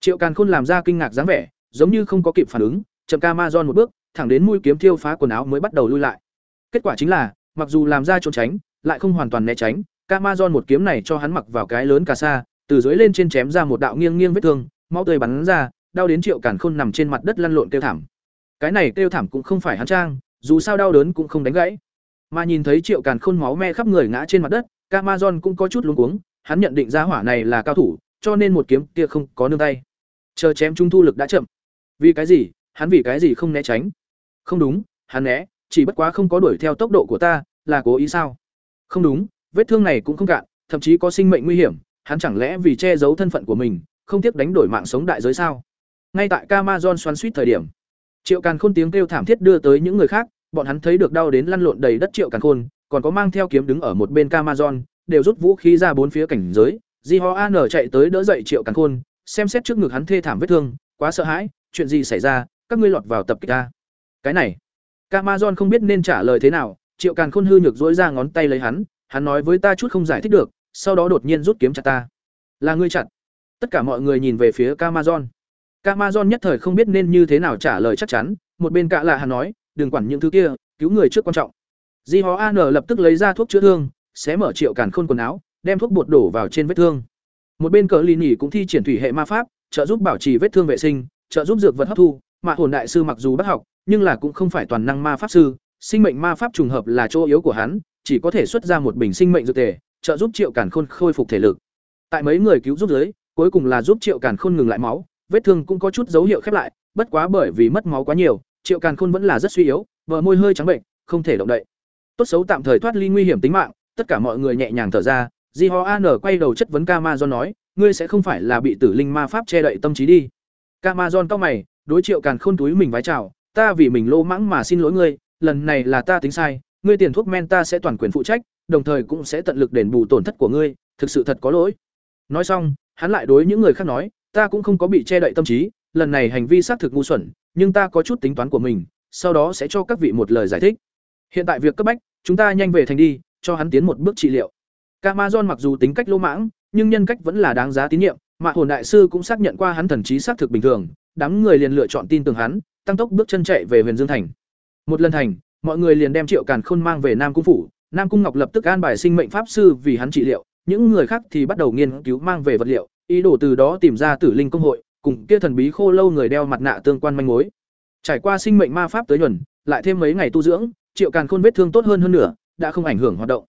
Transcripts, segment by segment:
triệu càn khôn làm ra kinh ngạc dáng vẻ, giống như không có kịp phản ứng, chậm ca ma don một bước, thẳng đến mũi kiếm thiêu phá quần áo mới bắt đầu lui lại. Kết quả chính là, mặc dù làm ra trốn tránh, lại không hoàn toàn né tránh ca ma don một kiếm này cho hắn mặc vào cái lớn cà sa, từ dưới lên trên chém ra một đạo nghiêng nghiêng vết thương, máu tươi bắn ra, đau đến triệu càn khôn nằm trên mặt đất lăn lộn kêu thảm. Cái này kêu thảm cũng không phải hắn trang, dù sao đau đớn cũng không đánh gãy. Mà nhìn thấy triệu càn khôn máu me khắp người ngã trên mặt đất Camazon cũng có chút luống cuống, hắn nhận định ra hỏa này là cao thủ, cho nên một kiếm kia không có nương tay chờ chém trung thu lực đã chậm. Vì cái gì? Hắn vì cái gì không né tránh? Không đúng, hắn né, chỉ bất quá không có đuổi theo tốc độ của ta, là cố ý sao? Không đúng, vết thương này cũng không cạn, thậm chí có sinh mệnh nguy hiểm, hắn chẳng lẽ vì che giấu thân phận của mình, không tiếc đánh đổi mạng sống đại giới sao? Ngay tại Camazon xoắn suýt thời điểm, triệu càn khôn tiếng kêu thảm thiết đưa tới những người khác, bọn hắn thấy được đau đến lăn lộn đầy đất triệu càn khôn, còn có mang theo kiếm đứng ở một bên Camazon đều rút vũ khí ra bốn phía cảnh giới di ho an chạy tới đỡ dậy triệu càn khôn xem xét trước ngực hắn thê thảm vết thương quá sợ hãi chuyện gì xảy ra các ngươi lọt vào tập kích ta cái này Camazon không biết nên trả lời thế nào triệu càn khôn hư nhược dỗi ra ngón tay lấy hắn hắn nói với ta chút không giải thích được sau đó đột nhiên rút kiếm chặt ta là ngươi chặt tất cả mọi người nhìn về phía Camazon Camazon nhất thời không biết nên như thế nào trả lời chắc chắn, một bên cạ là hắn nói, đừng quản những thứ kia, cứu người trước quan trọng. Di Hó An lập tức lấy ra thuốc chữa thương, xé mở Triệu Càn Khôn quần áo, đem thuốc bột đổ vào trên vết thương. Một bên cờ lì Nhỉ cũng thi triển thủy hệ ma pháp, trợ giúp bảo trì vết thương vệ sinh, trợ giúp dược vật hấp thu, mà hồn đại sư mặc dù bất học, nhưng là cũng không phải toàn năng ma pháp sư, sinh mệnh ma pháp trùng hợp là chỗ yếu của hắn, chỉ có thể xuất ra một bình sinh mệnh dược tề, trợ giúp Triệu Càn Khôn khôi phục thể lực. Tại mấy người cứu giúp dưới, cuối cùng là giúp Triệu Càn Khôn ngừng lại máu, vết thương cũng có chút dấu hiệu khép lại, bất quá bởi vì mất máu quá nhiều, Triệu Càn Khôn vẫn là rất suy yếu, bờ môi hơi trắng bệnh, không thể động đậy. Tốt xấu tạm thời thoát ly nguy hiểm tính mạng, tất cả mọi người nhẹ nhàng thở ra, Di Ho An quay đầu chất vấn Camazon nói, ngươi sẽ không phải là bị tử linh ma pháp che đậy tâm trí đi. Camazon cao mày, đối Triệu Càn Khôn túi mình vái chào, ta vì mình lô mãng mà xin lỗi ngươi, lần này là ta tính sai, ngươi tiền thuốc men ta sẽ toàn quyền phụ trách, đồng thời cũng sẽ tận lực đền bù tổn thất của ngươi, thực sự thật có lỗi. Nói xong, hắn lại đối những người khác nói, ta cũng không có bị che đậy tâm trí lần này hành vi xác thực ngu xuẩn nhưng ta có chút tính toán của mình sau đó sẽ cho các vị một lời giải thích hiện tại việc cấp bách chúng ta nhanh về thành đi cho hắn tiến một bước trị liệu Camazon mặc dù tính cách lỗ mãng, nhưng nhân cách vẫn là đáng giá tín nhiệm, mà hồn đại sư cũng xác nhận qua hắn thần trí xác thực bình thường, đám người liền lựa chọn tin tưởng hắn, tăng tốc bước chân chạy về huyền dương thành. Một lần thành mọi người liền đem triệu càn khôn mang về nam cung phủ, nam cung ngọc lập tức an bài sinh mệnh pháp sư vì hắn trị liệu, những người khác thì bắt đầu nghiên cứu mang về vật liệu, ý đồ từ đó tìm ra tử linh công hội, cùng kia thần bí khô lâu người đeo mặt nạ tương quan manh mối. Trải qua sinh mệnh ma pháp tới nhuần, lại thêm mấy ngày tu dưỡng, triệu càn khôn vết thương tốt hơn hơn nữa đã không ảnh hưởng hoạt động.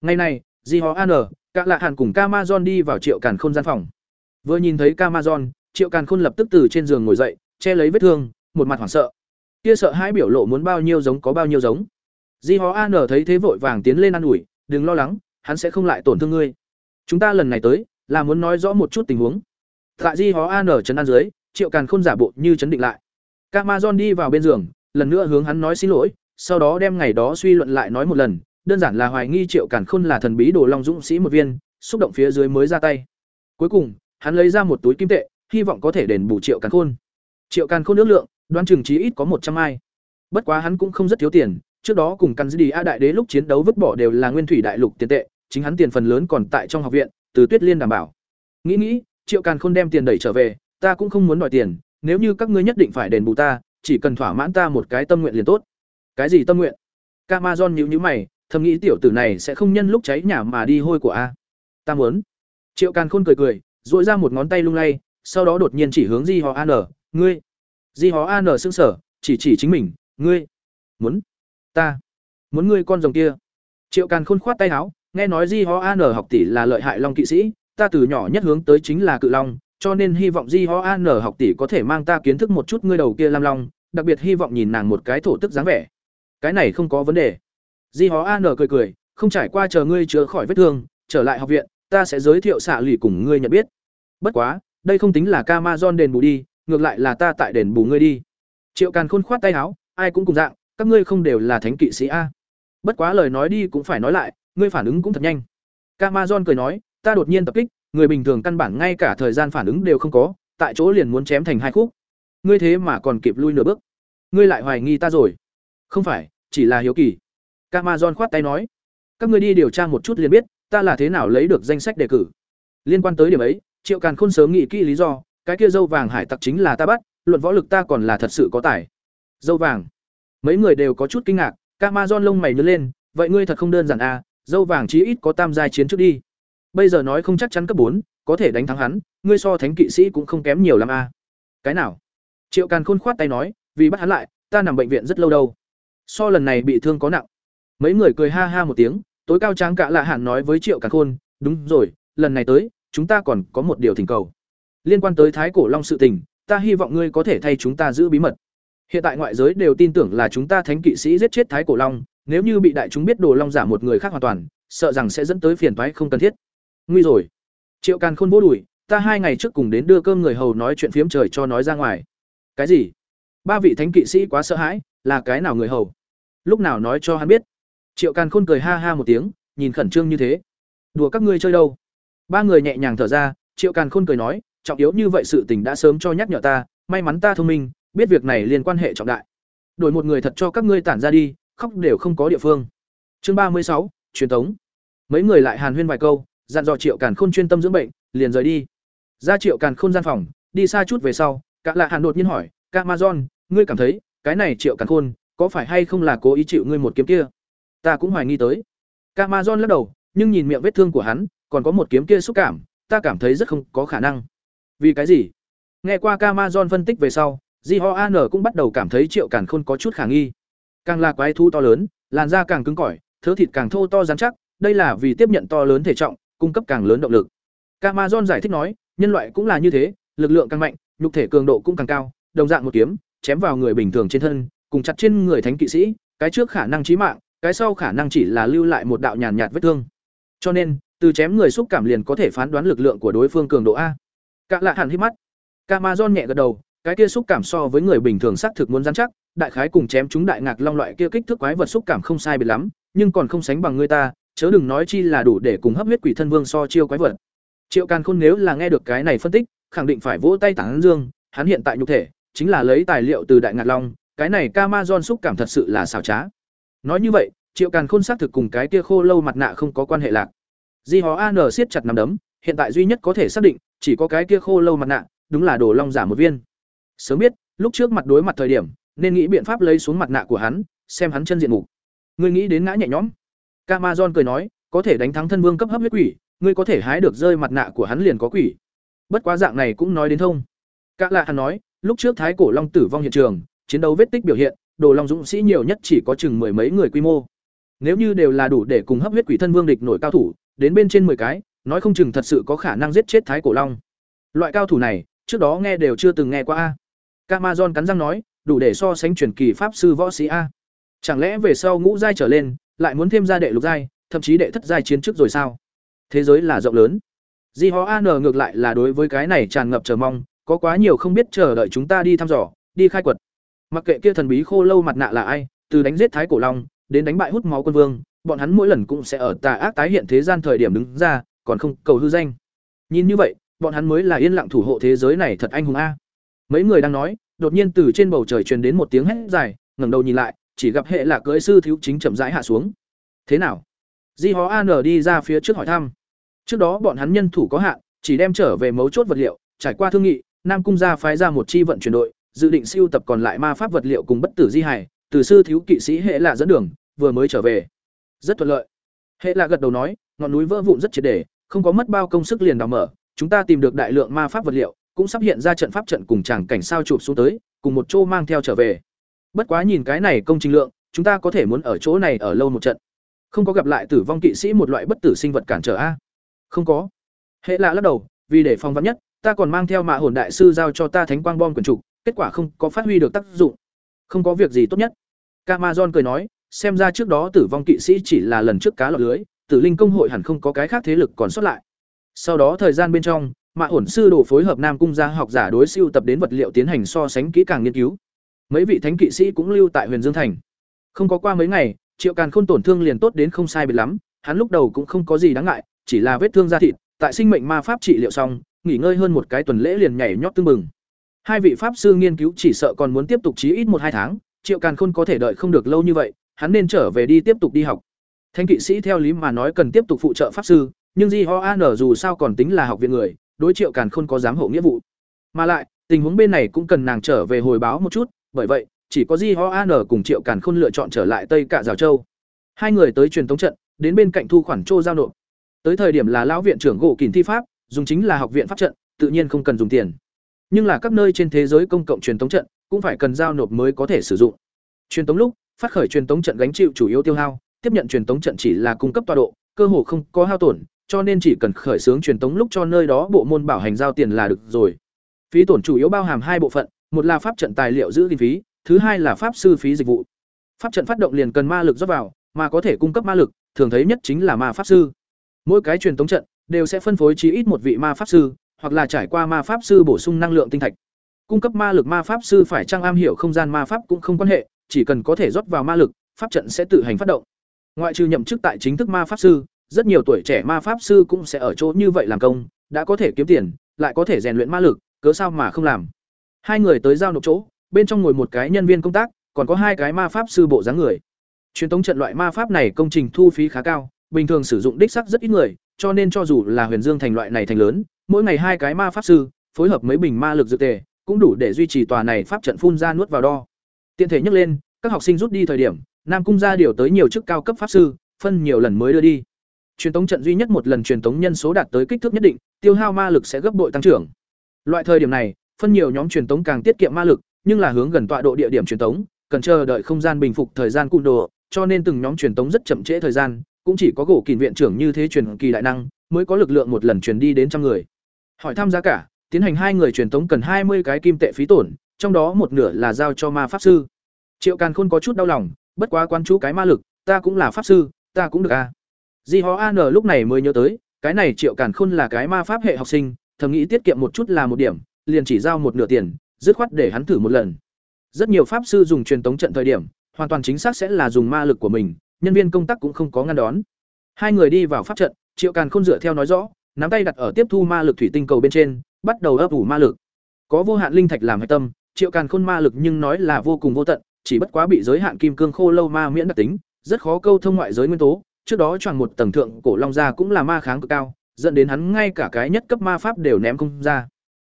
Ngày này di hó an cả lạ hàn cùng Camazon đi vào triệu càn khôn gian phòng. Vừa nhìn thấy Camazon, triệu càn khôn lập tức từ trên giường ngồi dậy, che lấy vết thương, một mặt hoảng sợ. Kia sợ hãi biểu lộ muốn bao nhiêu giống có bao nhiêu giống. Di hó an thấy thế vội vàng tiến lên ă n ủi, đừng lo lắng, hắn sẽ không lại tổn thương ngươi. Chúng ta lần này tới, là muốn nói rõ một chút tình huống. Tại di hó an trấn an dưới, triệu càn khôn giả bộ như chấn định lại. Camazon đi vào bên giường, lần nữa hướng hắn nói xin lỗi, sau đó đem ngày đó suy luận lại nói một lần đơn giản là hoài nghi triệu càn khôn là thần bí đồ long dũng sĩ một viên, xúc động phía dưới mới ra tay. Cuối cùng, hắn lấy ra một túi kim tệ, hy vọng có thể đền bù triệu càn khôn. Triệu càn khôn ước lượng, đoán chừng chí ít có một trăm ai. Bất quá hắn cũng không rất thiếu tiền, trước đó cùng căn đi a đại đế lúc chiến đấu vứt bỏ đều là nguyên thủy đại lục tiền tệ, chính hắn tiền phần lớn còn tại trong học viện, từ tuyết liên đảm bảo. Nghĩ nghĩ, triệu càn khôn đem tiền đẩy trở về, ta cũng không muốn đòi tiền, nếu như các ngươi nhất định phải đền bù ta, chỉ cần thỏa mãn ta một cái tâm nguyện liền tốt. Cái gì tâm nguyện? Camazon nhíu nhíu mày thầm nghĩ tiểu tử này sẽ không nhân lúc cháy nhà mà đi hôi của a. Ta muốn. Triệu càn khôn cười cười duỗi ra một ngón tay lung lay sau đó đột nhiên chỉ hướng di họ an ngươi. Di họ an sững sờ, chỉ chỉ chính mình ngươi. Muốn. Ta. Muốn ngươi con rồng kia. Triệu càn khôn khoát tay áo nghe nói di Hó an học tỷ là lợi hại long kỵ sĩ ta từ nhỏ nhất hướng tới chính là cự long cho nên hy vọng di ho an học tỷ có thể mang ta kiến thức một chút ngươi đầu kia lam long đặc biệt hy vọng nhìn nàng một cái thổ tức dáng vẻ. Cái này không có vấn đề di ho an cười cười, không trải qua chờ ngươi chữa khỏi vết thương, trở lại học viện, ta sẽ giới thiệu xạ lì cùng ngươi nhận biết. Bất quá, đây không tính là ca ma don đền bù đi, ngược lại là ta tại đền bù ngươi đi. Triệu càn khôn khoát tay áo, ai cũng cùng dạng, các ngươi không đều là thánh kỵ sĩ a. Bất quá lời nói đi cũng phải nói lại, ngươi phản ứng cũng thật nhanh. Camazon cười nói, ta đột nhiên tập kích, người bình thường căn bản ngay cả thời gian phản ứng đều không có, tại chỗ liền muốn chém thành hai khúc. Ngươi thế mà còn kịp lui nửa bước. Ngươi lại hoài nghi ta rồi. Không phải, chỉ là hiếu kỳ. Camazon khoát tay nói, các ngươi đi điều tra một chút liền biết, ta là thế nào lấy được danh sách đề cử. Liên quan tới điểm ấy, triệu càn khôn sớm nghĩ kỹ lý do, cái kia dâu vàng hải tặc chính là ta bắt, luận võ lực ta còn là thật sự có tài. Dâu vàng? Mấy người đều có chút kinh ngạc Camazon lông mày nhướng lên, vậy ngươi thật không đơn giản à dâu vàng chí ít có tam giai chiến trước đi. Bây giờ nói không chắc chắn cấp bốn, có thể đánh thắng hắn, ngươi so thánh kỵ sĩ cũng không kém nhiều lắm à. Cái nào? Triệu càn khôn khoát tay nói, vì bắt hắn lại, ta nằm bệnh viện rất lâu đâu. So lần này bị thương có nặng mấy người cười ha ha một tiếng, tối cao tráng cả lạ hạn nói với triệu cả khôn, đúng rồi, lần này tới, chúng ta còn có một điều thỉnh cầu. Liên quan tới thái cổ long sự tình, ta hy vọng ngươi có thể thay chúng ta giữ bí mật. Hiện tại ngoại giới đều tin tưởng là chúng ta thánh kỵ sĩ giết chết thái cổ long, nếu như bị đại chúng biết đồ long giả một người khác hoàn toàn, sợ rằng sẽ dẫn tới phiền toái không cần thiết. Nguy rồi. Triệu càn khôn vô đùi, ta hai ngày trước cùng đến đưa cơm người hầu nói chuyện phiếm trời cho nói ra ngoài. Cái gì? Ba vị thánh kỵ sĩ quá sợ hãi, là cái nào người hầu? Lúc nào nói cho hắn biết triệu càn khôn cười ha ha một tiếng, nhìn khẩn trương như thế. Đùa các ngươi chơi đâu? Ba người nhẹ nhàng thở ra, triệu càn khôn cười nói, trọng yếu như vậy sự tình đã sớm cho nhắc nhở ta, may mắn ta thông minh, biết việc này liên quan hệ trọng đại. Đổi một người thật cho các ngươi tản ra đi, khóc đều không có địa phương. Chương ba mươi sáu, truyền thống mấy người lại hàn huyên vài câu, dặn dò triệu càn khôn chuyên tâm dưỡng bệnh, liền rời đi. Ra triệu càn khôn gian phòng, đi xa chút về sau, cả lạ hàn đột nhiên hỏi ca mazon ngươi cảm thấy cái này triệu càn khôn có phải hay không là cố ý chịu ngươi một kiếm kia? Ta cũng hoài nghi tới. Camason lắc đầu nhưng nhìn miệng vết thương của hắn còn có một kiếm kia xúc cảm ta cảm thấy rất không có khả năng. Vì cái gì? Nghe qua camason phân tích về sau di ho an cũng bắt đầu cảm thấy triệu càn khôn có chút khả nghi. Càng là quái thú to lớn làn da càng cứng cỏi thớ thịt càng thô to rắn chắc đây là vì tiếp nhận to lớn thể trọng cung cấp càng lớn động lực. Camazon giải thích nói, nhân loại cũng là như thế, lực lượng càng mạnh, nhục thể cường độ cũng càng cao, đồng dạng một kiếm, chém vào người bình thường trên thân, cùng chặt trên người thánh kỵ sĩ, cái trước khả năng chí mạng, cái sau khả năng chỉ là lưu lại một đạo nhàn nhạt vết thương. Cho nên, từ chém người xúc cảm liền có thể phán đoán lực lượng của đối phương cường độ a. Cả lạ hẳn hít mắt. Camazon nhẹ gật đầu, cái kia xúc cảm so với người bình thường xác thực muốn dán chắc, đại khái cùng chém chúng đại ngạc long loại kia kích thước quái vật xúc cảm không sai biệt lắm, nhưng còn không sánh bằng người ta, chớ đừng nói chi là đủ để cùng hấp huyết quỷ thân vương so chiêu quái vật. Triệu Càn Khôn nếu là nghe được cái này phân tích, khẳng định phải vỗ tay tán dương, hắn hiện tại nhục thể chính là lấy tài liệu từ đại ngạc long, cái này Camazon xúc cảm thật sự là xảo trá. Nói như vậy, Triệu Càn Khôn xác thực cùng cái kia khô lâu mặt nạ không có quan hệ lạc. Di Hó An siết chặt nắm đấm, hiện tại duy nhất có thể xác định, chỉ có cái kia khô lâu mặt nạ, đúng là đồ long giả một viên. Sớm biết, lúc trước mặt đối mặt thời điểm, nên nghĩ biện pháp lấy xuống mặt nạ của hắn, xem hắn chân diện mục. Ngươi nghĩ đến ngã nhẹ nhõm. Camazon cười nói, có thể đánh thắng thân vương cấp hấp huyết quỷ, ngươi có thể hái được rơi mặt nạ của hắn liền có quỷ. Bất quá dạng này cũng nói đến thông. Các lạ hắn nói, lúc trước Thái cổ long tử vong hiện trường, chiến đấu vết tích biểu hiện, đồ long dũng sĩ nhiều nhất chỉ có chừng mười mấy người quy mô. Nếu như đều là đủ để cùng hấp huyết quỷ thân vương địch nổi cao thủ, đến bên trên 10 cái, nói không chừng thật sự có khả năng giết chết Thái cổ long. Loại cao thủ này, trước đó nghe đều chưa từng nghe qua a. Camazon cắn răng nói, đủ để so sánh truyền kỳ pháp sư võ sĩ a. Chẳng lẽ về sau ngũ giai trở lên, lại muốn thêm gia đệ lục giai, thậm chí đệ thất giai chiến trước rồi sao? Thế giới là rộng lớn. Di Ho An ngược lại là đối với cái này tràn ngập chờ mong, có quá nhiều không biết chờ đợi chúng ta đi thăm dò, đi khai quật. Mặc kệ kia thần bí khô lâu mặt nạ là ai, từ đánh giết thái cổ long, đến đánh bại hút máu quân vương, bọn hắn mỗi lần cũng sẽ ở tà ác tái hiện thế gian thời điểm đứng ra, còn không cầu hư danh. Nhìn như vậy, bọn hắn mới là yên lặng thủ hộ thế giới này thật anh hùng a. Mấy người đang nói, đột nhiên từ trên bầu trời truyền đến một tiếng hét dài, ngẩng đầu nhìn lại, chỉ gặp hệ là cưỡi sư thiếu chính chậm rãi hạ xuống. Thế nào? Di Hó An đi ra phía trước hỏi thăm. Trước đó bọn hắn nhân thủ có hạn, chỉ đem trở về mấu chốt vật liệu, trải qua thương nghị, Nam cung gia phái ra một chi vận chuyển đội, dự định siêu tập còn lại ma pháp vật liệu cùng bất tử di hải, từ sư thiếu kỵ sĩ hệ lạ dẫn đường, vừa mới trở về. Rất thuận lợi. Hệ lạ gật đầu nói, ngọn núi vỡ vụn rất triệt đề, không có mất bao công sức liền đào mở, chúng ta tìm được đại lượng ma pháp vật liệu, cũng sắp hiện ra trận pháp trận cùng chàng cảnh sao chụp xuống tới, cùng một chỗ mang theo trở về. Bất quá nhìn cái này công trình lượng, chúng ta có thể muốn ở chỗ này ở lâu một trận không có gặp lại tử vong kỵ sĩ một loại bất tử sinh vật cản trở a không có hệ lạ lắc đầu vì để phòng vắn nhất ta còn mang theo mạ hồn đại sư giao cho ta thánh quang bom quần trục kết quả không có phát huy được tác dụng. Không có việc gì tốt nhất. Camazon cười nói xem ra trước đó tử vong kỵ sĩ chỉ là lần trước cá lọc lưới tử linh công hội hẳn không có cái khác thế lực còn sót lại. Sau đó thời gian bên trong mạ Ổn sư đồ phối hợp nam cung gia học giả đối siêu tập đến vật liệu tiến hành so sánh kỹ càng nghiên cứu. Mấy vị thánh kỵ sĩ cũng lưu tại huyền dương thành. Không có qua mấy ngày Triệu Càn Khôn tổn thương liền tốt đến không sai biệt lắm, hắn lúc đầu cũng không có gì đáng ngại, chỉ là vết thương da thịt, tại sinh mệnh ma pháp trị liệu xong, nghỉ ngơi hơn một cái tuần lễ liền nhảy nhót tương mừng. Hai vị pháp sư nghiên cứu chỉ sợ còn muốn tiếp tục chí ít một hai tháng, Triệu Càn Khôn có thể đợi không được lâu như vậy, hắn nên trở về đi tiếp tục đi học. Thanh kỵ sĩ theo lý mà nói cần tiếp tục phụ trợ pháp sư, nhưng Di Ho An dù sao còn tính là học viện người, đối Triệu Càn Khôn có giám hộ nghĩa vụ. Mà lại, tình huống bên này cũng cần nàng trở về hồi báo một chút, bởi vậy, chỉ có Di Ho An cùng Triệu Càn Khôn lựa chọn trở lại Tây Cạ Giảo Châu. Hai người tới truyền tống trận, đến bên cạnh thu khoản trô giao nộp. Tới thời điểm là lão viện trưởng gỗ kình thi pháp, dùng chính là học viện pháp trận, tự nhiên không cần dùng tiền. Nhưng là các nơi trên thế giới công cộng truyền tống trận cũng phải cần giao nộp mới có thể sử dụng. Truyền tống lúc, phát khởi truyền tống trận gánh chịu chủ yếu tiêu hao, tiếp nhận truyền tống trận chỉ là cung cấp tọa độ, cơ hồ không có hao tổn, cho nên chỉ cần khởi xướng truyền tống lúc cho nơi đó bộ môn bảo hành giao tiền là được rồi. Phí tổn chủ yếu bao hàm hai bộ phận, một là pháp trận tài liệu giữ gìn phí, thứ hai là pháp sư phí dịch vụ. Pháp trận phát động liền cần ma lực rót vào, mà có thể cung cấp ma lực, thường thấy nhất chính là ma pháp sư. Mỗi cái truyền tống trận đều sẽ phân phối chí ít một vị ma pháp sư, hoặc là trải qua ma pháp sư bổ sung năng lượng tinh thạch. Cung cấp ma lực ma pháp sư phải trang am hiểu không gian ma pháp cũng không quan hệ, chỉ cần có thể rót vào ma lực, pháp trận sẽ tự hành phát động. Ngoại trừ nhậm chức tại chính thức ma pháp sư, rất nhiều tuổi trẻ ma pháp sư cũng sẽ ở chỗ như vậy làm công, đã có thể kiếm tiền, lại có thể rèn luyện ma lực, cớ sao mà không làm. Hai người tới giao nộp chỗ, bên trong ngồi một cái nhân viên công tác, còn có hai cái ma pháp sư bộ dáng người. Truyền thống trận loại ma pháp này công trình thu phí khá cao, bình thường sử dụng đích sắc rất ít người, cho nên cho dù là Huyền Dương thành loại này thành lớn, mỗi ngày hai cái ma pháp sư phối hợp mấy bình ma lực dự tề, cũng đủ để duy trì tòa này pháp trận phun ra nuốt vào đo. Tiện thể nhắc lên, các học sinh rút đi thời điểm, Nam cung ra điều tới nhiều chức cao cấp pháp sư, phân nhiều lần mới đưa đi. Truyền tống trận duy nhất một lần truyền tống nhân số đạt tới kích thước nhất định, tiêu hao ma lực sẽ gấp bội tăng trưởng. Loại thời điểm này, phân nhiều nhóm truyền tống càng tiết kiệm ma lực, nhưng là hướng gần tọa độ địa điểm truyền tống, cần chờ đợi không gian bình phục thời gian cung đồ, cho nên từng nhóm truyền tống rất chậm trễ thời gian, cũng chỉ có gỗ kình viện trưởng như thế truyền kỳ đại năng mới có lực lượng một lần truyền đi đến trăm người. Hỏi thăm giá cả, tiến hành hai người truyền tống cần hai mươi cái kim tệ phí tổn, trong đó một nửa là giao cho ma pháp sư. Triệu Càn Khôn có chút đau lòng, bất quá quan chú cái ma lực, ta cũng là pháp sư, ta cũng được a. À. Di Ho An lúc này mới nhớ tới, cái này Triệu Càn Khôn là cái ma pháp hệ học sinh, thầm nghĩ tiết kiệm một chút là một điểm, liền chỉ giao một nửa tiền, dứt khoát để hắn thử một lần. Rất nhiều pháp sư dùng truyền tống trận thời điểm, hoàn toàn chính xác sẽ là dùng ma lực của mình, nhân viên công tác cũng không có ngăn đón. Hai người đi vào pháp trận, Triệu Càn Khôn dựa theo nói rõ, nắm tay đặt ở tiếp thu ma lực thủy tinh cầu bên trên, bắt đầu ấp ủ ma lực. Có vô hạn linh thạch làm hệ tâm, Triệu Càn Khôn ma lực nhưng nói là vô cùng vô tận, chỉ bất quá bị giới hạn kim cương khô lâu ma miễn đặc tính, rất khó câu thông ngoại giới nguyên tố, trước đó choàng một tầng thượng cổ long gia cũng là ma kháng cực cao, dẫn đến hắn ngay cả cái nhất cấp ma pháp đều ném không ra.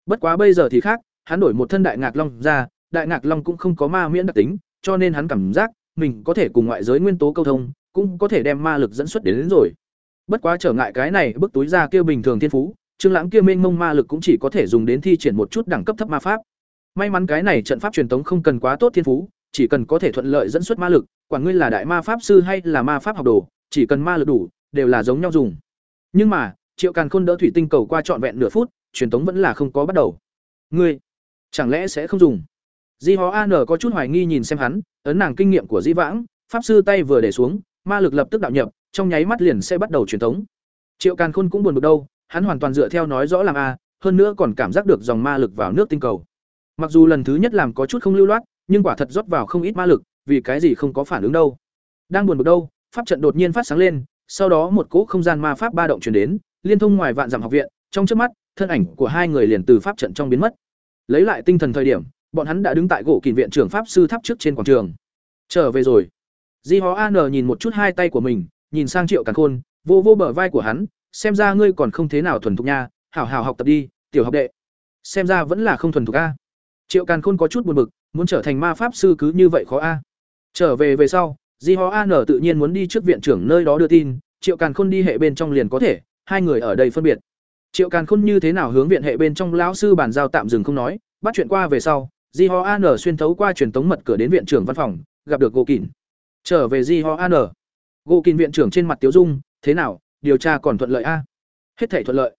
Bất quá bây giờ thì khác, hắn đổi một thân đại ngạc long ra, đại ngạc long cũng không có ma miễn đặc tính, cho nên hắn cảm giác mình có thể cùng ngoại giới nguyên tố câu thông, cũng có thể đem ma lực dẫn xuất đến, đến rồi. Bất quá trở ngại cái này bức túi ra kia bình thường thiên phú, Trương Lãng kia mênh mông ma lực cũng chỉ có thể dùng đến thi triển một chút đẳng cấp thấp ma pháp. May mắn cái này trận pháp truyền thống không cần quá tốt thiên phú, chỉ cần có thể thuận lợi dẫn xuất ma lực, quản ngươi là đại ma pháp sư hay là ma pháp học đồ, chỉ cần ma lực đủ, đều là giống nhau dùng. Nhưng mà, Triệu Càn Khôn đỡ thủy tinh cầu qua trọn vẹn nửa phút, truyền thống vẫn là không có bắt đầu. Ngươi, chẳng lẽ sẽ không dùng? Di Hó An có chút hoài nghi nhìn xem hắn, ấn nàng kinh nghiệm của Di Vãng, pháp sư tay vừa để xuống, ma lực lập tức đạo nhập, trong nháy mắt liền sẽ bắt đầu truyền tống. Triệu Càn Khôn cũng buồn bực đâu, hắn hoàn toàn dựa theo nói rõ làm a, hơn nữa còn cảm giác được dòng ma lực vào nước tinh cầu. Mặc dù lần thứ nhất làm có chút không lưu loát, nhưng quả thật rót vào không ít ma lực, vì cái gì không có phản ứng đâu. Đang buồn bực đâu, pháp trận đột nhiên phát sáng lên, sau đó một cỗ không gian ma pháp ba động truyền đến, liên thông ngoài vạn dặm học viện, trong trước mắt, thân ảnh của hai người liền từ pháp trận trong biến mất. Lấy lại tinh thần thời điểm, bọn hắn đã đứng tại gỗ kỷ viện trưởng pháp sư tháp trước trên quảng trường. Trở về rồi. Di Hó An nhìn một chút hai tay của mình, nhìn sang Triệu Càn Khôn, vô vô bờ vai của hắn, xem ra ngươi còn không thế nào thuần thục nha, hảo hảo học tập đi, tiểu học đệ. Xem ra vẫn là không thuần thục a. Triệu Càn Khôn có chút buồn bực, muốn trở thành ma pháp sư cứ như vậy khó a. Trở về về sau, Di Ho An tự nhiên muốn đi trước viện trưởng nơi đó đưa tin, Triệu Càn Khôn đi hệ bên trong liền có thể, hai người ở đây phân biệt. Triệu Càn Khôn như thế nào hướng viện hệ bên trong lão sư bàn giao tạm dừng không nói, bắt chuyện qua về sau, Di Ho An xuyên thấu qua truyền tống mật cửa đến viện trưởng văn phòng, gặp được Gỗ Kình. Trở về Di Ho An. Gỗ Kình viện trưởng trên mặt Tiếu Dung, thế nào, điều tra còn thuận lợi a? Hết thể thuận lợi.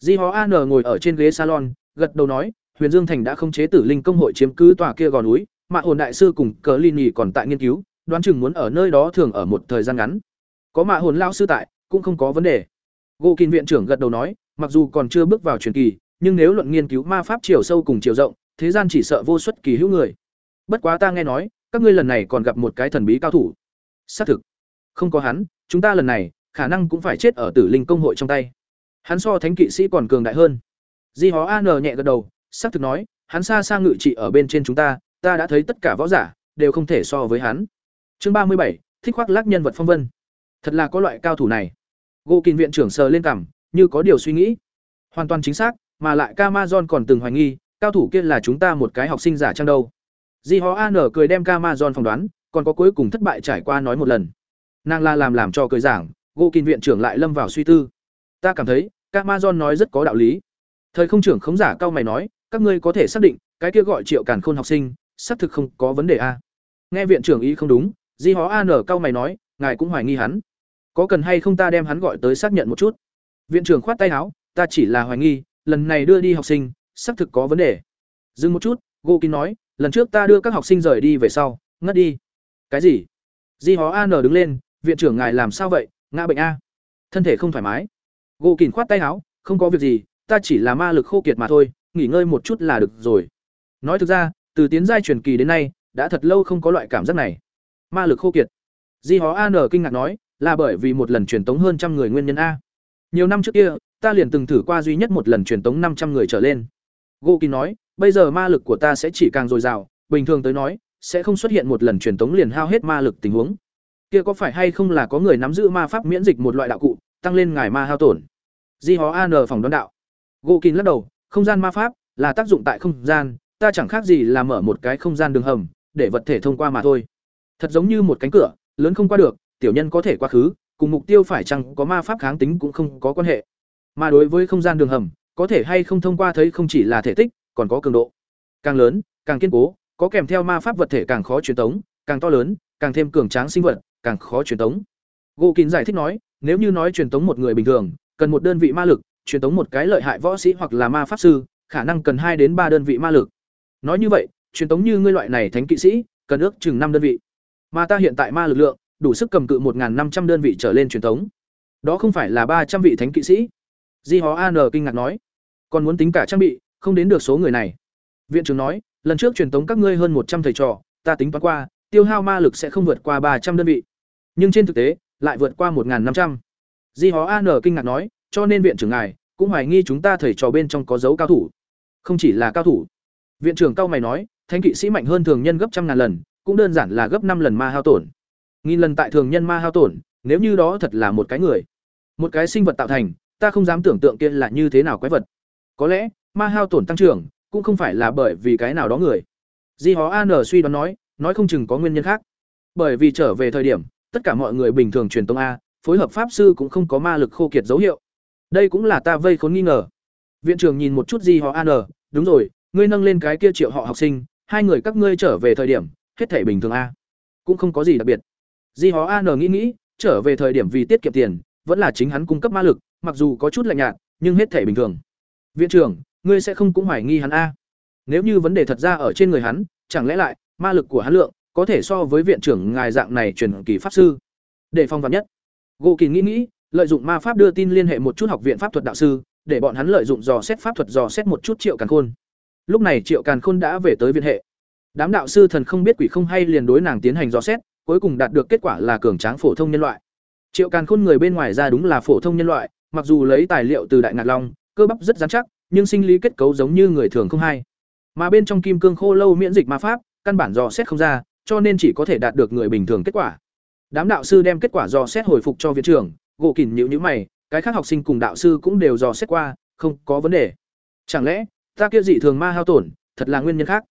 Di hó An ngồi ở trên ghế salon, gật đầu nói, Huyền Dương Thành đã không chế Tử Linh công hội chiếm cứ tòa kia gò núi, mà Hồn đại sư cùng Cờ Lini còn tại nghiên cứu, đoán chừng muốn ở nơi đó thường ở một thời gian ngắn. Có Mạ Hồn lão sư tại, cũng không có vấn đề. Gỗ Kình viện trưởng gật đầu nói, mặc dù còn chưa bước vào truyền kỳ, nhưng nếu luận nghiên cứu ma pháp chiều sâu cùng chiều rộng, thế gian chỉ sợ vô suất kỳ hữu người. Bất quá ta nghe nói, các ngươi lần này còn gặp một cái thần bí cao thủ. Xác thực, không có hắn, chúng ta lần này khả năng cũng phải chết ở Tử Linh công hội trong tay. Hắn so thánh kỵ sĩ còn cường đại hơn. Di Hó An nhẹ gật đầu, xác thực nói, hắn xa xa ngự trị ở bên trên chúng ta, ta đã thấy tất cả võ giả đều không thể so với hắn. Chương ba mươi bảy, thích khoác lác nhân vật phong vân. Thật là có loại cao thủ này. Gỗ Kình viện trưởng sờ lên cằm, như có điều suy nghĩ. Hoàn toàn chính xác, mà lại Camazon còn từng hoài nghi, cao thủ kia là chúng ta một cái học sinh giả trang đâu di hó an cười đem camason phỏng đoán còn có cuối cùng thất bại trải qua nói một lần nàng la làm làm cho cười giảng, gỗ kìn viện trưởng lại lâm vào suy tư. Ta cảm thấy camason nói rất có đạo lý. Thời không trưởng khống giả cao mày nói, các ngươi có thể xác định, cái kia gọi triệu càn khôn học sinh, xác thực không có vấn đề a. Nghe viện trưởng ý không đúng, di hó an cao mày nói, ngài cũng hoài nghi hắn. Có cần hay không ta đem hắn gọi tới xác nhận một chút? Viện trưởng khoát tay áo, ta chỉ là hoài nghi, lần này đưa đi học sinh, xác thực có vấn đề. Dừng một chút gô kín nói, lần trước ta đưa các học sinh rời đi về sau, ngất đi. Cái gì? Di hó an đứng lên viện trưởng ngài làm sao vậy, ngã bệnh a. Thân thể không thoải mái. Gỗ kín khoát tay áo, không có việc gì, ta chỉ là ma lực khô kiệt mà thôi, nghỉ ngơi một chút là được rồi. Nói thực ra, từ tiến giai truyền kỳ đến nay, đã thật lâu không có loại cảm giác này. Ma lực khô kiệt. Di hó an kinh ngạc nói, là bởi vì một lần truyền tống hơn trăm người nguyên nhân a. Nhiều năm trước kia, ta liền từng thử qua duy nhất một lần truyền tống năm trăm người trở lên. Gỗ kín nói, bây giờ ma lực của ta sẽ chỉ càng dồi dào, bình thường tới nói, sẽ không xuất hiện một lần truyền tống liền hao hết ma lực tình huống kia có phải hay không là có người nắm giữ ma pháp miễn dịch một loại đạo cụ, tăng lên ngài ma hao tổn? Di hó an phòng đoán đạo. Gỗ kín lắc đầu, không gian ma pháp là tác dụng tại không gian, ta chẳng khác gì là mở một cái không gian đường hầm, để vật thể thông qua mà thôi. Thật giống như một cánh cửa, lớn không qua được, tiểu nhân có thể quá khứ, cùng mục tiêu phải chăng có ma pháp kháng tính cũng không có quan hệ. Mà đối với không gian đường hầm, có thể hay không thông qua thấy không chỉ là thể tích, còn có cường độ. Càng lớn, càng kiên cố, có kèm theo ma pháp vật thể càng khó truyền tống, càng to lớn, càng thêm cường tráng sinh vật càng khó truyền tống. Gỗ kín giải thích nói, nếu như nói truyền tống một người bình thường, cần một đơn vị ma lực, truyền tống một cái lợi hại võ sĩ hoặc là ma pháp sư, khả năng cần hai đến ba đơn vị ma lực. Nói như vậy, truyền tống như ngươi loại này thánh kỵ sĩ, cần ước chừng năm đơn vị. Mà ta hiện tại ma lực lượng, đủ sức cầm cự một năm trăm đơn vị trở lên truyền tống. đó không phải là ba trăm vị thánh kỵ sĩ. Di hó an kinh ngạc nói, còn muốn tính cả trang bị, không đến được số người này. Viện trưởng nói, lần trước truyền tống các ngươi hơn một trăm thầy trò, ta tính toán qua, tiêu hao ma lực sẽ không vượt qua ba trăm đơn vị nhưng trên thực tế, lại vượt qua một năm trăm. Di hó an kinh ngạc nói, cho nên viện trưởng ngài cũng hoài nghi chúng ta thầy trò bên trong có dấu cao thủ. Không chỉ là cao thủ. Viện trưởng cao mày nói, thánh kỵ sĩ mạnh hơn thường nhân gấp trăm ngàn lần, cũng đơn giản là gấp năm lần ma hao tổn. Nghìn lần tại thường nhân ma hao tổn, nếu như đó thật là một cái người, một cái sinh vật tạo thành, ta không dám tưởng tượng kia là như thế nào quái vật. Có lẽ, ma hao tổn tăng trưởng cũng không phải là bởi vì cái nào đó người. Di hó an suy đoán nói nói không chừng có nguyên nhân khác. Bởi vì trở về thời điểm tất cả mọi người bình thường truyền tông a, phối hợp pháp sư cũng không có ma lực khô kiệt dấu hiệu. Đây cũng là ta vây khốn nghi ngờ. Viện trưởng nhìn một chút di họ an đúng rồi, ngươi nâng lên cái kia triệu họ học sinh, hai người các ngươi trở về thời điểm, hết thể bình thường a. Cũng không có gì đặc biệt. Di hó an nghĩ nghĩ, trở về thời điểm vì tiết kiệm tiền, vẫn là chính hắn cung cấp ma lực, mặc dù có chút lạnh nhạt, nhưng hết thể bình thường. Viện trưởng, ngươi sẽ không cũng hoài nghi hắn a. Nếu như vấn đề thật ra ở trên người hắn, chẳng lẽ lại, ma lực của hắn lượng có thể so với viện trưởng ngài dạng này truyền kỳ pháp sư. Để phong vắn nhất. Gỗ kỳ nghĩ nghĩ, lợi dụng ma pháp đưa tin liên hệ một chút học viện pháp thuật đạo sư, để bọn hắn lợi dụng dò xét pháp thuật dò xét một chút triệu càn khôn. Lúc này triệu càn khôn đã về tới viện hệ. Đám đạo sư thần không biết quỷ không hay liền đối nàng tiến hành dò xét, cuối cùng đạt được kết quả là cường tráng phổ thông nhân loại. Triệu càn khôn người bên ngoài ra đúng là phổ thông nhân loại, mặc dù lấy tài liệu từ đại ngạc long, cơ bắp rất dán chắc, nhưng sinh lý kết cấu giống như người thường không hay. Mà bên trong kim cương khô lâu miễn dịch ma pháp, căn bản dò xét không ra cho nên chỉ có thể đạt được người bình thường kết quả. Đám đạo sư đem kết quả dò xét hồi phục cho viện trưởng gỗ kỉnh nhữ nhữ mày cái khác học sinh cùng đạo sư cũng đều dò xét qua không có vấn đề. Chẳng lẽ ta kia dị thường ma hao tổn thật là nguyên nhân khác?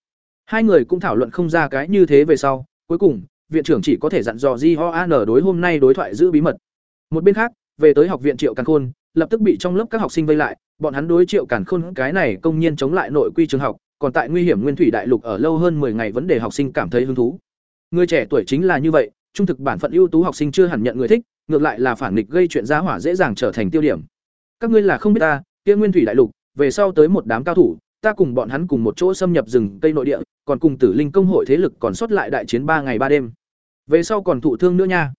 Hai người cũng thảo luận không ra cái như thế về sau cuối cùng viện trưởng chỉ có thể dặn dò Di Ho An đối hôm nay đối thoại giữ bí mật. Một bên khác, về tới học viện Triệu Càn Khôn, lập tức bị trong lớp các học sinh vây lại, bọn hắn đối Triệu Càn Khôn cái này công nhiên chống lại nội quy trường học, còn tại nguy hiểm nguyên thủy đại lục ở lâu hơn 10 ngày vấn đề học sinh cảm thấy hứng thú. Người trẻ tuổi chính là như vậy, trung thực bản phận ưu tú học sinh chưa hẳn nhận người thích, ngược lại là phản nghịch gây chuyện giá hỏa dễ dàng trở thành tiêu điểm. Các ngươi là không biết ta, kia nguyên thủy đại lục, về sau tới một đám cao thủ, ta cùng bọn hắn cùng một chỗ xâm nhập rừng cây nội địa, còn cùng Tử Linh công hội thế lực còn sót lại đại chiến ba ngày ba đêm về sau còn thụ thương nữa nha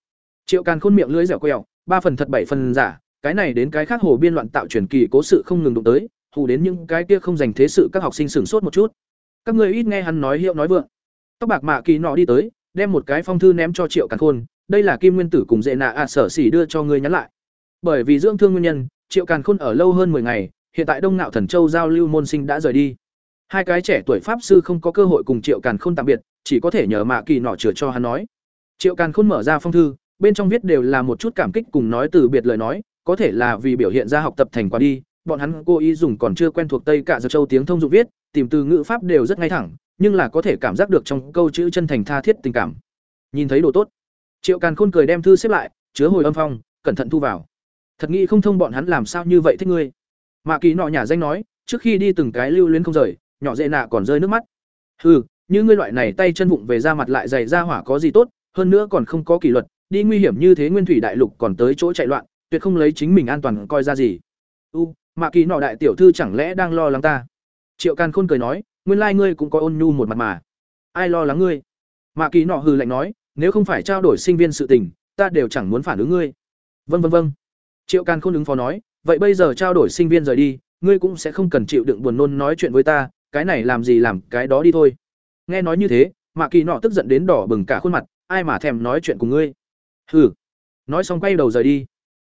triệu càn khôn miệng lưỡi dẻo quẹo ba phần thật bảy phần giả cái này đến cái khác hồ biên loạn tạo truyền kỳ cố sự không ngừng đụng tới hù đến những cái kia không dành thế sự các học sinh sửng sốt một chút. Các người ít nghe hắn nói hiệu nói vượng. Tóc bạc mạ kỳ nọ đi tới đem một cái phong thư ném cho triệu càn khôn đây là kim nguyên tử cùng dễ nạ ạ sở xỉ đưa cho ngươi nhắn lại. Bởi vì dưỡng thương nguyên nhân triệu càn khôn ở lâu hơn 10 ngày hiện tại đông nạo thần châu giao lưu môn sinh đã rời đi. Hai cái trẻ tuổi pháp sư không có cơ hội cùng triệu càn khôn tạm biệt chỉ có thể nhờ mạ kỳ nọ chừa cho hắn nói. Triệu Càn Khôn mở ra phong thư, bên trong viết đều là một chút cảm kích cùng nói từ biệt lời nói, có thể là vì biểu hiện ra học tập thành quả đi, bọn hắn cố ý dùng còn chưa quen thuộc Tây cả giờ Châu tiếng thông dụng viết, tìm từ ngữ pháp đều rất ngay thẳng, nhưng là có thể cảm giác được trong câu chữ chân thành tha thiết tình cảm. Nhìn thấy đồ tốt, Triệu Càn Khôn cười đem thư xếp lại, chứa hồi âm phong, cẩn thận thu vào. Thật nghĩ không thông bọn hắn làm sao như vậy thích ngươi. Mạ Kỳ nọ nhà danh nói, trước khi đi từng cái lưu luyến không rời, nhỏ dễ nạ còn rơi nước mắt. Hừ, như ngươi loại này tay chân vụng về ra mặt lại dày ra hỏa có gì tốt, hơn nữa còn không có kỷ luật, đi nguy hiểm như thế nguyên thủy đại lục còn tới chỗ chạy loạn, tuyệt không lấy chính mình an toàn coi ra gì. U, Mạ Kỳ nọ đại tiểu thư chẳng lẽ đang lo lắng ta? Triệu Càn Khôn cười nói, nguyên lai ngươi cũng có ôn nhu một mặt mà. Ai lo lắng ngươi? Mạ Kỳ nọ hừ lạnh nói, nếu không phải trao đổi sinh viên sự tình, ta đều chẳng muốn phản ứng ngươi. Vâng vâng vâng. Triệu Càn Khôn ứng phó nói, vậy bây giờ trao đổi sinh viên rời đi, ngươi cũng sẽ không cần chịu đựng buồn nôn nói chuyện với ta, cái này làm gì làm cái đó đi thôi. Nghe nói như thế, Mạ Kỳ nọ tức giận đến đỏ bừng cả khuôn mặt, ai mà thèm nói chuyện cùng ngươi. Hừ. Nói xong quay đầu rời đi.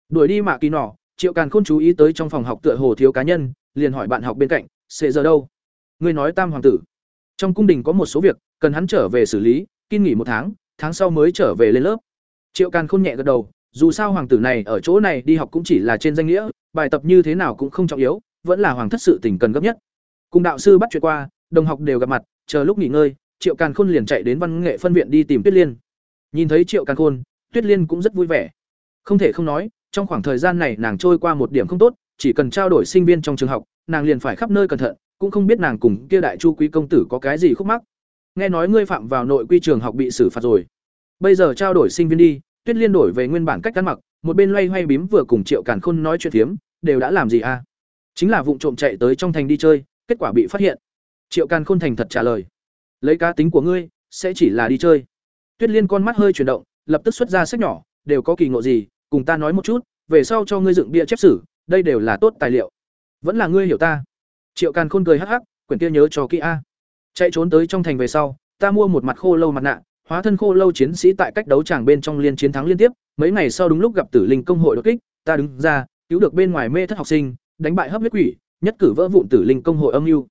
Đuổi đi Mạ Kỳ nọ, Triệu Càn Khôn chú ý tới trong phòng học tựa hồ thiếu cá nhân, liền hỏi bạn học bên cạnh, "Sẽ giờ đâu?" Ngươi nói Tam hoàng tử. Trong cung đình có một số việc cần hắn trở về xử lý, kinh nghỉ một tháng, tháng sau mới trở về lên lớp. Triệu Càn Khôn nhẹ gật đầu, dù sao hoàng tử này ở chỗ này đi học cũng chỉ là trên danh nghĩa, bài tập như thế nào cũng không trọng yếu, vẫn là hoàng thất sự tình cần gấp nhất. Cùng đạo sư bắt chuyện qua, đồng học đều gặp mặt, chờ lúc nghỉ ngơi, Triệu Càn Khôn liền chạy đến văn nghệ phân viện đi tìm Tuyết Liên. Nhìn thấy Triệu Càn Khôn, Tuyết Liên cũng rất vui vẻ. Không thể không nói, trong khoảng thời gian này nàng trôi qua một điểm không tốt, chỉ cần trao đổi sinh viên trong trường học, nàng liền phải khắp nơi cẩn thận, cũng không biết nàng cùng kia đại chu quý công tử có cái gì khúc mắc. Nghe nói ngươi phạm vào nội quy trường học bị xử phạt rồi. Bây giờ trao đổi sinh viên đi, Tuyết Liên đổi về nguyên bản cách cắn mặc, một bên loay hoay bím vừa cùng Triệu Càn Khôn nói chuyện thiếm, đều đã làm gì? À? Chính là vụng trộm chạy tới trong thành đi chơi, kết quả bị phát hiện. Triệu Càn Khôn thành thật trả lời, lấy cá tính của ngươi, sẽ chỉ là đi chơi. Tuyết Liên con mắt hơi chuyển động, lập tức xuất ra sách nhỏ, đều có kỳ ngộ gì, cùng ta nói một chút, về sau cho ngươi dựng bia chép sử, đây đều là tốt tài liệu. Vẫn là ngươi hiểu ta. Triệu Càn Khôn cười hắc hắc, quyển kia nhớ cho kỹ a. Chạy trốn tới trong thành về sau, ta mua một mặt khô lâu mặt nạ, hóa thân khô lâu chiến sĩ tại cách đấu tràng bên trong liên chiến thắng liên tiếp, mấy ngày sau đúng lúc gặp Tử Linh công hội đột kích, ta đứng ra, cứu được bên ngoài mê thất học sinh, đánh bại hấp huyết quỷ, nhất cử vỡ vụn Tử Linh công hội âm mưu.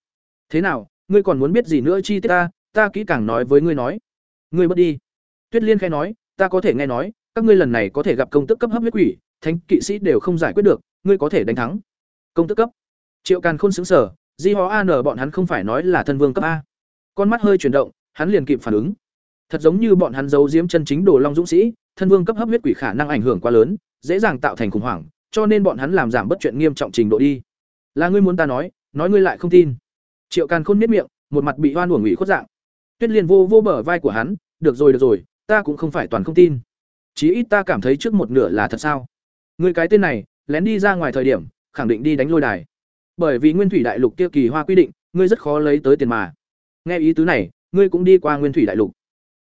Thế nào, ngươi còn muốn biết gì nữa chi tiết ta, ta kỹ càng nói với ngươi nói. Ngươi mất đi. Tuyết Liên khẽ nói, ta có thể nghe nói, các ngươi lần này có thể gặp công tức cấp hấp huyết quỷ, thánh kỵ sĩ đều không giải quyết được, ngươi có thể đánh thắng. Công tức cấp. Triệu Càn Khôn xứng sở Di Hó An bọn hắn không phải nói là thân vương cấp a. Con mắt hơi chuyển động, hắn liền kịp phản ứng. Thật giống như bọn hắn giấu diếm chân chính đồ long dũng sĩ, thân vương cấp hấp huyết quỷ khả năng ảnh hưởng quá lớn, dễ dàng tạo thành khủng hoảng, cho nên bọn hắn làm giảm bất chuyện nghiêm trọng trình độ đi. Là ngươi muốn ta nói, nói ngươi lại không tin. Triệu Càn Khôn miết miệng, một mặt bị oan uổng ủy khuất dạng. Tuyết Liên vô vô bờ vai của hắn, "Được rồi được rồi, ta cũng không phải toàn không tin. Chí ít ta cảm thấy trước một nửa là thật sao? người cái tên này, lén đi ra ngoài thời điểm, khẳng định đi đánh lôi đài. Bởi vì Nguyên Thủy Đại Lục kia kỳ hoa quy định, ngươi rất khó lấy tới tiền mà. Nghe ý tứ này, ngươi cũng đi qua Nguyên Thủy Đại Lục.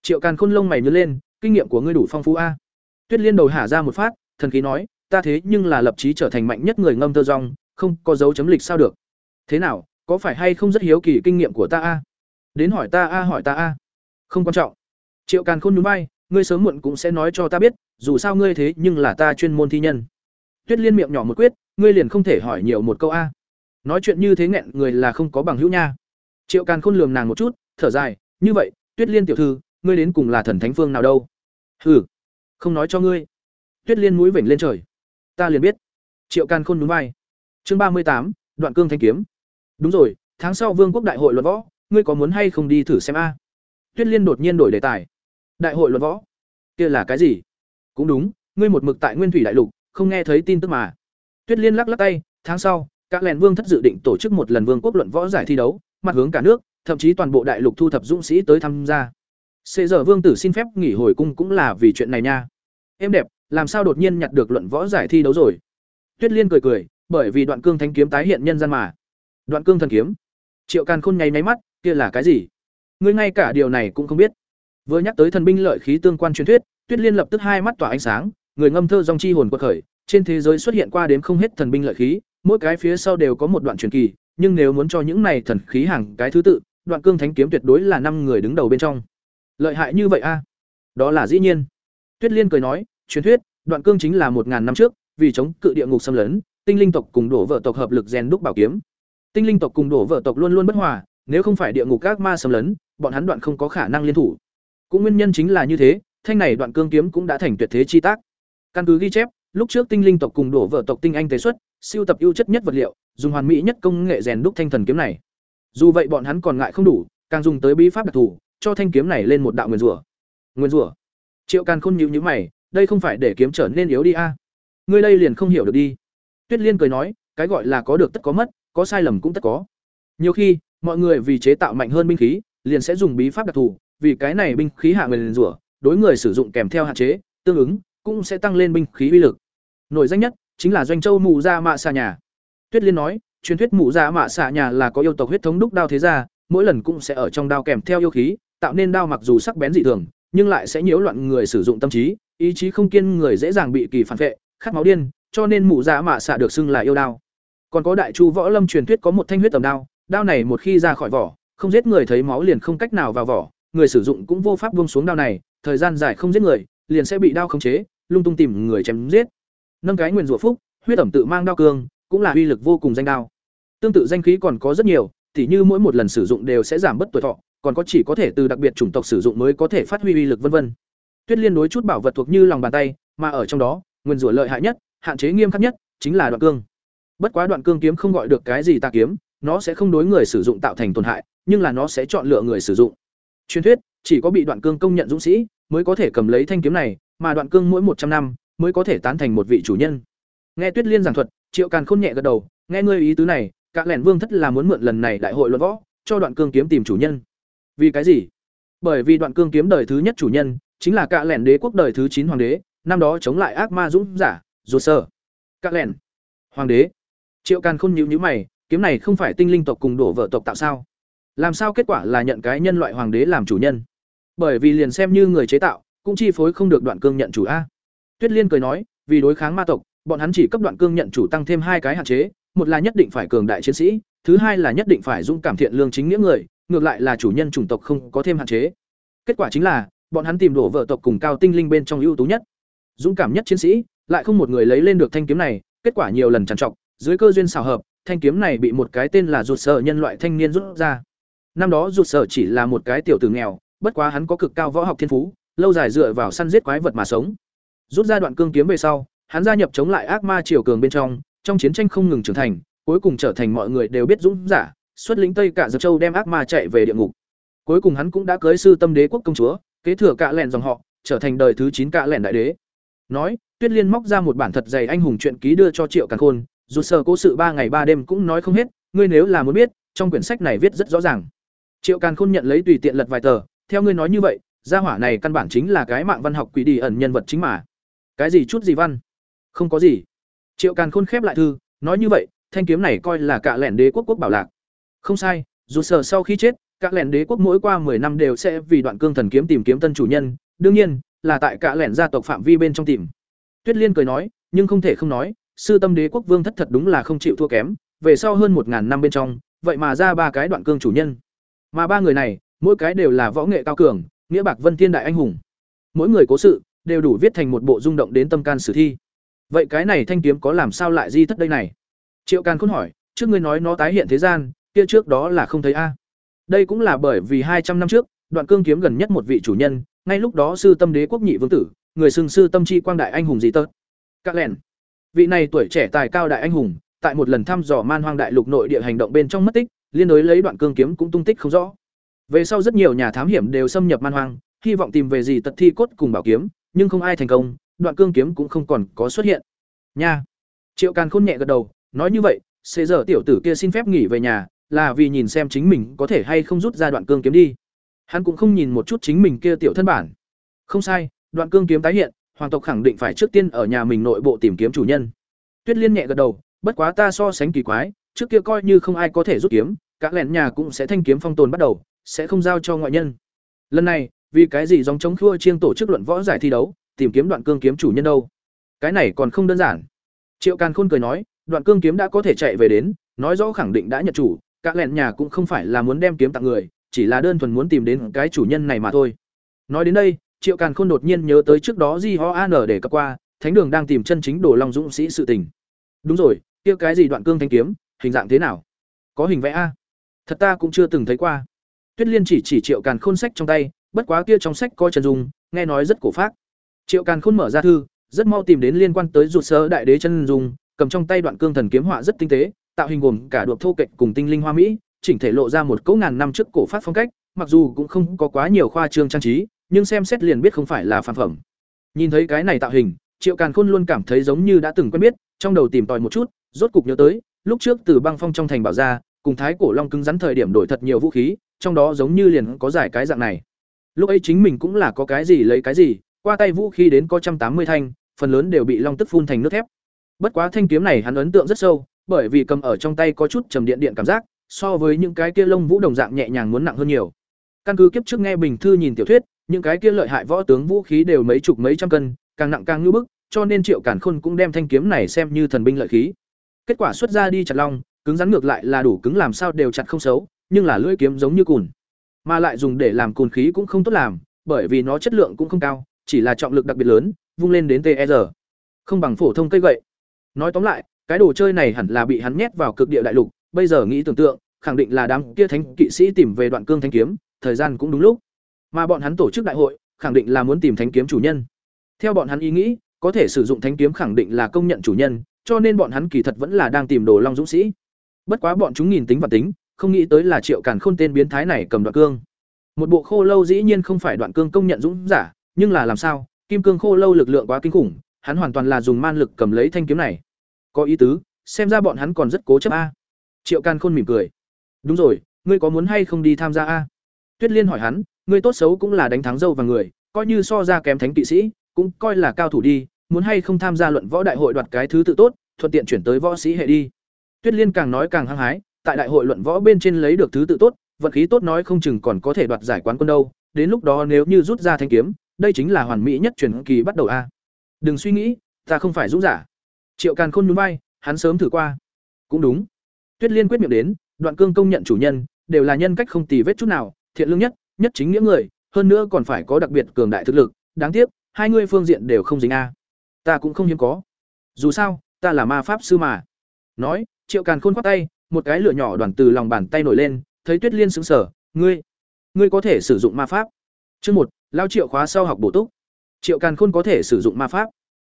Triệu Càn Khôn lông mày nhớ lên, kinh nghiệm của ngươi đủ phong phú a. Tuyết Liên đầu hả ra một phát, thần khí nói, ta thế nhưng là lập chí trở thành mạnh nhất người ngâm thơ rong, không có dấu chấm lịch sao được. Thế nào, có phải hay không rất hiếu kỳ kinh nghiệm của ta a? Đến hỏi ta a hỏi ta a. Không quan trọng. Triệu Càn Khôn núi bay ngươi sớm muộn cũng sẽ nói cho ta biết, dù sao ngươi thế nhưng là ta chuyên môn thi nhân. Tuyết Liên miệng nhỏ một quyết, ngươi liền không thể hỏi nhiều một câu a. Nói chuyện như thế nghẹn người là không có bằng hữu nha. Triệu Càn Khôn lườm nàng một chút, thở dài, như vậy, Tuyết Liên tiểu thư, ngươi đến cùng là thần thánh phương nào đâu? Hừ, không nói cho ngươi. Tuyết Liên mũi vểnh lên trời. Ta liền biết. Triệu Càn Khôn nhún vai. Chương ba mươi tám, Đoạn Cương Thanh kiếm. Đúng rồi, tháng sau Vương quốc đại hội luận võ, ngươi có muốn hay không đi thử xem a? Tuyết Liên đột nhiên đổi đề tài. Đại hội luận võ? Kia là cái gì? Cũng đúng, ngươi một mực tại Nguyên Thủy đại lục, không nghe thấy tin tức mà. Tuyết Liên lắc lắc tay, tháng sau, các lèn vương thất dự định tổ chức một lần vương quốc luận võ giải thi đấu, mặt hướng cả nước, thậm chí toàn bộ đại lục thu thập dũng sĩ tới tham gia. Xế giờ vương tử xin phép nghỉ hồi cung cũng là vì chuyện này nha. Em đẹp, làm sao đột nhiên nhặt được luận võ giải thi đấu rồi? Tuyết Liên cười cười, bởi vì đoạn cương thánh kiếm tái hiện nhân gian mà. Đoạn cương thần kiếm. Triệu Càn Khôn nháy nháy mắt, kia là cái gì? Ngươi ngay cả điều này cũng không biết. Vừa nhắc tới thần binh lợi khí tương quan truyền thuyết, Tuyết Liên lập tức hai mắt tỏa ánh sáng, người ngâm thơ dòng chi hồn quật khởi, trên thế giới xuất hiện qua đến không hết thần binh lợi khí, mỗi cái phía sau đều có một đoạn truyền kỳ, nhưng nếu muốn cho những này thần khí hàng cái thứ tự, đoạn cương thánh kiếm tuyệt đối là năm người đứng đầu bên trong. Lợi hại như vậy a? Đó là dĩ nhiên. Tuyết Liên cười nói, truyền thuyết, đoạn cương chính là một ngàn năm trước, vì chống cự địa ngục xâm lấn, tinh linh tộc cùng đổ vợ tộc hợp lực rèn đúc bảo kiếm. Tinh linh tộc cùng đổ vợ tộc luôn luôn bất hòa, nếu không phải địa ngục các ma xâm lấn, bọn hắn đoạn không có khả năng liên thủ. Cũng nguyên nhân chính là như thế, thanh này đoạn cương kiếm cũng đã thành tuyệt thế chi tác. Căn cứ ghi chép, lúc trước tinh linh tộc cùng đổ vợ tộc tinh anh tế xuất siêu tập ưu chất nhất vật liệu dùng hoàn mỹ nhất công nghệ rèn đúc thanh thần kiếm này. Dù vậy bọn hắn còn ngại không đủ càng dùng tới bí pháp đặc thù cho thanh kiếm này lên một đạo nguyên rủa. Nguyên rủa. Triệu càn khôn nhíu nhíu mày đây không phải để kiếm trở nên yếu đi a? À. ngươi đây liền không hiểu được đi. Tuyết liên cười nói cái gọi là có được tất có mất có sai lầm cũng tất có. Nhiều khi mọi người vì chế tạo mạnh hơn binh khí liền sẽ dùng bí pháp đặc thù vì cái này binh khí hạ liền rủa, đối người sử dụng kèm theo hạn chế, tương ứng, cũng sẽ tăng lên binh khí uy lực. Nổi danh nhất chính là doanh châu mù ra mạ xà nhà. Tuyết liên nói, truyền thuyết mù ra mạ xà nhà là có yêu tộc huyết thống đúc đao thế gia, mỗi lần cũng sẽ ở trong đao kèm theo yêu khí, tạo nên đao mặc dù sắc bén dị thường, nhưng lại sẽ nhiễu loạn người sử dụng tâm trí, ý chí không kiên người dễ dàng bị kỳ phản vệ, khát máu điên, cho nên mù ra mạ xà được xưng là yêu đao. Còn có đại chu võ lâm truyền thuyết có một thanh huyết tầm đao đao này một khi ra khỏi vỏ, không giết người thấy máu liền không cách nào vào vỏ người sử dụng cũng vô pháp buông xuống đao này, thời gian dài không giết người, liền sẽ bị đao khống chế, lung tung tìm người chém giết. Nâng cái nguyên rủa phúc, huyết ẩm tự mang đao cương, cũng là uy lực vô cùng danh đao. Tương tự danh khí còn có rất nhiều, tỉ như mỗi một lần sử dụng đều sẽ giảm bất tuổi thọ, còn có chỉ có thể từ đặc biệt chủng tộc sử dụng mới có thể phát huy uy lực vân vân. Tuyết liên đối chút bảo vật thuộc như lòng bàn tay, mà ở trong đó, nguyên rủa lợi hại nhất, hạn chế nghiêm khắc nhất, chính là đoạn cương. Bất quá đoạn cương kiếm không gọi được cái gì ta kiếm, nó sẽ không đối người sử dụng tạo thành tổn hại, nhưng là nó sẽ chọn lựa người sử dụng truyền thuyết, chỉ có bị đoạn cương công nhận dũng sĩ mới có thể cầm lấy thanh kiếm này, mà đoạn cương mỗi một trăm năm mới có thể tán thành một vị chủ nhân. Nghe tuyết liên giảng thuật, triệu càn khôn nhẹ gật đầu, nghe ngươi ý tứ này các lẻn vương thất là muốn mượn lần này đại hội luận võ, cho đoạn cương kiếm tìm chủ nhân. Vì cái gì? Bởi vì đoạn cương kiếm đời thứ nhất chủ nhân chính là cạ lẻn đế quốc đời thứ chín hoàng đế, năm đó chống lại ác ma dũng giả, ruột sơ. Cạ lẻn. Hoàng đế. Triệu càn khôn nhíu nhíu mày, kiếm này không phải tinh linh tộc cùng đổ vợ tộc tạo sao? Làm sao kết quả là nhận cái nhân loại hoàng đế làm chủ nhân? Bởi vì liền xem như người chế tạo, cũng chi phối không được đoạn cương nhận chủ a. Tuyết liên cười nói, vì đối kháng ma tộc, bọn hắn chỉ cấp đoạn cương nhận chủ tăng thêm hai cái hạn chế, một là nhất định phải cường đại chiến sĩ, thứ hai là nhất định phải dung cảm thiện lương chính nghĩa người, ngược lại là chủ nhân chủng tộc không có thêm hạn chế. Kết quả chính là, bọn hắn tìm đổ vợ tộc cùng cao tinh linh bên trong ưu tú nhất. Dũng cảm nhất chiến sĩ, lại không một người lấy lên được thanh kiếm này, kết quả nhiều lần trằn trọc, dưới cơ duyên xào hợp, thanh kiếm này bị một cái tên là rụt sợ nhân loại thanh niên rút ra năm đó rụt sở chỉ là một cái tiểu tử nghèo, bất quá hắn có cực cao võ học thiên phú, lâu dài dựa vào săn giết quái vật mà sống. Rút ra đoạn cương kiếm về sau, hắn gia nhập chống lại ác ma triều cường bên trong trong chiến tranh không ngừng trưởng thành, cuối cùng trở thành mọi người đều biết dũng giả, xuất lĩnh tây cả dập châu đem ác ma chạy về địa ngục. Cuối cùng hắn cũng đã cưới sư tâm đế quốc công chúa, kế thừa cạ lẻn dòng họ, trở thành đời thứ chín cạ lẻn đại đế. Nói, tuyết liên móc ra một bản thật dày anh hùng truyện ký đưa cho triệu càn khôn dù sợ cố sự ba ngày ba đêm cũng nói không hết, ngươi nếu là muốn biết, trong quyển sách này viết rất rõ ràng triệu càn khôn nhận lấy tùy tiện lật vài tờ, theo ngươi nói như vậy, gia hỏa này căn bản chính là cái mạng văn học quỷ đi ẩn nhân vật chính mà. Cái gì chút gì văn? Không có gì. Triệu càn khôn khép lại thư, nói như vậy, thanh kiếm này coi là cả lẻn đế quốc quốc bảo lạc. Không sai, dù sở sau khi chết, cạ lẻn đế quốc mỗi qua 10 năm đều sẽ vì đoạn cương thần kiếm tìm kiếm tân chủ nhân, đương nhiên, là tại cả lẻn gia tộc phạm vi bên trong tìm. Tuyết liên cười nói, nhưng không thể không nói, sư tâm đế quốc vương thất thật đúng là không chịu thua kém, về sau hơn một ngàn năm bên trong, vậy mà ra ba cái đoạn cương chủ nhân mà ba người này, mỗi cái đều là võ nghệ cao cường, nghĩa bạc vân thiên đại anh hùng. Mỗi người cố sự, đều đủ viết thành một bộ rung động đến tâm can sử thi. Vậy cái này thanh kiếm có làm sao lại di thất đây này? Triệu càn khôn hỏi, trước ngươi nói nó tái hiện thế gian, kia trước đó là không thấy a. Đây cũng là bởi vì hai trăm năm trước, đoạn cương kiếm gần nhất một vị chủ nhân, ngay lúc đó sư tâm đế quốc nhị vương tử, người xưng sư tâm chi quang đại anh hùng gì tớt các lẻn vị này tuổi trẻ tài cao đại anh hùng, tại một lần thăm dò man hoang đại lục nội địa hành động bên trong mất tích liên đối lấy đoạn cương kiếm cũng tung tích không rõ. Về sau rất nhiều nhà thám hiểm đều xâm nhập man hoang, hy vọng tìm về gì tật thi cốt cùng bảo kiếm, nhưng không ai thành công, đoạn cương kiếm cũng không còn có xuất hiện. Nha. Triệu càn khôn nhẹ gật đầu, nói như vậy xế giờ tiểu tử kia xin phép nghỉ về nhà, là vì nhìn xem chính mình có thể hay không rút ra đoạn cương kiếm đi. Hắn cũng không nhìn một chút chính mình kia tiểu thân bản. Không sai, đoạn cương kiếm tái hiện, hoàng tộc khẳng định phải trước tiên ở nhà mình nội bộ tìm kiếm chủ nhân. Tuyết liên nhẹ gật đầu, bất quá ta so sánh kỳ quái trước kia coi như không ai có thể rút kiếm các lẻn nhà cũng sẽ thanh kiếm phong tồn bắt đầu, sẽ không giao cho ngoại nhân. Lần này, vì cái gì dòng chống khua chiêng tổ chức luận võ giải thi đấu, tìm kiếm đoạn cương kiếm chủ nhân đâu? Cái này còn không đơn giản. Triệu càn khôn cười nói, đoạn cương kiếm đã có thể chạy về đến, nói rõ khẳng định đã nhận chủ các lẻn nhà cũng không phải là muốn đem kiếm tặng người, chỉ là đơn thuần muốn tìm đến cái chủ nhân này mà thôi. Nói đến đây, triệu càn khôn đột nhiên nhớ tới trước đó di ho an để cập qua, thánh đường đang tìm chân chính đồ long dũng sĩ sự tình. Đúng rồi, kia cái gì đoạn cương thanh kiếm? Hình dạng thế nào? Có hình vẽ a? Thật ta cũng chưa từng thấy qua. Tuyết liên chỉ chỉ triệu càn khôn sách trong tay bất quá kia trong sách coi chân dung nghe nói rất cổ phác. Triệu càn khôn mở ra thư rất mau tìm đến liên quan tới rụt sơ đại đế chân dung, cầm trong tay đoạn cương thần kiếm họa rất tinh tế, tạo hình gồm cả đuộc thô kệch cùng tinh linh hoa mỹ, chỉnh thể lộ ra một cấu ngàn năm trước cổ phát phong cách, mặc dù cũng không có quá nhiều khoa trương trang trí, nhưng xem xét liền biết không phải là phản phẩm. Nhìn thấy cái này tạo hình, Triệu Càn Khôn luôn cảm thấy giống như đã từng quen biết, trong đầu tìm tòi một chút, rốt cục nhớ tới, lúc trước từ băng phong trong thành bảo ra, cùng thái cổ long cứng rắn thời điểm đổi thật nhiều vũ khí, trong đó giống như liền có giải cái dạng này. Lúc ấy chính mình cũng là có cái gì lấy cái gì, qua tay vũ khí đến có trăm tám mươi thanh, phần lớn đều bị long tức phun thành nước thép. Bất quá thanh kiếm này hắn ấn tượng rất sâu, bởi vì cầm ở trong tay có chút trầm điện điện cảm giác, so với những cái kia lông vũ đồng dạng nhẹ nhàng muốn nặng hơn nhiều. Căn cứ kiếp trước nghe Bình thư nhìn tiểu thuyết, những cái kia lợi hại võ tướng vũ khí đều mấy chục mấy trăm cân, càng nặng càng như bức, cho nên Triệu Cản Khôn cũng đem thanh kiếm này xem như thần binh lợi khí. Kết quả xuất ra đi chặt long, cứng rắn ngược lại là đủ cứng làm sao đều chặt không xấu, nhưng là lưỡi kiếm giống như cùn. Mà lại dùng để làm cùn khí cũng không tốt làm, bởi vì nó chất lượng cũng không cao, chỉ là trọng lực đặc biệt lớn, vung lên đến ter E không bằng phổ thông cây gậy. Nói tóm lại, cái đồ chơi này hẳn là bị hắn nhét vào cực địa đại lục, bây giờ nghĩ tưởng tượng, khẳng định là đám kia thánh kỵ sĩ tìm về đoạn cương thanh kiếm, thời gian cũng đúng lúc. Mà bọn hắn tổ chức đại hội, khẳng định là muốn tìm thánh kiếm chủ nhân. Theo bọn hắn ý nghĩ, có thể sử dụng thánh kiếm khẳng định là công nhận chủ nhân, cho nên bọn hắn kỳ thật vẫn là đang tìm đồ long dũng sĩ. Bất quá bọn chúng nhìn tính và tính, không nghĩ tới là Triệu Càn Khôn tên biến thái này cầm đoạn cương. Một bộ khô lâu dĩ nhiên không phải đoạn cương công nhận dũng giả, nhưng là làm sao? Kim cương khô lâu lực lượng quá kinh khủng, hắn hoàn toàn là dùng man lực cầm lấy thanh kiếm này. Có ý tứ, xem ra bọn hắn còn rất cố chấp a. Triệu Càn Khôn mỉm cười. Đúng rồi, ngươi có muốn hay không đi tham gia a? Tuyết Liên hỏi hắn, ngươi tốt xấu cũng là đánh thắng dâu và người, coi như so ra kém thánh kỵ sĩ, cũng coi là cao thủ đi, muốn hay không tham gia luận võ đại hội đoạt cái thứ tự tốt, thuận tiện chuyển tới võ sĩ hệ đi. Tuyết Liên càng nói càng hăng hái, tại đại hội luận võ bên trên lấy được thứ tự tốt, vận khí tốt nói không chừng còn có thể đoạt giải quán quân đâu, đến lúc đó nếu như rút ra thanh kiếm, đây chính là hoàn mỹ nhất truyền kỳ bắt đầu a. Đừng suy nghĩ, ta không phải dũng giả. Triệu Càn Khôn nhún vai, hắn sớm thử qua. Cũng đúng. Tuyết Liên quyết miệng đến, Đoạn Cương công nhận chủ nhân, đều là nhân cách không tì vết chút nào, thiện lương nhất, nhất chính nghĩa người, hơn nữa còn phải có đặc biệt cường đại thực lực, đáng tiếc, hai người phương diện đều không dính a. Ta cũng không hiếm có. Dù sao, ta là ma pháp sư mà. Nói, Triệu Càn Khôn khoác tay, một cái lửa nhỏ đoàn từ lòng bàn tay nổi lên, thấy Tuyết Liên sững sờ, "Ngươi, ngươi có thể sử dụng ma pháp?" Chương một, lao Triệu khóa sau học bổ túc. Triệu Càn Khôn có thể sử dụng ma pháp.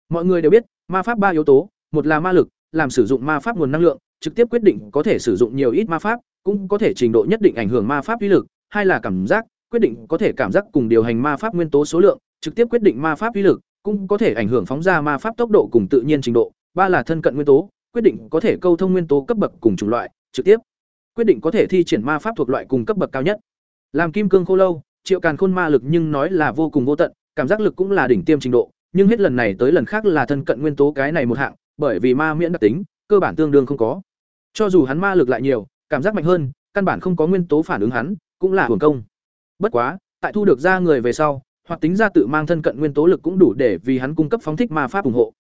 Mọi người đều biết, ma pháp ba yếu tố, một là ma lực, làm sử dụng ma pháp nguồn năng lượng, trực tiếp quyết định có thể sử dụng nhiều ít ma pháp, cũng có thể trình độ nhất định ảnh hưởng ma pháp uy lực, hai là cảm giác, quyết định có thể cảm giác cùng điều hành ma pháp nguyên tố số lượng, trực tiếp quyết định ma pháp uy lực, cũng có thể ảnh hưởng phóng ra ma pháp tốc độ cùng tự nhiên trình độ, ba là thân cận nguyên tố, quyết định có thể câu thông nguyên tố cấp bậc cùng chủng loại, trực tiếp quyết định có thể thi triển ma pháp thuộc loại cùng cấp bậc cao nhất. Làm kim cương khô lâu, Triệu Càn Khôn ma lực nhưng nói là vô cùng vô tận, cảm giác lực cũng là đỉnh tiêm trình độ, nhưng hết lần này tới lần khác là thân cận nguyên tố cái này một hạng, bởi vì ma miễn đặc tính, cơ bản tương đương không có. Cho dù hắn ma lực lại nhiều, cảm giác mạnh hơn, căn bản không có nguyên tố phản ứng hắn, cũng là hưởng công. Bất quá, tại thu được ra người về sau, hoặc tính ra tự mang thân cận nguyên tố lực cũng đủ để vì hắn cung cấp phóng thích ma pháp ủng hộ.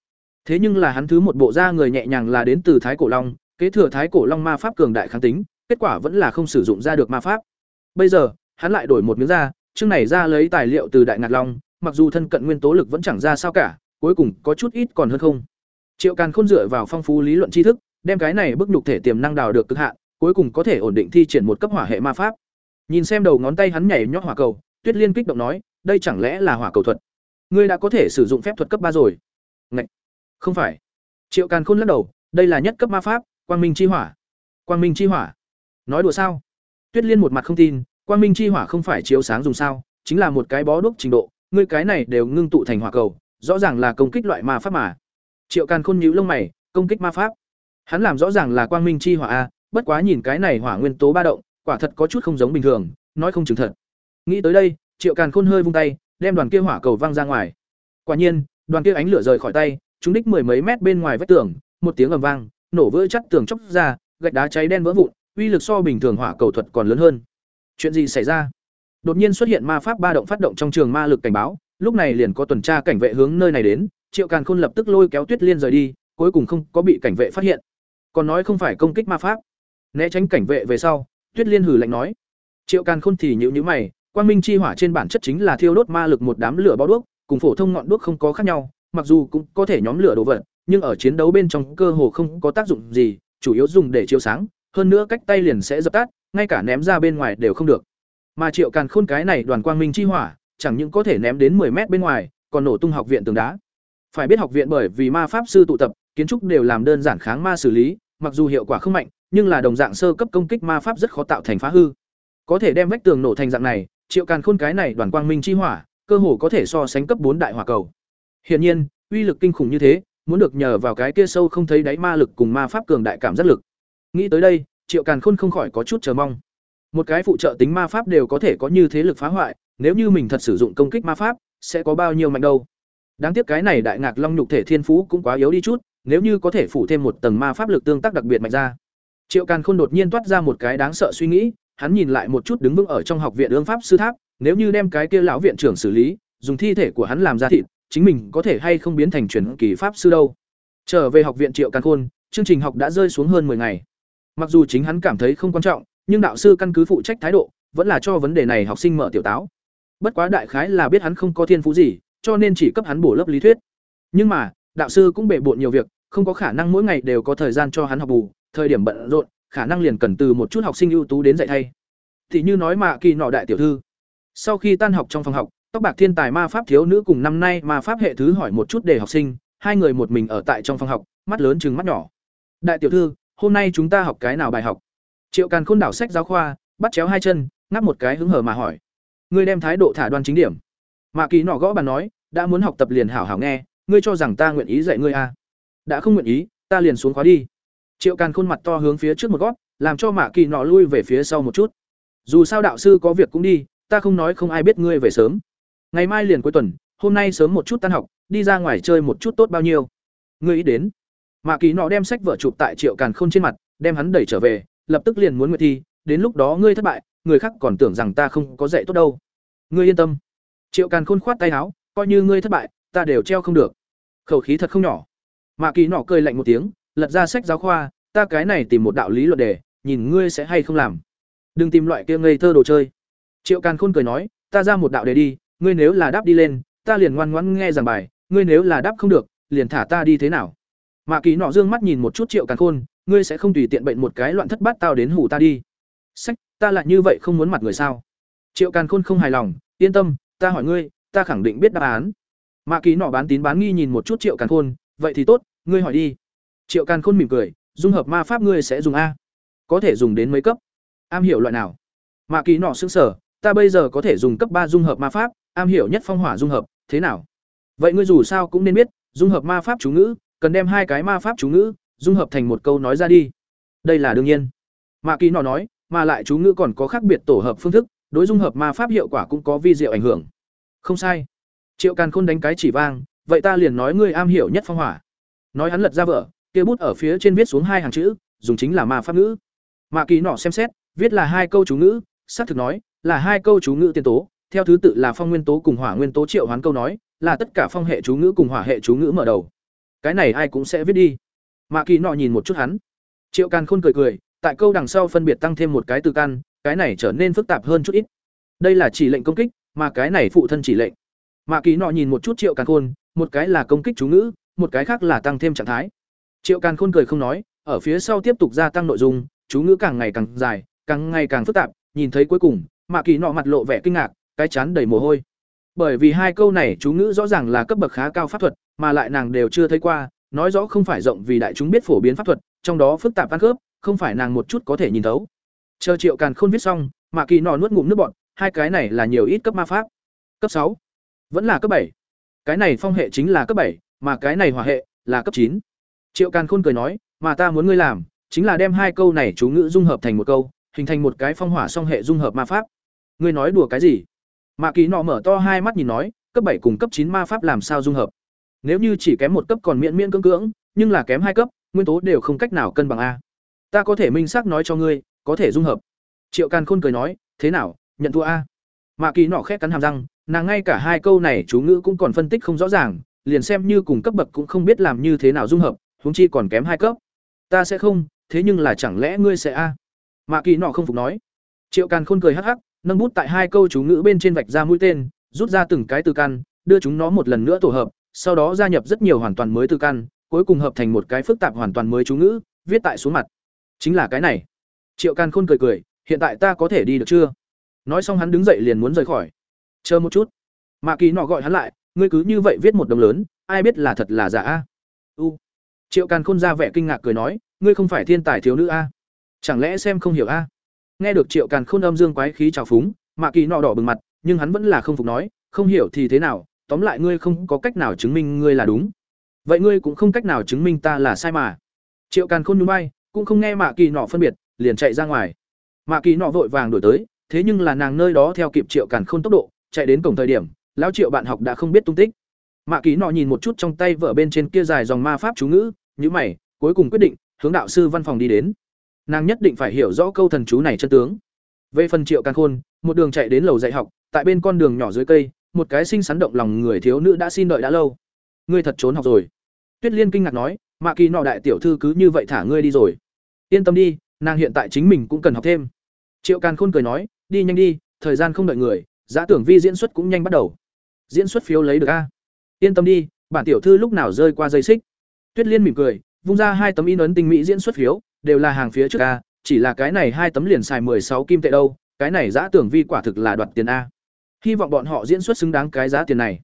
Thế nhưng là hắn thứ một bộ da người nhẹ nhàng là đến từ Thái Cổ Long, kế thừa Thái Cổ Long ma pháp cường đại kháng tính, kết quả vẫn là không sử dụng ra được ma pháp. Bây giờ, hắn lại đổi một miếng da, chương này ra lấy tài liệu từ Đại Ngạc Long, mặc dù thân cận nguyên tố lực vẫn chẳng ra sao cả, cuối cùng có chút ít còn hơn không. Triệu Càn Khôn dựa vào phong phú lý luận tri thức, đem cái này bức nhục thể tiềm năng đào được cực hạn, cuối cùng có thể ổn định thi triển một cấp hỏa hệ ma pháp. Nhìn xem đầu ngón tay hắn nhảy nhót hỏa cầu, Tuyết Liên kích động nói, đây chẳng lẽ là hỏa cầu thuật? Ngươi đã có thể sử dụng phép thuật cấp ba rồi? Ngậy. Không phải. Triệu Càn Khôn lắc đầu, đây là nhất cấp ma pháp, Quang Minh chi hỏa. Quang Minh chi hỏa? Nói đùa sao? Tuyết Liên một mặt không tin, Quang Minh chi hỏa không phải chiếu sáng dùng sao, chính là một cái bó đuốc trình độ, ngươi cái này đều ngưng tụ thành hỏa cầu, rõ ràng là công kích loại ma pháp mà. Triệu Càn Khôn nhíu lông mày, công kích ma pháp. Hắn làm rõ ràng là Quang Minh chi hỏa a, bất quá nhìn cái này hỏa nguyên tố ba động, quả thật có chút không giống bình thường, nói không chứng thật. Nghĩ tới đây, Triệu Càn Khôn hơi vung tay, đem đoàn kia hỏa cầu văng ra ngoài. Quả nhiên, đoàn kia ánh lửa rời khỏi tay, chúng đích mười mấy mét bên ngoài vách tường, một tiếng ầm vang, nổ vỡ chắc tường chốc ra, gạch đá cháy đen vỡ vụn, uy lực so bình thường hỏa cầu thuật còn lớn hơn. Chuyện gì xảy ra? Đột nhiên xuất hiện ma pháp ba động phát động trong trường ma lực cảnh báo, lúc này liền có tuần tra cảnh vệ hướng nơi này đến, Triệu Càn Khôn lập tức lôi kéo Tuyết Liên rời đi, cuối cùng không có bị cảnh vệ phát hiện. Còn nói không phải công kích ma pháp. Né tránh cảnh vệ về sau, Tuyết Liên hừ lạnh nói. Triệu Càn Khôn thì nhíu nhíu mày, quang minh chi hỏa trên bản chất chính là thiêu đốt ma lực một đám lửa bao đuốc, cùng phổ thông ngọn đuốc không có khác nhau, mặc dù cũng có thể nhóm lửa đồ vật, nhưng ở chiến đấu bên trong cơ hồ không có tác dụng gì, chủ yếu dùng để chiếu sáng, hơn nữa cách tay liền sẽ dập tắt, ngay cả ném ra bên ngoài đều không được. Mà Triệu Càn Khôn cái này đoàn quang minh chi hỏa, chẳng những có thể ném đến 10 mét bên ngoài, còn nổ tung học viện tường đá. phải biết học viện bởi vì ma pháp sư tụ tập kiến trúc đều làm đơn giản kháng ma xử lý mặc dù hiệu quả không mạnh nhưng là đồng dạng sơ cấp công kích ma pháp rất khó tạo thành phá hư có thể đem vách tường nổ thành dạng này triệu càn khôn cái này đoàn quang minh chi hỏa cơ hồ có thể so sánh cấp bốn đại hỏa cầu hiển nhiên, uy lực kinh khủng như thế, muốn được nhờ vào cái kia sâu không thấy đáy ma lực cùng ma pháp cường đại cảm giác lực. Nghĩ tới đây, triệu càn khôn không khỏi có chút chờ mong. Một cái phụ trợ tính ma pháp đều có thể có như thế lực phá hoại, nếu như mình thật sử dụng công kích ma pháp, sẽ có bao nhiêu mạnh đâu. Đáng tiếc cái này đại ngạc long nhục thể thiên phú cũng quá yếu đi chút, nếu như có thể phủ thêm một tầng ma pháp lực tương tác đặc biệt mạnh ra. Triệu càn khôn đột nhiên toát ra một cái đáng sợ suy nghĩ, hắn nhìn lại một chút đứng vững ở trong học viện ương pháp sư tháp, nếu như đem cái kia lão viện trưởng xử lý, dùng thi thể của hắn làm ra thịt chính mình có thể hay không biến thành truyền kỳ pháp sư đâu. Trở về học viện triệu càn khôn, chương trình học đã rơi xuống hơn 10 ngày. Mặc dù chính hắn cảm thấy không quan trọng, nhưng đạo sư căn cứ phụ trách thái độ, vẫn là cho vấn đề này học sinh mở tiểu táo. Bất quá đại khái là biết hắn không có thiên phú gì, cho nên chỉ cấp hắn bổ lớp lý thuyết. Nhưng mà, đạo sư cũng bể bộn nhiều việc, không có khả năng mỗi ngày đều có thời gian cho hắn học bù, thời điểm bận rộn, khả năng liền cần từ một chút học sinh ưu tú đến dạy thay. Thì như nói mà kỳ nọ đại tiểu thư, sau khi tan học trong phòng học tóc bạc thiên tài ma pháp thiếu nữ cùng năm nay ma pháp hệ thứ hỏi một chút để học sinh, hai người một mình ở tại trong phòng học, mắt lớn chừng mắt nhỏ. Đại tiểu thư, hôm nay chúng ta học cái nào bài học? Triệu càn khôn đảo sách giáo khoa, bắt chéo hai chân, ngáp một cái hứng hở mà hỏi. Ngươi đem thái độ thả đoan chính điểm. Mạ kỳ nọ gõ bàn nói, đã muốn học tập liền hảo hảo nghe, ngươi cho rằng ta nguyện ý dạy ngươi à. đã không nguyện ý, ta liền xuống khóa đi. Triệu càn khôn mặt to hướng phía trước một gót, làm cho mạ kỳ nọ lui về phía sau một chút. Dù sao đạo sư có việc cũng đi, ta không nói không ai biết ngươi về sớm ngày mai liền cuối tuần, hôm nay sớm một chút tan học, đi ra ngoài chơi một chút tốt bao nhiêu. Ngươi ý đến. Mạ kỳ nọ đem sách vở chụp tại triệu càn khôn trên mặt, đem hắn đẩy trở về, lập tức liền muốn nguyệt thi, đến lúc đó ngươi thất bại, người khác còn tưởng rằng ta không có dạy tốt đâu. Ngươi yên tâm. Triệu càn khôn khoát tay áo, coi như ngươi thất bại, ta đều treo không được. Khẩu khí thật không nhỏ. Mạ kỳ nọ cười lạnh một tiếng, lật ra sách giáo khoa, ta cái này tìm một đạo lý luận đề, nhìn ngươi sẽ hay không làm. Đừng tìm loại kia ngây thơ đồ chơi. Triệu càn khôn cười nói, ta ra một đạo đề đi ngươi nếu là đáp đi lên, ta liền ngoan ngoãn nghe giảng bài, ngươi nếu là đáp không được, liền thả ta đi thế nào? Mạ kỳ nọ dương mắt nhìn một chút triệu càn khôn, ngươi sẽ không tùy tiện bệnh một cái loạn thất bát tao đến hủ ta đi. Sách, ta lại như vậy không muốn mặt người sao? Triệu càn khôn không hài lòng, yên tâm, ta hỏi ngươi, ta khẳng định biết đáp án. Mạ kỳ nọ bán tín bán nghi nhìn một chút triệu càn khôn, vậy thì tốt, ngươi hỏi đi. Triệu càn khôn mỉm cười, dung hợp ma pháp ngươi sẽ dùng a. Có thể dùng đến mấy cấp? Am hiểu loại nào? Mạ kỳ nọ xứng sở ta bây giờ có thể dùng cấp ba dung hợp ma pháp am hiểu nhất phong hỏa dung hợp, thế nào? Vậy ngươi dù sao cũng nên biết, dung hợp ma pháp chú ngữ, cần đem hai cái ma pháp chú ngữ, dung hợp thành một câu nói ra đi. Đây là đương nhiên. Mạ kỳ nọ nói, mà lại chú ngữ còn có khác biệt tổ hợp phương thức, đối dung hợp ma pháp hiệu quả cũng có vi diệu ảnh hưởng. Không sai. Triệu càn khôn đánh cái chỉ vang, vậy ta liền nói ngươi am hiểu nhất phong hỏa. Nói hắn lật ra vở, kia bút ở phía trên viết xuống hai hàng chữ, dùng chính là ma pháp ngữ. Mạ kỳ nọ xem xét, viết là hai câu chú ngữ, xác thực nói, là hai câu chú ngữ tiên tố theo thứ tự là phong nguyên tố cùng hỏa nguyên tố triệu hoán câu nói, là tất cả phong hệ chú ngữ cùng hỏa hệ chú ngữ mở đầu. Cái này ai cũng sẽ viết đi. Mạ kỳ nọ nhìn một chút hắn. Triệu càn khôn cười cười, tại câu đằng sau phân biệt tăng thêm một cái từ căn, cái này trở nên phức tạp hơn chút ít. Đây là chỉ lệnh công kích, mà cái này phụ thân chỉ lệnh. Mạ kỳ nọ nhìn một chút triệu càn khôn, một cái là công kích chú ngữ, một cái khác là tăng thêm trạng thái. Triệu càn khôn cười không nói, ở phía sau tiếp tục gia tăng nội dung, chú ngữ càng ngày càng dài, càng ngày càng phức tạp, nhìn thấy cuối cùng, mạ kỳ nọ mặt lộ vẻ kinh ngạc cái chán đầy mồ hôi. Bởi vì hai câu này chú ngữ rõ ràng là cấp bậc khá cao pháp thuật, mà lại nàng đều chưa thấy qua, nói rõ không phải rộng vì đại chúng biết phổ biến pháp thuật, trong đó phức tạp ăn khớp, không phải nàng một chút có thể nhìn thấu. Chờ triệu càn khôn viết xong, mạ kỳ nọ nuốt ngụm nước bọn hai cái này là nhiều ít cấp ma pháp. Cấp sáu, vẫn là cấp bảy. Cái này phong hệ chính là cấp bảy, mà cái này hỏa hệ là cấp chín. Triệu càn khôn cười nói, mà ta muốn ngươi làm, chính là đem hai câu này chú ngữ dung hợp thành một câu, hình thành một cái phong hỏa song hệ dung hợp ma pháp. Ngươi nói đùa cái gì? Mạ kỳ nọ mở to hai mắt nhìn nói, cấp bảy cùng cấp chín ma pháp làm sao dung hợp? Nếu như chỉ kém một cấp còn miễn miễn cưỡng cưỡng, nhưng là kém hai cấp, nguyên tố đều không cách nào cân bằng a. Ta có thể minh xác nói cho ngươi, có thể dung hợp. Triệu càn khôn cười nói, thế nào, nhận thua a? Mạ kỳ nọ khét cắn hàm răng, nàng ngay cả hai câu này chú ngữ cũng còn phân tích không rõ ràng, liền xem như cùng cấp bậc cũng không biết làm như thế nào dung hợp, huống chi còn kém hai cấp. Ta sẽ không, thế nhưng là chẳng lẽ ngươi sẽ a? Mạ kỳ nọ không phục nói. Triệu càn khôn cười hắc hắc nâng bút tại hai câu chú ngữ bên trên vạch ra mũi tên, rút ra từng cái từ căn, đưa chúng nó một lần nữa tổ hợp, sau đó gia nhập rất nhiều hoàn toàn mới từ căn, cuối cùng hợp thành một cái phức tạp hoàn toàn mới chú ngữ, viết tại xuống mặt. Chính là cái này. Triệu can khôn cười cười, hiện tại ta có thể đi được chưa? Nói xong hắn đứng dậy liền muốn rời khỏi. Chờ một chút. Mạ kỳ nọ gọi hắn lại, ngươi cứ như vậy viết một đồng lớn, ai biết là thật là giả a? U. Triệu càn khôn ra vẻ kinh ngạc cười nói, ngươi không phải thiên tài thiếu nữ a? Chẳng lẽ xem không hiểu a? Nghe được triệu càn khôn âm dương quái khí trào phúng, mạ kỳ nọ đỏ bừng mặt, nhưng hắn vẫn là không phục nói, không hiểu thì thế nào, tóm lại ngươi không có cách nào chứng minh ngươi là đúng. Vậy ngươi cũng không cách nào chứng minh ta là sai mà. Triệu càn khôn núi bay cũng không nghe mạ kỳ nọ phân biệt, liền chạy ra ngoài. Mạ kỳ nọ vội vàng đổi tới, thế nhưng là nàng nơi đó theo kịp triệu càn khôn tốc độ, chạy đến cổng thời điểm, lão triệu bạn học đã không biết tung tích. Mạ kỳ nọ nhìn một chút trong tay vở bên trên kia dài dòng ma pháp chú ngữ nhữ mày, cuối cùng quyết định, hướng đạo sư văn phòng đi đến nàng nhất định phải hiểu rõ câu thần chú này chân tướng. Về phần triệu càn khôn, một đường chạy đến lầu dạy học, tại bên con đường nhỏ dưới cây, một cái xinh xắn động lòng người thiếu nữ đã xin đợi đã lâu. Ngươi thật trốn học rồi. Tuyết liên kinh ngạc nói, mạ kỳ nọ đại tiểu thư cứ như vậy thả ngươi đi rồi. Yên tâm đi, nàng hiện tại chính mình cũng cần học thêm. Triệu càn khôn cười nói, đi nhanh đi, thời gian không đợi người, giá tưởng vi diễn xuất cũng nhanh bắt đầu. Diễn xuất phiếu lấy được a? Yên tâm đi, bản tiểu thư lúc nào rơi qua dây xích. Tuyết liên mỉm cười, vung ra hai tấm in ấn tinh mỹ diễn xuất phiếu đều là hàng phía trước a, chỉ là cái này hai tấm liền xài sáu kim tệ đâu, cái này giá tưởng vi quả thực là đoạt tiền a. Hy vọng bọn họ diễn xuất xứng đáng cái giá tiền này.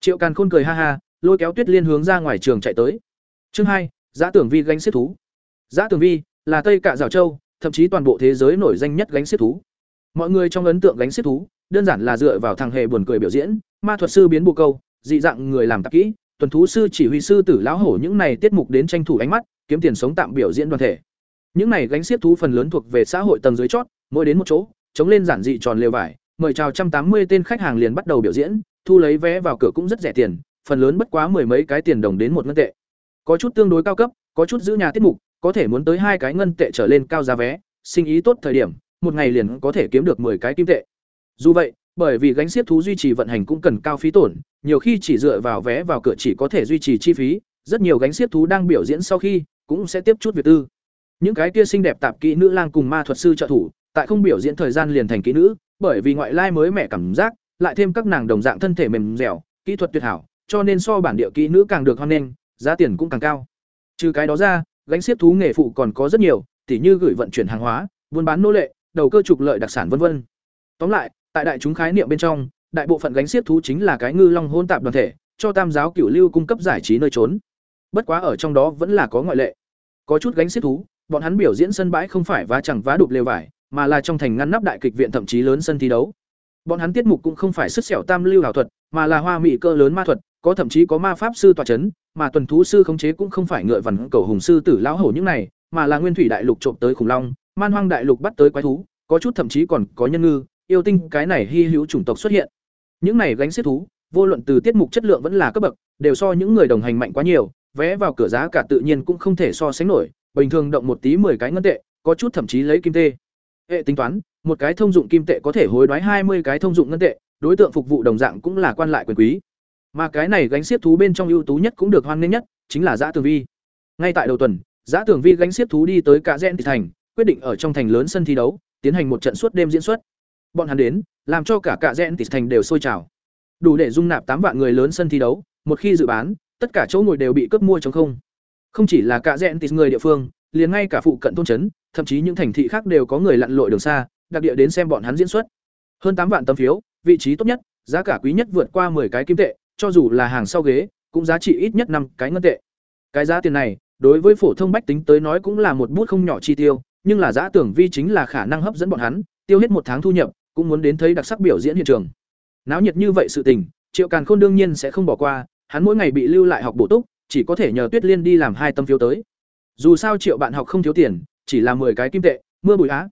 Triệu càn khôn cười ha ha, lôi kéo tuyết liên hướng ra ngoài trường chạy tới. Chương hai, giá tưởng vi gánh xếp thú. Giá tưởng vi là tây cạ Giảo châu, thậm chí toàn bộ thế giới nổi danh nhất gánh xếp thú. Mọi người trong ấn tượng gánh xếp thú, đơn giản là dựa vào thằng hề buồn cười biểu diễn, ma thuật sư biến bồ câu, dị dạng người làm tạp kỹ, tuần thú sư chỉ huy sư tử lão hổ những này tiết mục đến tranh thủ ánh mắt, kiếm tiền sống tạm biểu diễn đoàn thể những này gánh xiết thú phần lớn thuộc về xã hội tầng dưới chót mỗi đến một chỗ chống lên giản dị tròn lều vải mời chào trăm tám mươi tên khách hàng liền bắt đầu biểu diễn thu lấy vé vào cửa cũng rất rẻ tiền phần lớn bất quá mười mấy cái tiền đồng đến một ngân tệ có chút tương đối cao cấp có chút giữ nhà tiết mục có thể muốn tới hai cái ngân tệ trở lên cao giá vé sinh ý tốt thời điểm một ngày liền có thể kiếm được 10 cái kim tệ. Dù vậy, bởi vì gánh xiết thú duy trì vận hành cũng cần cao phí tổn, nhiều khi chỉ dựa vào vé vào cửa chỉ có thể duy trì chi phí, rất nhiều gánh xiết thú đang biểu diễn sau khi cũng sẽ tiếp chút việc tư. Những cái kia xinh đẹp tạp kỹ nữ lang cùng ma thuật sư trợ thủ, tại không biểu diễn thời gian liền thành kỹ nữ, bởi vì ngoại lai mới mẻ cảm giác, lại thêm các nàng đồng dạng thân thể mềm dẻo, kỹ thuật tuyệt hảo, cho nên so bản địa kỹ nữ càng được hoan nghênh, giá tiền cũng càng cao. Trừ cái đó ra, gánh xiết thú nghề phụ còn có rất nhiều, tỉ như gửi vận chuyển hàng hóa, buôn bán nô lệ, đầu cơ trục lợi đặc sản vân vân. Tóm lại, tại đại chúng khái niệm bên trong, đại bộ phận gánh xiết thú chính là cái ngư long hôn tạp đoàn thể, cho tam giáo cửu lưu cung cấp giải trí nơi trốn. Bất quá ở trong đó vẫn là có ngoại lệ. Có chút gánh xiết thú, bọn hắn biểu diễn sân bãi không phải vá chẳng vá đục lều vải, mà là trong thành ngăn nắp đại kịch viện thậm chí lớn sân thi đấu. Bọn hắn tiết mục cũng không phải sức sẹo tam lưu ảo thuật, mà là hoa mỹ cơ lớn ma thuật, có thậm chí có ma pháp sư tọa chấn, mà tuần thú sư khống chế cũng không phải ngựa vằn cầu hùng sư tử lão hổ những này, mà là nguyên thủy đại lục trộm tới khủng long, man hoang đại lục bắt tới quái thú, có chút thậm chí còn có nhân ngư, yêu tinh cái này hy hữu chủng tộc xuất hiện. Những này gánh xếp thú, vô luận từ tiết mục chất lượng vẫn là cấp bậc, đều so những người đồng hành mạnh quá nhiều, vé vào cửa giá cả tự nhiên cũng không thể so sánh nổi, bình thường động một tí 10 cái ngân tệ, có chút thậm chí lấy kim tệ. Hệ tính toán, một cái thông dụng kim tệ có thể hối đoái 20 cái thông dụng ngân tệ, đối tượng phục vụ đồng dạng cũng là quan lại quyền quý. Mà cái này gánh xiếc thú bên trong ưu tú nhất cũng được hoan nghênh nhất, chính là Dã Tường Vi. Ngay tại đầu tuần, Dã Tường Vi gánh xiếc thú đi tới cả Gen thành, quyết định ở trong thành lớn sân thi đấu, tiến hành một trận suốt đêm diễn xuất. Bọn hắn đến, làm cho cả cả Gen thành đều sôi trào. Đủ để dung nạp tám vạn người lớn sân thi đấu, một khi dự bán, tất cả chỗ ngồi đều bị cướp mua trống không. Không chỉ là cả Gen người địa phương, liền ngay cả phụ cận thôn trấn, thậm chí những thành thị khác đều có người lặn lội đường xa, đặc địa đến xem bọn hắn diễn xuất. Hơn tám vạn tấm phiếu, vị trí tốt nhất, giá cả quý nhất vượt qua 10 cái kim tệ, cho dù là hàng sau ghế, cũng giá trị ít nhất năm cái ngân tệ. Cái giá tiền này, đối với phổ thông bách tính tới nói cũng là một bút không nhỏ chi tiêu, nhưng là giá tưởng vi chính là khả năng hấp dẫn bọn hắn, tiêu hết một tháng thu nhập, cũng muốn đến thấy đặc sắc biểu diễn hiện trường. Náo nhiệt như vậy sự tình, Triệu Càn Khôn đương nhiên sẽ không bỏ qua, hắn mỗi ngày bị lưu lại học bổ túc, chỉ có thể nhờ Tuyết Liên đi làm hai tấm phiếu tới. Dù sao Triệu bạn học không thiếu tiền, chỉ là 10 cái kim tệ, mưa bụi á.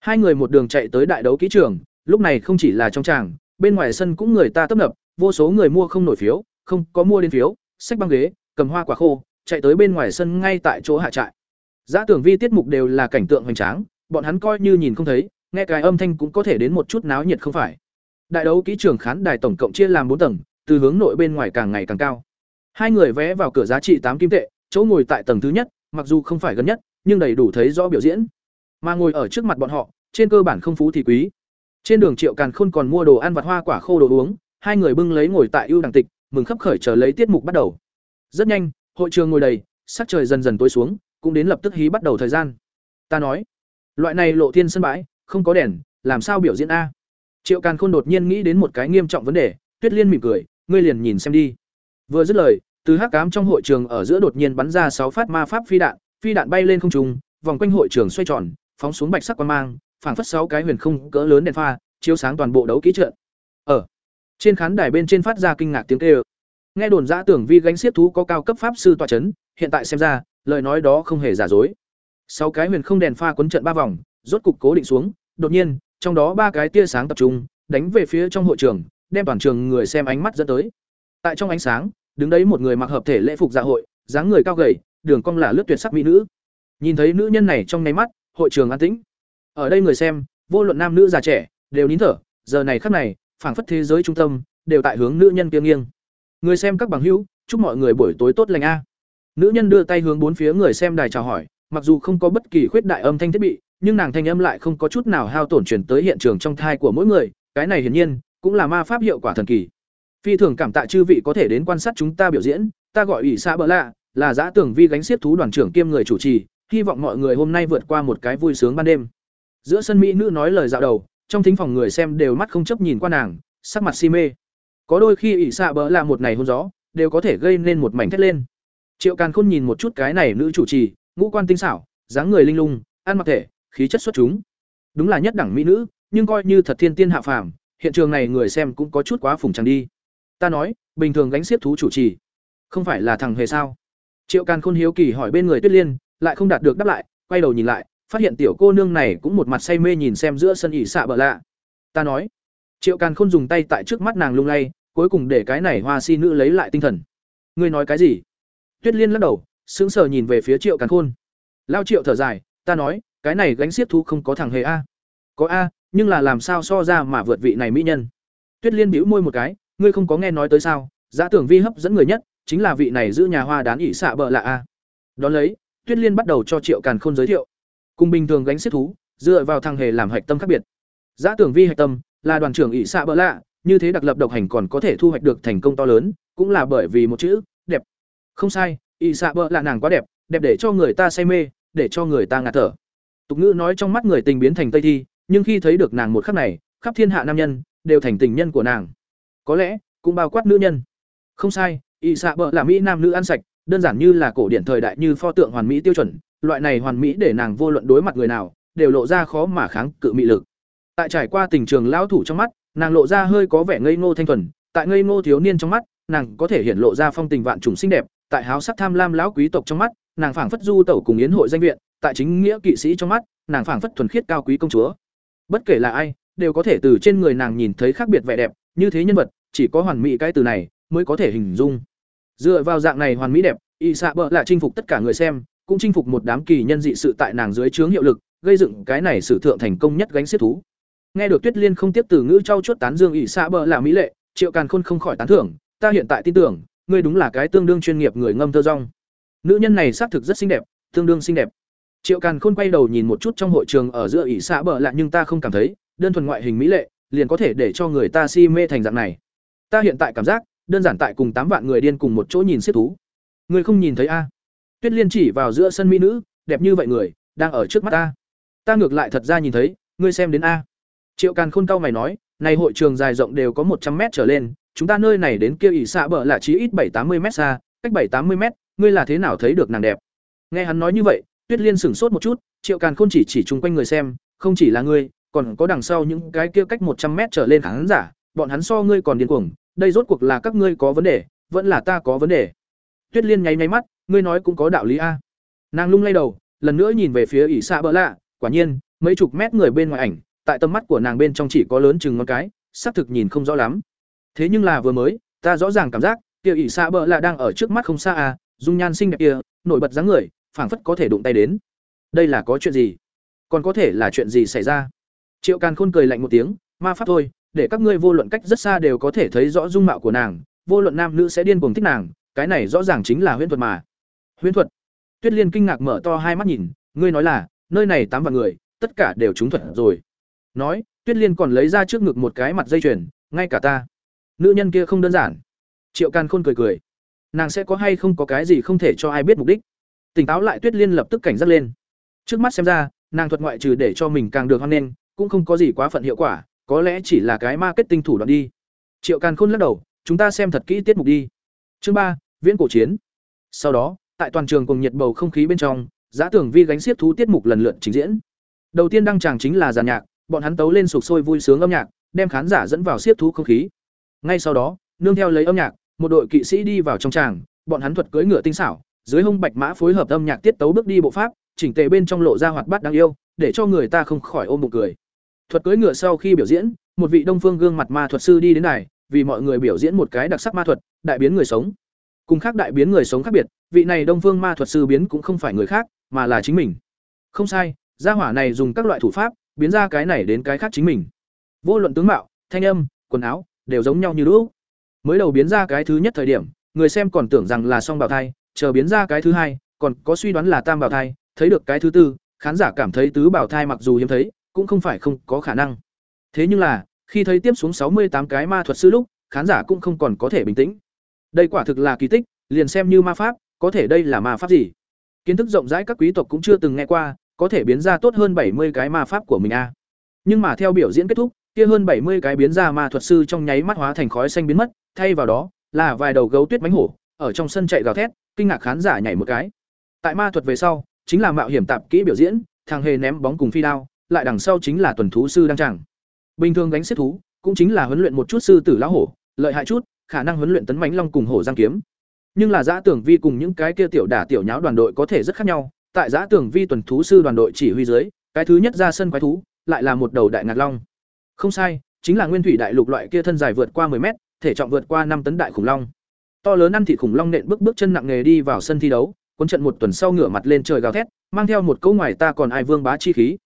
Hai người một đường chạy tới đại đấu kỹ trường, lúc này không chỉ là trong tràng, bên ngoài sân cũng người ta tấp nập, vô số người mua không nổi phiếu, không có mua đến phiếu, sách băng ghế, cầm hoa quả khô, chạy tới bên ngoài sân ngay tại chỗ hạ trại. Giá tưởng vi tiết mục đều là cảnh tượng hoành tráng, bọn hắn coi như nhìn không thấy, nghe cái âm thanh cũng có thể đến một chút náo nhiệt không phải. Đại đấu kỹ trường khán đài tổng cộng chia làm bốn tầng, từ hướng nội bên ngoài càng ngày càng cao. Hai người vé vào cửa giá trị tám kim tệ, chỗ ngồi tại tầng thứ nhất, mặc dù không phải gần nhất, nhưng đầy đủ thấy rõ biểu diễn. Mà ngồi ở trước mặt bọn họ, trên cơ bản không phú thì quý. Trên đường Triệu Càn Khôn còn mua đồ ăn vặt hoa quả khô đồ uống, hai người bưng lấy ngồi tại ưu đẳng tịch, mừng khấp khởi chờ lấy tiết mục bắt đầu. Rất nhanh, hội trường ngồi đầy, sắc trời dần dần tối xuống, cũng đến lập tức hí bắt đầu thời gian. Ta nói, loại này lộ thiên sân bãi, không có đèn, làm sao biểu diễn a? Triệu Càn Khôn đột nhiên nghĩ đến một cái nghiêm trọng vấn đề, Tuyết Liên mỉm cười, ngươi liền nhìn xem đi vừa dứt lời, từ hắc cám trong hội trường ở giữa đột nhiên bắn ra sáu phát ma pháp phi đạn phi đạn bay lên không trung, vòng quanh hội trường xoay tròn, phóng xuống bạch sắc quang mang, phảng phất sáu cái huyền không cỡ lớn đèn pha, chiếu sáng toàn bộ đấu kỹ trận. Ở trên khán đài bên trên phát ra kinh ngạc tiếng kêu. Nghe đồn giã tưởng vi gánh xiết thú có cao cấp pháp sư tọa chấn, hiện tại xem ra, lời nói đó không hề giả dối. Sáu cái huyền không đèn pha quấn trận ba vòng, rốt cục cố định xuống, đột nhiên, trong đó ba cái tia sáng tập trung, đánh về phía trong hội trường, đem toàn trường người xem ánh mắt dẫn tới. Tại trong ánh sáng đứng đấy một người mặc hợp thể lễ phục dạ hội, dáng người cao gầy, đường cong là lướt tuyệt sắc mỹ nữ. Nhìn thấy nữ nhân này trong nháy mắt, hội trường an tĩnh. Ở đây người xem, vô luận nam nữ già trẻ, đều nín thở, giờ này khắc này, phảng phất thế giới trung tâm, đều tại hướng nữ nhân kia nghiêng. Người xem các bằng hữu, chúc mọi người buổi tối tốt lành a. Nữ nhân đưa tay hướng bốn phía người xem đài chào hỏi, mặc dù không có bất kỳ khuyết đại âm thanh thiết bị, nhưng nàng thanh âm lại không có chút nào hao tổn chuyển tới hiện trường trong thai của mỗi người, cái này hiển nhiên, cũng là ma pháp hiệu quả thần kỳ phi thường cảm tạ chư vị có thể đến quan sát chúng ta biểu diễn, ta gọi ủy xã bỡ lạ, là giã tưởng vi gánh xiết thú đoàn trưởng kiêm người chủ trì, hy vọng mọi người hôm nay vượt qua một cái vui sướng ban đêm. Giữa sân mỹ nữ nói lời dạo đầu, trong thính phòng người xem đều mắt không chấp nhìn qua nàng, sắc mặt si mê. Có đôi khi ỷ xạ bỡ là một ngày hôn gió, đều có thể gây nên một mảnh thét lên. Triệu càn khôn nhìn một chút cái này nữ chủ trì, ngũ quan tinh xảo, dáng người linh lung, ăn mặc thể, khí chất xuất chúng. Đúng là nhất đẳng mỹ nữ, nhưng coi như thật thiên tiên hạ phàm, hiện trường này người xem cũng có chút quá phủng chẳng đi ta nói, bình thường gánh xiết thú chủ trì, không phải là thằng hề sao? Triệu càn khôn hiếu kỳ hỏi bên người tuyết liên, lại không đạt được đáp lại, quay đầu nhìn lại, phát hiện tiểu cô nương này cũng một mặt say mê nhìn xem giữa sân ỉ xạ bờ lạ. Ta nói. Triệu càn khôn dùng tay tại trước mắt nàng lung lay, cuối cùng để cái này hoa si nữ lấy lại tinh thần. Ngươi nói cái gì? Tuyết liên lắc đầu, sững sờ nhìn về phía triệu càn khôn. Lao triệu thở dài, ta nói, cái này gánh xiết thú không có thằng hề a. Có a, nhưng là làm sao so ra mà vượt vị này mỹ nhân? Tuyết liên bĩu môi một cái ngươi không có nghe nói tới sao? Giá tưởng vi hấp dẫn người nhất chính là vị này giữ nhà hoa đán ỉ xạ bợ lạ a. Đón lấy, tuyết liên bắt đầu cho triệu càn khôn giới thiệu. Cùng bình thường gánh xiết thú, dựa vào thằng hề làm hạch tâm khác biệt. Giá tưởng vi hạch tâm là đoàn trưởng ỉ xạ bợ lạ, như thế đặc lập độc hành còn có thể thu hoạch được thành công to lớn, cũng là bởi vì một chữ, đẹp. Không sai ỉ xạ bợ lạ nàng quá đẹp đẹp để cho người ta say mê, để cho người ta ngạt thở. Tục ngữ nói trong mắt người tình biến thành tây thi, nhưng khi thấy được nàng một khắc này, khắp thiên hạ nam nhân đều thành tình nhân của nàng có lẽ, cũng bao quát nữ nhân. Không sai, Y xạ bợ là mỹ nam nữ ăn sạch, đơn giản như là cổ điển thời đại như pho tượng hoàn mỹ tiêu chuẩn, loại này hoàn mỹ để nàng vô luận đối mặt người nào, đều lộ ra khó mà kháng cự mị lực. Tại trải qua tình trường lão thủ trong mắt, nàng lộ ra hơi có vẻ ngây ngô thanh thuần, tại ngây ngô thiếu niên trong mắt, nàng có thể hiện lộ ra phong tình vạn trùng xinh đẹp, tại háo sắc tham lam lão quý tộc trong mắt, nàng phảng phất du tẩu cùng yến hội danh viện, tại chính nghĩa kỵ sĩ trong mắt, nàng phảng phất thuần khiết cao quý công chúa. Bất kể là ai, đều có thể từ trên người nàng nhìn thấy khác biệt vẻ đẹp như thế nhân vật, chỉ có hoàn mỹ cái từ này mới có thể hình dung. Dựa vào dạng này hoàn mỹ đẹp y xạ bợ lại chinh phục tất cả người xem, cũng chinh phục một đám kỳ nhân dị sự tại nàng dưới trướng hiệu lực, gây dựng cái này sử thượng thành công nhất gánh xiết thú. Nghe được tuyết liên không tiếp từ ngữ trau chuốt tán dương ỷ xạ bờ là mỹ lệ, triệu càn khôn không khỏi tán thưởng, ta hiện tại tin tưởng, ngươi đúng là cái tương đương chuyên nghiệp người ngâm thơ rong. Nữ nhân này xác thực rất xinh đẹp, tương đương xinh đẹp. Triệu càn khôn quay đầu nhìn một chút trong hội trường ở giữa ỷ xạ bờ lạ nhưng ta không cảm thấy, đơn thuần ngoại hình mỹ lệ liền có thể để cho người ta si mê thành dạng này. Ta hiện tại cảm giác, đơn giản tại cùng tám vạn người điên cùng một chỗ nhìn xiết thú. Ngươi không nhìn thấy a? Tuyết liên chỉ vào giữa sân mỹ nữ, đẹp như vậy người, đang ở trước mắt ta. Ta ngược lại thật ra nhìn thấy, ngươi xem đến a. Triệu càn khôn cao mày nói, này hội trường dài rộng đều có một trăm mét trở lên, chúng ta nơi này đến kia ỉ xạ bờ là chí ít bảy tám mươi mét xa, cách bảy tám mươi mét, ngươi là thế nào thấy được nàng đẹp? Nghe hắn nói như vậy, tuyết liên sửng sốt một chút, triệu càn khôn chỉ chỉ chung quanh người xem, không chỉ là ngươi còn có đằng sau những cái kia cách một trăm mét trở lên khán giả, bọn hắn so ngươi còn điên cuồng, đây rốt cuộc là các ngươi có vấn đề, vẫn là ta có vấn đề. Tuyết liên nháy nháy mắt, ngươi nói cũng có đạo lý a. Nàng lung lay đầu, lần nữa nhìn về phía ỷ xạ bỡ lạ, quả nhiên, mấy chục mét người bên ngoài ảnh, tại tầm mắt của nàng bên trong chỉ có lớn chừng ngón cái, xác thực nhìn không rõ lắm. Thế nhưng là vừa mới, ta rõ ràng cảm giác, kia ỷ xạ bỡ lạ đang ở trước mắt không xa à dung nhan xinh đẹp kia, nổi bật dáng người, phảng phất có thể đụng tay đến. Đây là có chuyện gì? Còn có thể là chuyện gì xảy ra? Triệu càn khôn cười lạnh một tiếng, ma pháp thôi, để các ngươi vô luận cách rất xa đều có thể thấy rõ dung mạo của nàng, vô luận nam nữ sẽ điên cuồng thích nàng, cái này rõ ràng chính là huyễn thuật mà. Huyễn thuật? Tuyết liên kinh ngạc mở to hai mắt nhìn, ngươi nói là, nơi này tám vạn người, tất cả đều trúng thuật rồi. Nói, tuyết liên còn lấy ra trước ngực một cái mặt dây chuyền, ngay cả ta. Nữ nhân kia không đơn giản. Triệu càn khôn cười cười, nàng sẽ có hay không có cái gì không thể cho ai biết mục đích? Tỉnh táo lại, tuyết liên lập tức cảnh giác lên. Trước mắt xem ra, nàng thuật ngoại trừ để cho mình càng được hoan nghênh cũng không có gì quá phận hiệu quả có lẽ chỉ là cái marketing thủ đoạn đi triệu càn khôn lắc đầu chúng ta xem thật kỹ tiết mục đi. Chương ba, Viễn cổ chiến. Sau đó, tại toàn trường cùng nhiệt bầu không khí bên trong, Giá Tưởng Vi gánh xiếc thú tiết mục lần lượt trình diễn. Đầu tiên đăng tràng chính là giàn nhạc, bọn hắn tấu lên sục sôi vui sướng âm nhạc, đem khán giả dẫn vào xiếc thú không khí. Ngay sau đó, nương theo lấy âm nhạc, một đội kỵ sĩ đi vào trong tràng, bọn hắn thuật cưỡi ngựa tinh xảo, dưới hông bạch mã phối hợp âm nhạc tiết tấu bước đi bộ pháp, chỉnh tề bên trong lộ ra hoạt bát đáng yêu, để cho người ta không khỏi ôm bụng cười. Thuật cưỡi ngựa sau khi biểu diễn, một vị đông phương gương mặt ma thuật sư đi đến này, vì mọi người biểu diễn một cái đặc sắc ma thuật, đại biến người sống. Cùng khác đại biến người sống khác biệt, vị này đông phương ma thuật sư biến cũng không phải người khác, mà là chính mình. Không sai, gia hỏa này dùng các loại thủ pháp, biến ra cái này đến cái khác chính mình. Vô luận tướng mạo, thanh âm, quần áo đều giống nhau như lúc. Mới đầu biến ra cái thứ nhất thời điểm, người xem còn tưởng rằng là song bào thai, chờ biến ra cái thứ hai, còn có suy đoán là tam bào thai, thấy được cái thứ tư, khán giả cảm thấy tứ bào thai mặc dù hiếm thấy, cũng không phải không có khả năng. Thế nhưng là, khi thấy tiếp xuống sáu mươi tám cái ma thuật sư lúc, khán giả cũng không còn có thể bình tĩnh. Đây quả thực là kỳ tích, liền xem như ma pháp, có thể đây là ma pháp gì? Kiến thức rộng rãi các quý tộc cũng chưa từng nghe qua, có thể biến ra tốt hơn bảy mươi cái ma pháp của mình a. Nhưng mà theo biểu diễn kết thúc, kia hơn bảy mươi cái biến ra ma thuật sư trong nháy mắt hóa thành khói xanh biến mất, thay vào đó là vài đầu gấu tuyết mánh hổ, ở trong sân chạy gào thét, kinh ngạc khán giả nhảy một cái. Tại ma thuật về sau, chính là mạo hiểm tạp kỹ biểu diễn, thằng hề ném bóng cùng phi đao, lại đằng sau chính là tuần thú sư đang chẳng. Bình thường đánh xếp thú, cũng chính là huấn luyện một chút sư tử lão hổ, lợi hại chút, khả năng huấn luyện tấn mãnh long cùng hổ giang kiếm. Nhưng là Giã Tưởng Vi cùng những cái kia tiểu đả tiểu nháo đoàn đội có thể rất khác nhau, tại Giã Tưởng Vi tuần thú sư đoàn đội chỉ huy dưới, cái thứ nhất ra sân quái thú, lại là một đầu đại ngạc long. Không sai, chính là nguyên thủy đại lục loại kia thân dài vượt qua 10 mét, thể trọng vượt qua năm tấn đại khủng long. To lớn ăn thịt khủng long nện bước bước chân nặng nghề đi vào sân thi đấu, cuốn trận một tuần sau ngửa mặt lên trời gào thét, mang theo một câu ngoài ta còn ai vương bá chi khí.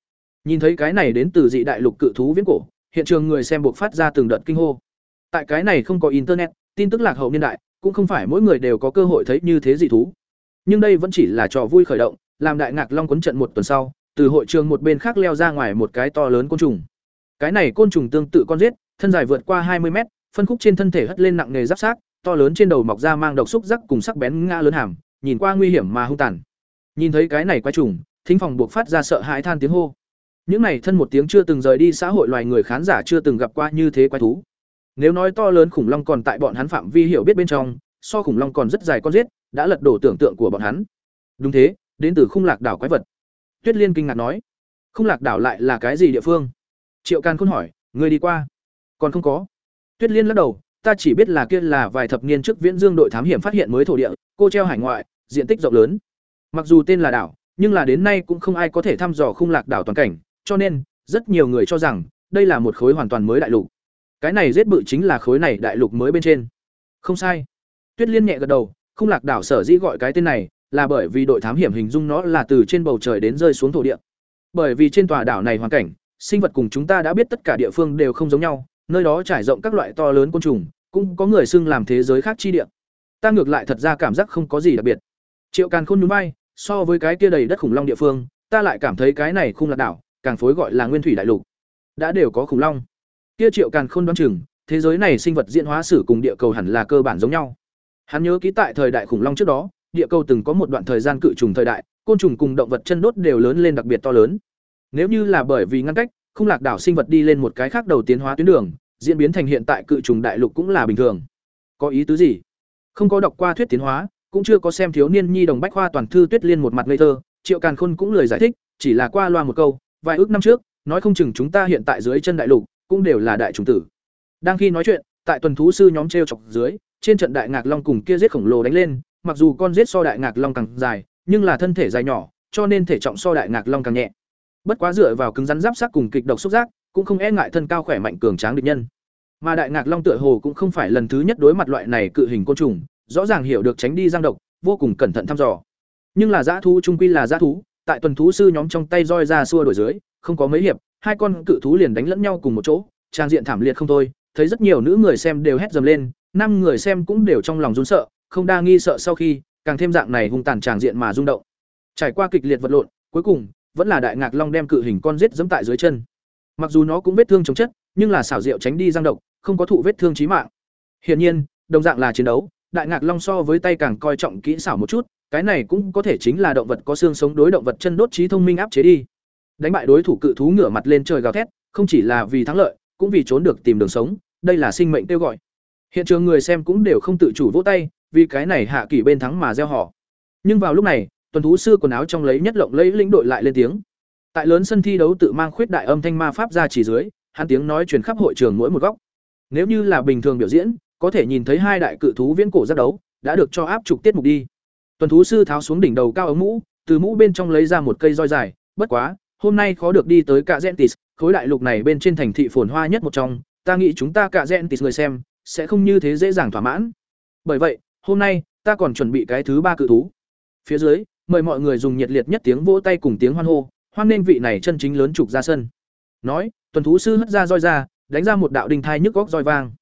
Nhìn thấy cái này đến từ dị đại lục cự thú viễn cổ, hiện trường người xem buộc phát ra từng đợt kinh hô. Tại cái này không có internet, tin tức lạc hậu niên đại, cũng không phải mỗi người đều có cơ hội thấy như thế dị thú. Nhưng đây vẫn chỉ là trò vui khởi động, làm đại ngạc long cuốn trận một tuần sau, từ hội trường một bên khác leo ra ngoài một cái to lớn côn trùng. Cái này côn trùng tương tự con rết thân dài vượt qua hai mươi mét, phân khúc trên thân thể hất lên nặng nề giáp sát, to lớn trên đầu mọc ra mang độc xúc rắc cùng sắc bén ngã lớn hàm, nhìn qua nguy hiểm mà hung tàn. Nhìn thấy cái này quái trùng, thính phòng buộc phát ra sợ hãi than tiếng hô. Những này thân một tiếng chưa từng rời đi xã hội loài người khán giả chưa từng gặp qua như thế quái thú. Nếu nói to lớn khủng long còn tại bọn hắn phạm vi hiểu biết bên trong, so khủng long còn rất dài con giết, đã lật đổ tưởng tượng của bọn hắn. Đúng thế, đến từ khung lạc đảo quái vật. Tuyết Liên kinh ngạc nói, khung lạc đảo lại là cái gì địa phương? Triệu Can Khôn hỏi, người đi qua? Còn không có. Tuyết Liên lắc đầu, ta chỉ biết là kia là vài thập niên trước Viễn Dương đội thám hiểm phát hiện mới thổ địa, cô treo hải ngoại, diện tích rộng lớn. Mặc dù tên là đảo, nhưng là đến nay cũng không ai có thể thăm dò khung lạc đảo toàn cảnh, cho nên rất nhiều người cho rằng đây là một khối hoàn toàn mới đại lục. Cái này giết bự chính là khối này đại lục mới bên trên. Không sai. Tuyết Liên nhẹ gật đầu, không lạc đảo sở dĩ gọi cái tên này là bởi vì đội thám hiểm hình dung nó là từ trên bầu trời đến rơi xuống thổ địa. Bởi vì trên tòa đảo này hoàn cảnh, sinh vật cùng chúng ta đã biết tất cả địa phương đều không giống nhau, nơi đó trải rộng các loại to lớn côn trùng, cũng có người xưng làm thế giới khác chi địa. Ta ngược lại thật ra cảm giác không có gì đặc biệt. Triệu Càn Khôn núi bay so với cái kia đầy đất khủng long địa phương, ta lại cảm thấy cái này không lạc đảo, càng phối gọi là nguyên thủy đại lục. Đã đều có khủng long. Kia Triệu Càn Khôn đoán chừng, thế giới này sinh vật diễn hóa sử cùng địa cầu hẳn là cơ bản giống nhau. Hắn nhớ ký tại thời đại khủng long trước đó, địa cầu từng có một đoạn thời gian cự trùng thời đại, côn trùng cùng động vật chân đốt đều lớn lên đặc biệt to lớn. Nếu như là bởi vì ngăn cách, không lạc đảo sinh vật đi lên một cái khác đầu tiến hóa tuyến đường, diễn biến thành hiện tại cự trùng đại lục cũng là bình thường. Có ý tứ gì? Không có đọc qua thuyết tiến hóa, cũng chưa có xem thiếu niên nhi đồng bách khoa toàn thư Tuyết Liên một mặt ngây thơ, Triệu Càn Khôn cũng lời giải thích, chỉ là qua loa một câu, vài ước năm trước, nói không chừng chúng ta hiện tại dưới chân đại lục cũng đều là đại trùng tử. Đang khi nói chuyện, tại tuần thú sư nhóm treo chọc dưới, trên trận đại ngạc long cùng kia giết khổng lồ đánh lên, mặc dù con giết so đại ngạc long càng dài, nhưng là thân thể dài nhỏ, cho nên thể trọng so đại ngạc long càng nhẹ. Bất quá dựa vào cứng rắn giáp sắc cùng kịch độc xúc giác, cũng không e ngại thân cao khỏe mạnh cường tráng địch nhân. Mà đại ngạc long tựa hồ cũng không phải lần thứ nhất đối mặt loại này cự hình côn trùng, rõ ràng hiểu được tránh đi giang độc, vô cùng cẩn thận thăm dò. Nhưng là dã thú trung quy là dã thú, tại tuần thú sư nhóm trong tay roi ra xua đổi dưới, không có mấy hiệp, hai con cự thú liền đánh lẫn nhau cùng một chỗ, trang diện thảm liệt không thôi, thấy rất nhiều nữ người xem đều hét dầm lên, năm người xem cũng đều trong lòng run sợ, không đa nghi sợ sau khi, càng thêm dạng này hung tàn tràng diện mà rung động. Trải qua kịch liệt vật lộn, cuối cùng vẫn là đại ngạc long đem cự hình con giết giẫm tại dưới chân. Mặc dù nó cũng vết thương chống chất, nhưng là xảo diệu tránh đi giang độc, không có thụ vết thương chí mạng. Hiển nhiên, đồng dạng là chiến đấu, đại ngạc long so với tay càng coi trọng kỹ xảo một chút, cái này cũng có thể chính là động vật có xương sống đối động vật chân đốt trí thông minh áp chế đi. Đánh bại đối thủ cự thú ngửa mặt lên trời gào thét, không chỉ là vì thắng lợi, cũng vì trốn được tìm đường sống, đây là sinh mệnh kêu gọi. hiện trường người xem cũng đều không tự chủ vỗ tay vì cái này hạ kỷ bên thắng mà gieo họ nhưng vào lúc này tuần thú sư quần áo trong lấy nhất lộng lấy lĩnh đội lại lên tiếng tại lớn sân thi đấu tự mang khuyết đại âm thanh ma pháp ra chỉ dưới hắn tiếng nói truyền khắp hội trường mỗi một góc nếu như là bình thường biểu diễn có thể nhìn thấy hai đại cự thú viễn cổ giác đấu đã được cho áp trục tiết mục đi tuần thú sư tháo xuống đỉnh đầu cao ống mũ, từ mũ bên trong lấy ra một cây roi dài, bất quá, hôm nay khó được đi tới cả gentis khối đại lục này bên trên thành thị phồn hoa nhất một trong, ta nghĩ chúng ta cả gentis người xem, sẽ không như thế dễ dàng thỏa mãn. Bởi vậy, hôm nay, ta còn chuẩn bị cái thứ ba cự thú. Phía dưới, mời mọi người dùng nhiệt liệt nhất tiếng vỗ tay cùng tiếng hoan hô, hoan nên vị này chân chính lớn trục ra sân. Nói, tuần thú sư hất ra roi ra, đánh ra một đạo đình thai nhức góc roi vang.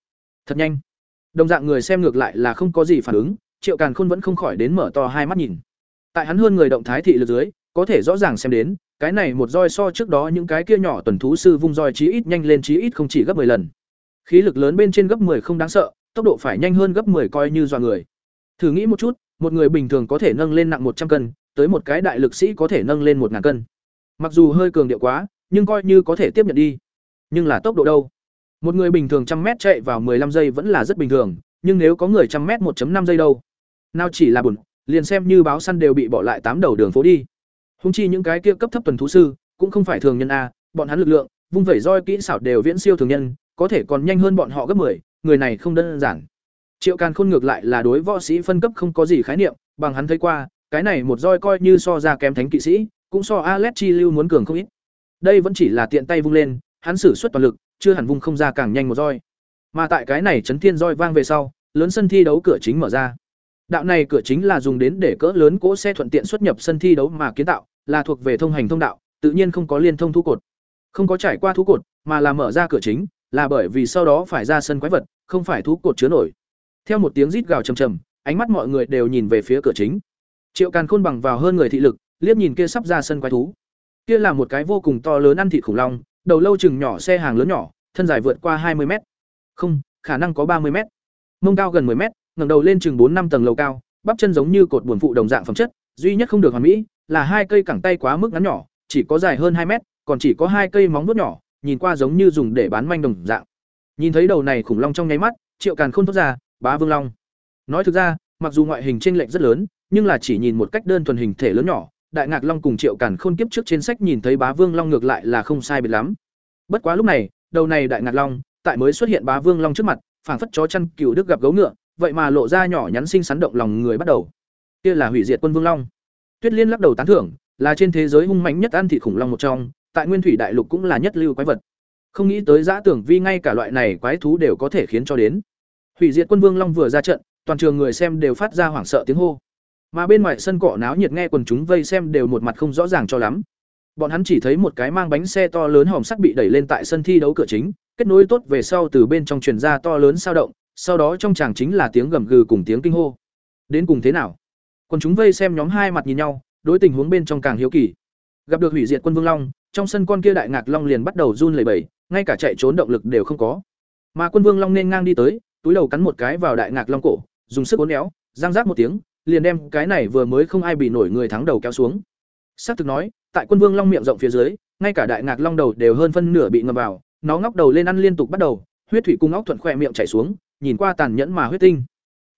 Thật nhanh. Đồng dạng người xem ngược lại là không có gì phản ứng triệu càn khôn vẫn không khỏi đến mở to hai mắt nhìn. Tại hắn hơn người động thái thị lực dưới, có thể rõ ràng xem đến, cái này một roi so trước đó những cái kia nhỏ tuần thú sư vung roi chí ít nhanh lên chí ít không chỉ gấp 10 lần. Khí lực lớn bên trên gấp 10 không đáng sợ, tốc độ phải nhanh hơn gấp 10 coi như dọa người. Thử nghĩ một chút, một người bình thường có thể nâng lên nặng một trăm cân, tới một cái đại lực sĩ có thể nâng lên một ngàn cân. Mặc dù hơi cường điệu quá, nhưng coi như có thể tiếp nhận đi. Nhưng là tốc độ đâu? Một người bình thường trăm mét chạy vào 15 giây vẫn là rất bình thường, nhưng nếu có người trăm mét 1.5 giây đâu? Nào chỉ là buồn liền xem như báo săn đều bị bỏ lại tám đầu đường phố đi húng chi những cái kia cấp thấp tuần thú sư cũng không phải thường nhân a bọn hắn lực lượng vung vẩy roi kỹ xảo đều viễn siêu thường nhân có thể còn nhanh hơn bọn họ gấp 10, người này không đơn giản triệu càn khôn ngược lại là đối võ sĩ phân cấp không có gì khái niệm bằng hắn thấy qua cái này một roi coi như so ra kém thánh kỵ sĩ cũng so Alex Chi lưu muốn cường không ít. Đây vẫn chỉ là tiện tay vung lên, hắn sử xuất toàn lực, chưa hẳn vung không ra càng nhanh một roi. Mà tại cái này chấn thiên roi vang về sau, lớn sân thi đấu cửa chính mở ra. Đạo này cửa chính là dùng đến để cỡ lớn cỗ xe thuận tiện xuất nhập sân thi đấu mà kiến tạo, là thuộc về thông hành thông đạo, tự nhiên không có liên thông thú cột. Không có trải qua thú cột, mà là mở ra cửa chính, là bởi vì sau đó phải ra sân quái vật, không phải thú cột chứa nổi. Theo một tiếng rít gào trầm trầm, ánh mắt mọi người đều nhìn về phía cửa chính. Triệu Càn Khôn bằng vào hơn người thị lực, liếc nhìn kia sắp ra sân quái thú. Kia là một cái vô cùng to lớn ăn thịt khủng long, đầu lâu chừng nhỏ xe hàng lớn nhỏ, thân dài vượt qua hai mươi mét. Không, khả năng có ba mươi mét. Mông cao gần 10 mét, ngẩng đầu lên chừng bốn năm tầng lầu cao, bắp chân giống như cột buồn phụ đồng dạng phẩm chất, duy nhất không được hoàn mỹ, là hai cây cẳng tay quá mức ngắn nhỏ, chỉ có dài hơn hai mét, còn chỉ có hai cây móng vuốt nhỏ, nhìn qua giống như dùng để bán manh đồng dạng. Nhìn thấy đầu này khủng long trong nháy mắt, Triệu Càn Khôn thốt ra, "Bá Vương Long." Nói thực ra, mặc dù ngoại hình chênh lệch rất lớn, nhưng là chỉ nhìn một cách đơn thuần hình thể lớn nhỏ, Đại Ngạc Long cùng Triệu Càn Khôn kiếp trước trên sách nhìn thấy Bá Vương Long ngược lại là không sai biệt lắm. Bất quá lúc này, đầu này Đại Ngạc Long, tại mới xuất hiện Bá Vương Long trước mặt, phảng phất chó chăn cừu đức gặp gấu ngựa, vậy mà lộ ra nhỏ nhắn xinh xắn động lòng người bắt đầu. Kia là hủy diệt quân Vương Long. Tuyết Liên lắc đầu tán thưởng, là trên thế giới hung mãnh nhất ăn thịt khủng long một trong, tại Nguyên Thủy Đại Lục cũng là nhất lưu quái vật. Không nghĩ tới Dã Tưởng Vi ngay cả loại này quái thú đều có thể khiến cho đến. Hủy diệt quân Vương Long vừa ra trận, toàn trường người xem đều phát ra hoảng sợ tiếng hô. Mà bên ngoài sân cỏ náo nhiệt nghe quần chúng vây xem đều một mặt không rõ ràng cho lắm. Bọn hắn chỉ thấy một cái mang bánh xe to lớn hòm sắt bị đẩy lên tại sân thi đấu cửa chính, kết nối tốt về sau từ bên trong truyền ra to lớn sao động, sau đó trong chàng chính là tiếng gầm gừ cùng tiếng kinh hô. Đến cùng thế nào? còn chúng vây xem nhóm hai mặt nhìn nhau, đối tình huống bên trong càng hiếu kỳ. Gặp được hủy diệt quân Vương Long, trong sân con kia đại ngạc long liền bắt đầu run lẩy bẩy, ngay cả chạy trốn động lực đều không có. Mà quân Vương Long nên ngang đi tới, túi đầu cắn một cái vào đại ngạc long cổ, dùng sức uốn éo, giang rác một tiếng, liền đem cái này vừa mới không ai bị nổi người thắng đầu kéo xuống. Sắc thực nói, tại quân vương long miệng rộng phía dưới, ngay cả đại ngạc long đầu đều hơn phân nửa bị ngầm vào, nó ngóc đầu lên ăn liên tục bắt đầu, huyết thủy cung óc thuận khoe miệng chảy xuống, nhìn qua tàn nhẫn mà huyết tinh.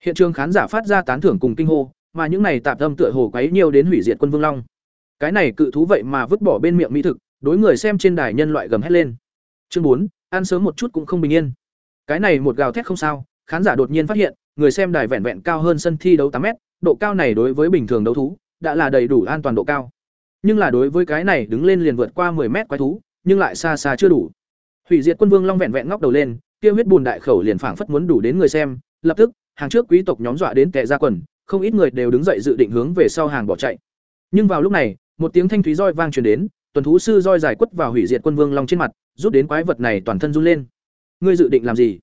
Hiện trường khán giả phát ra tán thưởng cùng kinh hô, mà những này tạp âm tựa hồ quấy nhiều đến hủy diệt quân vương long. Cái này cự thú vậy mà vứt bỏ bên miệng mỹ thực, đối người xem trên đài nhân loại gầm hét lên. Chương bốn, ăn sớm một chút cũng không bình yên. Cái này một gào thét không sao, khán giả đột nhiên phát hiện, người xem đài vẹn vẹn cao hơn sân thi đấu tám mét, độ cao này đối với bình thường đấu thú đã là đầy đủ an toàn độ cao. Nhưng là đối với cái này đứng lên liền vượt qua 10 mét quái thú, nhưng lại xa xa chưa đủ. Hủy diệt quân vương long vẹn vẹn ngóc đầu lên, kia huyết bùn đại khẩu liền phảng phất muốn đủ đến người xem, lập tức, hàng trước quý tộc nhóm dọa đến tè ra quần, không ít người đều đứng dậy dự định hướng về sau hàng bỏ chạy. Nhưng vào lúc này, một tiếng thanh thúy roi vang truyền đến, tuần thú sư roi dài quất vào hủy diệt quân vương long trên mặt, giúp đến quái vật này toàn thân run lên. Ngươi dự định làm gì?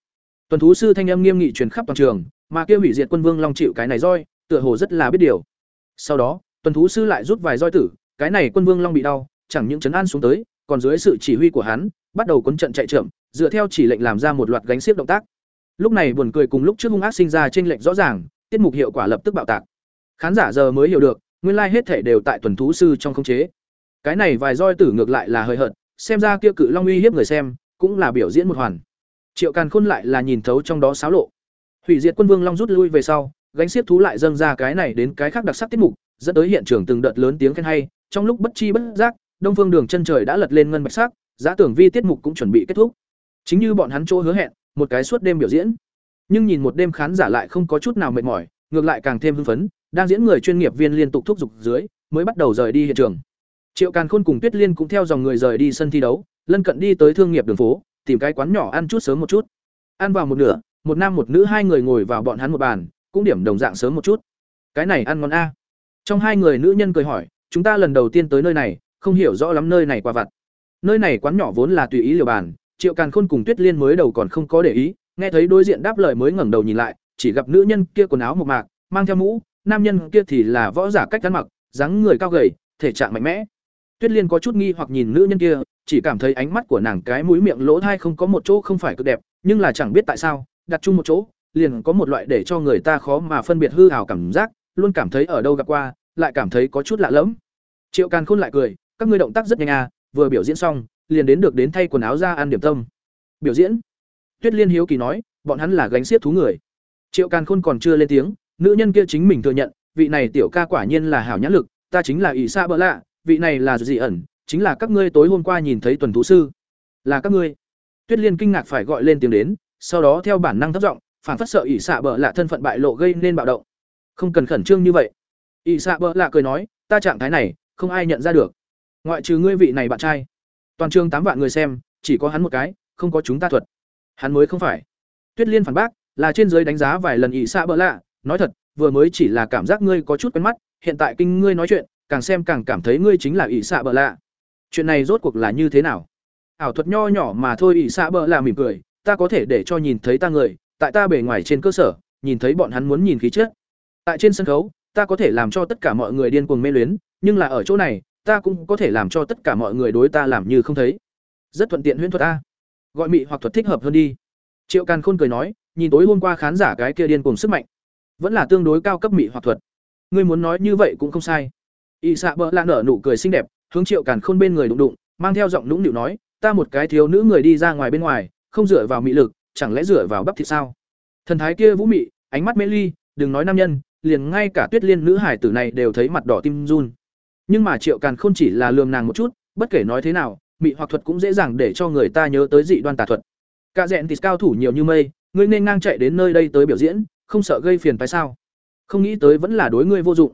Tuần thú sư thanh âm nghiêm nghị truyền khắp toàn trường, mà kia hủy diệt quân vương long chịu cái này roi, tựa hồ rất là biết điều. Sau đó, tuần thú sư lại rút vài roi tử, cái này quân vương long bị đau, chẳng những chấn an xuống tới, còn dưới sự chỉ huy của hắn, bắt đầu cuốn trận chạy chậm, dựa theo chỉ lệnh làm ra một loạt gánh xiếc động tác. Lúc này buồn cười cùng lúc trước hung ác sinh ra trên lệnh rõ ràng, tiết mục hiệu quả lập tức bạo tạc. Khán giả giờ mới hiểu được, nguyên lai like hết thể đều tại tuần thú sư trong khống chế. Cái này vài roi tử ngược lại là hơi hận, xem ra kia cự long uy hiếp người xem, cũng là biểu diễn một hoàn. Triệu Càn Khôn lại là nhìn thấu trong đó xáo lộ. hủy diệt quân vương long rút lui về sau gánh xiếc thú lại dâng ra cái này đến cái khác đặc sắc tiết mục dẫn tới hiện trường từng đợt lớn tiếng khen hay trong lúc bất chi bất giác đông phương đường chân trời đã lật lên ngân bạch sắc giá tưởng vi tiết mục cũng chuẩn bị kết thúc chính như bọn hắn chỗ hứa hẹn, một cái suốt đêm biểu diễn. Nhưng nhìn một đêm khán giả lại không có chút nào mệt mỏi, ngược lại càng thêm hưng phấn, đang diễn người chuyên nghiệp viên liên tục thúc giục dưới, mới bắt đầu rời đi hiện trường. Triệu càn khôn cùng tuyết liên cũng theo dòng người rời đi sân thi đấu, lân cận đi tới thương nghiệp đường phố, tìm cái quán nhỏ ăn chút sớm một chút. Ăn vào một nửa, một nam một nữ hai người ngồi vào bọn hắn một bàn, cũng điểm đồng dạng sớm một chút. Cái này ăn ngon a. Trong hai người nữ nhân cười hỏi, chúng ta lần đầu tiên tới nơi này, không hiểu rõ lắm nơi này qua vặt. Nơi này quán nhỏ vốn là tùy ý liều bàn triệu càn khôn cùng tuyết liên mới đầu còn không có để ý, nghe thấy đối diện đáp lời mới ngẩng đầu nhìn lại, chỉ gặp nữ nhân kia quần áo mộc mạc, mang theo mũ, nam nhân kia thì là võ giả cách ăn mặc, dáng người cao gầy, thể trạng mạnh mẽ. Tuyết liên có chút nghi hoặc nhìn nữ nhân kia, chỉ cảm thấy ánh mắt của nàng cái mũi miệng lỗ thai không có một chỗ không phải cực đẹp, nhưng là chẳng biết tại sao, đặt chung một chỗ, liền có một loại để cho người ta khó mà phân biệt hư hào cảm giác, luôn cảm thấy ở đâu gặp qua, lại cảm thấy có chút lạ lẫm. Triệu càn khôn lại cười, các ngươi động tác rất nhanh à vừa biểu diễn xong liền đến được đến thay quần áo ra ăn điểm tâm. Biểu diễn. Tuyết liên hiếu kỳ nói, bọn hắn là gánh xiết thú người. Triệu càn khôn còn chưa lên tiếng, nữ nhân kia chính mình thừa nhận, vị này tiểu ca quả nhiên là hảo nhãn lực, ta chính là ỷ xa bỡ lạ, vị này là dị ẩn, chính là các ngươi tối hôm qua nhìn thấy tuần thú sư. Là các ngươi. Tuyết liên kinh ngạc phải gọi lên tiếng đến, sau đó theo bản năng thất giọng, phản phất sợ ỷ xạ bỡ lạ thân phận bại lộ gây nên bạo động. Không cần khẩn trương như vậy. Ỷ xạ bỡ lạ cười nói, ta trạng thái này, không ai nhận ra được. Ngoại trừ ngươi vị này bạn trai toàn trường tám vạn người xem, chỉ có hắn một cái, không có chúng ta thuật. Hắn mới không phải. Tuyết liên phản bác, là trên giới đánh giá vài lần ỷ xạ bỡ lạ. Nói thật, vừa mới chỉ là cảm giác ngươi có chút quen mắt, hiện tại kinh ngươi nói chuyện, càng xem càng cảm thấy ngươi chính là ỷ xạ bỡ lạ. Chuyện này rốt cuộc là như thế nào? Ảo thuật nho nhỏ mà thôi ỷ xạ bỡ lạ mỉm cười, ta có thể để cho nhìn thấy ta người, tại ta bề ngoài trên cơ sở, nhìn thấy bọn hắn muốn nhìn khí chất. Tại trên sân khấu, ta có thể làm cho tất cả mọi người điên cuồng mê luyến, nhưng là ở chỗ này ta cũng có thể làm cho tất cả mọi người đối ta làm như không thấy. Rất thuận tiện huyễn thuật ta gọi mị hoặc thuật thích hợp hơn đi. Triệu càn khôn cười nói, nhìn tối hôm qua khán giả cái kia điên cuồng sức mạnh. Vẫn là tương đối cao cấp mị hoặc thuật. Ngươi muốn nói như vậy cũng không sai. Y xạ bỡ lạ nở nụ cười xinh đẹp, hướng triệu càn khôn bên người đụng đụng, mang theo giọng nũng nịu nói, ta một cái thiếu nữ người đi ra ngoài bên ngoài, không dựa vào mị lực, chẳng lẽ dựa vào bắp thịt sao? Thần thái kia vũ mị, ánh mắt mê ly, đừng nói nam nhân, liền ngay cả tuyết liên nữ hải tử này đều thấy mặt đỏ tim run nhưng mà triệu càn khôn chỉ là lườm nàng một chút, bất kể nói thế nào, mị hoặc thuật cũng dễ dàng để cho người ta nhớ tới dị đoan tà thuật. Cả rẽn thịt cao thủ nhiều như mây, ngươi nên ngang chạy đến nơi đây tới biểu diễn, không sợ gây phiền phải sao? Không nghĩ tới vẫn là đối ngươi vô dụng.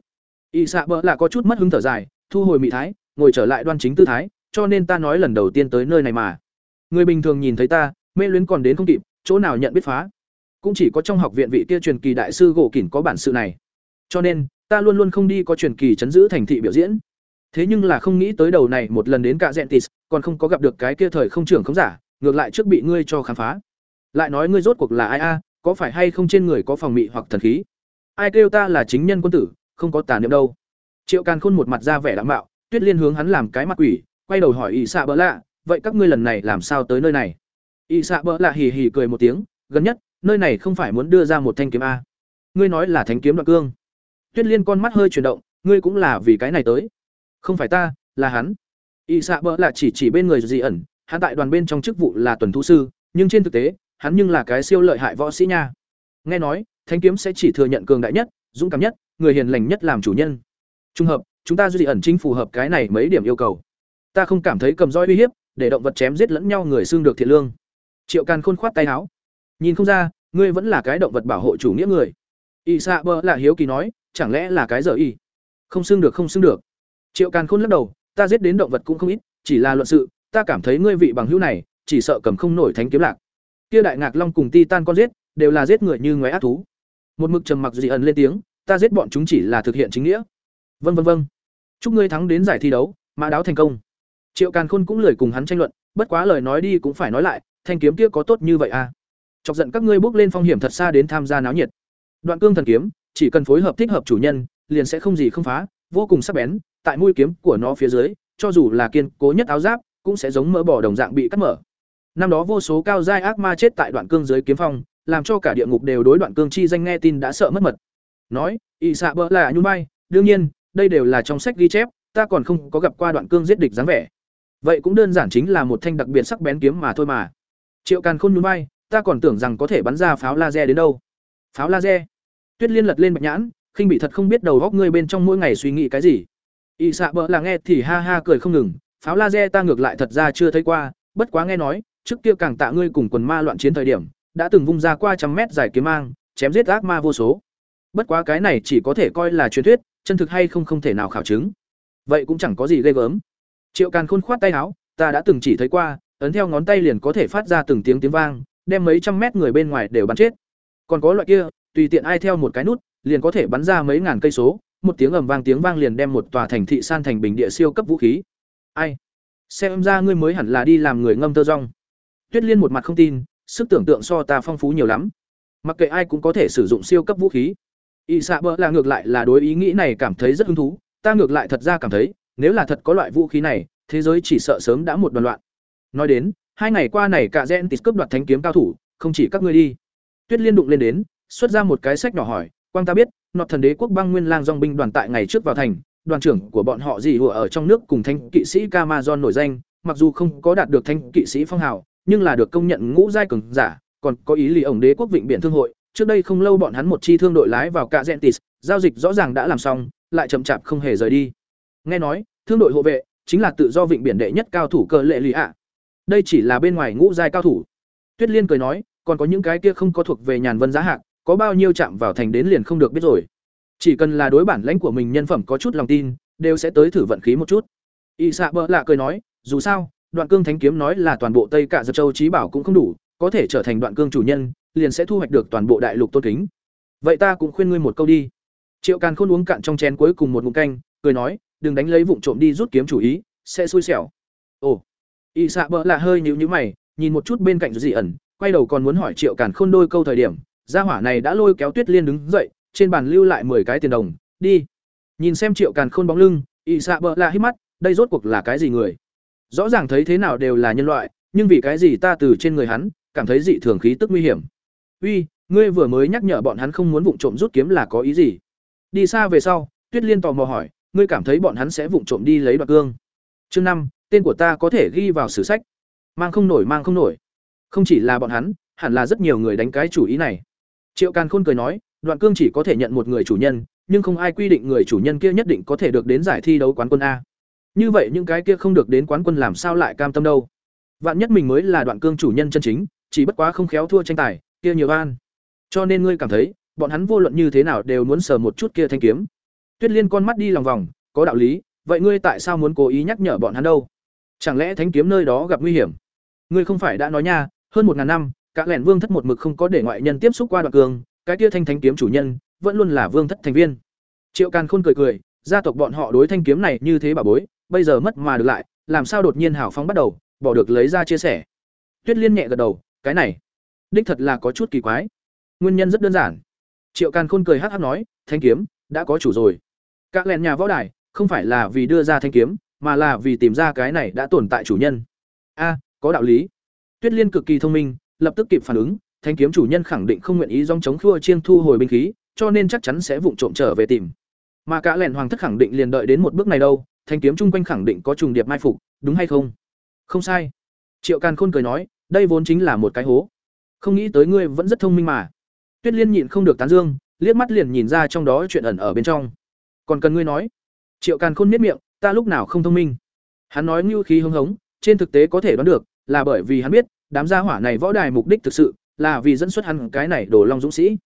Y xạ bỡ là có chút mất hứng thở dài, thu hồi mị thái, ngồi trở lại đoan chính tư thái, cho nên ta nói lần đầu tiên tới nơi này mà. Người bình thường nhìn thấy ta, mê luyến còn đến không kịp, chỗ nào nhận biết phá? Cũng chỉ có trong học viện vị kia truyền kỳ đại sư gỗ kỉnh có bản sự này. Cho nên ta luôn luôn không đi có truyền kỳ chấn giữ thành thị biểu diễn. Thế nhưng là không nghĩ tới đầu này một lần đến cả gentis, còn không có gặp được cái kia thời không trưởng không giả, ngược lại trước bị ngươi cho khám phá. Lại nói ngươi rốt cuộc là ai a? Có phải hay không trên người có phòng mị hoặc thần khí? Ai kêu ta là chính nhân quân tử, không có tà niệm đâu. Triệu càn khôn một mặt ra vẻ đảm mạo, tuyết liên hướng hắn làm cái mặt quỷ, quay đầu hỏi ỵ xạ bỡ lạ, vậy các ngươi lần này làm sao tới nơi này? Ỵ xạ bỡ lạ hì hì cười một tiếng, gần nhất, nơi này không phải muốn đưa ra một thanh kiếm a? Ngươi nói là thánh kiếm đoạn cương tuyết liên con mắt hơi chuyển động, ngươi cũng là vì cái này tới. Không phải ta, là hắn. Y xạ bỡ là chỉ chỉ bên người dị ẩn, hắn tại đoàn bên trong chức vụ là tuần thu sư, nhưng trên thực tế, hắn nhưng là cái siêu lợi hại võ sĩ nha. Nghe nói thanh kiếm sẽ chỉ thừa nhận cường đại nhất, dũng cảm nhất, người hiền lành nhất làm chủ nhân. Trung hợp, chúng ta dị ẩn chính phù hợp cái này mấy điểm yêu cầu. Ta không cảm thấy cầm roi uy hiếp, để động vật chém giết lẫn nhau người xương được thiện lương. Triệu càn khôn khoát tay áo. Nhìn không ra, ngươi vẫn là cái động vật bảo hộ chủ nghĩa người. Y xạ bơ là hiếu kỳ nói chẳng lẽ là cái giờ y? Không xưng được, không xưng được. Triệu càn khôn lắc đầu, ta giết đến động vật cũng không ít, chỉ là luận sự, ta cảm thấy ngươi vị bằng hữu này, chỉ sợ cầm không nổi thánh kiếm lạc. Kia đại ngạc long cùng ti tan con giết, đều là giết người như ngoái ác thú. Một mực trầm mặc dị ẩn lên tiếng, ta giết bọn chúng chỉ là thực hiện chính nghĩa. Vân vân vân chúc ngươi thắng đến giải thi đấu, mã đáo thành công. Triệu càn khôn cũng lười cùng hắn tranh luận, bất quá lời nói đi cũng phải nói lại, thanh kiếm kia có tốt như vậy à? Chọc giận các ngươi bước lên phong hiểm thật xa đến tham gia náo nhiệt. Đoạn cương thần kiếm chỉ cần phối hợp thích hợp chủ nhân, liền sẽ không gì không phá, vô cùng sắc bén, tại mũi kiếm của nó phía dưới, cho dù là kiên cố nhất áo giáp, cũng sẽ giống mỡ bỏ đồng dạng bị cắt mở. Năm đó vô số cao giai ác ma chết tại đoạn cương dưới kiếm phong, làm cho cả địa ngục đều đối đoạn cương chi danh nghe tin đã sợ mất mật. Nói ỵ xạ bỡ là nhung bay đương nhiên, đây đều là trong sách ghi chép, ta còn không có gặp qua đoạn cương giết địch dáng vẻ. Vậy cũng đơn giản chính là một thanh đặc biệt sắc bén kiếm mà thôi mà. Triệu càn khôn nhún bay ta còn tưởng rằng có thể bắn ra pháo laser đến đâu. Pháo laser? Tuyết liên lật lên bạch nhãn, khinh bị thật không biết đầu góc ngươi bên trong mỗi ngày suy nghĩ cái gì. Y xạ bỡ là nghe thì ha ha cười không ngừng, pháo laser ta ngược lại thật ra chưa thấy qua, bất quá nghe nói, trước kia càng tạ ngươi cùng quần ma loạn chiến thời điểm, đã từng vung ra qua trăm mét dài kiếm mang, chém giết ác ma vô số. Bất quá cái này chỉ có thể coi là truyền thuyết, chân thực hay không không thể nào khảo chứng. Vậy cũng chẳng có gì ghê gớm. Triệu càn khôn khoát tay áo, ta đã từng chỉ thấy qua, ấn theo ngón tay liền có thể phát ra từng tiếng tiếng vang, đem mấy trăm mét người bên ngoài đều bắn chết. Còn có loại kia tùy tiện ai theo một cái nút, liền có thể bắn ra mấy ngàn cây số, một tiếng ầm vang tiếng vang liền đem một tòa thành thị san thành bình địa siêu cấp vũ khí. Ai? Xem ra ngươi mới hẳn là đi làm người ngâm tơ rong. Tuyết liên một mặt không tin, sức tưởng tượng so ta phong phú nhiều lắm. Mặc kệ ai cũng có thể sử dụng siêu cấp vũ khí. Y xạ bỡ là ngược lại là đối ý nghĩ này cảm thấy rất hứng thú, ta ngược lại thật ra cảm thấy, nếu là thật có loại vũ khí này, thế giới chỉ sợ sớm đã một đoàn loạn. Nói đến, hai ngày qua này cả gen tít cướp đoạt thánh kiếm cao thủ, không chỉ các ngươi đi. Tuyết liên đụng lên đến xuất ra một cái sách nhỏ hỏi, quang ta biết nọt thần đế quốc băng nguyên lang dong binh đoàn tại ngày trước vào thành, đoàn trưởng của bọn họ dì hùa ở trong nước cùng thánh kỵ sĩ Camazon nổi danh, mặc dù không có đạt được thánh kỵ sĩ phong hào, nhưng là được công nhận ngũ giai cường giả, còn có ý lì ổng đế quốc vịnh biển thương hội. Trước đây không lâu bọn hắn một chi thương đội lái vào cả gentis giao dịch rõ ràng đã làm xong, lại chậm chạp không hề rời đi. Nghe nói, thương đội hộ vệ chính là tự do vịnh biển đệ nhất cao thủ cơ lệ lì ạ. Đây chỉ là bên ngoài ngũ giai cao thủ. Tuyết liên cười nói, còn có những cái kia không có thuộc về nhàn vân giá hạng có bao nhiêu chạm vào thành đến liền không được biết rồi. Chỉ cần là đối bản lãnh của mình nhân phẩm có chút lòng tin, đều sẽ tới thử vận khí một chút. Y xạ bỡ lạ cười nói, dù sao, đoạn cương thánh kiếm nói là toàn bộ tây cả giật châu trí bảo cũng không đủ, có thể trở thành đoạn cương chủ nhân, liền sẽ thu hoạch được toàn bộ đại lục tôn kính. Vậy ta cũng khuyên ngươi một câu đi. Triệu càn khôn uống cạn trong chén cuối cùng một ngụm canh, cười nói, đừng đánh lấy vụng trộm đi rút kiếm chủ ý, sẽ xui xẻo. Ồ. Y xạ bỡ lạ hơi nhíu nhíu mày, nhìn một chút bên cạnh dị ẩn, quay đầu còn muốn hỏi triệu càn khôn đôi câu thời điểm gia hỏa này đã lôi kéo tuyết liên đứng dậy, trên bàn lưu lại mười cái tiền đồng, đi. Nhìn xem triệu càn khôn bóng lưng y xạ bợ lạ hít mắt, đây rốt cuộc là cái gì người? Rõ ràng thấy thế nào đều là nhân loại, nhưng vì cái gì ta từ trên người hắn, cảm thấy dị thường khí tức nguy hiểm. Uy, ngươi vừa mới nhắc nhở bọn hắn không muốn vụng trộm rút kiếm là có ý gì? Đi xa về sau, tuyết liên tò mò hỏi, ngươi cảm thấy bọn hắn sẽ vụng trộm đi lấy đoạt cương? Chương năm, tên của ta có thể ghi vào sử sách. Mang không nổi, mang không nổi. Không chỉ là bọn hắn, hẳn là rất nhiều người đánh cái chủ ý này triệu càn khôn cười nói, đoạn cương chỉ có thể nhận một người chủ nhân, nhưng không ai quy định người chủ nhân kia nhất định có thể được đến giải thi đấu quán quân a. Như vậy những cái kia không được đến quán quân làm sao lại cam tâm đâu? Vạn nhất mình mới là đoạn cương chủ nhân chân chính, chỉ bất quá không khéo thua tranh tài, kia nhiều an cho nên ngươi cảm thấy, bọn hắn vô luận như thế nào đều muốn sờ một chút kia thanh kiếm. Tuyết liên con mắt đi lòng vòng, có đạo lý, vậy ngươi tại sao muốn cố ý nhắc nhở bọn hắn đâu? Chẳng lẽ Thánh kiếm nơi đó gặp nguy hiểm? Ngươi không phải đã nói nha, hơn một ngàn năm các lẻn vương thất một mực không có để ngoại nhân tiếp xúc qua đoạn cương cái kia thanh thanh kiếm chủ nhân, vẫn luôn là vương thất thành viên. Triệu càn khôn cười cười, gia tộc bọn họ đối thanh kiếm này như thế bà bối, bây giờ mất mà được lại, làm sao đột nhiên hào phóng bắt đầu, bỏ được lấy ra chia sẻ. Tuyết liên nhẹ gật đầu, cái này, đích thật là có chút kỳ quái. Nguyên nhân rất đơn giản. Triệu càn khôn cười hắc hắc nói, thanh kiếm, đã có chủ rồi. Các lèn nhà võ đài, không phải là vì đưa ra thanh kiếm, mà là vì tìm ra cái này đã tồn tại chủ nhân. A, có đạo lý. Tuyết liên cực kỳ thông minh lập tức kịp phản ứng, thanh kiếm chủ nhân khẳng định không nguyện ý dòng chống khua chiêng thu hồi binh khí, cho nên chắc chắn sẽ vụng trộm trở về tìm. Mà cả lẻn hoàng thất khẳng định liền đợi đến một bước này đâu, thanh kiếm chung quanh khẳng định có trùng điệp mai phục, đúng hay không? Không sai. Triệu càn khôn cười nói, đây vốn chính là một cái hố. Không nghĩ tới ngươi vẫn rất thông minh mà. Tuyết liên nhịn không được tán dương, liếc mắt liền nhìn ra trong đó chuyện ẩn ở bên trong. Còn cần ngươi nói. Triệu càn khôn miết miệng, ta lúc nào không thông minh? Hắn nói như khí hưng hống, trên thực tế có thể đoán được, là bởi vì hắn biết đám gia hỏa này võ đài mục đích thực sự là vì dẫn xuất hắn cái này đổ long dũng sĩ.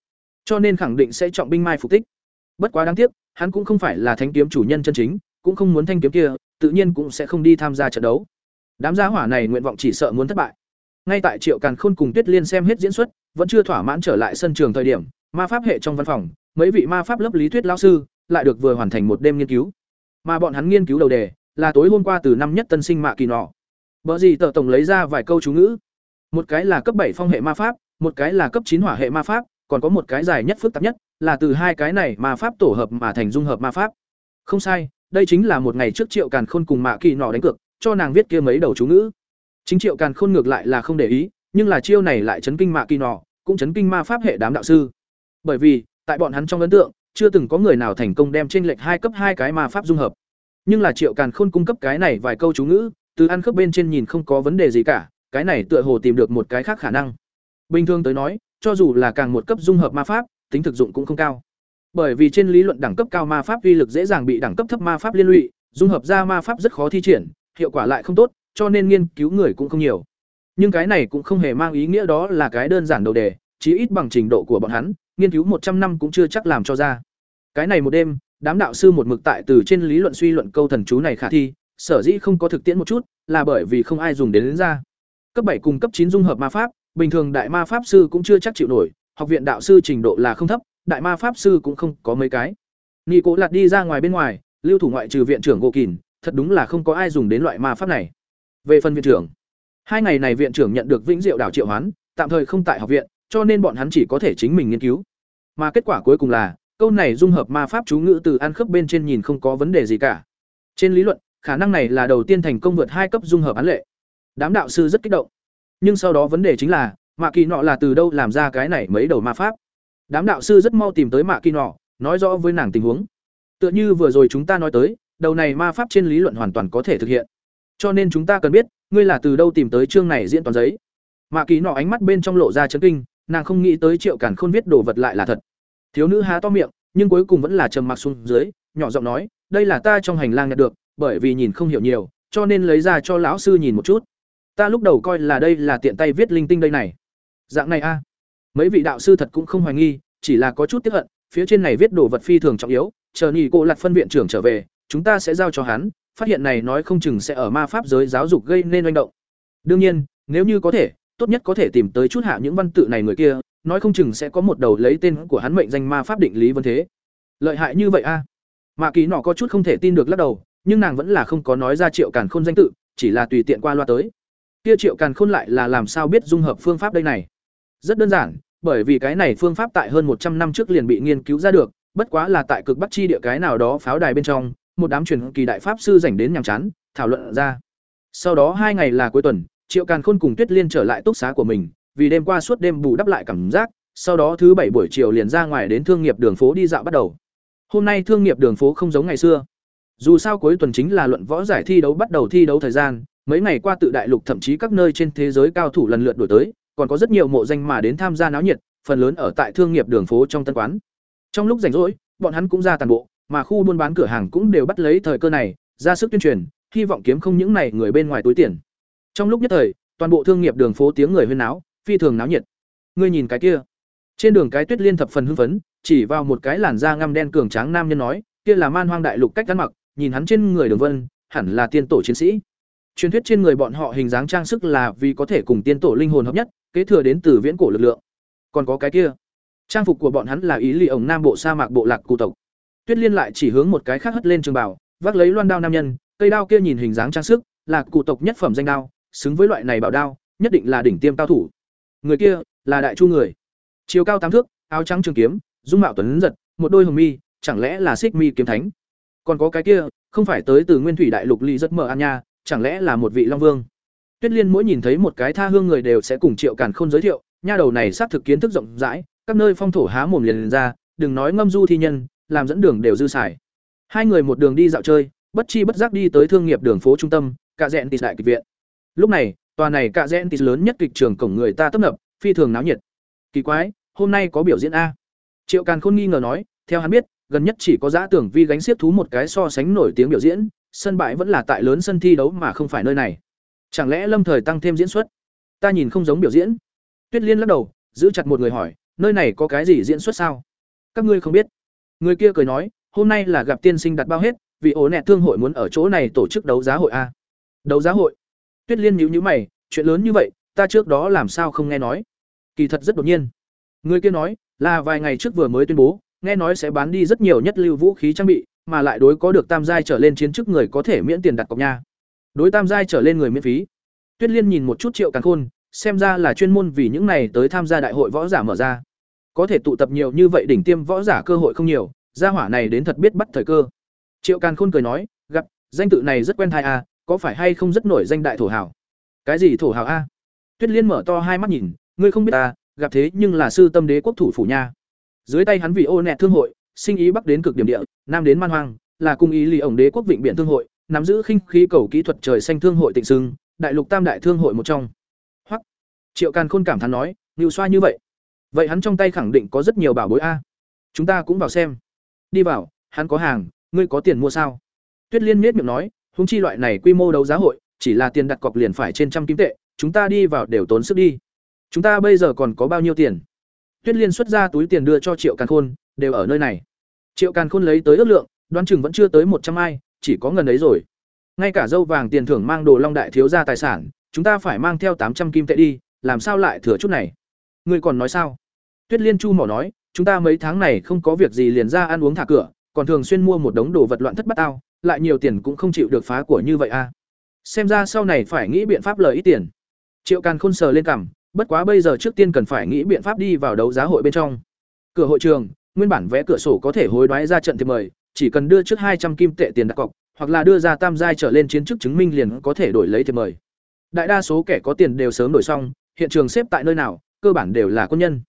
Cho nên khẳng định sẽ trọng binh mai phục tích. Bất quá đáng tiếc, hắn cũng không phải là thanh kiếm chủ nhân chân chính, cũng không muốn thanh kiếm kia, tự nhiên cũng sẽ không đi tham gia trận đấu. Đám gia hỏa này nguyện vọng chỉ sợ muốn thất bại. Ngay tại triệu càn khôn cùng tuyết liên xem hết diễn xuất, vẫn chưa thỏa mãn trở lại sân trường thời điểm, ma pháp hệ trong văn phòng, mấy vị ma pháp lớp lý thuyết lao sư lại được vừa hoàn thành một đêm nghiên cứu. Mà bọn hắn nghiên cứu đầu đề là tối hôm qua từ năm nhất tân sinh mạ kỳ nọ. Bở gì tờ tổng lấy ra vài câu chú ngữ. Một cái là cấp bảy phong hệ ma pháp, một cái là cấp chín hỏa hệ ma pháp, còn có một cái dài nhất phức tạp nhất, là từ hai cái này ma pháp tổ hợp mà thành dung hợp ma pháp. Không sai, đây chính là một ngày trước Triệu Càn Khôn cùng Mạ Kỳ nọ đánh cược, cho nàng viết kia mấy đầu chú ngữ. Chính Triệu Càn Khôn ngược lại là không để ý, nhưng là chiêu này lại chấn kinh Mạ Kỳ nọ, cũng chấn kinh ma pháp hệ đám đạo sư. Bởi vì, tại bọn hắn trong ấn tượng, chưa từng có người nào thành công đem trên lệch hai cấp hai cái ma pháp dung hợp. Nhưng là Triệu Càn Khôn cung cấp cái này vài câu chú ngữ, từ ăn khớp bên trên nhìn không có vấn đề gì cả, cái này tựa hồ tìm được một cái khác khả năng. Bình thường tới nói, cho dù là càng một cấp dung hợp ma pháp, tính thực dụng cũng không cao. Bởi vì trên lý luận đẳng cấp cao ma pháp uy lực dễ dàng bị đẳng cấp thấp ma pháp liên lụy, dung hợp ra ma pháp rất khó thi triển, hiệu quả lại không tốt, cho nên nghiên cứu người cũng không nhiều. Nhưng cái này cũng không hề mang ý nghĩa đó là cái đơn giản đầu đề, chí ít bằng trình độ của bọn hắn, nghiên cứu một trăm năm cũng chưa chắc làm cho ra. Cái này một đêm, đám đạo sư một mực tại từ trên lý luận suy luận câu thần chú này khả thi, sở dĩ không có thực tiễn một chút, là bởi vì không ai dùng đến, đến ra. Cấp bảy cùng cấp chín dung hợp ma pháp, bình thường đại ma pháp sư cũng chưa chắc chịu nổi, học viện đạo sư trình độ là không thấp, đại ma pháp sư cũng không có mấy cái. Nghị Cố Lạt đi ra ngoài bên ngoài, lưu thủ ngoại trừ viện trưởng Gỗ Kình, thật đúng là không có ai dùng đến loại ma pháp này. Về phần viện trưởng, hai ngày này viện trưởng nhận được vĩnh diệu đảo triệu hoán, tạm thời không tại học viện, cho nên bọn hắn chỉ có thể chính mình nghiên cứu. Mà kết quả cuối cùng là, câu này dung hợp ma pháp chú ngữ từ ăn khớp bên trên nhìn không có vấn đề gì cả. Trên lý luận, khả năng này là đầu tiên thành công vượt hai cấp dung hợp án lệ. Đám đạo sư rất kích động. Nhưng sau đó vấn đề chính là, Mạ Kỳ nọ là từ đâu làm ra cái này mấy đầu ma pháp? Đám đạo sư rất mau tìm tới Mạ Kỳ nọ, nói rõ với nàng tình huống. Tựa như vừa rồi chúng ta nói tới, đầu này ma pháp trên lý luận hoàn toàn có thể thực hiện. Cho nên chúng ta cần biết, ngươi là từ đâu tìm tới chương này diễn toàn giấy. Mạ Kỳ nọ ánh mắt bên trong lộ ra chấn kinh, nàng không nghĩ tới Triệu Càn Khôn viết đồ vật lại là thật. Thiếu nữ há to miệng, nhưng cuối cùng vẫn là trầm mặc xuống dưới, nhỏ giọng nói, "Đây là ta trong hành lang nhận được, bởi vì nhìn không hiểu nhiều, cho nên lấy ra cho lão sư nhìn một chút." Ta lúc đầu coi là đây là tiện tay viết linh tinh đây này. Dạng này a. Mấy vị đạo sư thật cũng không hoài nghi, chỉ là có chút tiếc hận, phía trên này viết đồ vật phi thường trọng yếu, chờ nhị cô lặt phân viện trưởng trở về, chúng ta sẽ giao cho hắn, phát hiện này nói không chừng sẽ ở ma pháp giới giáo dục gây nên oanh động. Đương nhiên, nếu như có thể, tốt nhất có thể tìm tới chút hạ những văn tự này người kia, nói không chừng sẽ có một đầu lấy tên của hắn mệnh danh ma pháp định lý vân thế. Lợi hại như vậy a. À? Mạ Kỳ nọ có chút không thể tin được lắc đầu, nhưng nàng vẫn là không có nói ra Triệu Càn Khôn danh tự, chỉ là tùy tiện qua loa tới. Kia Triệu Càn Khôn lại là làm sao biết dung hợp phương pháp đây này? Rất đơn giản, bởi vì cái này phương pháp tại hơn một trăm năm trước liền bị nghiên cứu ra được, bất quá là tại cực bắc chi địa cái nào đó pháo đài bên trong, một đám truyền kỳ đại pháp sư rảnh đến nhàm chán, thảo luận ra. Sau đó hai ngày là cuối tuần, Triệu Càn Khôn cùng Tuyết Liên trở lại túc xá của mình, vì đêm qua suốt đêm bù đắp lại cảm giác, sau đó thứ bảy buổi chiều liền ra ngoài đến thương nghiệp đường phố đi dạo bắt đầu. Hôm nay thương nghiệp đường phố không giống ngày xưa. Dù sao cuối tuần chính là luận võ giải thi đấu bắt đầu thi đấu thời gian, mấy ngày qua tự đại lục thậm chí các nơi trên thế giới cao thủ lần lượt đổi tới, còn có rất nhiều mộ danh mà đến tham gia náo nhiệt, phần lớn ở tại thương nghiệp đường phố trong tân quán. Trong lúc rảnh rỗi, bọn hắn cũng ra tàn bộ, mà khu buôn bán cửa hàng cũng đều bắt lấy thời cơ này, ra sức tuyên truyền, hy vọng kiếm không những này người bên ngoài túi tiền. Trong lúc nhất thời, toàn bộ thương nghiệp đường phố tiếng người huyên náo, phi thường náo nhiệt. Ngươi nhìn cái kia. Trên đường cái Tuyết Liên thập phần hưng phấn, chỉ vào một cái làn da ngăm đen cường tráng nam nhân nói, kia là Man Hoang đại lục cách ăn mặc, nhìn hắn trên người Đường Vân, hẳn là tiên tổ chiến sĩ. Truyền thuyết trên người bọn họ hình dáng trang sức là vì có thể cùng tiên tổ linh hồn hợp nhất, kế thừa đến từ viễn cổ lực lượng. Còn có cái kia, trang phục của bọn hắn là ý lì ổng nam bộ sa mạc bộ lạc cụ tộc. Tuyết Liên lại chỉ hướng một cái khác hất lên trường bảo, vác lấy loan đao nam nhân, cây đao kia nhìn hình dáng trang sức, là cụ tộc nhất phẩm danh đao, xứng với loại này bảo đao, nhất định là đỉnh tiêm cao thủ. Người kia là đại chu người, chiều cao tám thước, áo trắng trường kiếm, dung mạo tuấn giật, một đôi hồng mi, chẳng lẽ là Xích Mi kiếm thánh? Còn có cái kia, không phải tới từ Nguyên Thủy Đại Lục ly rất mở an nha, chẳng lẽ là một vị long vương? Tuyết Liên mỗi nhìn thấy một cái tha hương người đều sẽ cùng Triệu Càn Khôn giới thiệu, nha đầu này xác thực kiến thức rộng rãi, các nơi phong thổ há mồm liền, liền ra, đừng nói ngâm du thi nhân, làm dẫn đường đều dư xài. Hai người một đường đi dạo chơi, bất chi bất giác đi tới thương nghiệp đường phố trung tâm, cạ rèn tịt đại kịch viện. Lúc này, tòa này cạ rèn tịt lớn nhất kịch trường cổng người ta tấp nập, phi thường náo nhiệt. Kỳ quái, hôm nay có biểu diễn a? Triệu Càn Khôn nghi ngờ nói, theo hắn biết, gần nhất chỉ có giã tưởng vi gánh xiết thú một cái so sánh nổi tiếng biểu diễn, sân bãi vẫn là tại lớn sân thi đấu mà không phải nơi này. Chẳng lẽ Lâm Thời tăng thêm diễn xuất? Ta nhìn không giống biểu diễn. Tuyết Liên lắc đầu, giữ chặt một người hỏi, nơi này có cái gì diễn xuất sao? Các ngươi không biết. Người kia cười nói, hôm nay là gặp tiên sinh đặt bao hết, vì ổ nẹt thương hội muốn ở chỗ này tổ chức đấu giá hội a. Đấu giá hội? Tuyết Liên nhíu nhíu mày, chuyện lớn như vậy, ta trước đó làm sao không nghe nói? Kỳ thật rất đột nhiên. Người kia nói, là vài ngày trước vừa mới tuyên bố, nghe nói sẽ bán đi rất nhiều nhất lưu vũ khí trang bị, mà lại đối có được tam giai trở lên chiến chức người có thể miễn tiền đặt cọc nha. Đối tam giai trở lên người miễn phí. Tuyết Liên nhìn một chút Triệu Càn Khôn, xem ra là chuyên môn vì những này tới tham gia đại hội võ giả mở ra. Có thể tụ tập nhiều như vậy đỉnh tiêm võ giả cơ hội không nhiều, gia hỏa này đến thật biết bắt thời cơ. Triệu Càn Khôn cười nói, gặp, danh tự này rất quen tai a, à, có phải hay không rất nổi danh đại thổ hào? Cái gì thổ hào a? Tuyết Liên mở to hai mắt nhìn, ngươi không biết ta, gặp thế nhưng là sư tâm đế quốc thủ phủ nha. Dưới tay hắn vì ô nẹt thương hội, sinh ý bắc đến cực điểm địa, nam đến man hoang, là cung ý lì ổng đế quốc vịnh biển thương hội, nắm giữ khinh khí cầu kỹ thuật trời xanh thương hội tịnh sưng, đại lục tam đại thương hội một trong. Hoặc Triệu Càn Khôn cảm thán nói, "Nưu xoa như vậy." vậy hắn trong tay khẳng định có rất nhiều bảo bối a. Chúng ta cũng vào xem. Đi vào hắn có hàng ngươi có tiền mua sao? Tuyết liên miết miệng nói húng chi loại này quy mô đấu giá hội chỉ là tiền đặt cọc liền phải trên trăm kim tệ chúng ta đi vào đều tốn sức đi. Chúng ta bây giờ còn có bao nhiêu tiền? Tuyết liên xuất ra túi tiền đưa cho triệu càn khôn đều ở nơi này. Triệu càn khôn lấy tới ước lượng, đoán chừng vẫn chưa tới một trăm ai, chỉ có ngần ấy rồi. Ngay cả dâu vàng tiền thưởng mang đồ long đại thiếu ra tài sản, chúng ta phải mang theo tám trăm kim tệ đi, làm sao lại thừa chút này? Ngươi còn nói sao? Tuyết liên chu mỏ nói, chúng ta mấy tháng này không có việc gì liền ra ăn uống thả cửa, còn thường xuyên mua một đống đồ vật loạn thất bát ao lại nhiều tiền cũng không chịu được phá của như vậy a xem ra sau này phải nghĩ biện pháp lời ít tiền. Triệu càn khôn sờ lên cằm, bất quá bây giờ trước tiên cần phải nghĩ biện pháp đi vào đấu giá hội bên trong. Cửa hội trường nguyên bản vé cửa sổ có thể hối đoái ra trận thì mời, chỉ cần đưa trước hai trăm kim tệ tiền đặt cọc, hoặc là đưa ra tam giai trở lên chiến chức chứng minh liền có thể đổi lấy thì mời. Đại đa số kẻ có tiền đều sớm đổi xong, hiện trường xếp tại nơi nào, cơ bản đều là quân nhân.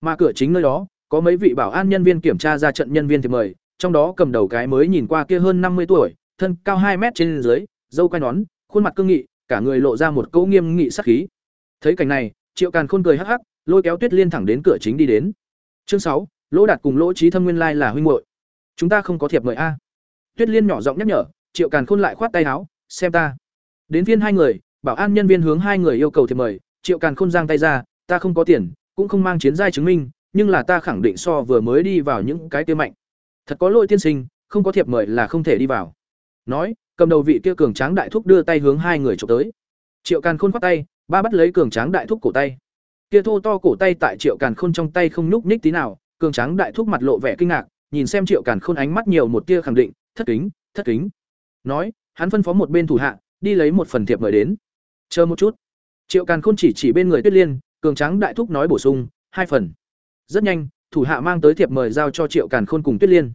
Mà cửa chính nơi đó, có mấy vị bảo an nhân viên kiểm tra ra trận nhân viên thì mời, trong đó cầm đầu cái mới nhìn qua kia hơn năm mươi tuổi, thân cao hai mét trên dưới, dâu quai nón, khuôn mặt cương nghị, cả người lộ ra một cỗ nghiêm nghị sắc khí. Thấy cảnh này, triệu càn khôn cười hắc hắc, lôi kéo tuyết liên thẳng đến cửa chính đi đến. Chương sáu lỗ đạt cùng lỗ trí thâm nguyên lai là huynh hội chúng ta không có thiệp mời a. Tuyết liên nhỏ giọng nhắc nhở, triệu càn khôn lại khoát tay áo, xem ta. Đến viên hai người, bảo an nhân viên hướng hai người yêu cầu thiệp mời, triệu càn khôn giang tay ra, ta không có tiền, cũng không mang chiến giai chứng minh, nhưng là ta khẳng định so vừa mới đi vào những cái kia mạnh. Thật có lỗi tiên sinh, không có thiệp mời là không thể đi vào. Nói, cầm đầu vị kia cường tráng đại thúc đưa tay hướng hai người chụp tới. Triệu càn khôn khoát tay, ba bắt lấy cường tráng đại thúc cổ tay. Kia thô to cổ tay tại triệu càn khôn trong tay không nhúc nhích tí nào cường tráng đại thúc mặt lộ vẻ kinh ngạc, nhìn xem triệu càn khôn ánh mắt nhiều một tia khẳng định, thất kính thất kính. Nói, hắn phân phó một bên thủ hạ, đi lấy một phần thiệp mời đến. Chờ một chút. Triệu càn khôn chỉ chỉ bên người tuyết liên, cường tráng đại thúc nói bổ sung, hai phần. Rất nhanh, thủ hạ mang tới thiệp mời giao cho triệu càn khôn cùng tuyết liên.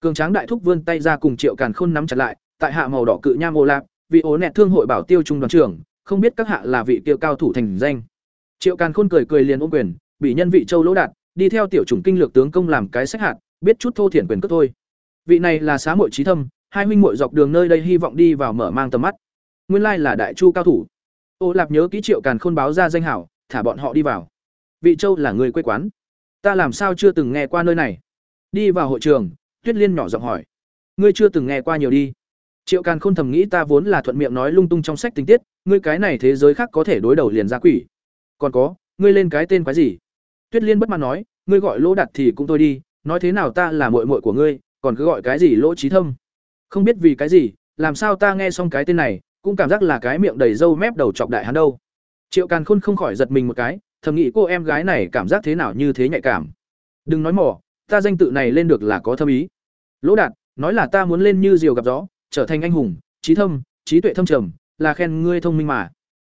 Cường tráng đại thúc vươn tay ra cùng triệu càn khôn nắm chặt lại, tại hạ màu đỏ cự nham ô lạp, vị ố nẹt thương hội bảo tiêu trung đoàn trưởng, không biết các hạ là vị tiêu cao thủ thành danh. Triệu càn khôn cười cười liền ôm quyền, bị nhân vị châu lỗ đạt đi theo tiểu chủng kinh lược tướng công làm cái sách hạt, biết chút thô thiển quyền cước thôi. Vị này là xá muội trí thâm, hai huynh muội dọc đường nơi đây hy vọng đi vào mở mang tầm mắt. Nguyên lai là đại chu cao thủ. Ô lạp nhớ ký triệu càn khôn báo ra danh hảo, thả bọn họ đi vào. Vị châu là người quê quán. Ta làm sao chưa từng nghe qua nơi này? Đi vào hội trường, tuyết liên nhỏ giọng hỏi. Ngươi chưa từng nghe qua nhiều đi. Triệu càn khôn thầm nghĩ ta vốn là thuận miệng nói lung tung trong sách tình tiết, ngươi cái này thế giới khác có thể đối đầu liền ra quỷ. Còn có, ngươi lên cái tên quái gì? Tuyết liên bất mãn nói, ngươi gọi lỗ Đạt thì cũng thôi đi, nói thế nào ta là muội muội của ngươi, còn cứ gọi cái gì lỗ Chí thâm? Không biết vì cái gì, làm sao ta nghe xong cái tên này, cũng cảm giác là cái miệng đầy râu mép đầu chọc đại hắn đâu. Triệu càn khôn không khỏi giật mình một cái, thầm nghĩ cô em gái này cảm giác thế nào như thế nhạy cảm. Đừng nói mỏ ta danh tự này lên được là có thâm ý. Lỗ đạt, nói là ta muốn lên như diều gặp gió, trở thành anh hùng trí thâm trí tuệ thâm trầm, là khen ngươi thông minh mà.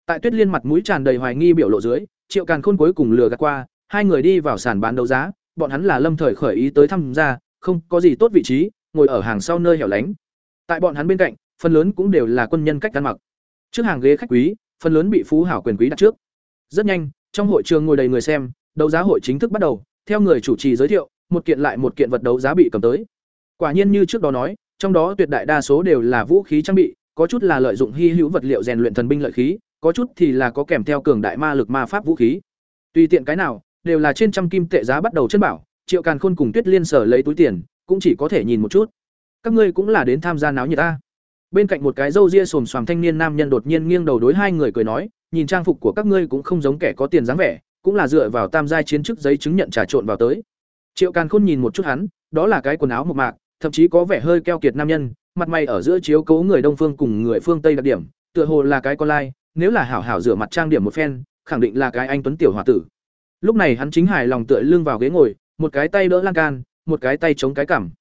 Tại tuyết liên mặt mũi tràn đầy hoài nghi biểu lộ dưới, triệu càn khôn cuối cùng lừa gạt qua hai người đi vào sàn bán đấu giá, bọn hắn là lâm thời khởi ý tới thăm gia không có gì tốt vị trí, ngồi ở hàng sau nơi hẻo lánh. Tại bọn hắn bên cạnh, phần lớn cũng đều là quân nhân cách ăn mặc. Trước hàng ghế khách quý, phần lớn bị phú hảo quyền quý đặt trước. Rất nhanh, trong hội trường ngồi đầy người xem, đấu giá hội chính thức bắt đầu, theo người chủ trì giới thiệu, một kiện lại một kiện vật đấu giá bị cầm tới. Quả nhiên như trước đó nói, trong đó tuyệt đại đa số đều là vũ khí trang bị, có chút là lợi dụng hy hữu vật liệu rèn luyện thần binh lợi khí, có chút thì là có kèm theo cường đại ma lực ma pháp vũ khí. Tùy tiện cái nào đều là trên trăm kim tệ giá bắt đầu chân bảo, triệu càn khôn cùng tuyết liên sở lấy túi tiền, cũng chỉ có thể nhìn một chút. Các ngươi cũng là đến tham gia náo nhiệt ta. Bên cạnh một cái râu ria xồm xoàm thanh niên nam nhân đột nhiên nghiêng đầu đối hai người cười nói, nhìn trang phục của các ngươi cũng không giống kẻ có tiền dáng vẻ, cũng là dựa vào tam giai chiến chức giấy chứng nhận trà trộn vào tới. Triệu càn khôn nhìn một chút hắn, đó là cái quần áo mộc mạc, thậm chí có vẻ hơi keo kiệt nam nhân, mặt mày ở giữa chiếu cố người đông phương cùng người phương tây đặc điểm, tựa hồ là cái con lai, nếu là hảo hảo rửa mặt trang điểm một phen, khẳng định là cái anh tuấn tiểu hòa tử lúc này hắn chính hài lòng tựa lưng vào ghế ngồi, một cái tay đỡ lan can, một cái tay chống cái cảm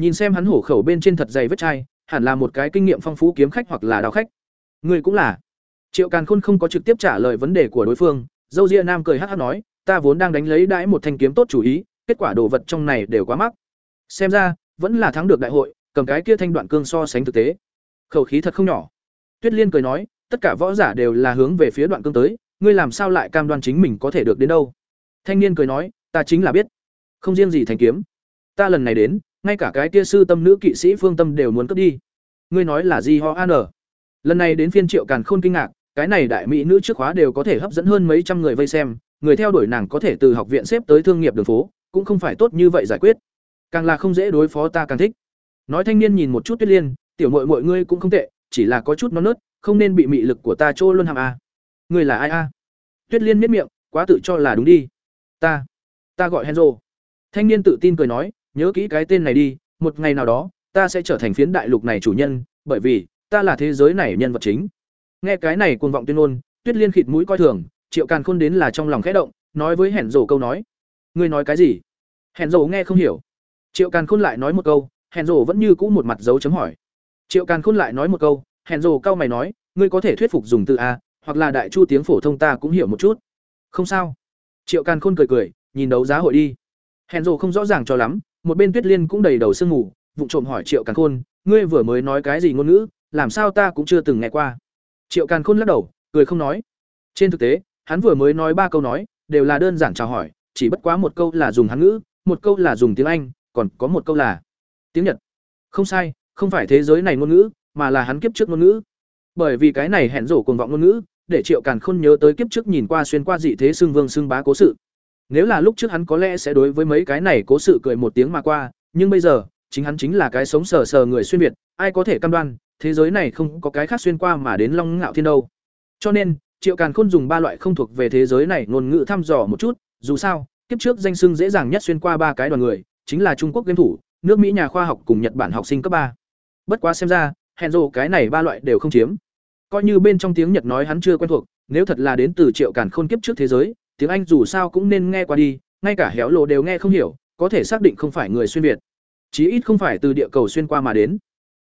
nhìn xem hắn hổ khẩu bên trên thật dày vết chai, hẳn là một cái kinh nghiệm phong phú kiếm khách hoặc là đào khách. Người cũng là. Triệu càn khôn không có trực tiếp trả lời vấn đề của đối phương, dâu ria nam cười hắc hắc nói, ta vốn đang đánh lấy đãi một thanh kiếm tốt chủ ý, kết quả đồ vật trong này đều quá mắc. Xem ra, vẫn là thắng được đại hội, cầm cái kia thanh đoạn cương so sánh thực tế. Khẩu khí thật không nhỏ. Tuyết liên cười nói, tất cả võ giả đều là hướng về phía đoạn cương tới ngươi làm sao lại cam đoan chính mình có thể được đến đâu thanh niên cười nói ta chính là biết không riêng gì thanh kiếm ta lần này đến ngay cả cái tia sư tâm nữ kỵ sĩ phương tâm đều muốn cướp đi ngươi nói là gì ho an lần này đến phiên triệu càn khôn kinh ngạc cái này đại mỹ nữ trước khóa đều có thể hấp dẫn hơn mấy trăm người vây xem người theo đuổi nàng có thể từ học viện xếp tới thương nghiệp đường phố, cũng không phải tốt như vậy giải quyết. Càng là không dễ đối phó ta càng thích. Nói thanh niên nhìn một chút Tuyết Liên, tiểu muội muội ngươi cũng không tệ, chỉ là có chút non nớt, không nên bị mị lực của ta trôi luôn hàm a. À. Ngươi là ai a? Tuyết Liên miết miệng, quá tự cho là đúng đi. Ta, ta gọi Henzo. Thanh niên tự tin cười nói, nhớ kỹ cái tên này đi, một ngày nào đó, ta sẽ trở thành phiến đại lục này chủ nhân, bởi vì ta là thế giới này nhân vật chính. Nghe cái này cuồng vọng tuyên ngôn, Tuyết Liên khịt mũi coi thường, Triệu Càn Khôn đến là trong lòng khẽ động, nói với hẹn rổ câu nói. Ngươi nói cái gì? hẹn rổ nghe không hiểu. Triệu Càn Khôn lại nói một câu, hẹn rổ vẫn như cũ một mặt dấu chấm hỏi. Triệu Càn Khôn lại nói một câu, hẹn rổ cao mày nói, ngươi có thể thuyết phục dùng từ a, hoặc là đại chu tiếng phổ thông ta cũng hiểu một chút. Không sao. Triệu Càn Khôn cười cười, nhìn đấu giá hội đi. Hèn rồ không rõ ràng cho lắm, một bên Tuyết Liên cũng đầy đầu sương ngủ vụng trộm hỏi Triệu Càn Khôn, ngươi vừa mới nói cái gì ngôn ngữ, làm sao ta cũng chưa từng nghe qua. Triệu Càn Khôn lắc đầu, cười không nói. Trên thực tế, hắn vừa mới nói ba câu nói, đều là đơn giản chào hỏi, chỉ bất quá một câu là dùng Hán ngữ, một câu là dùng tiếng Anh, còn có một câu là tiếng Nhật. Không sai, không phải thế giới này ngôn ngữ, mà là hắn kiếp trước ngôn ngữ. Bởi vì cái này hẹn rổ cuồng vọng ngôn ngữ, để Triệu Càn Khôn nhớ tới kiếp trước nhìn qua xuyên qua dị thế xương vương xương bá cố sự. Nếu là lúc trước hắn có lẽ sẽ đối với mấy cái này cố sự cười một tiếng mà qua, nhưng bây giờ, chính hắn chính là cái sống sờ sờ người xuyên việt, ai có thể cam đoan, thế giới này không có cái khác xuyên qua mà đến Long Ngạo Thiên đâu. Cho nên, Triệu Càn Khôn dùng ba loại không thuộc về thế giới này ngôn ngữ thăm dò một chút, dù sao, kiếp trước danh xưng dễ dàng nhất xuyên qua ba cái đoàn người, chính là Trung Quốc game thủ, nước Mỹ nhà khoa học cùng Nhật Bản học sinh cấp ba. Bất quá xem ra, Henzo cái này ba loại đều không chiếm. Coi như bên trong tiếng Nhật nói hắn chưa quen thuộc, nếu thật là đến từ Triệu Càn Khôn kiếp trước thế giới, tiếng Anh dù sao cũng nên nghe qua đi, ngay cả héo lộ đều nghe không hiểu, có thể xác định không phải người xuyên việt. Chí ít không phải từ địa cầu xuyên qua mà đến.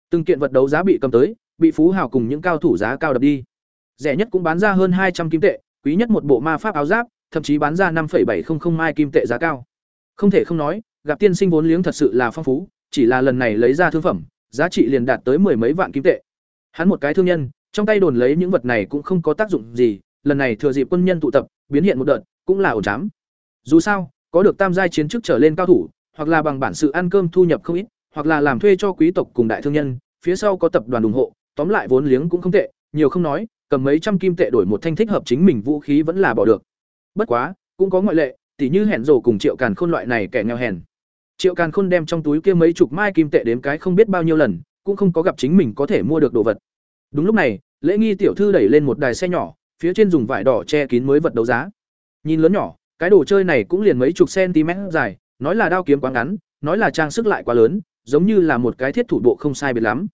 Từng kiện vật đấu giá bị cầm tới, bị phú hào cùng những cao thủ giá cao đập đi. Rẻ nhất cũng bán ra hơn hai trăm kim tệ, quý nhất một bộ ma pháp áo giáp, thậm chí bán ra năm bảy 5,700 mai kim tệ giá cao. Không thể không nói, gặp tiên sinh vốn liếng thật sự là phong phú, chỉ là lần này lấy ra thương phẩm, giá trị liền đạt tới mười mấy vạn kim tệ. Hắn một cái thương nhân, trong tay đồn lấy những vật này cũng không có tác dụng gì, lần này thừa dịp quân nhân tụ tập, biến hiện một đợt, cũng là ổn chám. Dù sao, có được tam giai chiến chức trở lên cao thủ, hoặc là bằng bản sự ăn cơm thu nhập không ít, hoặc là làm thuê cho quý tộc cùng đại thương nhân, phía sau có tập đoàn ủng hộ, tóm lại vốn liếng cũng không tệ, nhiều không nói, cầm mấy trăm kim tệ đổi một thanh thích hợp chính mình vũ khí vẫn là bỏ được. Bất quá, cũng có ngoại lệ, tỉ như hẹn rồ cùng Triệu Càn Khôn loại này kẻ nghèo hèn. Triệu Càn Khôn đem trong túi kia mấy chục mai kim tệ đếm cái không biết bao nhiêu lần, cũng không có gặp chính mình có thể mua được đồ vật. Đúng lúc này, Lễ Nghi tiểu thư đẩy lên một đài xe nhỏ, phía trên dùng vải đỏ che kín mới vật đấu giá. Nhìn lớn nhỏ, cái đồ chơi này cũng liền mấy chục cm dài, nói là đao kiếm quá ngắn, nói là trang sức lại quá lớn, giống như là một cái thiết thủ bộ không sai biệt lắm.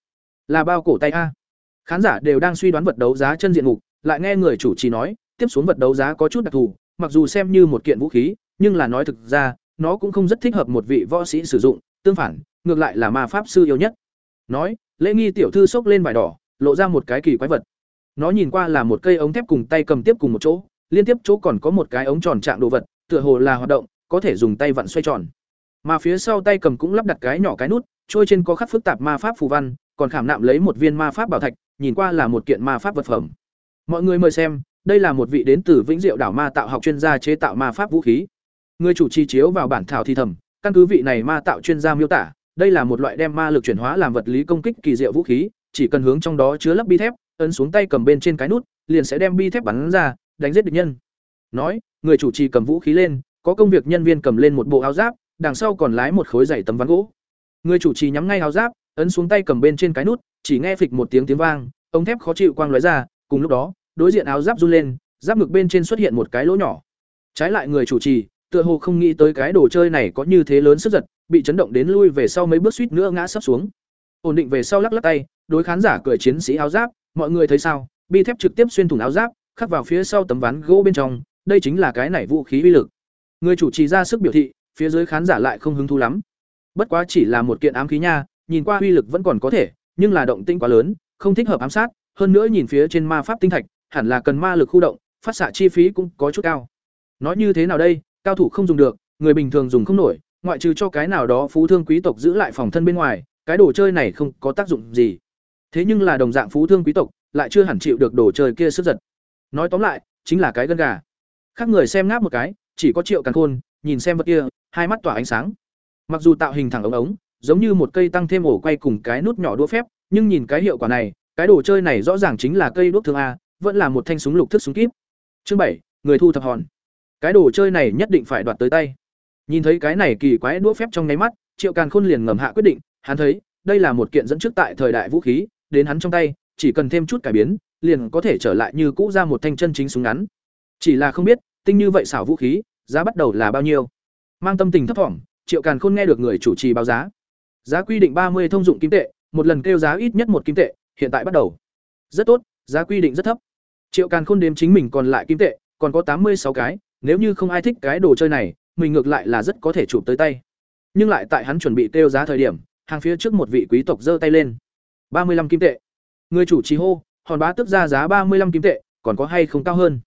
Là bao cổ tay a. Khán giả đều đang suy đoán vật đấu giá chân diện mục, lại nghe người chủ trì nói, tiếp xuống vật đấu giá có chút đặc thù, mặc dù xem như một kiện vũ khí, nhưng là nói thực ra, nó cũng không rất thích hợp một vị võ sĩ sử dụng, tương phản, ngược lại là ma pháp sư yêu nhất. Nói, Lễ Nghi tiểu thư xốc lên vải đỏ, lộ ra một cái kỳ quái vật. Nó nhìn qua là một cây ống thép cùng tay cầm tiếp cùng một chỗ, liên tiếp chỗ còn có một cái ống tròn trạng đồ vật, tựa hồ là hoạt động, có thể dùng tay vặn xoay tròn. Mà phía sau tay cầm cũng lắp đặt cái nhỏ cái nút, trôi trên có khắc phức tạp ma pháp phù văn, còn khảm nạm lấy một viên ma pháp bảo thạch, nhìn qua là một kiện ma pháp vật phẩm. Mọi người mời xem, đây là một vị đến từ Vĩnh Diệu đảo ma tạo học chuyên gia chế tạo ma pháp vũ khí. Người chủ trì chiếu vào bản thảo thi thầm, căn cứ vị này ma tạo chuyên gia miêu tả, đây là một loại đem ma lực chuyển hóa làm vật lý công kích kỳ diệu vũ khí, chỉ cần hướng trong đó chứa lấp bi thép, ấn xuống tay cầm bên trên cái nút, liền sẽ đem bi thép bắn ra, đánh giết địch nhân. Nói, người chủ trì cầm vũ khí lên, có công việc nhân viên cầm lên một bộ áo giáp, đằng sau còn lái một khối dày tấm ván gỗ. Người chủ trì nhắm ngay áo giáp, ấn xuống tay cầm bên trên cái nút, chỉ nghe phịch một tiếng tiếng vang, ống thép khó chịu quang lóe ra, cùng lúc đó, đối diện áo giáp run lên, giáp ngực bên trên xuất hiện một cái lỗ nhỏ. Trái lại người chủ trì, tựa hồ không nghĩ tới cái đồ chơi này có như thế lớn sức giật, bị chấn động đến lui về sau mấy bước suýt nữa ngã sắp xuống. Ổn định về sau lắc lắc tay, đối khán giả cười chiến sĩ áo giáp, mọi người thấy sao? Bi thép trực tiếp xuyên thủng áo giáp, khắc vào phía sau tấm ván gỗ bên trong, đây chính là cái này vũ khí uy lực. Người chủ trì ra sức biểu thị, phía dưới khán giả lại không hứng thú lắm. Bất quá chỉ là một kiện ám khí nha, nhìn qua uy lực vẫn còn có thể, nhưng là động tinh quá lớn, không thích hợp ám sát, hơn nữa nhìn phía trên ma pháp tinh thạch, hẳn là cần ma lực khu động, phát xạ chi phí cũng có chút cao. Nói như thế nào đây, cao thủ không dùng được, người bình thường dùng không nổi, ngoại trừ cho cái nào đó phú thương quý tộc giữ lại phòng thân bên ngoài, cái đồ chơi này không có tác dụng gì. Thế nhưng là đồng dạng phú thương quý tộc, lại chưa hẳn chịu được đồ chơi kia sức giật. Nói tóm lại, chính là cái gân gà. Khác người xem ngáp một cái, chỉ có Triệu Càn Khôn, nhìn xem vật kia, hai mắt tỏa ánh sáng. Mặc dù tạo hình thẳng ống ống, giống như một cây tăng thêm ổ quay cùng cái nút nhỏ đũa phép, nhưng nhìn cái hiệu quả này, cái đồ chơi này rõ ràng chính là cây đuốc thương a, vẫn là một thanh súng lục thức súng kíp. Chương bảy, người thu thập hòn. cái đồ chơi này nhất định phải đoạt tới tay nhìn thấy cái này kỳ quái đũa phép trong nháy mắt triệu càn khôn liền ngầm hạ quyết định hắn thấy, đây là một kiện dẫn trước tại thời đại vũ khí, đến hắn trong tay, chỉ cần thêm chút cải biến, liền có thể trở lại như cũ ra một thanh chân chính súng ngắn. Chỉ là không biết, tinh như vậy xảo vũ khí, giá bắt đầu là bao nhiêu? Mang tâm tình thấp thỏm, triệu càn khôn nghe được người chủ trì báo giá. Giá quy định ba mươi thông dụng kim tệ, một lần kêu giá ít nhất một kim tệ, hiện tại bắt đầu. Rất tốt, giá quy định rất thấp. Triệu càn khôn đếm chính mình còn lại kim tệ, còn có tám mươi sáu cái, nếu như không ai thích cái đồ chơi này, mình ngược lại là rất có thể chụp tới tay. Nhưng lại tại hắn chuẩn bị kêu giá thời điểm hàng phía trước một vị quý tộc giơ tay lên. Ba mươi 35 kim tệ. Người chủ trì hô, hòn bá tức ra giá ba mươi 35 kim tệ, còn có hay không cao hơn?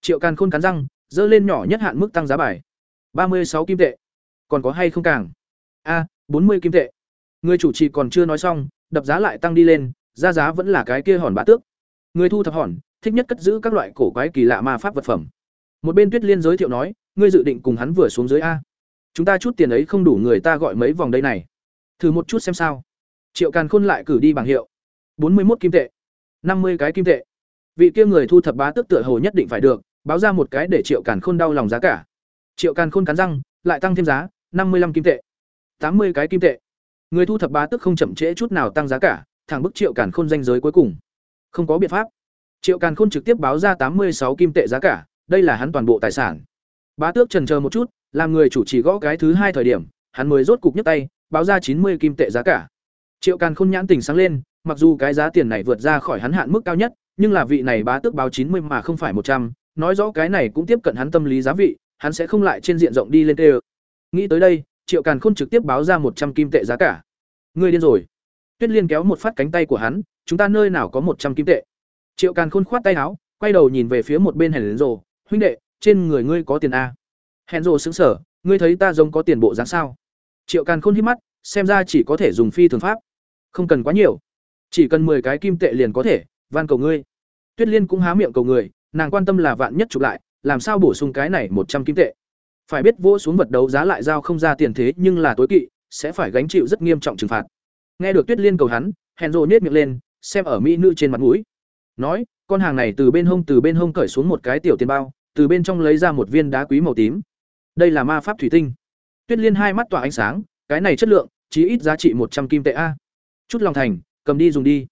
Triệu càn khôn cắn răng, giơ lên nhỏ nhất hạn mức tăng giá bài. Ba mươi sáu kim tệ. Còn có hay không càng? A, bốn mươi kim tệ. Người chủ trì còn chưa nói xong, đập giá lại tăng đi lên, ra giá vẫn là cái kia hòn bá tước. Người thu thập hòn, thích nhất cất giữ các loại cổ quái kỳ lạ ma pháp vật phẩm. Một bên tuyết liên giới thiệu nói, ngươi dự định cùng hắn vừa xuống dưới a. Chúng ta chút tiền ấy không đủ người ta gọi mấy vòng đây này thử một chút xem sao. Triệu càn khôn lại cử đi bảng hiệu. Bốn mươi một kim tệ. Năm mươi cái kim tệ. Vị kia người thu thập bá tước tựa hồ nhất định phải được, báo ra một cái để triệu càn khôn đau lòng giá cả. Triệu càn khôn cắn răng, lại tăng thêm giá, năm mươi năm kim tệ. Tám mươi cái kim tệ. Người thu thập bá tước không chậm trễ chút nào tăng giá cả, thẳng bức triệu càn khôn danh giới cuối cùng. Không có biện pháp. Triệu càn khôn trực tiếp báo ra tám mươi sáu kim tệ giá cả, đây là hắn toàn bộ tài sản. Bá tước trần chờ một chút, làm người chủ trì gõ cái thứ hai thời điểm, hắn mới rốt cục nhấc tay báo ra chín mươi kim tệ giá cả. Triệu càn khôn nhãn tình sáng lên, mặc dù cái giá tiền này vượt ra khỏi hắn hạn mức cao nhất, nhưng là vị này bá tước báo chín mươi mà không phải một trăm, nói rõ cái này cũng tiếp cận hắn tâm lý giá vị, hắn sẽ không lại trên diện rộng đi lên tê nghĩ tới đây, triệu càn khôn trực tiếp báo ra một trăm kim tệ giá cả. Ngươi điên rồi. Tuyết liên kéo một phát cánh tay của hắn, chúng ta nơi nào có một trăm kim tệ? Triệu càn khôn khoát tay áo, quay đầu nhìn về phía một bên hèn rồ. Huynh đệ, trên người ngươi có tiền a. Hèn rồ sững sờ, ngươi thấy ta giống có tiền bộ dáng sao? Triệu càn khôn hít mắt, xem ra chỉ có thể dùng phi thường pháp. Không cần quá nhiều. Chỉ cần mười cái kim tệ liền có thể, van cầu ngươi. Tuyết liên cũng há miệng cầu người, nàng quan tâm là vạn nhất chụp lại, làm sao bổ sung cái này một trăm kim tệ. Phải biết vỗ xuống vật đấu giá lại giao không ra tiền thế, nhưng là tối kỵ, sẽ phải gánh chịu rất nghiêm trọng trừng phạt. Nghe được tuyết liên cầu hắn, hèn rộ nhét miệng lên, xem ở mỹ nữ trên mặt mũi. Nói, con hàng này từ bên hông, từ bên hông cởi xuống một cái tiểu tiền bao, từ bên trong lấy ra một viên đá quý màu tím. Đây là ma pháp thủy tinh tuyết liên hai mắt tỏa ánh sáng, cái này chất lượng, chí ít giá trị một trăm kim tệ a. Chút lòng thành, cầm đi dùng đi.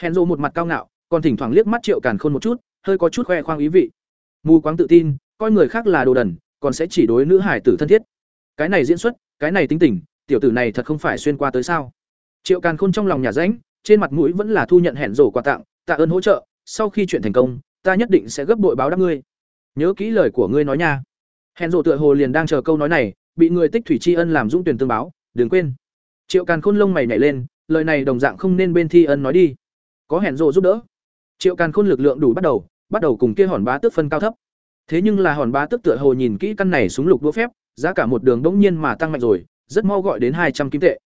Hèn Dụ một mặt cao ngạo, còn thỉnh thoảng liếc mắt triệu càn khôn một chút, hơi có chút khoe khoang ý vị. Mù quáng tự tin, coi người khác là đồ đần, còn sẽ chỉ đối nữ hải tử thân thiết. Cái này diễn xuất, cái này tính tình, tiểu tử này thật không phải xuyên qua tới sao. Triệu càn khôn trong lòng nhà ránh, trên mặt mũi vẫn là thu nhận hẹn rổ quà tặng, tạ ơn hỗ trợ, sau khi chuyện thành công, ta nhất định sẽ gấp bội báo đáp ngươi. Nhớ kỹ lời của ngươi nói nha. Hẹn rổ tựa hồ liền đang chờ câu nói này bị người tích thủy tri ân làm dũng tuyển tương báo, đừng quên. Triệu càn khôn lông mày nhảy lên, lời này đồng dạng không nên bên thi ân nói đi. Có hẹn rộ giúp đỡ. Triệu càn khôn lực lượng đủ bắt đầu bắt đầu cùng kia hòn bá tước phân cao thấp. Thế nhưng là hòn bá tước tựa hồ nhìn kỹ căn này súng lục đũa phép, giá cả một đường đống nhiên mà tăng mạnh rồi, rất mau gọi đến hai trăm kim tệ.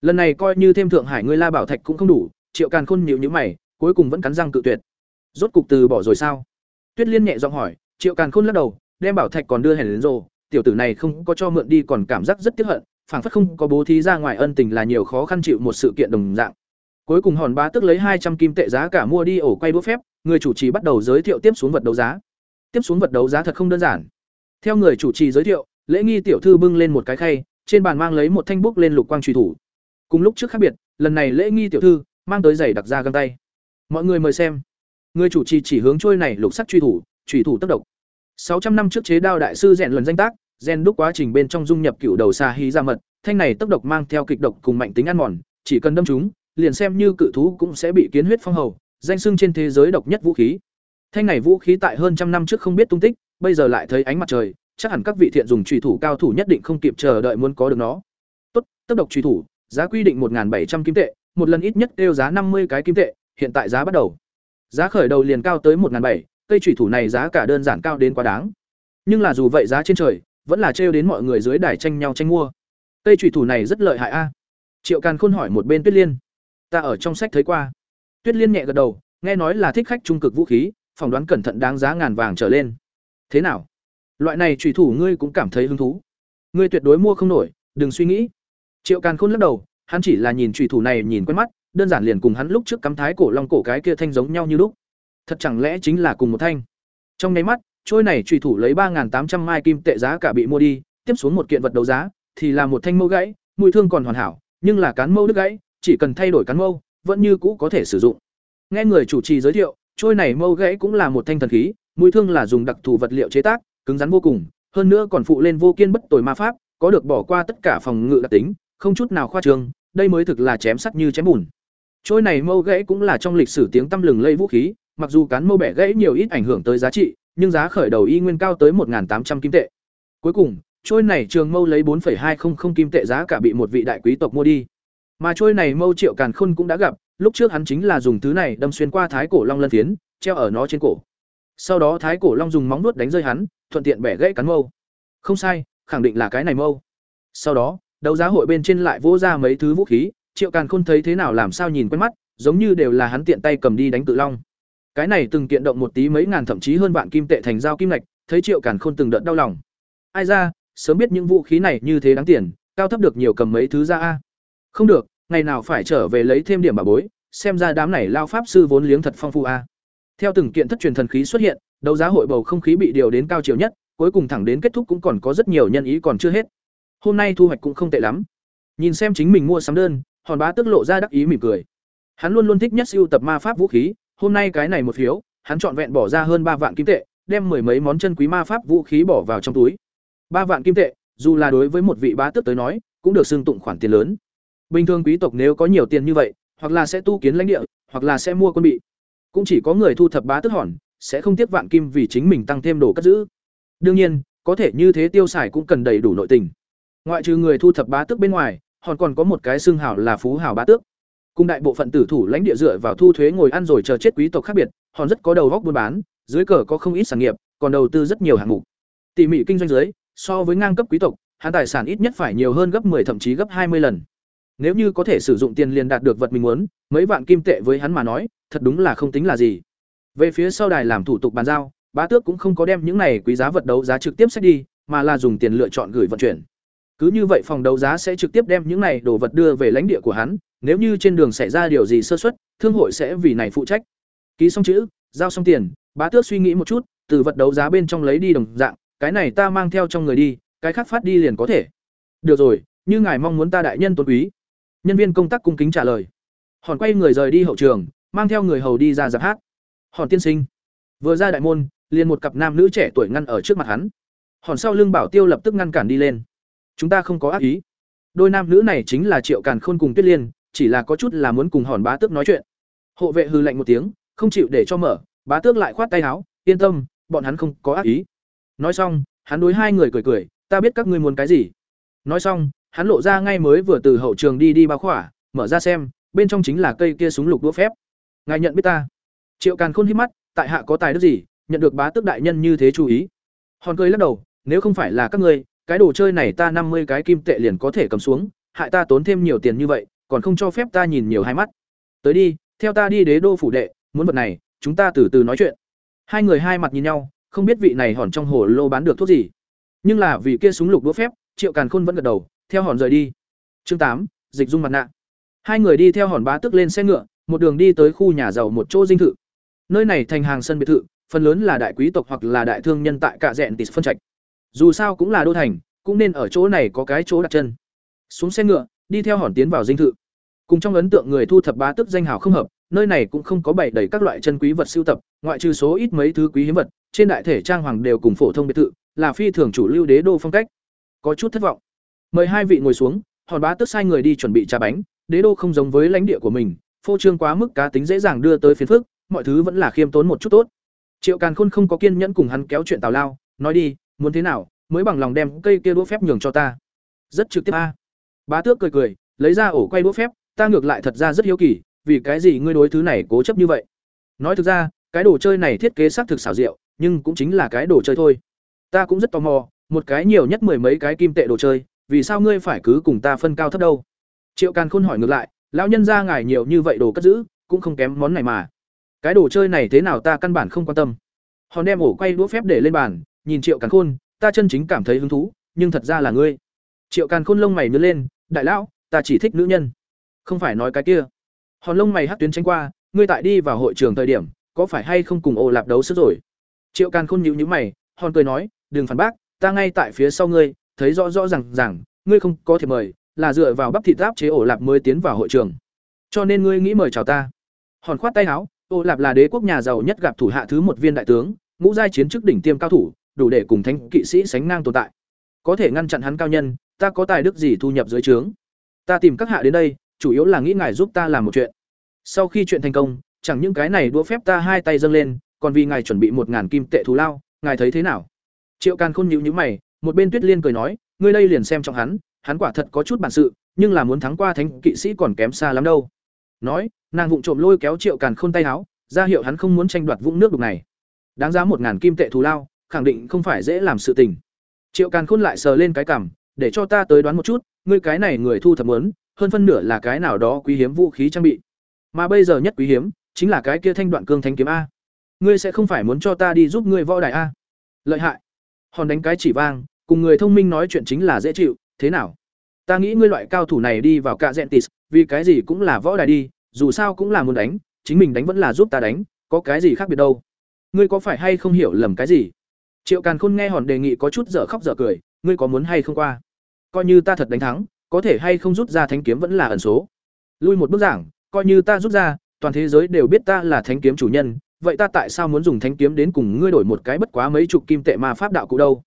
Lần này coi như thêm thượng hải ngươi la bảo thạch cũng không đủ, triệu càn khôn nhịu nhữ mày, cuối cùng vẫn cắn răng cự tuyệt. Rốt cục từ bỏ rồi sao? Tuyết liên nhẹ giọng hỏi, triệu càn khôn lắc đầu, đem bảo thạch còn đưa hèn đến rồ tiểu tử này không có cho mượn đi còn cảm giác rất tiếc hận, phảng phất không có bố thí ra ngoài ân tình là nhiều khó khăn chịu một sự kiện đồng dạng. Cuối cùng Hòn Bá tức lấy hai trăm kim tệ giá cả mua đi ổ quay đũa phép, người chủ trì bắt đầu giới thiệu tiếp xuống vật đấu giá. Tiếp xuống vật đấu giá thật không đơn giản. Theo người chủ trì giới thiệu, lễ nghi tiểu thư bưng lên một cái khay, trên bàn mang lấy một thanh bút lên lục quang truy thủ. Cùng lúc trước khác biệt, lần này lễ nghi tiểu thư mang tới giày đặc ra găng tay. Mọi người mời xem. Người chủ trì chỉ hướng trôi này lục sắc truy thủ, truy thủ tác động. 600 năm trước chế đao đại sư rèn lần danh tác, gen đúc quá trình bên trong dung nhập cựu đầu xa hy ra mật, thanh này tốc độc mang theo kịch độc cùng mạnh tính ăn mòn, chỉ cần đâm chúng, liền xem như cự thú cũng sẽ bị kiến huyết phong hầu, danh xưng trên thế giới độc nhất vũ khí. Thanh này vũ khí tại hơn trăm năm trước không biết tung tích, bây giờ lại thấy ánh mặt trời, chắc hẳn các vị thiện dùng chủy thủ cao thủ nhất định không kịp chờ đợi muốn có được nó. Tốt, tốc độc chủy thủ, giá quy định 1700 kim tệ, một lần ít nhất tiêu giá 50 cái kim tệ, hiện tại giá bắt đầu. Giá khởi đầu liền cao tới 1700, cây trùy thủ này giá cả đơn giản cao đến quá đáng. Nhưng là dù vậy giá trên trời, vẫn là trêu đến mọi người dưới đài tranh nhau tranh mua. Cây trùy thủ này rất lợi hại a. Triệu càn khôn hỏi một bên tuyết liên. Ta ở trong sách thấy qua. Tuyết liên nhẹ gật đầu, nghe nói là thích khách trung cực vũ khí, phỏng đoán cẩn thận đáng giá ngàn vàng trở lên. Thế nào? Loại này trùy thủ ngươi cũng cảm thấy hứng thú. Ngươi tuyệt đối mua không nổi, đừng suy nghĩ. Triệu càn khôn lắc đầu, hắn chỉ là nhìn trùy thủ này nhìn quen mắt, đơn giản liền cùng hắn lúc trước cắm thái cổ long cổ cái kia thanh giống nhau như lúc thật chẳng lẽ chính là cùng một thanh trong nháy mắt trôi này trùy thủ lấy ba tám trăm mai kim tệ giá cả bị mua đi, tiếp xuống một kiện vật đấu giá thì là một thanh mâu gãy, mũi thương còn hoàn hảo, nhưng là cán mâu đứt gãy, chỉ cần thay đổi cán mâu, vẫn như cũ có thể sử dụng. Nghe người chủ trì giới thiệu, trôi này mâu gãy cũng là một thanh thần khí, mũi thương là dùng đặc thù vật liệu chế tác, cứng rắn vô cùng, hơn nữa còn phụ lên vô kiên bất tồi ma pháp, có được bỏ qua tất cả phòng ngự đặc tính, không chút nào khoa trương, đây mới thực là chém sắt như chém bùn. Trôi này mâu gãy cũng là trong lịch sử tiếng tăm lừng lây vũ khí, mặc dù cán mâu bẻ gãy nhiều ít ảnh hưởng tới giá trị, nhưng giá khởi đầu y nguyên cao tới 1800 kim tệ. Cuối cùng, trôi này trường mâu lấy 4,200 kim tệ giá cả bị một vị đại quý tộc mua đi. Mà trôi này mâu Triệu Càn Khôn cũng đã gặp, lúc trước hắn chính là dùng thứ này đâm xuyên qua thái cổ long lân tiến, treo ở nó trên cổ. Sau đó thái cổ long dùng móng vuốt đánh rơi hắn, thuận tiện bẻ gãy cán mâu. Không sai, khẳng định là cái này mâu. Sau đó, đấu giá hội bên trên lại vỗ ra mấy thứ vũ khí, Triệu Càn Khôn thấy thế nào làm sao nhìn quen mắt, giống như đều là hắn tiện tay cầm đi đánh tự long. Cái này từng kiện động một tí mấy ngàn thậm chí hơn vạn kim tệ thành dao kim lạch, thấy Triệu Càn Khôn từng đợt đau lòng. Ai ra, sớm biết những vũ khí này như thế đáng tiền, cao thấp được nhiều cầm mấy thứ ra a. Không được, ngày nào phải trở về lấy thêm điểm bà bối, xem ra đám này lao pháp sư vốn liếng thật phong phú a. Theo từng kiện thất truyền thần khí xuất hiện, đấu giá hội bầu không khí bị điều đến cao chiều nhất, cuối cùng thẳng đến kết thúc cũng còn có rất nhiều nhân ý còn chưa hết. Hôm nay thu hoạch cũng không tệ lắm. Nhìn xem chính mình mua sắm đơn, Hòn Bá tức lộ ra đắc ý mỉm cười. Hắn luôn luôn thích nhất siêu tập ma pháp vũ khí, hôm nay cái này một phiếu, hắn chọn vẹn bỏ ra hơn ba vạn kim tệ, đem mười mấy món chân quý ma pháp vũ khí bỏ vào trong túi. ba vạn kim tệ, dù là đối với một vị bá tước tới nói, cũng được xưng tụng khoản tiền lớn. Bình thường quý tộc nếu có nhiều tiền như vậy, hoặc là sẽ tu kiến lãnh địa, hoặc là sẽ mua quân bị. Cũng chỉ có người thu thập bá tước hòn, sẽ không tiếc vạn kim vì chính mình tăng thêm đồ cất giữ. Đương nhiên, có thể như thế tiêu xài cũng cần đầy đủ nội tình. Ngoại trừ người thu thập bá tước bên ngoài, hòn còn có một cái xương hảo là phú hảo bá tước. Cùng đại bộ phận tử thủ lãnh địa dựa vào thu thuế ngồi ăn rồi chờ chết quý tộc khác biệt, hòn rất có đầu góc buôn bán, dưới cờ có không ít sản nghiệp, còn đầu tư rất nhiều hạng mục. Tỉ mỉ kinh doanh dưới, so với ngang cấp quý tộc, hắn tài sản ít nhất phải nhiều hơn gấp 10 thậm chí gấp 20 lần. Nếu như có thể sử dụng tiền liền đạt được vật mình muốn, mấy vạn kim tệ với hắn mà nói, thật đúng là không tính là gì. Về phía sau đài làm thủ tục bàn giao, bá tước cũng không có đem những này quý giá vật đấu giá trực tiếp xét đi, mà là dùng tiền lựa chọn gửi vận chuyển. Cứ như vậy phòng đấu giá sẽ trực tiếp đem những này đồ vật đưa về lãnh địa của hắn, nếu như trên đường xảy ra điều gì sơ suất, thương hội sẽ vì này phụ trách. Ký xong chữ, giao xong tiền, bá tước suy nghĩ một chút, từ vật đấu giá bên trong lấy đi đồng dạng, cái này ta mang theo trong người đi, cái khác phát đi liền có thể. Được rồi, như ngài mong muốn ta đại nhân tôn quý. Nhân viên công tác cung kính trả lời. Hòn quay người rời đi hậu trường, mang theo người hầu đi ra giáp hát. Hòn tiên sinh, vừa ra đại môn, liền một cặp nam nữ trẻ tuổi ngăn ở trước mặt hắn. Hòn sau lưng Bảo Tiêu lập tức ngăn cản đi lên. Chúng ta không có ác ý. Đôi nam nữ này chính là Triệu Càn Khôn cùng Tuyết Liên, chỉ là có chút là muốn cùng Hòn Bá Tước nói chuyện. Hộ vệ hư lạnh một tiếng, không chịu để cho mở, Bá Tước lại khoát tay áo, yên tâm, bọn hắn không có ác ý. Nói xong, hắn đối hai người cười cười, ta biết các ngươi muốn cái gì. Nói xong, hắn lộ ra ngay mới vừa từ hậu trường đi đi bao khỏa, mở ra xem, bên trong chính là cây kia súng lục đũa phép. Ngài nhận biết ta? Triệu Càn Khôn hít mắt, tại hạ có tài đức gì, nhận được bá tước đại nhân như thế chú ý. Hòn cười lắc đầu, nếu không phải là các ngươi, cái đồ chơi này ta năm mươi cái kim tệ liền có thể cầm xuống, hại ta tốn thêm nhiều tiền như vậy, còn không cho phép ta nhìn nhiều hai mắt. Tới đi, theo ta đi đế đô phủ đệ, muốn vật này, chúng ta từ từ nói chuyện. Hai người hai mặt nhìn nhau, không biết vị này hòn trong hồ lô bán được thuốc gì. Nhưng là vì kia súng lục đũa phép, Triệu Càn Khôn vẫn gật đầu, theo hòn rời đi. Chương tám, dịch dung mặt nạ. Hai người đi theo hòn bá tức lên xe ngựa, một đường đi tới khu nhà giàu một chỗ dinh thự. Nơi này thành hàng sân biệt thự, phần lớn là đại quý tộc hoặc là đại thương nhân tại cả dẹn tịt phân trạch. Dù sao cũng là đô thành, cũng nên ở chỗ này có cái chỗ đặt chân. Xuống xe ngựa, đi theo hòn tiến vào dinh thự. Cùng trong ấn tượng người thu thập bá tức danh hào không hợp, nơi này cũng không có bày đầy các loại chân quý vật sưu tập, ngoại trừ số ít mấy thứ quý hiếm vật, trên đại thể trang hoàng đều cùng phổ thông biệt thự, là phi thường chủ lưu đế đô phong cách. Có chút thất vọng. Mời hai vị ngồi xuống, hòn bá tức sai người đi chuẩn bị trà bánh, đế đô không giống với lãnh địa của mình, phô trương quá mức cá tính dễ dàng đưa tới phiền phức, mọi thứ vẫn là khiêm tốn một chút tốt. Triệu Càn Khôn không có kiên nhẫn cùng hắn kéo chuyện tào lao, nói đi, muốn thế nào, mới bằng lòng đem cây kia đũa phép nhường cho ta. Rất trực tiếp a. Bá Tước cười cười, lấy ra ổ quay đũa phép, ta ngược lại thật ra rất hiếu kỳ, vì cái gì ngươi đối thứ này cố chấp như vậy? Nói thực ra, cái đồ chơi này thiết kế xác thực xảo diệu, nhưng cũng chính là cái đồ chơi thôi. Ta cũng rất tò mò, một cái nhiều nhất mười mấy cái kim tệ đồ chơi, vì sao ngươi phải cứ cùng ta phân cao thấp đâu? Triệu Càn Khôn hỏi ngược lại, lão nhân gia ngài nhiều như vậy đồ cất giữ, cũng không kém món này mà. Cái đồ chơi này thế nào ta căn bản không quan tâm. Hòn đem ổ quay đũa phép để lên bàn, nhìn Triệu Càn Khôn, ta chân chính cảm thấy hứng thú, nhưng thật ra là ngươi. Triệu Càn Khôn lông mày nhướng lên, đại lão, ta chỉ thích nữ nhân, không phải nói cái kia. Hòn lông mày hất tuyến tránh qua, ngươi tại đi vào hội trường thời điểm, có phải hay không cùng ổ lạp đấu sức rồi? triệu càn khôn nhịu nhữ mày hòn cười nói đừng phản bác ta ngay tại phía sau ngươi thấy rõ rõ rằng rằng ngươi không có thể mời là dựa vào bắp thịt giáp chế ổ lạp mới tiến vào hội trường cho nên ngươi nghĩ mời chào ta hòn khoát tay áo ổ lạp là đế quốc nhà giàu nhất gặp thủ hạ thứ một viên đại tướng ngũ giai chiến chức đỉnh tiêm cao thủ đủ để cùng thánh kỵ sĩ sánh ngang tồn tại có thể ngăn chặn hắn cao nhân ta có tài đức gì thu nhập dưới trướng? Ta tìm các hạ đến đây, chủ yếu là nghĩ ngài giúp ta làm một chuyện. Sau khi chuyện thành công, chẳng những cái này đũa phép ta hai tay dâng lên, còn vì ngài chuẩn bị một ngàn kim tệ thù lao, ngài thấy thế nào? Triệu càn khôn nhíu nhíu mày, một bên tuyết liên cười nói, ngươi đây liền xem trọng hắn hắn quả thật có chút bản sự, nhưng là muốn thắng qua thánh kỵ sĩ còn kém xa lắm đâu. Nói, nàng vụng trộm lôi kéo triệu càn khôn tay áo, ra hiệu hắn không muốn tranh đoạt vũng nước đục này. Đáng giá một ngàn kim tệ thù lao, khẳng định không phải dễ làm sự tình. Triệu càn khôn lại sờ lên cái cảm để cho ta tới đoán một chút, ngươi cái này người thu thập muốn, hơn phân nửa là cái nào đó quý hiếm vũ khí trang bị. Mà bây giờ nhất quý hiếm, chính là cái kia thanh đoạn cương thánh kiếm a. Ngươi sẽ không phải muốn cho ta đi giúp ngươi võ đại a. Lợi hại. Hòn đánh cái chỉ vang, cùng người thông minh nói chuyện chính là dễ chịu, thế nào? Ta nghĩ ngươi loại cao thủ này đi vào cạ dẹn tịt, vì cái gì cũng là võ đài đi, dù sao cũng là muốn đánh, chính mình đánh vẫn là giúp ta đánh, có cái gì khác biệt đâu? Ngươi có phải hay không hiểu lầm cái gì? Triệu càn khôn nghe hòn đề nghị có chút dở khóc dở cười, ngươi có muốn hay không qua? Coi như ta thật đánh thắng, có thể hay không rút ra thánh kiếm vẫn là ẩn số. Lui một bước giảng, coi như ta rút ra, toàn thế giới đều biết ta là thánh kiếm chủ nhân, vậy ta tại sao muốn dùng thánh kiếm đến cùng ngươi đổi một cái bất quá mấy chục kim tệ ma pháp đạo cụ đâu?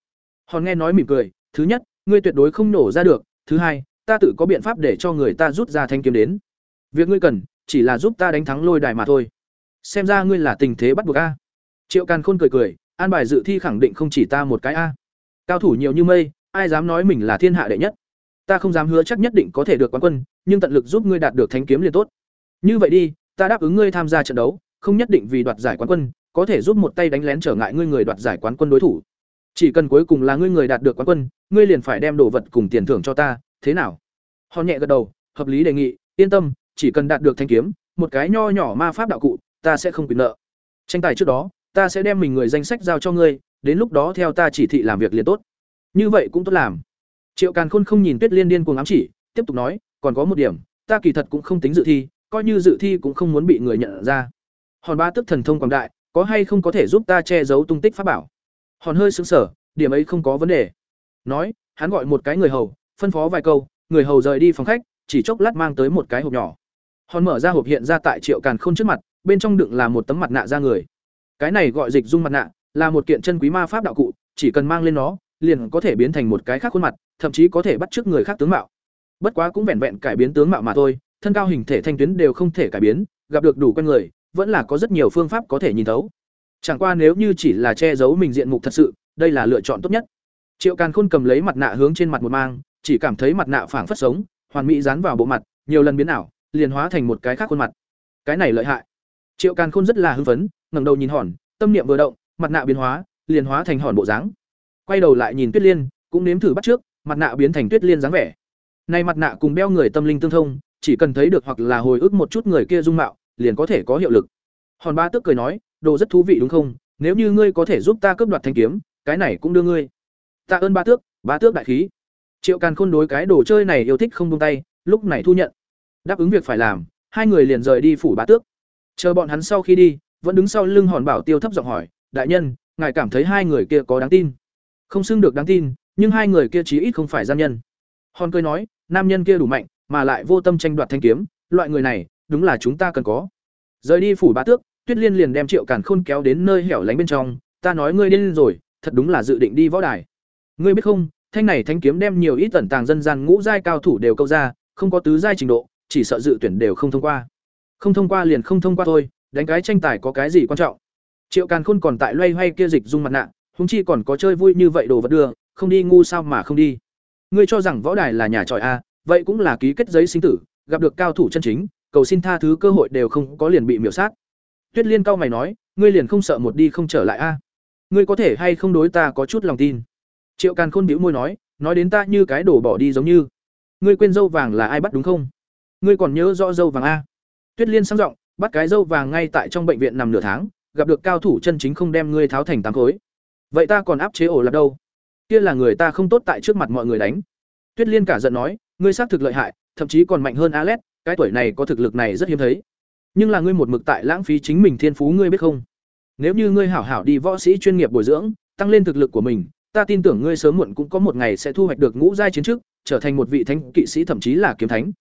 Hòn nghe nói mỉm cười, thứ nhất, ngươi tuyệt đối không nổ ra được, thứ hai, ta tự có biện pháp để cho người ta rút ra thanh kiếm đến. Việc ngươi cần, chỉ là giúp ta đánh thắng lôi đài mà thôi. Xem ra ngươi là tình thế bắt buộc a. Triệu càn khôn cười cười, an bài dự thi khẳng định không chỉ ta một cái a. Cao thủ nhiều như mây ai dám nói mình là thiên hạ đệ nhất? Ta không dám hứa chắc nhất định có thể được quán quân, nhưng tận lực giúp ngươi đạt được thanh kiếm liền tốt. Như vậy đi, ta đáp ứng ngươi tham gia trận đấu, không nhất định vì đoạt giải quán quân, có thể giúp một tay đánh lén trở ngại ngươi người đoạt giải quán quân đối thủ. Chỉ cần cuối cùng là ngươi người đạt được quán quân, ngươi liền phải đem đồ vật cùng tiền thưởng cho ta, thế nào? Họ nhẹ gật đầu, hợp lý đề nghị, yên tâm, chỉ cần đạt được thanh kiếm, một cái nho nhỏ ma pháp đạo cụ, ta sẽ không quyền nợ. Tranh tài trước đó, ta sẽ đem mình người danh sách giao cho ngươi, đến lúc đó theo ta chỉ thị làm việc liền tốt như vậy cũng tốt làm. Triệu càn khôn không nhìn tuyết liên điên cuồng ám chỉ, tiếp tục nói, còn có một điểm, ta kỳ thật cũng không tính dự thi, coi như dự thi cũng không muốn bị người nhận ra. Hòn ba tức thần thông quảng đại, có hay không có thể giúp ta che giấu tung tích pháp bảo? Hòn hơi sững sờ, điểm ấy không có vấn đề. Nói, hắn gọi một cái người hầu, phân phó vài câu, người hầu rời đi phòng khách, chỉ chốc lát mang tới một cái hộp nhỏ. Hòn mở ra hộp hiện ra tại triệu càn khôn trước mặt, bên trong đựng là một tấm mặt nạ ra người. Cái này gọi dịch dung mặt nạ, là một kiện chân quý ma pháp đạo cụ, chỉ cần mang lên nó liền có thể biến thành một cái khác khuôn mặt, thậm chí có thể bắt chước người khác tướng mạo. Bất quá cũng vẹn vẹn cải biến tướng mạo mà thôi, thân cao hình thể thanh tuyến đều không thể cải biến, gặp được đủ con người, vẫn là có rất nhiều phương pháp có thể nhìn thấu. Chẳng qua nếu như chỉ là che giấu mình diện mục thật sự, đây là lựa chọn tốt nhất. Triệu càn khôn cầm lấy mặt nạ hướng trên mặt một mang, chỉ cảm thấy mặt nạ phảng phất sống, hoàn mỹ dán vào bộ mặt, nhiều lần biến ảo, liền hóa thành một cái khác khuôn mặt. Cái này lợi hại. Triệu càn khôn rất là hưng phấn, ngẩng đầu nhìn hòn, tâm niệm vừa động, mặt nạ biến hóa, liền hóa thành hòn bộ dáng quay đầu lại nhìn tuyết liên, cũng nếm thử bắt trước, mặt nạ biến thành tuyết liên dáng vẻ. Này mặt nạ cùng đeo người tâm linh tương thông, chỉ cần thấy được hoặc là hồi ức một chút người kia dung mạo, liền có thể có hiệu lực. Hòn ba tức cười nói, đồ rất thú vị đúng không? Nếu như ngươi có thể giúp ta cướp đoạt thanh kiếm, cái này cũng đưa ngươi. Tạ ơn ba tước ba tước đại khí. Triệu càn khôn đối cái đồ chơi này yêu thích không buông tay, lúc này thu nhận. Đáp ứng việc phải làm, hai người liền rời đi phủ bá tước. Chờ bọn hắn sau khi đi, vẫn đứng sau lưng hòn bảo tiêu thấp giọng hỏi, đại nhân, ngài cảm thấy hai người kia có đáng tin? Không xưng được đáng tin, nhưng hai người kia chí ít không phải gian nhân. Hòn cười nói, nam nhân kia đủ mạnh, mà lại vô tâm tranh đoạt thanh kiếm, loại người này, đúng là chúng ta cần có. Rời đi phủ bá tước, tuyết liên liền đem triệu càn khôn kéo đến nơi hẻo lánh bên trong, ta nói ngươi điên rồi, thật đúng là dự định đi võ đài. Ngươi biết không, thanh này thanh kiếm đem nhiều ít tẩn tàng dân gian ngũ giai cao thủ đều câu ra, không có tứ giai trình độ, chỉ sợ dự tuyển đều không thông qua. Không thông qua liền không thông qua thôi, đánh cái tranh tài có cái gì quan trọng? Triệu càn khôn còn tại loay hoay kia dịch dung mặt nạ húng chi còn có chơi vui như vậy đồ vật đưa, không đi ngu sao mà không đi. Ngươi cho rằng võ đài là nhà tròi a vậy cũng là ký kết giấy sinh tử, gặp được cao thủ chân chính, cầu xin tha thứ cơ hội đều không có liền bị miểu sát. Tuyết liên cao mày nói, ngươi liền không sợ một đi không trở lại a ngươi có thể hay không đối ta có chút lòng tin? Triệu càn khôn bĩu môi nói nói đến ta như cái đổ bỏ đi giống như. Ngươi quên dâu vàng là ai bắt đúng không? Ngươi còn nhớ rõ dâu vàng a tuyết liên sang giọng, bắt cái dâu vàng ngay tại trong bệnh viện nằm nửa tháng, gặp được cao thủ chân chính không đem ngươi tháo thành tám khối vậy ta còn áp chế ổ lạp đâu? Kia là người ta không tốt tại trước mặt mọi người đánh. Tuyết liên cả giận nói ngươi xác thực lợi hại thậm chí còn mạnh hơn alex cái tuổi này có thực lực này rất hiếm thấy. Nhưng là ngươi một mực tại lãng phí chính mình thiên phú ngươi biết không? Nếu như ngươi hảo hảo đi võ sĩ chuyên nghiệp bồi dưỡng, tăng lên thực lực của mình, ta tin tưởng ngươi sớm muộn cũng có một ngày sẽ thu hoạch được ngũ giai chiến chức, trở thành một vị thánh kỵ sĩ thậm chí là kiếm thánh.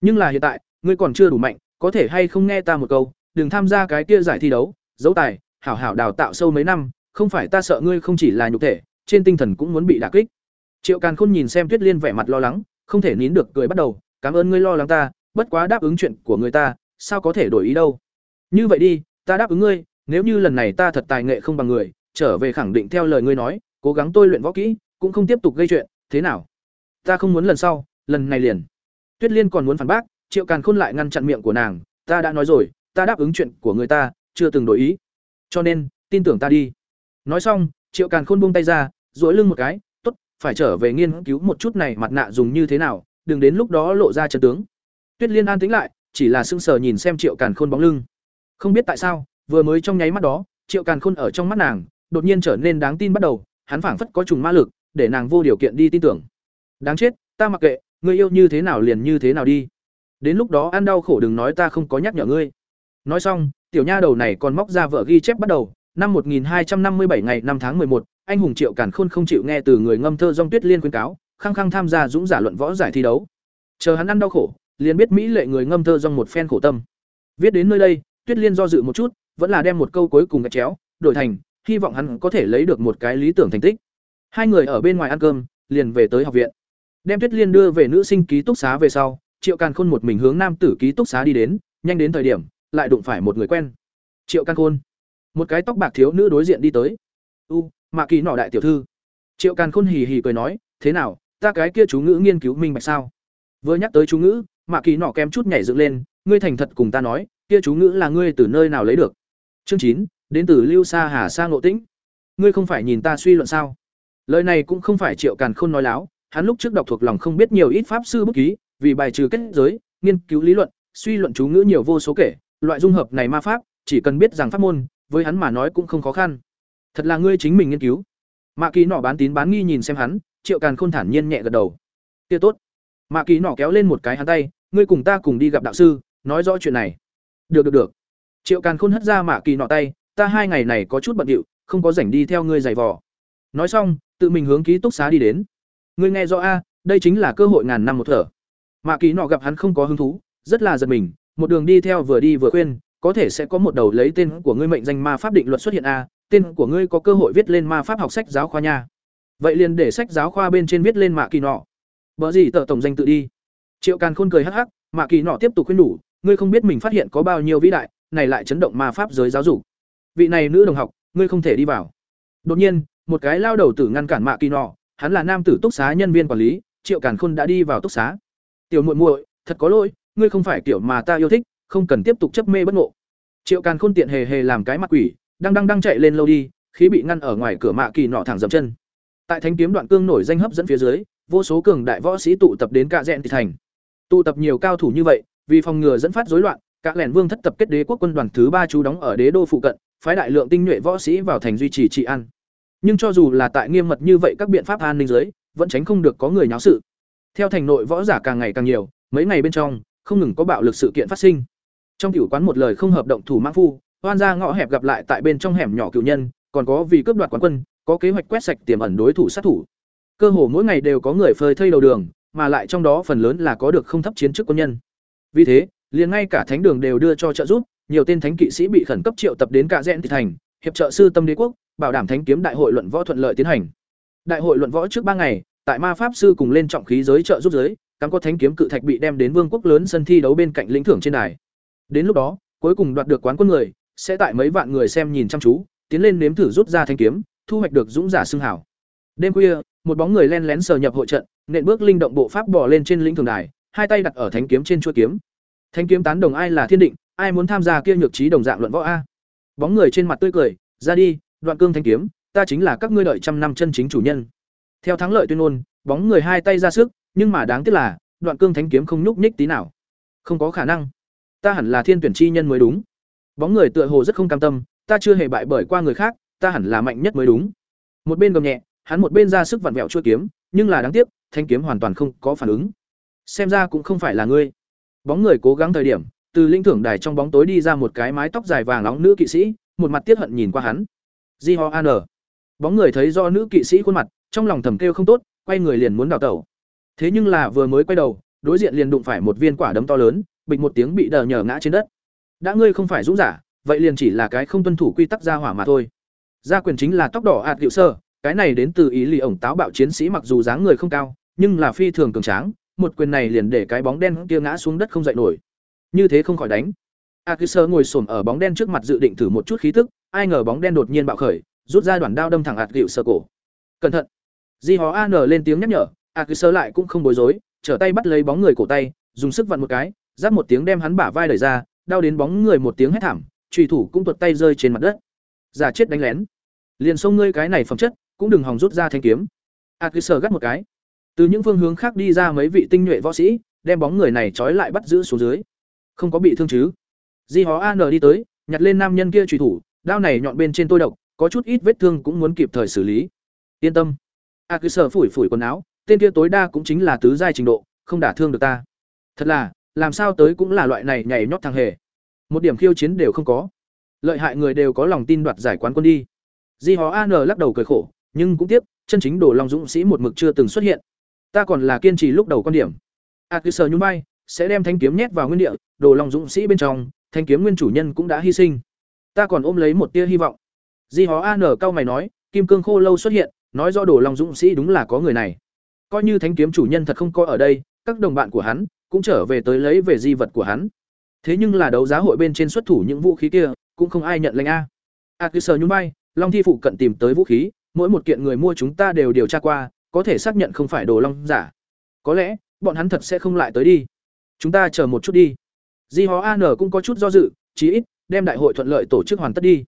Nhưng là hiện tại, ngươi còn chưa đủ mạnh, có thể hay không nghe ta một câu, đừng tham gia cái kia giải thi đấu, dấu tài, hảo hảo đào tạo sâu mấy năm, không phải ta sợ ngươi không chỉ là nhục thể, trên tinh thần cũng muốn bị đả kích. Triệu Càn Khôn nhìn xem Tuyết Liên vẻ mặt lo lắng, không thể nín được cười bắt đầu, "Cảm ơn ngươi lo lắng ta, bất quá đáp ứng chuyện của người ta, sao có thể đổi ý đâu. Như vậy đi, ta đáp ứng ngươi, nếu như lần này ta thật tài nghệ không bằng người, trở về khẳng định theo lời ngươi nói, cố gắng tôi luyện võ kỹ, cũng không tiếp tục gây chuyện, thế nào? Ta không muốn lần sau, lần này liền." Tuyết Liên còn muốn phản bác, Triệu Càn Khôn lại ngăn chặn miệng của nàng, "Ta đã nói rồi, ta đáp ứng chuyện của người ta, chưa từng đổi ý. Cho nên, tin tưởng ta đi." Nói xong, Triệu Càn Khôn buông tay ra, dỗi lưng một cái, "Tốt, phải trở về nghiên cứu một chút này mặt nạ dùng như thế nào, đừng đến lúc đó lộ ra chân tướng." Tuyết Liên an tĩnh lại, chỉ là sững sờ nhìn xem Triệu Càn Khôn bóng lưng. Không biết tại sao, vừa mới trong nháy mắt đó, Triệu Càn Khôn ở trong mắt nàng, đột nhiên trở nên đáng tin bắt đầu, hắn phảng phất có trùng ma lực, để nàng vô điều kiện đi tin tưởng. Đáng chết, ta mặc kệ, ngươi yêu như thế nào liền như thế nào đi. Đến lúc đó ăn đau khổ đừng nói ta không có nhắc nhở ngươi. Nói xong, tiểu nha đầu này còn móc ra vợ ghi chép bắt đầu, năm 1257 ngày 5 tháng 11, anh hùng Triệu Cản Khôn không chịu nghe từ người ngâm thơ Dung Tuyết Liên khuyên cáo, khăng khăng tham gia dũng giả luận võ giải thi đấu. Chờ hắn ăn đau khổ, liền biết mỹ lệ người ngâm thơ Dung một phen khổ tâm. Viết đến nơi đây, Tuyết Liên do dự một chút, vẫn là đem một câu cuối cùng gạch chéo, đổi thành, hy vọng hắn có thể lấy được một cái lý tưởng thành tích. Hai người ở bên ngoài ăn cơm, liền về tới học viện. Đem Tuyết Liên đưa về nữ sinh ký túc xá về sau, Triệu Càn Khôn một mình hướng nam tử ký túc xá đi đến, nhanh đến thời điểm, lại đụng phải một người quen. Triệu Càn Khôn một cái tóc bạc thiếu nữ đối diện đi tới. U, mạ kỳ nọ đại tiểu thư. Triệu càn khôn hì hì cười nói, thế nào, ta cái kia chú ngữ nghiên cứu minh bạch sao? Vừa nhắc tới chú ngữ, mạ kỳ nọ kém chút nhảy dựng lên, ngươi thành thật cùng ta nói, kia chú ngữ là ngươi từ nơi nào lấy được? Chương chín, đến từ lưu sa hà sa ngộ tĩnh. Ngươi không phải nhìn ta suy luận sao? Lời này cũng không phải triệu càn khôn nói láo, hắn lúc trước đọc thuộc lòng không biết nhiều ít pháp sư bút ký, vì bài trừ kết giới, nghiên cứu lý luận, suy luận chú ngữ nhiều vô số kể, loại dung hợp này ma pháp, chỉ cần biết rằng pháp môn với hắn mà nói cũng không khó khăn. Thật là ngươi chính mình nghiên cứu. Mạ kỳ nọ bán tín bán nghi nhìn xem hắn, triệu càn khôn thản nhiên nhẹ gật đầu. Kia tốt. Mạ kỳ nọ kéo lên một cái hắn tay, ngươi cùng ta cùng đi gặp đạo sư, nói rõ chuyện này. Được được được. Triệu càn khôn hất ra mạ kỳ nọ tay, ta hai ngày này có chút bận điệu, không có rảnh đi theo ngươi giày vò. Nói xong, tự mình hướng ký túc xá đi đến. Ngươi nghe rõ a, đây chính là cơ hội ngàn năm một thở. Mạ kỳ nọ gặp hắn không có hứng thú, rất là giật mình, một đường đi theo vừa đi vừa khuyên có thể sẽ có một đầu lấy tên của ngươi mệnh danh ma pháp định luật xuất hiện a, tên của ngươi có cơ hội viết lên ma pháp học sách giáo khoa nha. Vậy liền để sách giáo khoa bên trên viết lên mạ kỳ nọ. Bở gì tờ tổng danh tự đi. Triệu càn khôn cười hắc hắc, mạ kỳ nọ tiếp tục khuyên đủ, ngươi không biết mình phát hiện có bao nhiêu vĩ đại, này lại chấn động ma pháp giới giáo dục. Vị này nữ đồng học, ngươi không thể đi vào. Đột nhiên, một cái lao đầu tử ngăn cản mạ kỳ nọ, hắn là nam tử túc xá nhân viên quản lý, triệu càn khôn đã đi vào túc xá. Tiểu muội muội, thật có lỗi, ngươi không phải kiểu mà ta yêu thích không cần tiếp tục chấp mê bất ngộ. Triệu càn khôn tiện hề hề làm cái mặt quỷ, đang đang đang chạy lên lâu đi, khí bị ngăn ở ngoài cửa mạ kỳ nọ thẳng dậm chân. Tại thánh kiếm đoạn cương nổi danh hấp dẫn phía dưới, vô số cường đại võ sĩ tụ tập đến cạ rẽn thị thành. Tụ tập nhiều cao thủ như vậy, vì phòng ngừa dẫn phát rối loạn, cạ lẻn vương thất tập kết đế quốc quân đoàn thứ ba trú đóng ở đế đô phụ cận, phái đại lượng tinh nhuệ võ sĩ vào thành duy trì trị an. Nhưng cho dù là tại nghiêm mật như vậy các biện pháp an ninh giới vẫn tránh không được có người nháo sự. Theo thành nội võ giả càng ngày càng nhiều, mấy ngày bên trong, không ngừng có bạo lực sự kiện phát sinh trong tiểu quán một lời không hợp động thủ mãng phu hoan ra ngõ hẹp gặp lại tại bên trong hẻm nhỏ cựu nhân, còn có vì cướp đoạt quán quân, có kế hoạch quét sạch tiềm ẩn đối thủ sát thủ. Cơ hồ mỗi ngày đều có người phơi thây đầu đường, mà lại trong đó phần lớn là có được không thấp chiến chức quân nhân. Vì thế, liền ngay cả thánh đường đều đưa cho trợ giúp, nhiều tên thánh kỵ sĩ bị khẩn cấp triệu tập đến cả rẽn thị thành, hiệp trợ sư tâm đế quốc, bảo đảm thánh kiếm đại hội luận võ thuận lợi tiến hành. Đại hội luận võ trước ba ngày, tại ma pháp sư cùng lên trọng khí giới trợ giúp giới, cắm có thánh kiếm cự thạch bị đem đến vương quốc lớn sân thi đấu bên cạnh lĩnh thưởng trên đài. Đến lúc đó, cuối cùng đoạt được quán quân người, sẽ tại mấy vạn người xem nhìn chăm chú, tiến lên nếm thử rút ra thanh kiếm, thu hoạch được dũng giả xưng hảo. Đêm khuya, một bóng người len lén sờ nhập hội trận, nện bước linh động bộ pháp bò lên trên lĩnh thường đài, hai tay đặt ở thánh kiếm trên chuôi kiếm. Thánh kiếm tán đồng ai là thiên định, ai muốn tham gia kia nhược trí đồng dạng luận võ a. Bóng người trên mặt tươi cười, ra đi, đoạn cương thánh kiếm, ta chính là các ngươi đợi trăm năm chân chính chủ nhân. Theo thắng lợi tuyên ngôn, bóng người hai tay ra sức, nhưng mà đáng tiếc là, đoạn cương thánh kiếm không nhúc nhích tí nào. Không có khả năng ta hẳn là thiên tuyển chi nhân mới đúng bóng người tựa hồ rất không cam tâm ta chưa hề bại bởi qua người khác ta hẳn là mạnh nhất mới đúng một bên gầm nhẹ hắn một bên ra sức vặn vẹo chuôi kiếm nhưng là đáng tiếc thanh kiếm hoàn toàn không có phản ứng xem ra cũng không phải là ngươi bóng người cố gắng thời điểm từ linh thưởng đài trong bóng tối đi ra một cái mái tóc dài vàng nóng nữ kỵ sĩ một mặt tiếc hận nhìn qua hắn. Di Ho An. Bóng người thấy do nữ kỵ sĩ khuôn mặt, trong lòng thầm kêu không tốt, quay người liền muốn đào tẩu. Thế nhưng là vừa mới quay đầu, đối diện liền đụng phải một viên quả đấm to lớn, bịch một tiếng bị đờ nhờ ngã trên đất. Đã ngươi không phải dũng giả, vậy liền chỉ là cái không tuân thủ quy tắc gia hỏa mà thôi. Gia quyền chính là tóc đỏ ạt hiệu sơ, cái này đến từ ý lì ổng táo bạo chiến sĩ mặc dù dáng người không cao, nhưng là phi thường cường tráng, một quyền này liền để cái bóng đen kia ngã xuống đất không dậy nổi. Như thế không khỏi đánh. Akisơ ngồi xổm ở bóng đen trước mặt dự định thử một chút khí tức, ai ngờ bóng đen đột nhiên bạo khởi, rút ra đoạn đao đâm thẳng ạt hiệu sơ cổ. Cẩn thận. Di Hó An lên tiếng nhắc nhở, Akisơ lại cũng không bối rối, trở tay bắt lấy bóng người cổ tay, dùng sức vặn một cái, giáp một tiếng đem hắn bả vai đẩy ra, đau đến bóng người một tiếng hét thảm, chủy thủ cũng tuột tay rơi trên mặt đất. Giả chết đánh lén. Liền xông ngươi cái này phẩm chất, cũng đừng hòng rút ra thanh kiếm. Akisơ gắt một cái. Từ những phương hướng khác đi ra mấy vị tinh nhuệ võ sĩ, đem bóng người này trói lại bắt giữ xuống dưới. Không có bị thương chứ? Di Hó An đi tới, nhặt lên nam nhân kia chủy thủ, đao này nhọn bên trên tôi độc, có chút ít vết thương cũng muốn kịp thời xử lý. Yên tâm. Akisơ phủi phủi quần áo, tên kia tối đa cũng chính là tứ giai trình độ, không đả thương được ta. Thật là, làm sao tới cũng là loại này nhảy nhót thằng hề. Một điểm khiêu chiến đều không có. Lợi hại người đều có lòng tin đoạt giải quán quân đi. Di Hó An lắc đầu cười khổ, nhưng cũng tiếc, chân chính đồ long dũng sĩ một mực chưa từng xuất hiện. Ta còn là kiên trì lúc đầu quan điểm. a cứ sờ nhún vai, sẽ đem thanh kiếm nhét vào nguyên địa, đồ long dũng sĩ bên trong, thanh kiếm nguyên chủ nhân cũng đã hy sinh. Ta còn ôm lấy một tia hy vọng. Di Hó An cao mày nói, kim cương khô lâu xuất hiện, nói do đồ long dũng sĩ đúng là có người này. Coi như thanh kiếm chủ nhân thật không có ở đây, các đồng bạn của hắn cũng trở về tới lấy về di vật của hắn. Thế nhưng là đấu giá hội bên trên xuất thủ những vũ khí kia, cũng không ai nhận lệnh a. A cứ sờ nhún vai, Long Thi phụ cận tìm tới vũ khí, mỗi một kiện người mua chúng ta đều điều tra qua, có thể xác nhận không phải đồ long giả. Có lẽ, bọn hắn thật sẽ không lại tới đi. Chúng ta chờ một chút đi. Di Hó An cũng có chút do dự, chí ít đem đại hội thuận lợi tổ chức hoàn tất đi.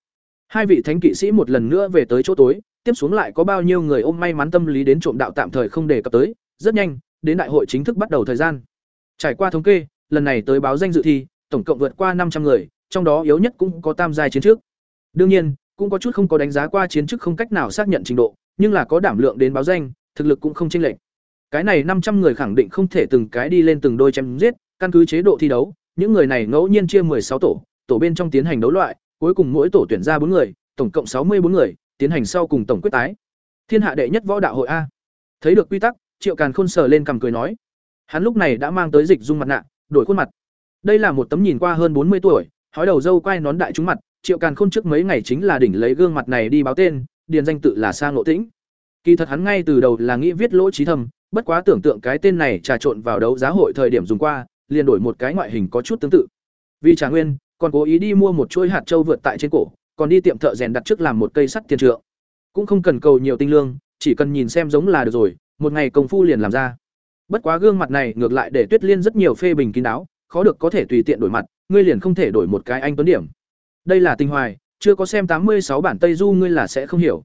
Hai vị thánh kỵ sĩ một lần nữa về tới chỗ tối, tiếp xuống lại có bao nhiêu người ôm may mắn tâm lý đến trộm đạo tạm thời không đề cập tới, rất nhanh, đến đại hội chính thức bắt đầu thời gian. Trải qua thống kê, lần này tới báo danh dự thi, tổng cộng vượt qua năm trăm người, trong đó yếu nhất cũng có tam giai chiến trước. Đương nhiên, cũng có chút không có đánh giá qua chiến chức không cách nào xác nhận trình độ, nhưng là có đảm lượng đến báo danh, thực lực cũng không chênh lệch. Cái này năm trăm người khẳng định không thể từng cái đi lên từng đôi chém giết, căn cứ chế độ thi đấu, những người này ngẫu nhiên chia sáu tổ, tổ bên trong tiến hành đấu loại, cuối cùng mỗi tổ tuyển ra bốn người, tổng cộng sáu mươi bốn người, tiến hành sau cùng tổng quyết tái. Thiên hạ đệ nhất võ đạo hội a. Thấy được quy tắc, Triệu Càn Khôn sờ lên cầm cười nói. Hắn lúc này đã mang tới dịch dung mặt nạ, đổi khuôn mặt. Đây là một tấm nhìn qua hơn bốn mươi tuổi, hói đầu dâu quay nón đại chúng mặt, Triệu Càn Khôn trước mấy ngày chính là đỉnh lấy gương mặt này đi báo tên, điền danh tự là Sa Ngộ Tĩnh. Kỳ thật hắn ngay từ đầu là nghĩ viết lỗ trí thầm, bất quá tưởng tượng cái tên này trà trộn vào đấu giá hội thời điểm dùng qua, liền đổi một cái ngoại hình có chút tương tự. Vì Trà nguyên, còn cố ý đi mua một chuỗi hạt châu vượt tại trên cổ, còn đi tiệm thợ rèn đặt trước làm một cây sắt tiền trượng. Cũng không cần cầu nhiều tinh lương, chỉ cần nhìn xem giống là được rồi, một ngày công phu liền làm ra. Bất quá gương mặt này ngược lại để Tuyết Liên rất nhiều phê bình kín đáo, khó được có thể tùy tiện đổi mặt, ngươi liền không thể đổi một cái anh tuấn điểm. Đây là tinh hoài, chưa có xem tám mươi sáu bản Tây Du ngươi là sẽ không hiểu.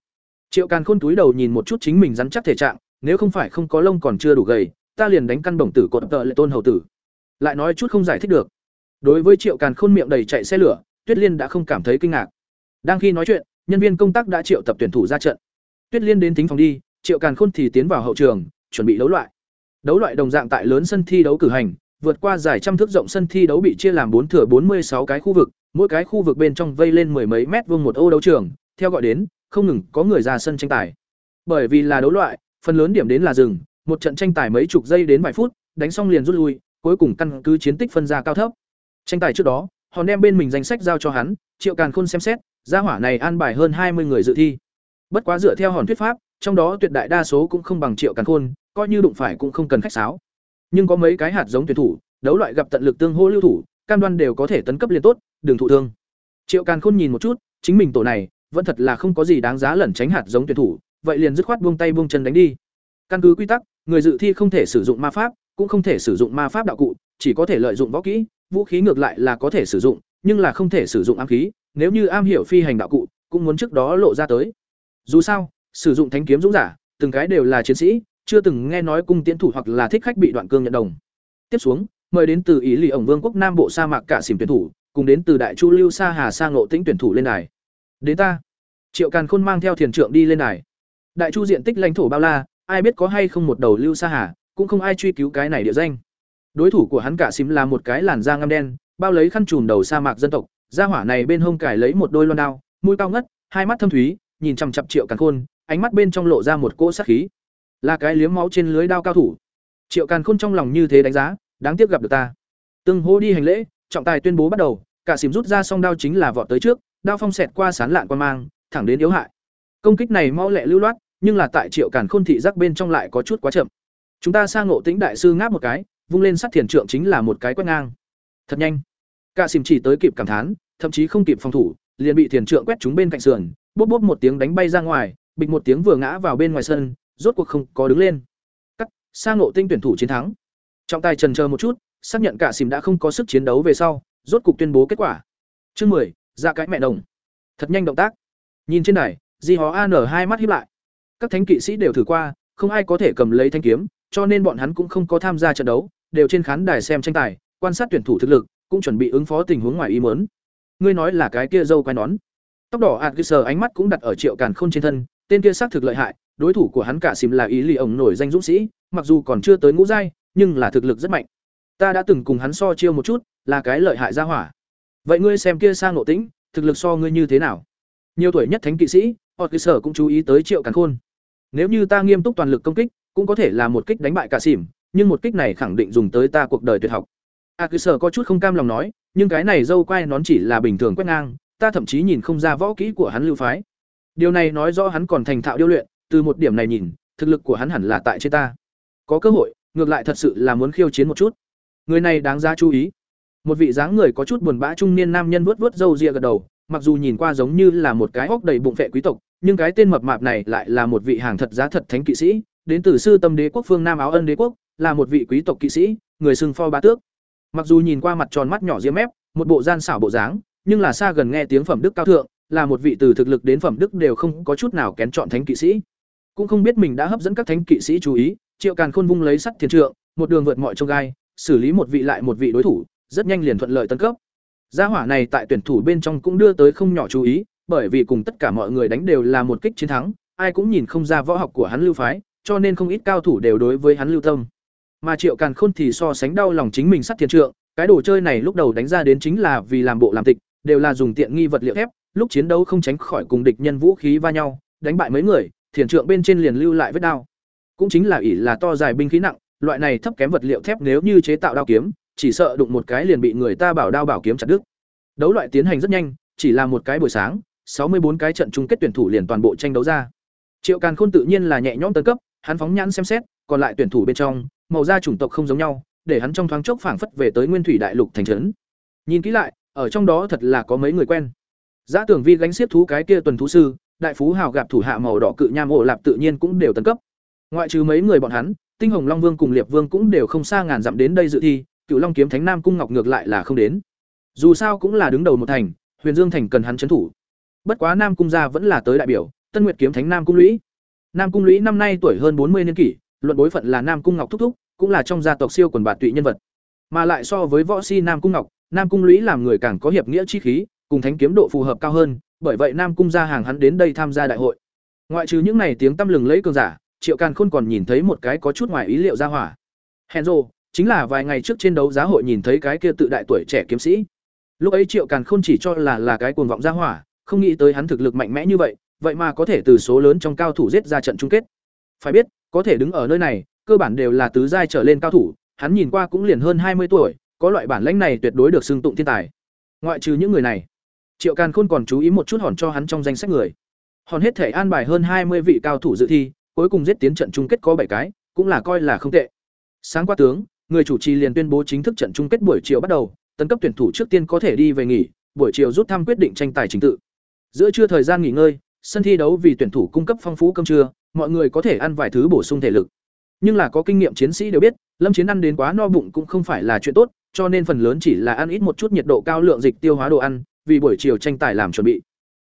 Triệu Càn Khôn túi đầu nhìn một chút chính mình rắn chắc thể trạng, nếu không phải không có lông còn chưa đủ gầy, ta liền đánh căn đồng tử cột tợ lệ tôn hầu tử. Lại nói chút không giải thích được. Đối với Triệu Càn Khôn miệng đầy chạy xe lửa, Tuyết Liên đã không cảm thấy kinh ngạc. Đang khi nói chuyện, nhân viên công tác đã triệu tập tuyển thủ ra trận. Tuyết Liên đến tính phòng đi, Triệu Càn Khôn thì tiến vào hậu trường, chuẩn bị đấu loại. Đấu loại đồng dạng tại lớn sân thi đấu cử hành, vượt qua giải trăm thước rộng sân thi đấu bị chia làm bốn thửa bốn mươi sáu cái khu vực, mỗi cái khu vực bên trong vây lên mười mấy mét vuông một ô đấu trường, theo gọi đến, không ngừng có người ra sân tranh tài. Bởi vì là đấu loại, phần lớn điểm đến là dừng, một trận tranh tài mấy chục giây đến vài phút, đánh xong liền rút lui, cuối cùng căn cứ chiến tích phân ra cao thấp. Tranh tài trước đó, họ đem bên mình danh sách giao cho hắn, Triệu Càn Khôn xem xét, gia hỏa này an bài hơn hai mươi người dự thi. Bất quá dựa theo hòn thuyết pháp, trong đó tuyệt đại đa số cũng không bằng Triệu Càn Khôn, coi như đụng phải cũng không cần khách sáo. Nhưng có mấy cái hạt giống tuyển thủ, đấu loại gặp tận lực tương hỗ lưu thủ, cam đoan đều có thể tấn cấp liên tốt, đừng thụ thương. Triệu Càn Khôn nhìn một chút, chính mình tổ này, vẫn thật là không có gì đáng giá lẩn tránh hạt giống tuyển thủ, vậy liền dứt khoát buông tay buông chân đánh đi. Căn cứ quy tắc, người dự thi không thể sử dụng ma pháp, cũng không thể sử dụng ma pháp đạo cụ, chỉ có thể lợi dụng võ kỹ, vũ khí ngược lại là có thể sử dụng, nhưng là không thể sử dụng ám khí, nếu như am hiểu phi hành đạo cụ, cũng muốn trước đó lộ ra tới. Dù sao, sử dụng thánh kiếm dũng giả, từng cái đều là chiến sĩ, chưa từng nghe nói cung tiễn thủ hoặc là thích khách bị đoạn cương nhận đồng. Tiếp xuống, mời đến từ ý lì ổng vương quốc nam bộ sa mạc cả xỉm tuyển thủ, cùng đến từ đại chu lưu sa hà sa ngộ tĩnh tuyển thủ lên đài. Đến ta. Triệu Càn Khôn mang theo thiền trượng đi lên đài. Đại chu diện tích lãnh thổ bao la, ai biết có hay không một đầu lưu sa hà, cũng không ai truy cứu cái này địa danh. Đối thủ của hắn cả xỉm là một cái làn da ngăm đen, bao lấy khăn trùm đầu sa mạc dân tộc, gia hỏa này bên hông cải lấy một đôi loan đao, mũi cao ngất, hai mắt thâm thúy, nhìn chằm chằm Triệu Càn Khôn, ánh mắt bên trong lộ ra một cỗ sát khí. Là cái liếm máu trên lưới đao cao thủ. Triệu Càn Khôn trong lòng như thế đánh giá, đáng tiếc gặp được ta. Từng hô đi hành lễ, trọng tài tuyên bố bắt đầu, cả xỉm rút ra song đao chính là vọt tới trước, đao phong xẹt qua sán lạn quan mang, thẳng đến yếu hại. Công kích này mau lẹ lưu loát, nhưng là tại Triệu Càn Khôn thị giác bên trong lại có chút quá chậm. Chúng ta sang ngộ tĩnh đại sư ngáp một cái, vung lên sát thiền trượng chính là một cái quét ngang. Thật nhanh. Cả xỉm chỉ tới kịp cảm thán, thậm chí không kịp phòng thủ, liền bị thiền trượng quét chúng bên cạnh sườn, bốp bốp một tiếng đánh bay ra ngoài, bịch một tiếng vừa ngã vào bên ngoài sân, rốt cuộc không có đứng lên. Cắt, sang ngộ tinh tuyển thủ chiến thắng. Trọng tài trần chờ một chút, xác nhận cả xỉm đã không có sức chiến đấu về sau, rốt cục tuyên bố kết quả. Chương 10, ra dạ cái mẹ đồng. Thật nhanh động tác. Nhìn trên đài, Di Hó An hai mắt híp lại. Các thánh kỵ sĩ đều thử qua, không ai có thể cầm lấy thanh kiếm, cho nên bọn hắn cũng không có tham gia trận đấu, đều trên khán đài xem tranh tài, quan sát tuyển thủ thực lực, cũng chuẩn bị ứng phó tình huống ngoài ý muốn. Ngươi nói là cái kia dâu quai nón. Tóc đỏ Adgisser ánh mắt cũng đặt ở Triệu Càn Khôn trên thân, tên kia xác thực lợi hại, đối thủ của hắn cả xìm là ý lì ổng nổi danh dũng sĩ, mặc dù còn chưa tới ngũ giai, nhưng là thực lực rất mạnh. Ta đã từng cùng hắn so chiêu một chút, là cái lợi hại ra hỏa. Vậy ngươi xem kia sang nộ tĩnh, thực lực so ngươi như thế nào? Nhiều tuổi nhất thánh kỵ sĩ, Adgisser cũng chú ý tới Triệu Càn Khôn. Nếu như ta nghiêm túc toàn lực công kích, cũng có thể là một kích đánh bại cả xỉm, nhưng một kích này khẳng định dùng tới ta cuộc đời tuyệt học. A Kị sở có chút không cam lòng nói, nhưng cái này dâu quai nón chỉ là bình thường quét ngang, ta thậm chí nhìn không ra võ kỹ của hắn lưu phái. Điều này nói rõ hắn còn thành thạo điêu luyện, từ một điểm này nhìn, thực lực của hắn hẳn là tại trên ta. Có cơ hội, ngược lại thật sự là muốn khiêu chiến một chút. Người này đáng ra chú ý. Một vị dáng người có chút buồn bã trung niên nam nhân vuốt vuốt râu ria gật đầu, mặc dù nhìn qua giống như là một cái hốc đầy bụng vệ quý tộc, nhưng cái tên mập mạp này lại là một vị hàng thật giá thật thánh kỵ sĩ, đến từ sư tâm đế quốc phương Nam áo ân đế quốc, là một vị quý tộc kỵ sĩ, người xưng pho bá tước. Mặc dù nhìn qua mặt tròn mắt nhỏ diêm mép, một bộ gian xảo bộ dáng, nhưng là xa gần nghe tiếng phẩm đức cao thượng, là một vị từ thực lực đến phẩm đức đều không có chút nào kén chọn thánh kỵ sĩ. Cũng không biết mình đã hấp dẫn các thánh kỵ sĩ chú ý, Triệu Càn Khôn vung lấy sắt thiên trượng, một đường vượt mọi chông gai, xử lý một vị lại một vị đối thủ, rất nhanh liền thuận lợi tấn cấp. Gia hỏa này tại tuyển thủ bên trong cũng đưa tới không nhỏ chú ý, bởi vì cùng tất cả mọi người đánh đều là một kích chiến thắng, ai cũng nhìn không ra võ học của hắn lưu phái, cho nên không ít cao thủ đều đối với hắn lưu tâm. Mà Triệu Càn Khôn thì so sánh đau lòng chính mình sắt thiên trượng, cái đồ chơi này lúc đầu đánh ra đến chính là vì làm bộ làm tịch, đều là dùng tiện nghi vật liệu thép, lúc chiến đấu không tránh khỏi cùng địch nhân vũ khí va nhau, đánh bại mấy người, thiền trượng bên trên liền lưu lại vết đao. Cũng chính là ỷ là to dài binh khí nặng, loại này thấp kém vật liệu thép nếu như chế tạo đao kiếm, chỉ sợ đụng một cái liền bị người ta bảo đao bảo kiếm chặt đứt. Đấu loại tiến hành rất nhanh, chỉ là một cái buổi sáng, sáu mươi bốn cái trận chung kết tuyển thủ liền toàn bộ tranh đấu ra. Triệu Càn Khôn tự nhiên là nhẹ nhõm tấn cấp, hắn phóng nhãn xem xét, còn lại tuyển thủ bên trong, màu da chủng tộc không giống nhau, để hắn trong thoáng chốc phảng phất về tới Nguyên Thủy Đại Lục thành trấn. Nhìn kỹ lại, ở trong đó thật là có mấy người quen. Giá Tưởng Vi gánh xiết thú cái kia tuần thú sư, đại phú hào gặp thủ hạ màu đỏ cự nham ổ lạp tự nhiên cũng đều tấn cấp. Ngoại trừ mấy người bọn hắn, Tinh Hồng Long Vương cùng Liệp Vương cũng đều không xa ngàn dặm đến đây dự thi, Cựu Long kiếm Thánh Nam cung ngọc ngược lại là không đến. Dù sao cũng là đứng đầu một thành, Huyền Dương thành cần hắn trấn thủ. Bất quá Nam cung gia vẫn là tới đại biểu, Tân Nguyệt kiếm Thánh Nam cung lũy. Nam cung lũy năm nay tuổi hơn bốn mươi niên kỷ, luận bối phận là Nam cung ngọc thúc thúc, cũng là trong gia tộc siêu quần bạt tụy nhân vật. Mà lại so với võ si Nam cung ngọc, Nam cung lũy làm người càng có hiệp nghĩa chi khí, cùng thánh kiếm độ phù hợp cao hơn, bởi vậy Nam cung gia hàng hắn đến đây tham gia đại hội. Ngoại trừ những này tiếng tăm lừng lấy cường giả, Triệu Càn Khôn còn nhìn thấy một cái có chút ngoài ý liệu ra hỏa. Henzo, chính là vài ngày trước trên đấu giá hội nhìn thấy cái kia tự đại tuổi trẻ kiếm sĩ. Lúc ấy Triệu Càn Khôn chỉ cho là là cái cuồng vọng ra hỏa, không nghĩ tới hắn thực lực mạnh mẽ như vậy, vậy mà có thể từ số lớn trong cao thủ giết ra trận chung kết. Phải biết, có thể đứng ở nơi này, cơ bản đều là tứ giai trở lên cao thủ, hắn nhìn qua cũng liền hơn hai mươi tuổi, có loại bản lĩnh này tuyệt đối được xưng tụng thiên tài. Ngoại trừ những người này, Triệu Càn Khôn còn chú ý một chút hòn cho hắn trong danh sách người. Hòn hết thể an bài hơn hai mươi vị cao thủ dự thi, cuối cùng giết tiến trận chung kết có bảy cái, cũng là coi là không tệ. Sáng qua tướng, người chủ trì liền tuyên bố chính thức trận chung kết buổi chiều bắt đầu, tấn cấp tuyển thủ trước tiên có thể đi về nghỉ, buổi chiều rút thăm quyết định tranh tài chính tự. Giữa trưa thời gian nghỉ ngơi, sân thi đấu vì tuyển thủ cung cấp phong phú cơm trưa, mọi người có thể ăn vài thứ bổ sung thể lực. Nhưng là có kinh nghiệm chiến sĩ đều biết, lâm chiến ăn đến quá no bụng cũng không phải là chuyện tốt, cho nên phần lớn chỉ là ăn ít một chút nhiệt độ cao lượng dịch tiêu hóa đồ ăn, vì buổi chiều tranh tài làm chuẩn bị.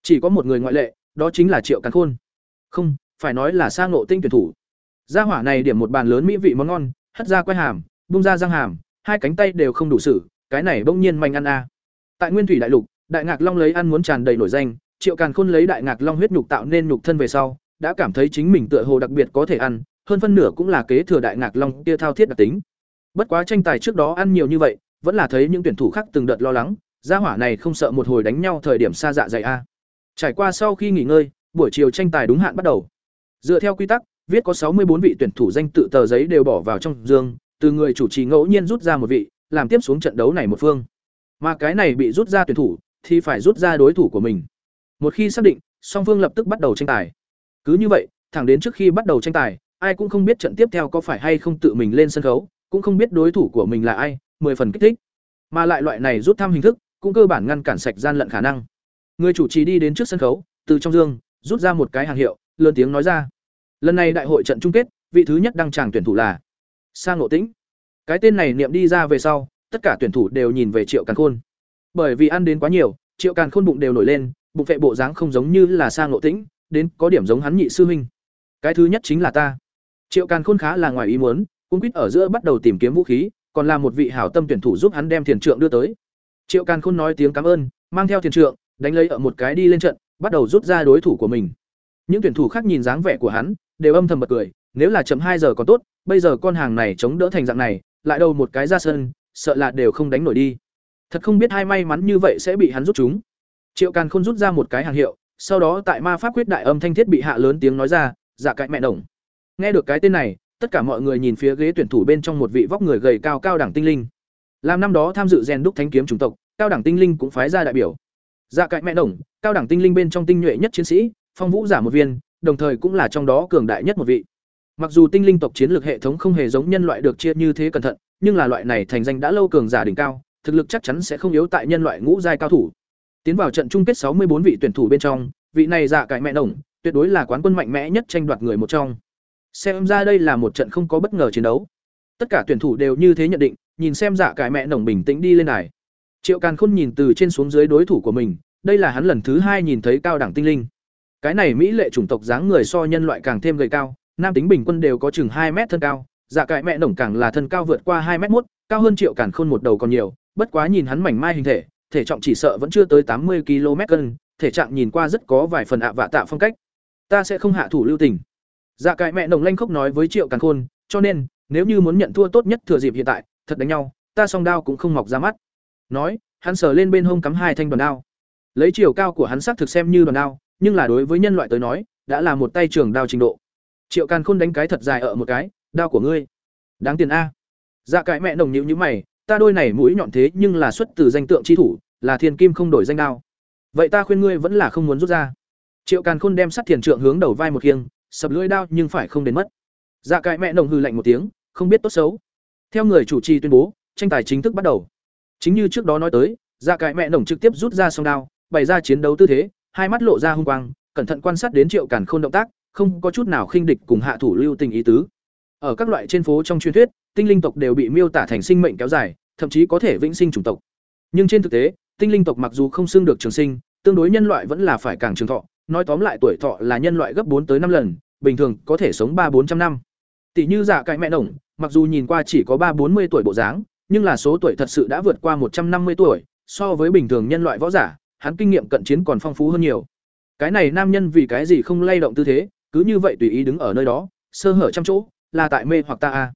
Chỉ có một người ngoại lệ, đó chính là Triệu Càn Khôn. Không, phải nói là sang ngộ tinh tuyển thủ. Gia hỏa này điểm một bàn lớn mỹ vị món ngon, hất ra quay hàm, bung ra răng hàm, hai cánh tay đều không đủ sử, cái này bỗng nhiên manh ăn a. Tại Nguyên Thủy Đại Lục, Đại Ngạc Long lấy ăn muốn tràn đầy nổi danh, Triệu Càn Khôn lấy Đại Ngạc Long huyết nhục tạo nên nhục thân về sau, đã cảm thấy chính mình tựa hồ đặc biệt có thể ăn, hơn phân nửa cũng là kế thừa Đại Ngạc Long kia thao thiết đặc tính. Bất quá tranh tài trước đó ăn nhiều như vậy, vẫn là thấy những tuyển thủ khác từng đợt lo lắng, gia hỏa này không sợ một hồi đánh nhau thời điểm xa dạ dày a. Trải qua sau khi nghỉ ngơi, buổi chiều tranh tài đúng hạn bắt đầu. Dựa theo quy tắc, viết có sáu mươi bốn vị tuyển thủ danh tự tờ giấy đều bỏ vào trong dương, từ người chủ trì ngẫu nhiên rút ra một vị, làm tiếp xuống trận đấu này một phương. Mà cái này bị rút ra tuyển thủ thì phải rút ra đối thủ của mình. Một khi xác định, song phương lập tức bắt đầu tranh tài. Cứ như vậy, thẳng đến trước khi bắt đầu tranh tài, ai cũng không biết trận tiếp theo có phải hay không tự mình lên sân khấu, cũng không biết đối thủ của mình là ai, mười phần kích thích. Mà lại loại này rút thăm hình thức, cũng cơ bản ngăn cản sạch gian lận khả năng. Người chủ trì đi đến trước sân khấu, từ trong dương rút ra một cái hàng hiệu, lớn tiếng nói ra: "Lần này đại hội trận chung kết, vị thứ nhất đăng tràng tuyển thủ là Sang Ngộ Tĩnh." Cái tên này niệm đi ra về sau, tất cả tuyển thủ đều nhìn về Triệu Càn Khôn. Bởi vì ăn đến quá nhiều, Triệu Càn Khôn bụng đều nổi lên, bụng vệ bộ dáng không giống như là Sang Ngộ Tĩnh, đến có điểm giống hắn nhị sư huynh. Cái thứ nhất chính là ta. Triệu Càn Khôn khá là ngoài ý muốn, cung quýt ở giữa bắt đầu tìm kiếm vũ khí, còn là một vị hảo tâm tuyển thủ giúp hắn đem thiền trượng đưa tới. Triệu Càn Khôn nói tiếng cảm ơn, mang theo thiền trượng, đánh lấy ở một cái đi lên trận, bắt đầu rút ra đối thủ của mình. Những tuyển thủ khác nhìn dáng vẻ của hắn, đều âm thầm bật cười, nếu là chậm hai giờ còn tốt, bây giờ con hàng này chống đỡ thành dạng này, lại đâu một cái ra sân, sợ là đều không đánh nổi đi. Thật không biết hai may mắn như vậy sẽ bị hắn rút chúng. Triệu Càn Khôn rút ra một cái hàng hiệu, sau đó tại ma pháp quyết đại âm thanh thiết bị hạ lớn tiếng nói ra, "Dạ cãi mẹ đồng." Nghe được cái tên này, tất cả mọi người nhìn phía ghế tuyển thủ bên trong một vị vóc người gầy cao cao đẳng tinh linh. Làm năm đó tham dự rèn đúc thánh kiếm chủng tộc, cao đẳng tinh linh cũng phái ra đại biểu. Dạ cãi mẹ đồng, cao đẳng tinh linh bên trong tinh nhuệ nhất chiến sĩ, phong vũ giả một viên, đồng thời cũng là trong đó cường đại nhất một vị. Mặc dù tinh linh tộc chiến lược hệ thống không hề giống nhân loại được chia như thế cẩn thận, nhưng là loại này thành danh đã lâu cường giả đỉnh cao, thực lực chắc chắn sẽ không yếu tại nhân loại ngũ giai cao thủ. Tiến vào trận chung kết sáu mươi bốn vị tuyển thủ bên trong, vị này dạ cạnh mẹ đồng, tuyệt đối là quán quân mạnh mẽ nhất tranh đoạt người một trong. Xem ra đây là một trận không có bất ngờ chiến đấu. Tất cả tuyển thủ đều như thế nhận định, nhìn xem dạ cải mẹ nồng bình tĩnh đi lên này Triệu Càn Khôn nhìn từ trên xuống dưới đối thủ của mình, đây là hắn lần thứ hai nhìn thấy cao đẳng tinh linh. Cái này mỹ lệ chủng tộc dáng người so nhân loại càng thêm gầy cao, nam tính bình quân đều có chừng hai mét thân cao, dạ cải mẹ nồng càng là thân cao vượt qua hai mét một cao hơn Triệu Càn Khôn một đầu còn nhiều, bất quá nhìn hắn mảnh mai hình thể, thể trọng chỉ sợ vẫn chưa tới tám mươi km cân, thể trạng nhìn qua rất có vài phần ạ vạ tạ phong cách. Ta sẽ không hạ thủ lưu tình. Dạ cải mẹ nồng lanh khốc nói với Triệu Càn Khôn, cho nên, nếu như muốn nhận thua tốt nhất thừa dịp hiện tại, thật đánh nhau, ta song đao cũng không mọc ra mắt. Nói, hắn sờ lên bên hông cắm hai thanh đoàn đao. Lấy chiều cao của hắn xác thực xem như đoàn đao, nhưng là đối với nhân loại tới nói, đã là một tay trường đao trình độ. Triệu Càn Khôn đánh cái thật dài ở một cái, đao của ngươi. Đáng tiền a. Dạ cái mẹ nồng nhíu như mày, ta đôi này mũi nhọn thế nhưng là xuất từ danh tượng chi thủ, là thiên kim không đổi danh đao. Vậy ta khuyên ngươi vẫn là không muốn rút ra. Triệu Càn Khôn đem sắt thiền trượng hướng đầu vai một khiêng, sập lưỡi đao nhưng phải không đến mất. Dạ cái mẹ nồng hừ lạnh một tiếng, không biết tốt xấu. Theo người chủ trì tuyên bố, tranh tài chính thức bắt đầu. Chính như trước đó nói tới, dạ Cải mẹ nổng trực tiếp rút ra song đao, bày ra chiến đấu tư thế, hai mắt lộ ra hung quang, cẩn thận quan sát đến Triệu cản Khôn động tác, không có chút nào khinh địch cùng hạ thủ lưu tình ý tứ. Ở các loại trên phố trong truyền thuyết, tinh linh tộc đều bị miêu tả thành sinh mệnh kéo dài, thậm chí có thể vĩnh sinh chủng tộc. Nhưng trên thực tế, tinh linh tộc mặc dù không xương được trường sinh, tương đối nhân loại vẫn là phải càng trường thọ, nói tóm lại tuổi thọ là nhân loại gấp bốn tới năm lần, bình thường có thể sống ba bốn trăm năm. Tỷ như giả cái mẹ nổng, mặc dù nhìn qua chỉ có ba bốn mươi tuổi bộ dáng, nhưng là số tuổi thật sự đã vượt qua một trăm năm mươi tuổi, so với bình thường nhân loại võ giả, hắn kinh nghiệm cận chiến còn phong phú hơn nhiều. Cái này nam nhân vì cái gì không lay động tư thế, cứ như vậy tùy ý đứng ở nơi đó, sơ hở trăm chỗ, là tại mê hoặc ta a.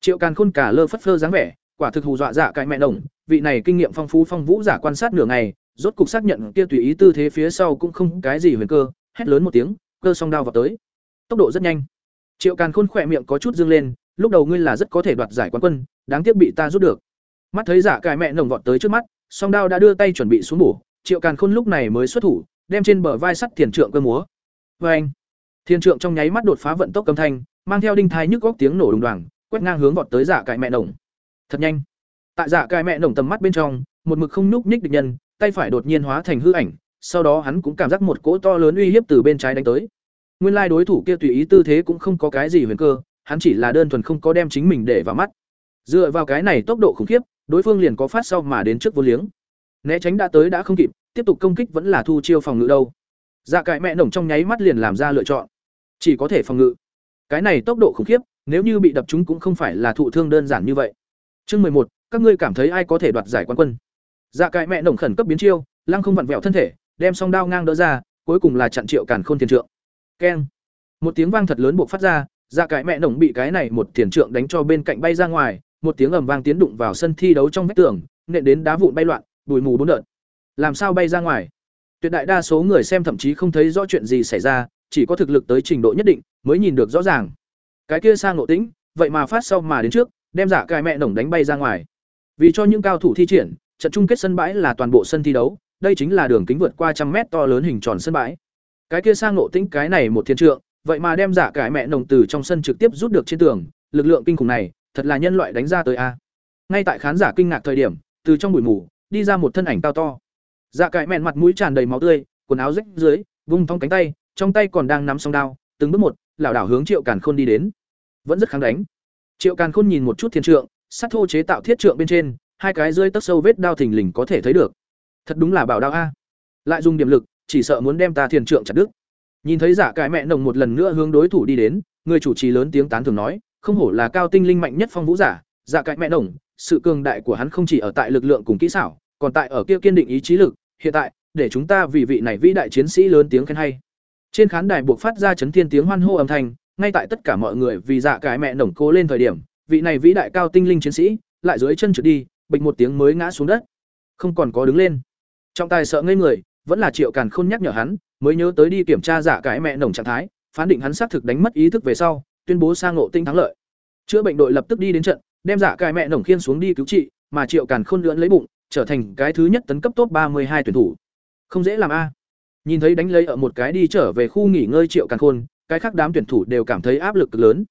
Triệu Càn Khôn cả lơ phất phơ dáng vẻ, quả thực hù dọa dạ cái mẹ nồng, vị này kinh nghiệm phong phú phong vũ giả quan sát nửa ngày, rốt cục xác nhận kia tùy ý tư thế phía sau cũng không cái gì huyền cơ, hét lớn một tiếng, cơ song đao vào tới. Tốc độ rất nhanh. Triệu Càn Khôn khỏe miệng có chút dương lên, lúc đầu ngươi là rất có thể đoạt giải quán quân, đáng tiếc bị ta rút được. Mắt thấy giả cài mẹ nồng vọt tới trước mắt, song đao đã đưa tay chuẩn bị xuống bổ, Triệu Càn Khôn lúc này mới xuất thủ, đem trên bờ vai sắt thiền trượng cơ múa. Vâng Oeng! Thiên trượng trong nháy mắt đột phá vận tốc âm thanh, mang theo đinh thai nhức góc tiếng nổ đùng đoàng, quét ngang hướng vọt tới giả cài mẹ nồng. Thật nhanh. Tại giả cài mẹ nồng tầm mắt bên trong, một mực không nhúc nhích địch nhân, tay phải đột nhiên hóa thành hư ảnh, sau đó hắn cũng cảm giác một cỗ to lớn uy hiếp từ bên trái đánh tới. Nguyên lai đối thủ kia tùy ý tư thế cũng không có cái gì huyền cơ, hắn chỉ là đơn thuần không có đem chính mình để vào mắt. Dựa vào cái này tốc độ khủng khiếp, đối phương liền có phát sau mà đến trước vô liếng. Né tránh đã tới đã không kịp, tiếp tục công kích vẫn là thu chiêu phòng ngự đâu. Dạ cải mẹ nổng trong nháy mắt liền làm ra lựa chọn, chỉ có thể phòng ngự. Cái này tốc độ khủng khiếp, nếu như bị đập trúng cũng không phải là thụ thương đơn giản như vậy. Chương một, các ngươi cảm thấy ai có thể đoạt giải quán quân? Dạ cải mẹ nổng khẩn cấp biến chiêu, lăng không vặn vẹo thân thể, đem song đao ngang đỡ ra, cuối cùng là chặn Triệu Càn Khôn tiền trượng. Keng. Một tiếng vang thật lớn buộc phát ra, dạ cái mẹ nổng bị cái này một tiền trượng đánh cho bên cạnh bay ra ngoài, một tiếng ầm vang tiến đụng vào sân thi đấu trong vách tường, nện đến đá vụn bay loạn, bụi mù bốn đợt. Làm sao bay ra ngoài? Tuyệt đại đa số người xem thậm chí không thấy rõ chuyện gì xảy ra, chỉ có thực lực tới trình độ nhất định mới nhìn được rõ ràng. Cái kia sang ngộ tĩnh, vậy mà phát sau mà đến trước, đem dạ giả cài mẹ nổng đánh bay ra ngoài. Vì cho những cao thủ thi triển, trận chung kết sân bãi là toàn bộ sân thi đấu, đây chính là đường kính vượt qua trăm mét to lớn hình tròn sân bãi. Cái kia sang nộ tĩnh cái này một thiên trượng, vậy mà đem giả cài mẹ nồng từ trong sân trực tiếp rút được trên tường, lực lượng kinh khủng này, thật là nhân loại đánh ra tới a. Ngay tại khán giả kinh ngạc thời điểm, từ trong bụi mù đi ra một thân ảnh cao to. Dạ cài mẹn mặt mũi tràn đầy máu tươi, quần áo rách dưới, vung thong cánh tay, trong tay còn đang nắm song đao, từng bước một, lảo đảo hướng Triệu Càn Khôn đi đến. Vẫn rất kháng đánh. Triệu Càn Khôn nhìn một chút thiên trượng, sát thô chế tạo thiết trượng bên trên, hai cái rơi tấc sâu vết đao thình lình có thể thấy được. Thật đúng là bảo đao a. Lại dùng điểm lực, chỉ sợ muốn đem ta thiền trượng chặt đứt. Nhìn thấy giả cải mẹ nồng một lần nữa hướng đối thủ đi đến, người chủ trì lớn tiếng tán thưởng nói, không hổ là cao tinh linh mạnh nhất phong vũ giả, giả cải mẹ nồng, sự cường đại của hắn không chỉ ở tại lực lượng cùng kỹ xảo, còn tại ở kia kiên định ý chí lực, hiện tại, để chúng ta vì vị này vĩ đại chiến sĩ lớn tiếng khen hay. Trên khán đài buộc phát ra chấn thiên tiếng hoan hô âm thanh, ngay tại tất cả mọi người vì dạ cái mẹ nổng cố lên thời điểm, vị này vĩ đại cao tinh linh chiến sĩ, lại dưới chân trượt đi, bịch một tiếng mới ngã xuống đất. Không còn có đứng lên. Trọng tài sợ ngây người, vẫn là Triệu Càn Khôn nhắc nhở hắn, mới nhớ tới đi kiểm tra giả cái mẹ nồng trạng thái, phán định hắn xác thực đánh mất ý thức về sau, tuyên bố sang ngộ tinh thắng lợi. Chữa bệnh đội lập tức đi đến trận, đem giả cái mẹ nồng khiên xuống đi cứu trị, mà Triệu Càn Khôn lưỡn lấy bụng, trở thành cái thứ nhất tấn cấp top ba mươi hai tuyển thủ. Không dễ làm a. Nhìn thấy đánh lấy ở một cái đi trở về khu nghỉ ngơi Triệu Càn Khôn, cái khác đám tuyển thủ đều cảm thấy áp lực cực lớn.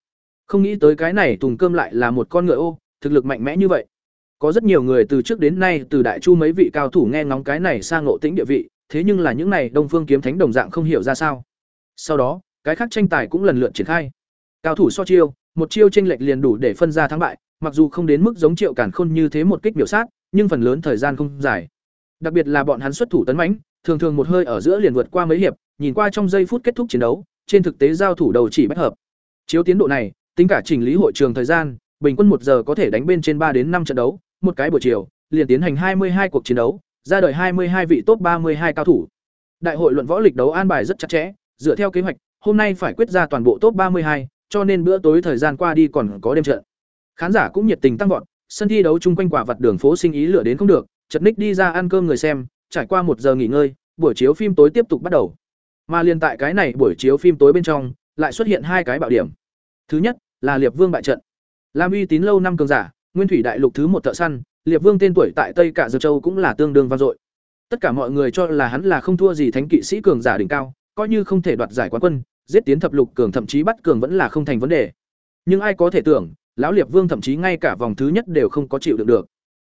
Không nghĩ tới cái này Tùng Cơm lại là một con ngựa ô, thực lực mạnh mẽ như vậy. Có rất nhiều người từ trước đến nay từ đại chu mấy vị cao thủ nghe ngóng cái này sang ngộ tĩnh địa vị, thế nhưng là những này Đông Phương kiếm thánh đồng dạng không hiểu ra sao. Sau đó, cái khác tranh tài cũng lần lượt triển khai. Cao thủ so chiêu, một chiêu chênh lệch liền đủ để phân ra thắng bại, mặc dù không đến mức giống Triệu cản Khôn như thế một kích biểu sát, nhưng phần lớn thời gian không dài. Đặc biệt là bọn hắn xuất thủ tấn mãnh, thường thường một hơi ở giữa liền vượt qua mấy hiệp, nhìn qua trong giây phút kết thúc chiến đấu, trên thực tế giao thủ đầu chỉ bách hợp. Chiếu tiến độ này, tính cả chỉnh lý hội trường thời gian, bình quân một giờ có thể đánh bên trên ba đến năm trận đấu, một cái buổi chiều, liền tiến hành hai mươi hai cuộc chiến đấu, ra đời hai mươi hai vị top ba mươi hai cao thủ. Đại hội luận võ lịch đấu an bài rất chặt chẽ, dựa theo kế hoạch, hôm nay phải quyết ra toàn bộ top ba mươi hai, cho nên bữa tối thời gian qua đi còn có đêm trận. Khán giả cũng nhiệt tình tăng vọt, sân thi đấu chung quanh quả vật đường phố sinh ý lửa đến không được, chật ních đi ra ăn cơm người xem, trải qua một giờ nghỉ ngơi, buổi chiếu phim tối tiếp tục bắt đầu. Mà liên tại cái này buổi chiếu phim tối bên trong, lại xuất hiện hai cái bạo điểm. Thứ nhất, là Liệp Vương bại trận. Lam uy tín lâu năm cường giả, Nguyên thủy đại lục thứ một thợ săn, Liệp Vương tên tuổi tại Tây Cả Dược Châu cũng là tương đương vang dội. Tất cả mọi người cho là hắn là không thua gì thánh kỵ sĩ cường giả đỉnh cao, coi như không thể đoạt giải quán quân, giết tiến thập lục cường thậm chí bắt cường vẫn là không thành vấn đề. Nhưng ai có thể tưởng, lão Liệp Vương thậm chí ngay cả vòng thứ nhất đều không có chịu đựng được,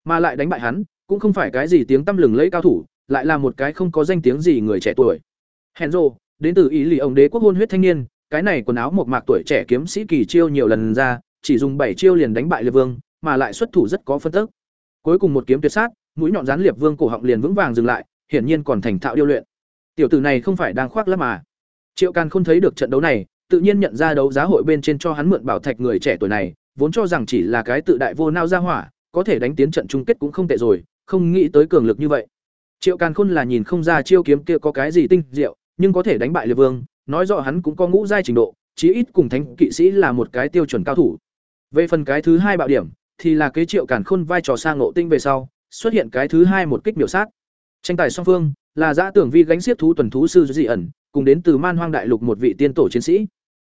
mà lại đánh bại hắn, cũng không phải cái gì tiếng tăm lừng lẫy cao thủ, lại là một cái không có danh tiếng gì người trẻ tuổi. Henzo, đến từ ý lì ông đế quốc hôn huyết thanh niên, cái này quần áo một mạc tuổi trẻ kiếm sĩ kỳ chiêu nhiều lần ra, chỉ dùng bảy chiêu liền đánh bại Liệp Vương, mà lại xuất thủ rất có phân tức. Cuối cùng một kiếm tuyệt sát, mũi nhọn gián Liệp Vương cổ họng liền vững vàng dừng lại, hiển nhiên còn thành thạo điêu luyện. Tiểu tử này không phải đang khoác lác mà. Triệu Càn không thấy được trận đấu này, tự nhiên nhận ra đấu giá hội bên trên cho hắn mượn bảo thạch người trẻ tuổi này, vốn cho rằng chỉ là cái tự đại vô nao ra hỏa, có thể đánh tiến trận chung kết cũng không tệ rồi, không nghĩ tới cường lực như vậy. Triệu Càn Khôn là nhìn không ra chiêu kiếm kia có cái gì tinh diệu, nhưng có thể đánh bại Liệt Vương, nói rõ hắn cũng có ngũ giai trình độ, chí ít cùng thánh kỵ sĩ là một cái tiêu chuẩn cao thủ. Về phần cái thứ hai bạo điểm, thì là cái Triệu cản Khôn vai trò sang ngộ tinh về sau, xuất hiện cái thứ hai một kích biểu sát. Tranh tài song phương là giã Tưởng Vi gánh xiết thú tuần thú sư dị ẩn, cùng đến từ Man Hoang Đại Lục một vị tiên tổ chiến sĩ.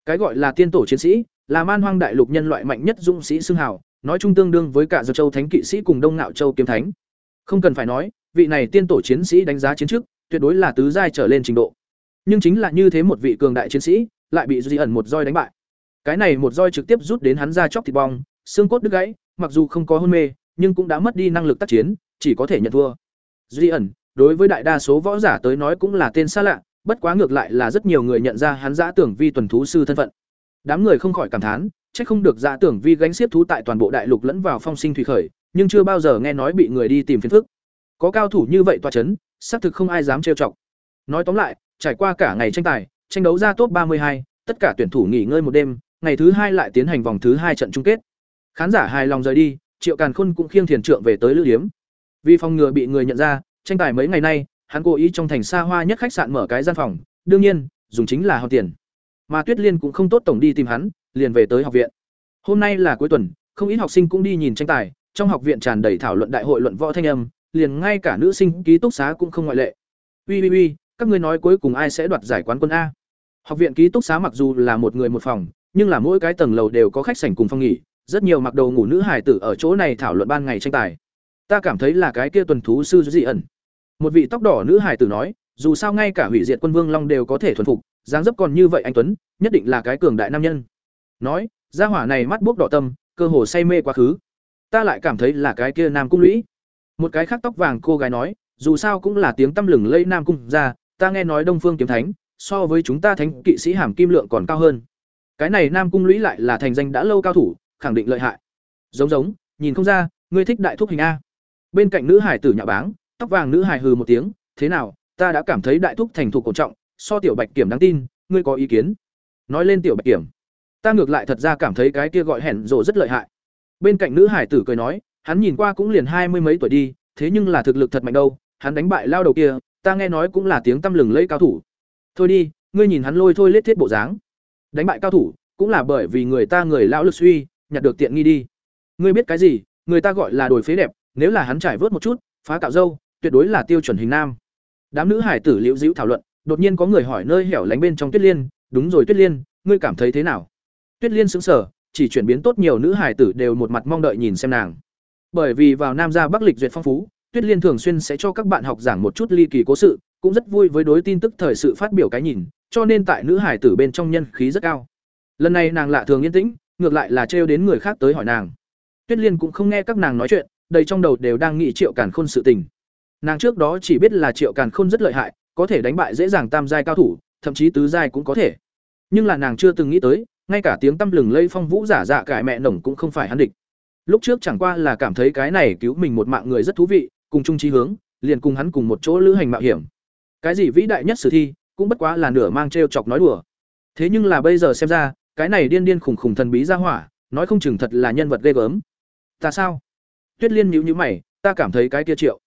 Cái gọi là tiên tổ chiến sĩ, là Man Hoang Đại Lục nhân loại mạnh nhất dũng sĩ xưng hào, nói chung tương đương với cả Dược Châu Thánh kỵ sĩ cùng Đông ngạo Châu kiếm thánh. Không cần phải nói, vị này tiên tổ chiến sĩ đánh giá chiến trước, tuyệt đối là tứ giai trở lên trình độ. Nhưng chính là như thế một vị cường đại chiến sĩ, lại bị dị ẩn một roi đánh bại. Cái này một roi trực tiếp rút đến hắn ra chóc thịt bong, xương cốt đứt gãy, mặc dù không có hôn mê, nhưng cũng đã mất đi năng lực tác chiến, chỉ có thể nhận thua. Duy ẩn, đối với đại đa số võ giả tới nói cũng là tên xa lạ, bất quá ngược lại là rất nhiều người nhận ra hắn dã tưởng vi tuần thú sư thân phận. Đám người không khỏi cảm thán, chắc không được dã tưởng vi gánh xiếp thú tại toàn bộ đại lục lẫn vào phong sinh thủy khởi, nhưng chưa bao giờ nghe nói bị người đi tìm phiền phức. Có cao thủ như vậy tọa chấn, xác thực không ai dám trêu chọc. Nói tóm lại, trải qua cả ngày tranh tài, tranh đấu ra top 32, tất cả tuyển thủ nghỉ ngơi một đêm, ngày thứ hai lại tiến hành vòng thứ hai trận chung kết. Khán giả hài lòng rời đi, Triệu Càn Khôn cũng khiêng thiền trượng về tới lữ điếm. Vì phòng ngừa bị người nhận ra, tranh tài mấy ngày nay, hắn cố ý trong thành xa hoa nhất khách sạn mở cái gian phòng, đương nhiên, dùng chính là hao tiền. Mà Tuyết Liên cũng không tốt tổng đi tìm hắn, liền về tới học viện. Hôm nay là cuối tuần, không ít học sinh cũng đi nhìn tranh tài, trong học viện tràn đầy thảo luận đại hội luận võ thanh âm, liền ngay cả nữ sinh ký túc xá cũng không ngoại lệ. ui ui ui các ngươi nói cuối cùng ai sẽ đoạt giải quán quân a? Học viện ký túc xá mặc dù là một người một phòng, nhưng là mỗi cái tầng lầu đều có khách sảnh cùng phòng nghỉ, rất nhiều mặc đồ ngủ nữ hài tử ở chỗ này thảo luận ban ngày tranh tài. Ta cảm thấy là cái kia tuần thú sư dị ẩn. Một vị tóc đỏ nữ hài tử nói, dù sao ngay cả hủy diệt quân vương long đều có thể thuần phục, dáng dấp còn như vậy anh tuấn, nhất định là cái cường đại nam nhân. Nói, gia hỏa này mắt buốc đỏ tâm, cơ hồ say mê quá khứ. Ta lại cảm thấy là cái kia nam cung lũy. Một cái khác tóc vàng cô gái nói, dù sao cũng là tiếng tăm lừng lây nam cung ra, ta nghe nói Đông Phương kiếm thánh, so với chúng ta thánh kỵ sĩ hàm kim lượng còn cao hơn. Cái này nam cung lũy lại là thành danh đã lâu cao thủ, khẳng định lợi hại. Giống giống, nhìn không ra, ngươi thích đại thúc hình a. Bên cạnh nữ hải tử nhạo báng, tóc vàng nữ hải hừ một tiếng, thế nào, ta đã cảm thấy đại thúc thành thục cổ trọng, so tiểu bạch kiểm đáng tin, ngươi có ý kiến? Nói lên tiểu bạch kiểm, ta ngược lại thật ra cảm thấy cái kia gọi hẻn rồ rất lợi hại. Bên cạnh nữ hải tử cười nói, hắn nhìn qua cũng liền hai mươi mấy tuổi đi, thế nhưng là thực lực thật mạnh đâu, hắn đánh bại lao đầu kia, ta nghe nói cũng là tiếng tăm lừng lẫy cao thủ. Thôi đi, ngươi nhìn hắn lôi thôi lết thiết bộ dáng. Đánh bại cao thủ, cũng là bởi vì người ta người lão lực suy, nhặt được tiện nghi đi. Ngươi biết cái gì, người ta gọi là đổi phế đẹp, nếu là hắn trải vớt một chút, phá cạo râu, tuyệt đối là tiêu chuẩn hình nam. Đám nữ hải tử liễu dĩu thảo luận, đột nhiên có người hỏi nơi hẻo lánh bên trong Tuyết Liên, "Đúng rồi Tuyết Liên, ngươi cảm thấy thế nào?" Tuyết Liên sững sờ, chỉ chuyển biến tốt nhiều nữ hải tử đều một mặt mong đợi nhìn xem nàng. Bởi vì vào Nam gia Bắc lịch duyệt phong phú, Tuyết Liên thường xuyên sẽ cho các bạn học giảng một chút ly kỳ cố sự, cũng rất vui với đối tin tức thời sự phát biểu cái nhìn, cho nên tại nữ hải tử bên trong nhân khí rất cao. Lần này nàng lạ thường yên tĩnh, ngược lại là trêu đến người khác tới hỏi nàng. Tuyết Liên cũng không nghe các nàng nói chuyện, đầy trong đầu đều đang nghĩ Triệu Càn Khôn sự tình. Nàng trước đó chỉ biết là Triệu Càn Khôn rất lợi hại, có thể đánh bại dễ dàng tam giai cao thủ, thậm chí tứ giai cũng có thể. Nhưng là nàng chưa từng nghĩ tới, ngay cả tiếng tâm lừng lây phong vũ giả dạ cải mẹ nổng cũng không phải hắn địch. Lúc trước chẳng qua là cảm thấy cái này cứu mình một mạng người rất thú vị, cùng chung chí hướng, liền cùng hắn cùng một chỗ lữ hành mạo hiểm. Cái gì vĩ đại nhất sử thi, cũng bất quá là nửa mang trêu chọc nói đùa. Thế nhưng là bây giờ xem ra, cái này điên điên khủng khủng thần bí ra hỏa, nói không chừng thật là nhân vật ghê gớm. Ta sao? Tuyết Liên nhíu nhíu mày, ta cảm thấy cái kia Triệu.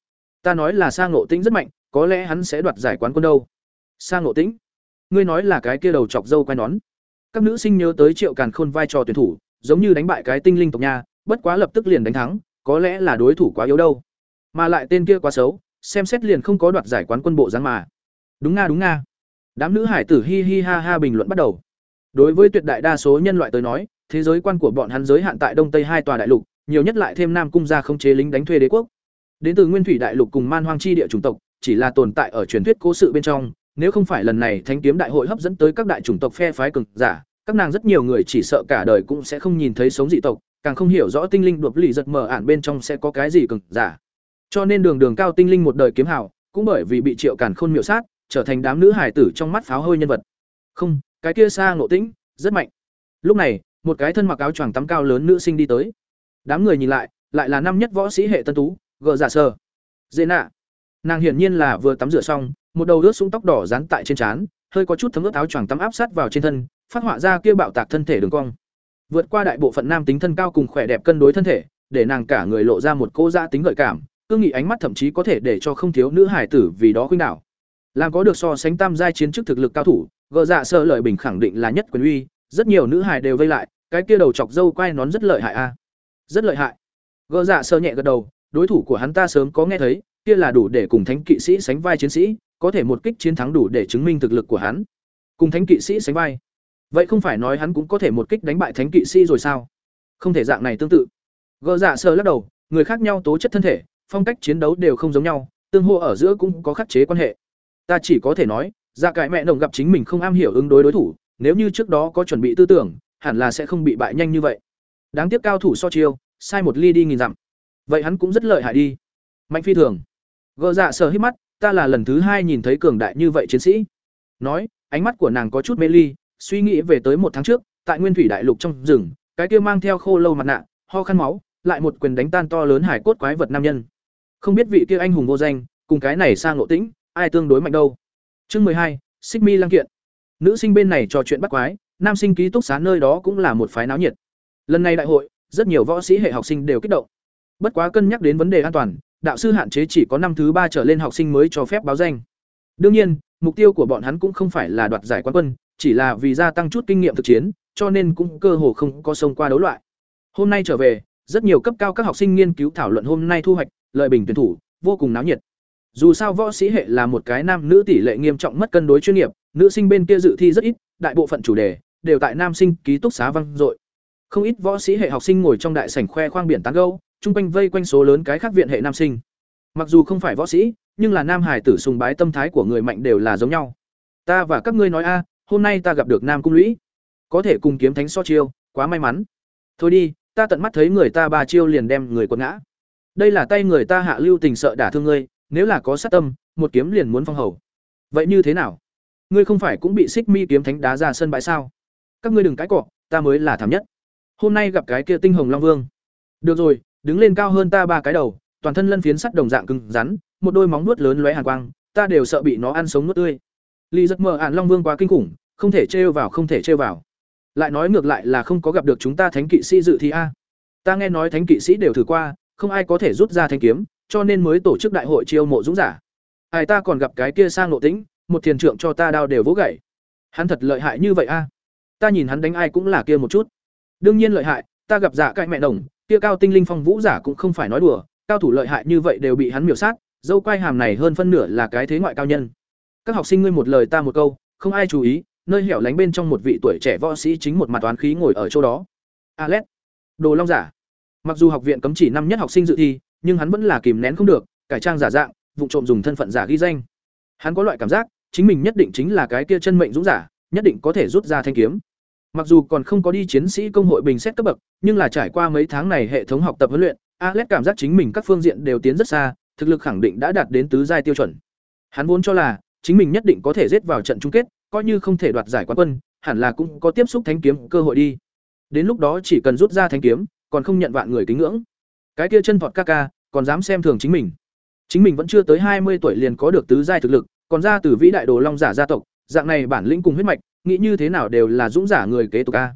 Ta nói là Sa Ngộ Tĩnh rất mạnh, có lẽ hắn sẽ đoạt giải quán quân đâu. Sa Ngộ Tĩnh? Ngươi nói là cái kia đầu chọc dâu quay nón. Các nữ sinh nhớ tới Triệu Càn Khôn vai trò tuyển thủ, giống như đánh bại cái tinh linh tộc nha, bất quá lập tức liền đánh thắng, có lẽ là đối thủ quá yếu đâu. Mà lại tên kia quá xấu, xem xét liền không có đoạt giải quán quân bộ dáng mà. Đúng nga đúng nga. Đám nữ hải tử hi hi ha ha bình luận bắt đầu. Đối với tuyệt đại đa số nhân loại tới nói, thế giới quan của bọn hắn giới hạn tại Đông Tây hai tòa đại lục, nhiều nhất lại thêm Nam cung gia không chế lính đánh thuê đế quốc. Đến từ Nguyên Thủy đại lục cùng Man Hoang chi địa chủng tộc, chỉ là tồn tại ở truyền thuyết cố sự bên trong, nếu không phải lần này Thánh kiếm đại hội hấp dẫn tới các đại chủng tộc phe phái cường giả, các nàng rất nhiều người chỉ sợ cả đời cũng sẽ không nhìn thấy sống dị tộc, càng không hiểu rõ tinh linh đột lì giật mở ản bên trong sẽ có cái gì cường giả. Cho nên đường đường cao tinh linh một đời kiếm hào, cũng bởi vì bị Triệu Càn Khôn miểu sát, trở thành đám nữ hải tử trong mắt pháo hôi nhân vật. Không, cái kia xa ngộ tĩnh, rất mạnh. Lúc này, một cái thân mặc áo choàng tắm cao lớn nữ sinh đi tới. Đám người nhìn lại, lại là năm nhất võ sĩ hệ tân tú, gờ giả dạ sơ. Dễ nạ. Nàng hiển nhiên là vừa tắm rửa xong, một đầu ướt súng tóc đỏ dán tại trên trán, hơi có chút thấm ướt áo choàng tắm áp sát vào trên thân, phát họa ra kia bạo tạc thân thể đường cong. Vượt qua đại bộ phận nam tính thân cao cùng khỏe đẹp cân đối thân thể, để nàng cả người lộ ra một cô gia tính gợi cảm, cương nghị ánh mắt thậm chí có thể để cho không thiếu nữ hải tử vì đó khuynh đảo. Làm có được so sánh tam giai chiến chức thực lực cao thủ, gờ dạ sơ lợi bình khẳng định là nhất quyền uy, rất nhiều nữ hài đều vây lại, cái kia đầu chọc dâu quay nón rất lợi hại a. Rất lợi hại. Gờ dạ sơ nhẹ gật đầu, đối thủ của hắn ta sớm có nghe thấy, kia là đủ để cùng thánh kỵ sĩ sánh vai chiến sĩ, có thể một kích chiến thắng đủ để chứng minh thực lực của hắn. Cùng thánh kỵ sĩ sánh vai. Vậy không phải nói hắn cũng có thể một kích đánh bại thánh kỵ sĩ rồi sao? Không thể dạng này tương tự. Gờ dạ sơ lắc đầu, người khác nhau tố chất thân thể, phong cách chiến đấu đều không giống nhau, tương hô ở giữa cũng có khắc chế quan hệ. Ta chỉ có thể nói, dạ cải mẹ nồng gặp chính mình không am hiểu ứng đối đối thủ, nếu như trước đó có chuẩn bị tư tưởng, hẳn là sẽ không bị bại nhanh như vậy. Đáng tiếc cao thủ so chiêu, sai một ly đi nghìn dặm. Vậy hắn cũng rất lợi hại đi. Mạnh phi thường. Gỡ dạ sờ hít mắt, ta là lần thứ hai nhìn thấy cường đại như vậy chiến sĩ. Nói, ánh mắt của nàng có chút mê ly, suy nghĩ về tới một tháng trước, tại Nguyên Thủy Đại Lục trong rừng, cái kia mang theo khô lâu mặt nạ, ho khăn máu, lại một quyền đánh tan to lớn hải cốt quái vật nam nhân. Không biết vị kia anh hùng vô danh, cùng cái này sang ngộ tĩnh, ai tương đối mạnh đâu. Chương mười hai, Xích Mi Lăng kiện. Nữ sinh bên này trò chuyện bắt quái, nam sinh ký túc xá nơi đó cũng là một phái náo nhiệt. Lần này đại hội, rất nhiều võ sĩ hệ học sinh đều kích động. Bất quá cân nhắc đến vấn đề an toàn, đạo sư hạn chế chỉ có năm thứ ba trở lên học sinh mới cho phép báo danh. Đương nhiên, mục tiêu của bọn hắn cũng không phải là đoạt giải quán quân, chỉ là vì gia tăng chút kinh nghiệm thực chiến, cho nên cũng cơ hồ không có sông qua đấu loại. Hôm nay trở về, rất nhiều cấp cao các học sinh nghiên cứu thảo luận hôm nay thu hoạch, lợi bình tuyển thủ, vô cùng náo nhiệt dù sao võ sĩ hệ là một cái nam nữ tỷ lệ nghiêm trọng mất cân đối chuyên nghiệp, nữ sinh bên kia dự thi rất ít, đại bộ phận chủ đề đều tại nam sinh ký túc xá văng dội. Không ít võ sĩ hệ học sinh ngồi trong đại sảnh khoe khoang biển tán gâu chung quanh vây quanh số lớn cái khác viện hệ nam sinh. Mặc dù không phải võ sĩ, nhưng là nam hải tử sùng bái tâm thái của người mạnh đều là giống nhau. Ta và các ngươi nói a, hôm nay ta gặp được nam cung lũy. Có thể cùng kiếm thánh so chiêu, quá may mắn. Thôi đi, ta tận mắt thấy người ta ba chiêu liền đem người quật ngã. Đây là tay người ta hạ lưu tình sợ đả thương ngươi nếu là có sát tâm, một kiếm liền muốn phong hầu. Vậy như thế nào? Ngươi không phải cũng bị xích mi kiếm thánh đá ra sân bãi sao? Các ngươi đừng cãi cọ, ta mới là thảm nhất. Hôm nay gặp cái kia tinh hồng long vương. Được rồi, đứng lên cao hơn ta ba cái đầu, toàn thân lân phiến sắt đồng dạng cứng rắn, một đôi móng nuốt lớn lóe hàn quang, ta đều sợ bị nó ăn sống nuốt tươi. Lý giật mờ ạn long vương quá kinh khủng, không thể trêu vào, không thể trêu vào. Lại nói ngược lại là không có gặp được chúng ta thánh kỵ sĩ dự thi a. Ta nghe nói thánh kỵ sĩ đều thử qua, không ai có thể rút ra thanh kiếm cho nên mới tổ chức đại hội chiêu mộ dũng giả. Ai ta còn gặp cái kia sang nộ tĩnh, một thiền trượng cho ta đao đều vỗ gậy. Hắn thật lợi hại như vậy a? Ta nhìn hắn đánh ai cũng là kia một chút. Đương nhiên lợi hại, ta gặp giả cãi mẹ đồng kia cao tinh linh phong vũ giả cũng không phải nói đùa, cao thủ lợi hại như vậy đều bị hắn miểu sát, dâu quai hàm này hơn phân nửa là cái thế ngoại cao nhân. Các học sinh ngươi một lời ta một câu, không ai chú ý, nơi hẻo lánh bên trong một vị tuổi trẻ võ sĩ chính một mặt toán khí ngồi ở chỗ đó. Alet đồ long giả. Mặc dù học viện cấm chỉ năm nhất học sinh dự thi nhưng hắn vẫn là kìm nén không được, cải trang giả dạng vụ trộm dùng thân phận giả ghi danh. Hắn có loại cảm giác, chính mình nhất định chính là cái kia chân mệnh dũng giả, nhất định có thể rút ra thanh kiếm. Mặc dù còn không có đi chiến sĩ công hội bình xét cấp bậc, nhưng là trải qua mấy tháng này hệ thống học tập huấn luyện, alex cảm giác chính mình các phương diện đều tiến rất xa, thực lực khẳng định đã đạt đến tứ giai tiêu chuẩn. Hắn vốn cho là, chính mình nhất định có thể giết vào trận chung kết, coi như không thể đoạt giải quán quân, hẳn là cũng có tiếp xúc thanh kiếm cơ hội đi. Đến lúc đó chỉ cần rút ra thanh kiếm, còn không nhận vạn người kính ngưỡng cái kia chân vọt ca ca, còn dám xem thường chính mình. Chính mình vẫn chưa tới hai mươi tuổi liền có được tứ giai thực lực, còn ra từ vĩ đại đồ long giả gia tộc, dạng này bản lĩnh cùng huyết mạch, nghĩ như thế nào đều là dũng giả người kế tục a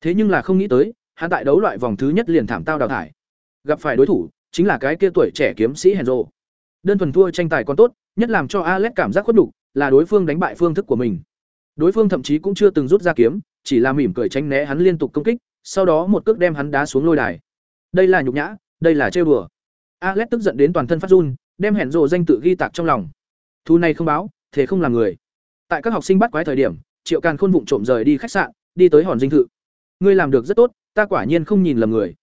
thế nhưng là không nghĩ tới, hắn tại đấu loại vòng thứ nhất liền thảm tao đào thải. Gặp phải đối thủ, chính là cái kia tuổi trẻ kiếm sĩ hèn rộ đơn thuần thua tranh tài còn tốt, nhất làm cho alex cảm giác khuất đục là đối phương đánh bại phương thức của mình. Đối phương thậm chí cũng chưa từng rút ra kiếm, chỉ là mỉm cười tránh né hắn liên tục công kích, sau đó một cước đem hắn đá xuống lôi đài. Đây là nhục nhã đây là trêu đùa. Alex tức giận đến toàn thân phát run, đem hẹn rộ danh tự ghi tạc trong lòng. Thu này không báo, thế không làm người. Tại các học sinh bắt quái thời điểm, triệu càn khôn vụng trộm rời đi khách sạn, đi tới hòn dinh thự. Ngươi làm được rất tốt, ta quả nhiên không nhìn lầm người.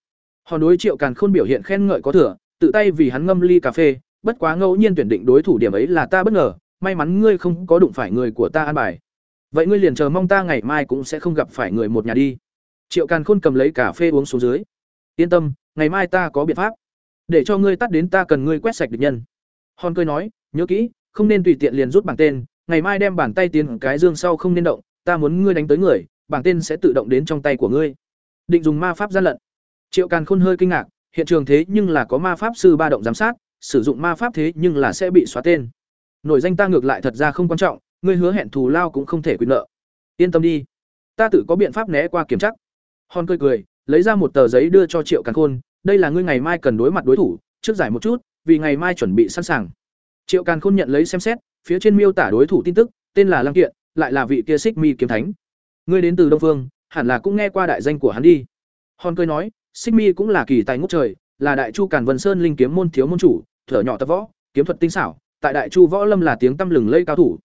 Hòn đối triệu càn khôn biểu hiện khen ngợi có thừa, tự tay vì hắn ngâm ly cà phê, bất quá ngẫu nhiên tuyển định đối thủ điểm ấy là ta bất ngờ, may mắn ngươi không có đụng phải người của ta an bài. Vậy ngươi liền chờ mong ta ngày mai cũng sẽ không gặp phải người một nhà đi. Triệu càn khôn cầm lấy cà phê uống xuống dưới. Yên tâm ngày mai ta có biện pháp. Để cho ngươi tắt đến ta cần ngươi quét sạch địch nhân. Hòn cười nói, nhớ kỹ, không nên tùy tiện liền rút bảng tên, ngày mai đem bàn tay tiến cái dương sau không nên động, ta muốn ngươi đánh tới người, bảng tên sẽ tự động đến trong tay của ngươi. Định dùng ma pháp gian lận. Triệu càn khôn hơi kinh ngạc, hiện trường thế nhưng là có ma pháp sư ba động giám sát, sử dụng ma pháp thế nhưng là sẽ bị xóa tên. Nổi danh ta ngược lại thật ra không quan trọng, ngươi hứa hẹn thù lao cũng không thể quyền nợ. Yên tâm đi, ta tự có biện pháp né qua kiểm chắc hòn cười cười lấy ra một tờ giấy đưa cho triệu càn khôn, đây là ngươi ngày mai cần đối mặt đối thủ, trước giải một chút, vì ngày mai chuẩn bị sẵn sàng. Triệu càn khôn nhận lấy xem xét, phía trên miêu tả đối thủ tin tức, tên là lăng kiện, lại là vị kia xích mi kiếm thánh. Ngươi đến từ đông phương, hẳn là cũng nghe qua đại danh của hắn đi. Hòn cười nói xích mi cũng là kỳ tài ngốc trời, là đại chu càn vân sơn linh kiếm môn thiếu môn chủ, thở nhỏ tập võ, kiếm thuật tinh xảo, tại đại chu võ lâm là tiếng tăm lừng lây cao thủ.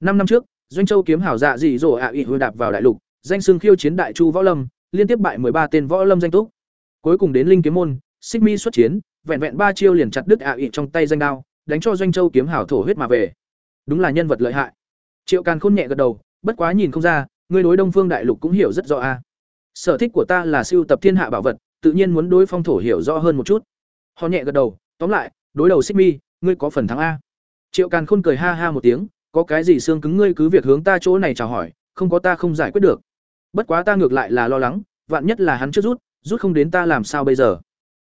Năm năm trước, doanh châu kiếm hảo dạ dị dỗ ạ à ị hồi đạp vào đại lục, danh xưng khiêu chiến đại chu võ lâm liên tiếp bại ba tên võ lâm danh túc. Cuối cùng đến linh kiếm môn, xích mi xuất chiến, vẹn vẹn ba chiêu liền chặt đứt ạ à ị trong tay danh đao, đánh cho doanh châu kiếm hảo thổ huyết mà về. Đúng là nhân vật lợi hại. Triệu càn khôn nhẹ gật đầu, bất quá nhìn không ra ngươi đối đông phương đại lục cũng hiểu rất rõ a. Sở thích của ta là siêu tập thiên hạ bảo vật, tự nhiên muốn đối phong thổ hiểu rõ hơn một chút. Họ nhẹ gật đầu, tóm lại, đối đầu xích mi, ngươi có phần thắng a. Triệu càn khôn cười ha ha một tiếng, có cái gì xương cứng ngươi cứ việc hướng ta chỗ này chào hỏi, không có ta không giải quyết được bất quá ta ngược lại là lo lắng, vạn nhất là hắn chưa rút rút không đến ta làm sao bây giờ?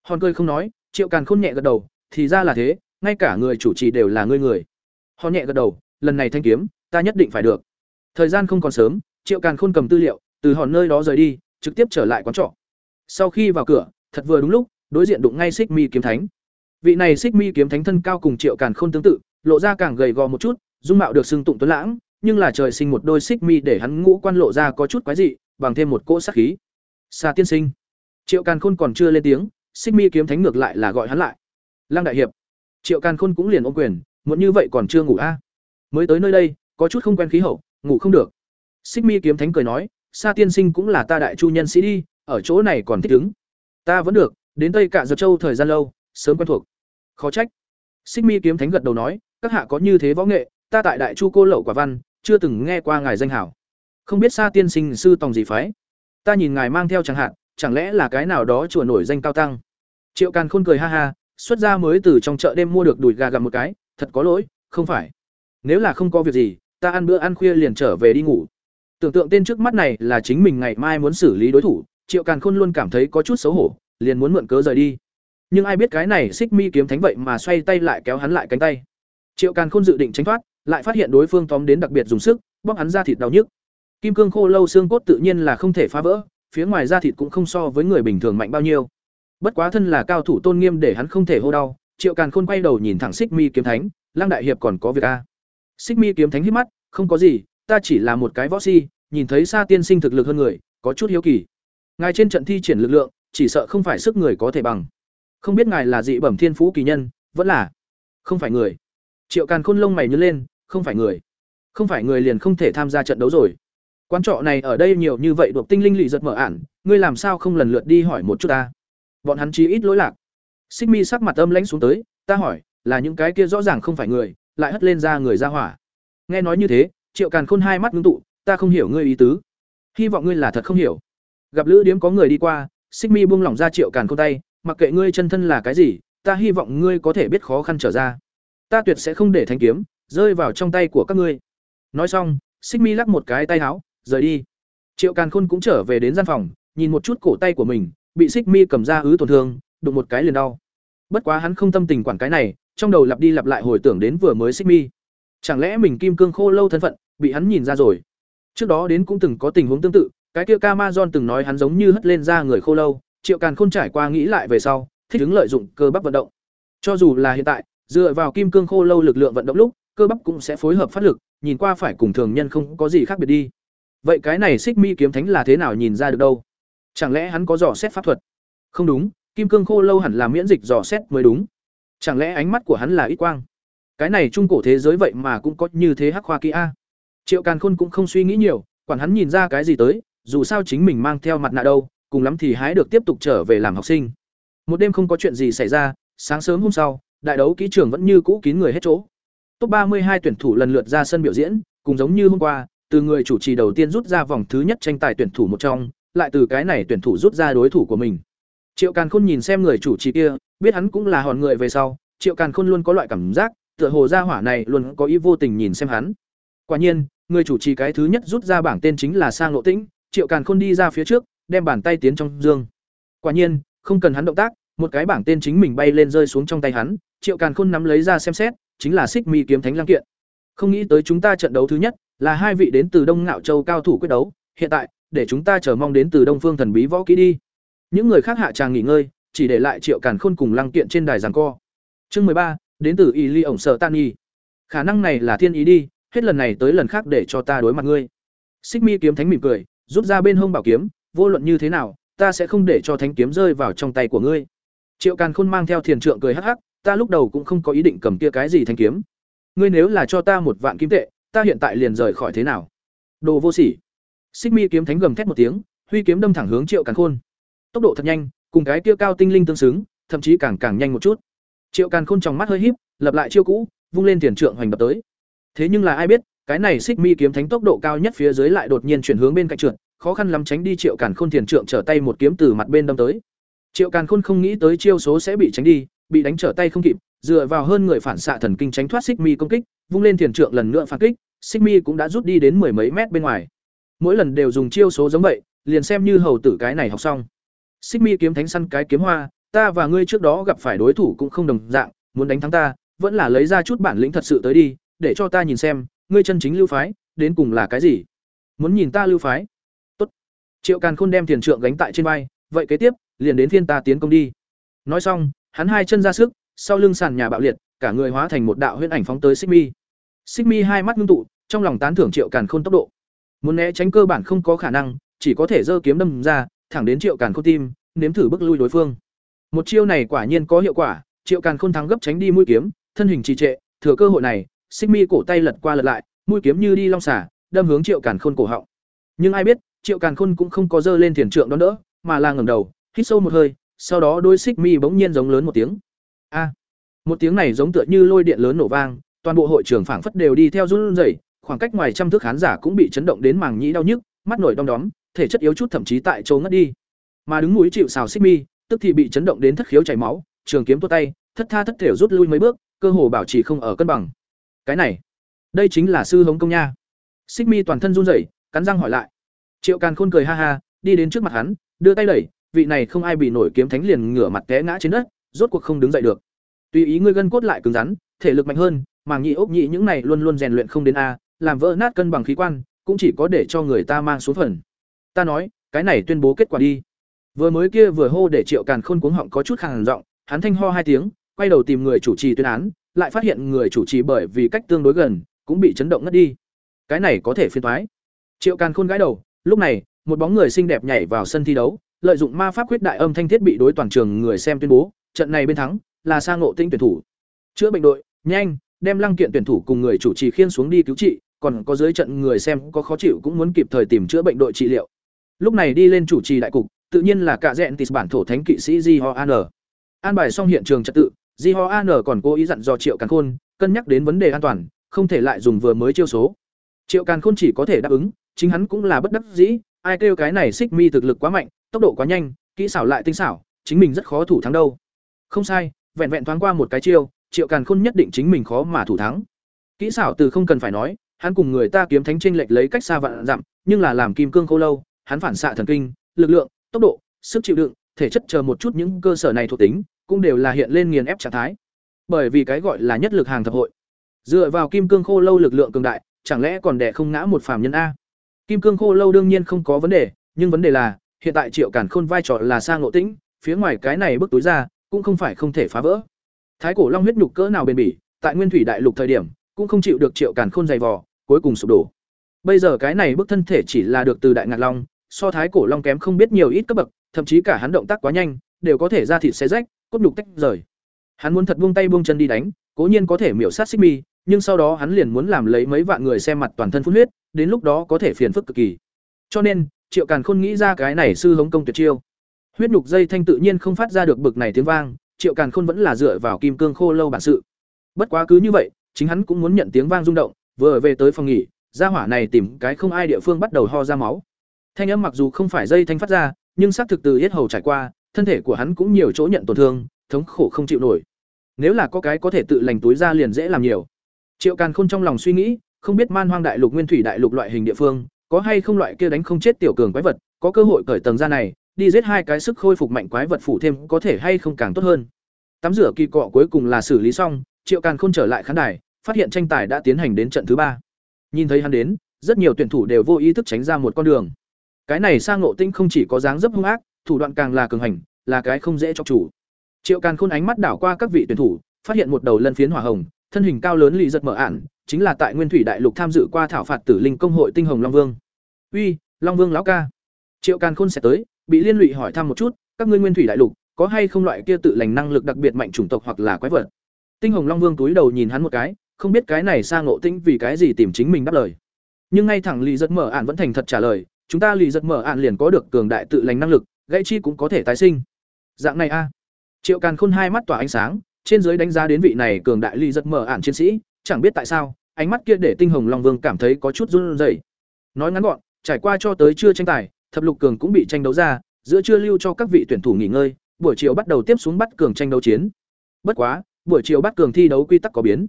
Hòn cười không nói, triệu càn khôn nhẹ gật đầu, thì ra là thế, ngay cả người chủ trì đều là ngươi người. Họ nhẹ gật đầu, lần này thanh kiếm, ta nhất định phải được. Thời gian không còn sớm, triệu càn khôn cầm tư liệu, từ hòn nơi đó rời đi, trực tiếp trở lại quán trọ. Sau khi vào cửa, thật vừa đúng lúc, đối diện đụng ngay xích mi kiếm thánh. Vị này xích mi kiếm thánh thân cao cùng triệu càn khôn tương tự, lộ ra càng gầy gò một chút, dung mạo được xưng tụng tuấn lãng nhưng là trời sinh một đôi xích mi để hắn ngũ quan lộ ra có chút quái dị, bằng thêm một cỗ sát khí. Xa tiên sinh. Triệu càn khôn còn chưa lên tiếng, xích mi kiếm thánh ngược lại là gọi hắn lại. Lăng đại hiệp. Triệu càn khôn cũng liền ôm quyền, muộn như vậy còn chưa ngủ a? À? mới tới nơi đây, có chút không quen khí hậu, ngủ không được. Xích mi kiếm thánh cười nói, sa tiên sinh cũng là ta đại chu nhân sĩ đi, ở chỗ này còn thích ứng. Ta vẫn được, đến tây cả giật châu thời gian lâu, sớm quen thuộc. Khó trách. Xích mi kiếm thánh gật đầu nói, các hạ có như thế võ nghệ, ta tại đại chu cô lậu quả văn chưa từng nghe qua ngài danh hảo. Không biết xa tiên sinh sư tòng gì phái? Ta nhìn ngài mang theo chẳng hạn, chẳng lẽ là cái nào đó chùa nổi danh cao tăng? Triệu càn khôn cười ha ha, xuất ra mới từ trong chợ đêm mua được đùi gà gặp một cái, thật có lỗi, không phải. Nếu là không có việc gì, ta ăn bữa ăn khuya liền trở về đi ngủ. Tưởng tượng tên trước mắt này là chính mình ngày mai muốn xử lý đối thủ, triệu càn khôn luôn cảm thấy có chút xấu hổ, liền muốn mượn cớ rời đi. Nhưng ai biết cái này xích mi kiếm thánh vậy mà xoay tay lại kéo hắn lại cánh tay. Triệu càn khôn dự định tránh thoát lại phát hiện đối phương tóm đến đặc biệt dùng sức bóc hắn ra thịt đau nhức. Kim cương khô lâu xương cốt tự nhiên là không thể phá vỡ, phía ngoài da thịt cũng không so với người bình thường mạnh bao nhiêu. Bất quá thân là cao thủ tôn nghiêm để hắn không thể hô đau, triệu càn khôn quay đầu nhìn thẳng xích mi kiếm thánh, lăng đại hiệp còn có việc à? a xích mi kiếm thánh hít mắt, không có gì, ta chỉ là một cái võ si, nhìn thấy xa tiên sinh thực lực hơn người, có chút hiếu kỳ. Ngài trên trận thi triển lực lượng, chỉ sợ không phải sức người có thể bằng. Không biết ngài là dị bẩm thiên phú kỳ nhân, vẫn là không phải người. Triệu càn khôn lông mày nhớ lên không phải người. Không phải người liền không thể tham gia trận đấu rồi. Quan trọ này ở đây nhiều như vậy đột tinh linh lì giật mở ản, ngươi làm sao không lần lượt đi hỏi một chút ta? Bọn hắn chí ít lỗi lạc. Xích mi sắc mặt âm lãnh xuống tới, ta hỏi, là những cái kia rõ ràng không phải người, lại hất lên ra người ra hỏa. Nghe nói như thế, triệu càn khôn hai mắt ngưng tụ, ta không hiểu ngươi ý tứ. Hy vọng ngươi là thật không hiểu. Gặp lữ điếm có người đi qua, xích mi buông lỏng ra triệu càn khôn tay, mặc kệ ngươi chân thân là cái gì, ta hy vọng ngươi có thể biết khó khăn trở ra. Ta tuyệt sẽ không để thanh kiếm rơi vào trong tay của các ngươi. Nói xong, xích mi lắc một cái tay áo, rời đi. Triệu càn khôn cũng trở về đến gian phòng, nhìn một chút cổ tay của mình, bị xích mi cầm ra ứ tổn thương, đụng một cái liền đau. Bất quá hắn không tâm tình quản cái này, trong đầu lặp đi lặp lại hồi tưởng đến vừa mới xích mi. Chẳng lẽ mình kim cương khô lâu thân phận, bị hắn nhìn ra rồi? Trước đó đến cũng từng có tình huống tương tự, cái kia Camazon từng nói hắn giống như hất lên ra người khô lâu, triệu càn khôn trải qua nghĩ lại về sau, thích ứng lợi dụng cơ bắp vận động. Cho dù là hiện tại, dựa vào kim cương khô lâu lực lượng vận động lúc cơ bắp cũng sẽ phối hợp phát lực, nhìn qua phải cùng thường nhân không có gì khác biệt đi. Vậy cái này xích mi kiếm thánh là thế nào nhìn ra được đâu? Chẳng lẽ hắn có dò xét pháp thuật? Không đúng, kim cương khô lâu hẳn là miễn dịch dò xét mới đúng. Chẳng lẽ ánh mắt của hắn là ít quang? Cái này trung cổ thế giới vậy mà cũng có như thế hắc khoa kia a. Triệu càn khôn cũng không suy nghĩ nhiều, quản hắn nhìn ra cái gì tới, dù sao chính mình mang theo mặt nạ đâu, cùng lắm thì hái được tiếp tục trở về làm học sinh. Một đêm không có chuyện gì xảy ra, sáng sớm hôm sau, đại đấu kỹ trường vẫn như cũ kín người hết chỗ top ba mươi hai tuyển thủ lần lượt ra sân biểu diễn, cùng giống như hôm qua, từ người chủ trì đầu tiên rút ra vòng thứ nhất tranh tài tuyển thủ một trong, lại từ cái này tuyển thủ rút ra đối thủ của mình. Triệu càn khôn nhìn xem người chủ trì kia, biết hắn cũng là hòn người về sau, triệu càn khôn luôn có loại cảm giác, tựa hồ gia hỏa này luôn có ý vô tình nhìn xem hắn. Quả nhiên, người chủ trì cái thứ nhất rút ra bảng tên chính là sang lộ tĩnh, triệu càn khôn đi ra phía trước, đem bàn tay tiến trong dương. Quả nhiên, không cần hắn động tác, một cái bảng tên chính mình bay lên rơi xuống trong tay hắn, triệu càn khôn nắm lấy ra xem xét chính là xích mi kiếm thánh lang kiện. Không nghĩ tới chúng ta trận đấu thứ nhất là hai vị đến từ đông ngạo châu cao thủ quyết đấu, hiện tại, để chúng ta chờ mong đến từ đông phương thần bí võ kỹ đi. Những người khác hạ tràng nghỉ ngơi, chỉ để lại triệu càn khôn cùng lăng kiện trên đài giảng co. Chương mười ba, đến từ y ly ổng sợ tan y khả năng này là thiên ý đi, hết lần này tới lần khác để cho ta đối mặt ngươi. Xích mi kiếm thánh mỉm cười, rút ra bên hông bảo kiếm, vô luận như thế nào, ta sẽ không để cho thánh kiếm rơi vào trong tay của ngươi. Triệu càn khôn mang theo thiền trượng cười hắc hắc ta lúc đầu cũng không có ý định cầm kia cái gì thanh kiếm. Ngươi nếu là cho ta một vạn kim tệ, ta hiện tại liền rời khỏi thế nào? Đồ vô sỉ. Xích mi kiếm thánh gầm thét một tiếng, huy kiếm đâm thẳng hướng triệu càn khôn. Tốc độ thật nhanh, cùng cái kia cao tinh linh tương xứng, thậm chí càng càng nhanh một chút. Triệu càn khôn trong mắt hơi híp, lập lại chiêu cũ, vung lên tiền trượng hoành đập tới. Thế nhưng là ai biết, cái này xích mi kiếm thánh tốc độ cao nhất phía dưới lại đột nhiên chuyển hướng bên cạnh trượt, khó khăn lắm tránh đi triệu càn khôn tiền trượng trở tay một kiếm từ mặt bên đâm tới. Triệu càn khôn không nghĩ tới chiêu số sẽ bị tránh đi bị đánh trở tay không kịp, dựa vào hơn người phản xạ thần kinh tránh thoát xích mi công kích, vung lên tiền trượng lần nữa phản kích, xích mi cũng đã rút đi đến mười mấy mét bên ngoài. Mỗi lần đều dùng chiêu số giống vậy, liền xem như hầu tử cái này học xong. Xích mi kiếm thánh săn cái kiếm hoa, ta và ngươi trước đó gặp phải đối thủ cũng không đồng dạng, muốn đánh thắng ta, vẫn là lấy ra chút bản lĩnh thật sự tới đi, để cho ta nhìn xem, ngươi chân chính lưu phái, đến cùng là cái gì? Muốn nhìn ta lưu phái? Tốt. triệu càn khôn đem tiền trượng gánh tại trên vai, vậy kế tiếp, liền đến thiên ta tiến công đi. Nói xong hắn hai chân ra sức sau lưng sàn nhà bạo liệt cả người hóa thành một đạo huyễn ảnh phóng tới xích mi xích mi hai mắt ngưng tụ trong lòng tán thưởng triệu càn khôn tốc độ. Muốn né tránh cơ bản không có khả năng chỉ có thể giơ kiếm đâm ra thẳng đến triệu càn khôn tim nếm thử bức lui đối phương. Một chiêu này quả nhiên có hiệu quả triệu càn khôn thắng gấp tránh đi mũi kiếm thân hình trì trệ thừa cơ hội này, Xích Mi cổ tay lật qua lật lại, mũi kiếm như đi long xả, đâm hướng Triệu Càn Khôn cổ họng. Nhưng ai biết, Triệu Càn Khôn cũng không có dơ lên thiền trượng đón đỡ, mà là ngẩng đầu, hít sâu một hơi, sau đó đôi Xích Mi bỗng nhiên giống lớn một tiếng. A! một tiếng này giống tựa như lôi điện lớn nổ vang, toàn bộ hội trường phảng phất đều đi theo run rẩy, khoảng cách ngoài trăm thước khán giả cũng bị chấn động đến màng nhĩ đau nhức, mắt nổi đom đóm, thể chất yếu chút thậm chí tại chỗ ngất đi. Mà đứng mũi chịu xào Xích Mi, tức thì bị chấn động đến thất khiếu chảy máu, trường kiếm tua tay, thất tha thất thể rút lui mấy bước, cơ hồ bảo trì không ở cân bằng. Cái này, đây chính là sư hống công nha. Xích Mi toàn thân run rẩy, cắn răng hỏi lại. Triệu Càn Khôn cười ha ha, đi đến trước mặt hắn, đưa tay đẩy, vị này không ai bị nổi kiếm thánh liền ngửa mặt té ngã trên đất, rốt cuộc không đứng dậy được. Tùy ý ngươi gân cốt lại cứng rắn, thể lực mạnh hơn, màng nhị ốc nhị những này luôn luôn rèn luyện không đến a, làm vỡ nát cân bằng khí quan, cũng chỉ có để cho người ta mang số phần. Ta nói, cái này tuyên bố kết quả đi. Vừa mới kia vừa hô để Triệu Càn Khôn cuống họng có chút khàn giọng, hắn thanh ho hai tiếng, quay đầu tìm người chủ trì tuyên án, lại phát hiện người chủ trì bởi vì cách tương đối gần, cũng bị chấn động ngất đi. Cái này có thể phiên toái. Triệu Càn Khôn gãi đầu, lúc này, một bóng người xinh đẹp nhảy vào sân thi đấu, lợi dụng ma pháp quyết đại âm thanh thiết bị đối toàn trường người xem tuyên bố, trận này bên thắng là Sa Ngộ Tinh tuyển thủ. Chữa bệnh đội, nhanh, đem Lăng Kiện tuyển thủ cùng người chủ trì khiên xuống đi cứu trị, còn có dưới trận người xem có khó chịu cũng muốn kịp thời tìm chữa bệnh đội trị liệu. Lúc này đi lên chủ trì đại cục, tự nhiên là cả dẹn tịt bản thổ thánh kỵ sĩ Di Ho An. An bài xong hiện trường trật tự, Di Ho An còn cố ý dặn dò Triệu Càn Khôn, cân nhắc đến vấn đề an toàn, không thể lại dùng vừa mới chiêu số. Triệu Càn Khôn chỉ có thể đáp ứng, chính hắn cũng là bất đắc dĩ, ai kêu cái này xích mi thực lực quá mạnh, tốc độ quá nhanh, kỹ xảo lại tinh xảo, chính mình rất khó thủ thắng đâu. Không sai, vẹn vẹn thoáng qua một cái chiêu, Triệu Càn Khôn nhất định chính mình khó mà thủ thắng. Kỹ xảo từ không cần phải nói, hắn cùng người ta kiếm thánh chênh lệch lấy cách xa vạn dặm, nhưng là làm kim cương khô lâu, hắn phản xạ thần kinh, lực lượng, tốc độ, sức chịu đựng, thể chất chờ một chút những cơ sở này thuộc tính, cũng đều là hiện lên nghiền ép trạng thái. Bởi vì cái gọi là nhất lực hàng thập hội. Dựa vào kim cương khô lâu lực lượng cường đại, chẳng lẽ còn đè không ngã một phàm nhân a? Kim cương khô lâu đương nhiên không có vấn đề, nhưng vấn đề là, hiện tại Triệu Càn Khôn vai trò là sang ngộ tĩnh, phía ngoài cái này bức túi ra, cũng không phải không thể phá vỡ. Thái cổ long huyết nhục cỡ nào bền bỉ, tại Nguyên Thủy Đại Lục thời điểm, cũng không chịu được Triệu Càn Khôn dày vò, cuối cùng sụp đổ. Bây giờ cái này bức thân thể chỉ là được từ Đại Ngạc Long, so Thái cổ long kém không biết nhiều ít cấp bậc, thậm chí cả hắn động tác quá nhanh, đều có thể ra thịt xé rách, cốt nhục tách rời. Hắn muốn thật buông tay buông chân đi đánh, cố nhiên có thể miểu sát Xích Mi, nhưng sau đó hắn liền muốn làm lấy mấy vạn người xem mặt toàn thân phun huyết, đến lúc đó có thể phiền phức cực kỳ. Cho nên, Triệu Càn Khôn nghĩ ra cái này sư hống công tuyệt chiêu. Huyết nhục dây thanh tự nhiên không phát ra được bực này tiếng vang, Triệu Càn Khôn vẫn là dựa vào kim cương khô lâu bản sự. Bất quá cứ như vậy, chính hắn cũng muốn nhận tiếng vang rung động, vừa về tới phòng nghỉ, gia hỏa này tìm cái không ai địa phương bắt đầu ho ra máu. Thanh âm mặc dù không phải dây thanh phát ra, nhưng xác thực từ yết hầu trải qua, thân thể của hắn cũng nhiều chỗ nhận tổn thương, thống khổ không chịu nổi. Nếu là có cái có thể tự lành túi ra liền dễ làm nhiều. Triệu Càn Khôn trong lòng suy nghĩ, không biết Man Hoang Đại Lục Nguyên Thủy Đại Lục loại hình địa phương, có hay không loại kia đánh không chết tiểu cường quái vật, có cơ hội cởi tầng ra này, đi giết hai cái sức khôi phục mạnh quái vật phủ thêm có thể hay không càng tốt hơn. Tắm rửa kỳ cọ cuối cùng là xử lý xong, Triệu Càn Khôn trở lại khán đài, phát hiện tranh tài đã tiến hành đến trận thứ ba. Nhìn thấy hắn đến, rất nhiều tuyển thủ đều vô ý thức tránh ra một con đường. Cái này sang ngộ tinh không chỉ có dáng dấp hung ác, thủ đoạn càng là cường hành, là cái không dễ cho chủ. Triệu Càn Khôn ánh mắt đảo qua các vị tuyển thủ, phát hiện một đầu lân phiến hỏa hồng, thân hình cao lớn lì giật mở ản, chính là tại Nguyên Thủy Đại Lục tham dự qua thảo phạt tử linh công hội tinh hồng Long Vương. "Uy, Long Vương lão ca." Triệu Càn Khôn sẽ tới, bị liên lụy hỏi thăm một chút, các ngươi Nguyên Thủy Đại Lục có hay không loại kia tự lành năng lực đặc biệt mạnh chủng tộc hoặc là quái vật. Tinh hồng Long Vương túi đầu nhìn hắn một cái, không biết cái này sang ngộ tĩnh vì cái gì tìm chính mình đáp lời. Nhưng ngay thẳng lì giật mở ản vẫn thành thật trả lời, chúng ta lì giật mở ản liền có được cường đại tự lành năng lực, gãy chi cũng có thể tái sinh. Dạng này a. Triệu Càn Khôn hai mắt tỏa ánh sáng, trên dưới đánh giá đến vị này cường đại ly giật mở ản chiến sĩ, chẳng biết tại sao, ánh mắt kia để Tinh Hồng Long Vương cảm thấy có chút run rẩy. Nói ngắn gọn, trải qua cho tới trưa tranh tài, thập lục cường cũng bị tranh đấu ra, giữa trưa lưu cho các vị tuyển thủ nghỉ ngơi, buổi chiều bắt đầu tiếp xuống bắt cường tranh đấu chiến. Bất quá, buổi chiều bắt cường thi đấu quy tắc có biến.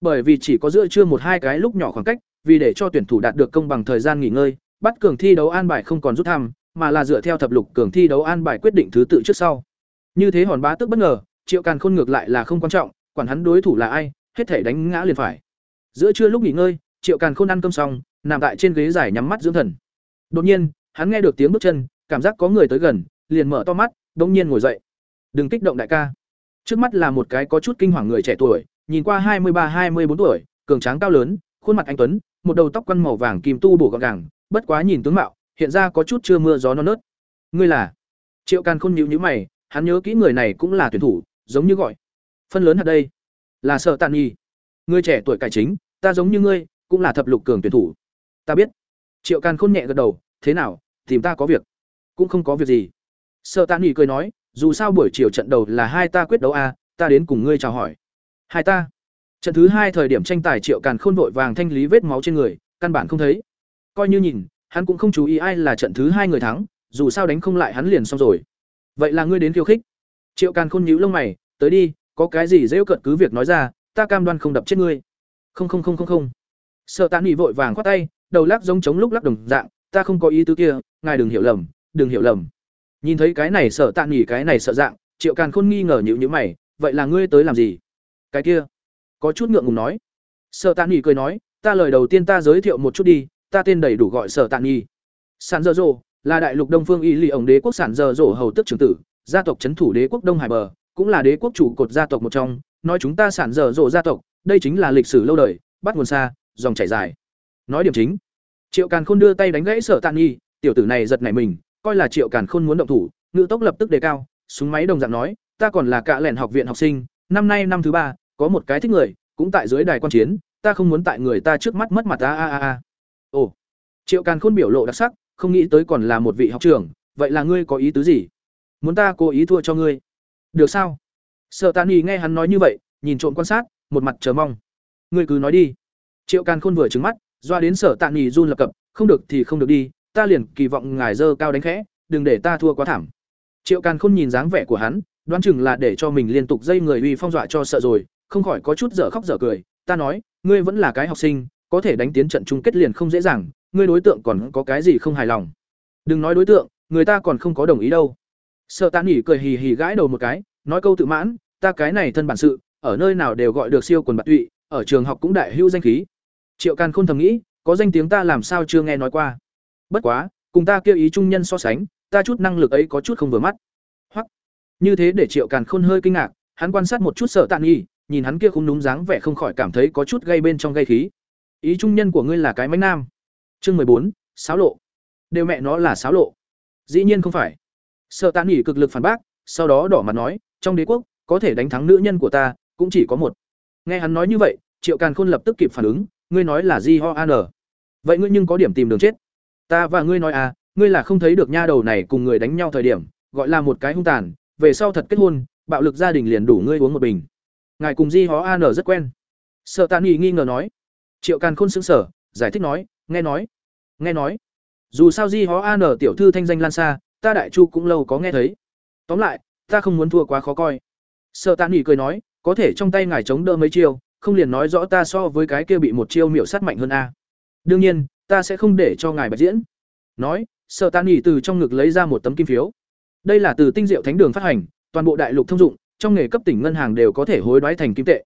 Bởi vì chỉ có giữa trưa một hai cái lúc nhỏ khoảng cách, vì để cho tuyển thủ đạt được công bằng thời gian nghỉ ngơi, bắt cường thi đấu an bài không còn rút thăm, mà là dựa theo thập lục cường thi đấu an bài quyết định thứ tự trước sau. Như thế hòn bá tức bất ngờ, Triệu Càn Khôn ngược lại là không quan trọng, quản hắn đối thủ là ai, hết thể đánh ngã liền phải. Giữa trưa lúc nghỉ ngơi, Triệu Càn Khôn ăn cơm xong, nằm tại trên ghế dài nhắm mắt dưỡng thần. Đột nhiên, hắn nghe được tiếng bước chân, cảm giác có người tới gần, liền mở to mắt, đột nhiên ngồi dậy. "Đừng kích động đại ca." Trước mắt là một cái có chút kinh hoàng người trẻ tuổi, nhìn qua hai mươi ba hai mươi bốn tuổi, cường tráng cao lớn, khuôn mặt anh tuấn, một đầu tóc quăn màu vàng kìm tu bổ gọn gàng, bất quá nhìn tướng mạo, hiện ra có chút chưa mưa gió non nớt. "Ngươi là?" Triệu Càn Khôn nhíu nhíu mày, hắn nhớ kỹ người này cũng là tuyển thủ, giống như gọi. Phân lớn ở đây là sợ tàn Nhi. Ngươi trẻ tuổi cải chính, ta giống như ngươi, cũng là thập lục cường tuyển thủ. Ta biết. Triệu Càn Khôn nhẹ gật đầu, thế nào, tìm ta có việc? Cũng không có việc gì. sợ tàn nhi cười nói, dù sao buổi chiều trận đầu là hai ta quyết đấu a, ta đến cùng ngươi chào hỏi. Hai ta. Trận thứ hai thời điểm tranh tài Triệu Càn Khôn vội vàng thanh lý vết máu trên người, căn bản không thấy. Coi như nhìn, hắn cũng không chú ý ai là trận thứ hai người thắng, dù sao đánh không lại hắn liền xong rồi. Vậy là ngươi đến khiêu khích. Triệu Càn Khôn nhíu lông mày, tới đi, có cái gì dễ cận cứ việc nói ra, ta cam đoan không đập chết ngươi. Không không không không không. Sở tàn Nghị vội vàng khoát tay, đầu lắc giống chống lúc lắc đồng dạng, ta không có ý tứ kia, ngài đừng hiểu lầm, đừng hiểu lầm. Nhìn thấy cái này Sở tàn Nghị cái này sợ dạng, Triệu Càn Khôn nghi ngờ nhíu nhữ mày, vậy là ngươi tới làm gì? Cái kia, có chút ngượng ngùng nói. Sở tàn Nghị cười nói, ta lời đầu tiên ta giới thiệu một chút đi, ta tên đầy đủ gọi Sở Tạ Nghị. Sản Dơ Dỗ là đại lục Đông Phương Y Lì ổng đế quốc sản Dơ Dỗ hầu tức trưởng tử, gia tộc trấn thủ đế quốc Đông Hải bờ, cũng là đế quốc chủ cột gia tộc một trong, nói chúng ta sản dở rộ gia tộc, đây chính là lịch sử lâu đời, bắt nguồn xa, dòng chảy dài. Nói điểm chính. Triệu Càn Khôn đưa tay đánh gãy Sở Tạn Nghi, tiểu tử này giật nảy mình, coi là Triệu Càn Khôn muốn động thủ, ngữ tốc lập tức đề cao, súng máy đồng dạng nói, ta còn là cả lẻn học viện học sinh, năm nay năm thứ ba, có một cái thích người, cũng tại dưới đài quan chiến, ta không muốn tại người ta trước mắt mất mặt a a a. Ồ. Triệu Càn Khôn biểu lộ đặc sắc, không nghĩ tới còn là một vị học trưởng, vậy là ngươi có ý tứ gì? Muốn ta cố ý thua cho ngươi? Được sao? sợ tàn nhì nghe hắn nói như vậy, nhìn trộm quan sát, một mặt chờ mong. Ngươi cứ nói đi. Triệu Càn Khôn vừa trừng mắt, doa đến Sở tạ Nghị run lập cập, không được thì không được đi, ta liền kỳ vọng ngài dơ cao đánh khẽ, đừng để ta thua quá thảm. Triệu Càn Khôn nhìn dáng vẻ của hắn, đoán chừng là để cho mình liên tục dây người uy phong dọa cho sợ rồi, không khỏi có chút dở khóc dở cười, ta nói, ngươi vẫn là cái học sinh, có thể đánh tiến trận chung kết liền không dễ dàng, ngươi đối tượng còn có cái gì không hài lòng. Đừng nói đối tượng, người ta còn không có đồng ý đâu. Sợ Tạ Nghị cười hì hì gãi đầu một cái, nói câu tự mãn, ta cái này thân bản sự, ở nơi nào đều gọi được siêu quần bạc tụy, ở trường học cũng đại hữu danh khí. Triệu Càn Khôn thầm nghĩ, có danh tiếng ta làm sao chưa nghe nói qua. Bất quá, cùng ta kêu ý trung nhân so sánh, ta chút năng lực ấy có chút không vừa mắt. Hoặc như thế để Triệu Càn Khôn hơi kinh ngạc, hắn quan sát một chút Sở Tạ Nghị, nhìn hắn kia không đúng dáng vẻ không khỏi cảm thấy có chút gây bên trong gây khí. Ý trung nhân của ngươi là cái mánh nam. Chương mười bốn, sáo lộ. Đều mẹ nó là sáo lộ. Dĩ nhiên không phải. Sở Tạ Nghị cực lực phản bác, sau đó đỏ mặt nói, trong đế quốc, có thể đánh thắng nữ nhân của ta, cũng chỉ có một. Nghe hắn nói như vậy, Triệu Càn Khôn lập tức kịp phản ứng, ngươi nói là Di Ho An. Vậy ngươi nhưng có điểm tìm đường chết. Ta và ngươi nói à, ngươi là không thấy được nha đầu này cùng người đánh nhau thời điểm, gọi là một cái hung tàn, về sau thật kết hôn, bạo lực gia đình liền đủ ngươi uống một bình ngài cùng di hó an rất quen sợ tạ nghỉ nghi ngờ nói triệu càn khôn xứng sở giải thích nói nghe nói nghe nói dù sao di hó an tiểu thư thanh danh lan xa ta đại chu cũng lâu có nghe thấy. Tóm lại ta không muốn thua quá khó coi. Sợ tạ nghỉ cười nói có thể trong tay ngài chống đỡ mấy chiêu không liền nói rõ ta so với cái kia bị một chiêu miểu sát mạnh hơn a. Đương nhiên ta sẽ không để cho ngài bạch diễn. Nói sợ tạ nghỉ từ trong ngực lấy ra một tấm kim phiếu. Đây là từ tinh diệu thánh đường phát hành toàn bộ đại lục thông dụng trong nghề cấp tỉnh ngân hàng đều có thể hối đoái thành kim tệ.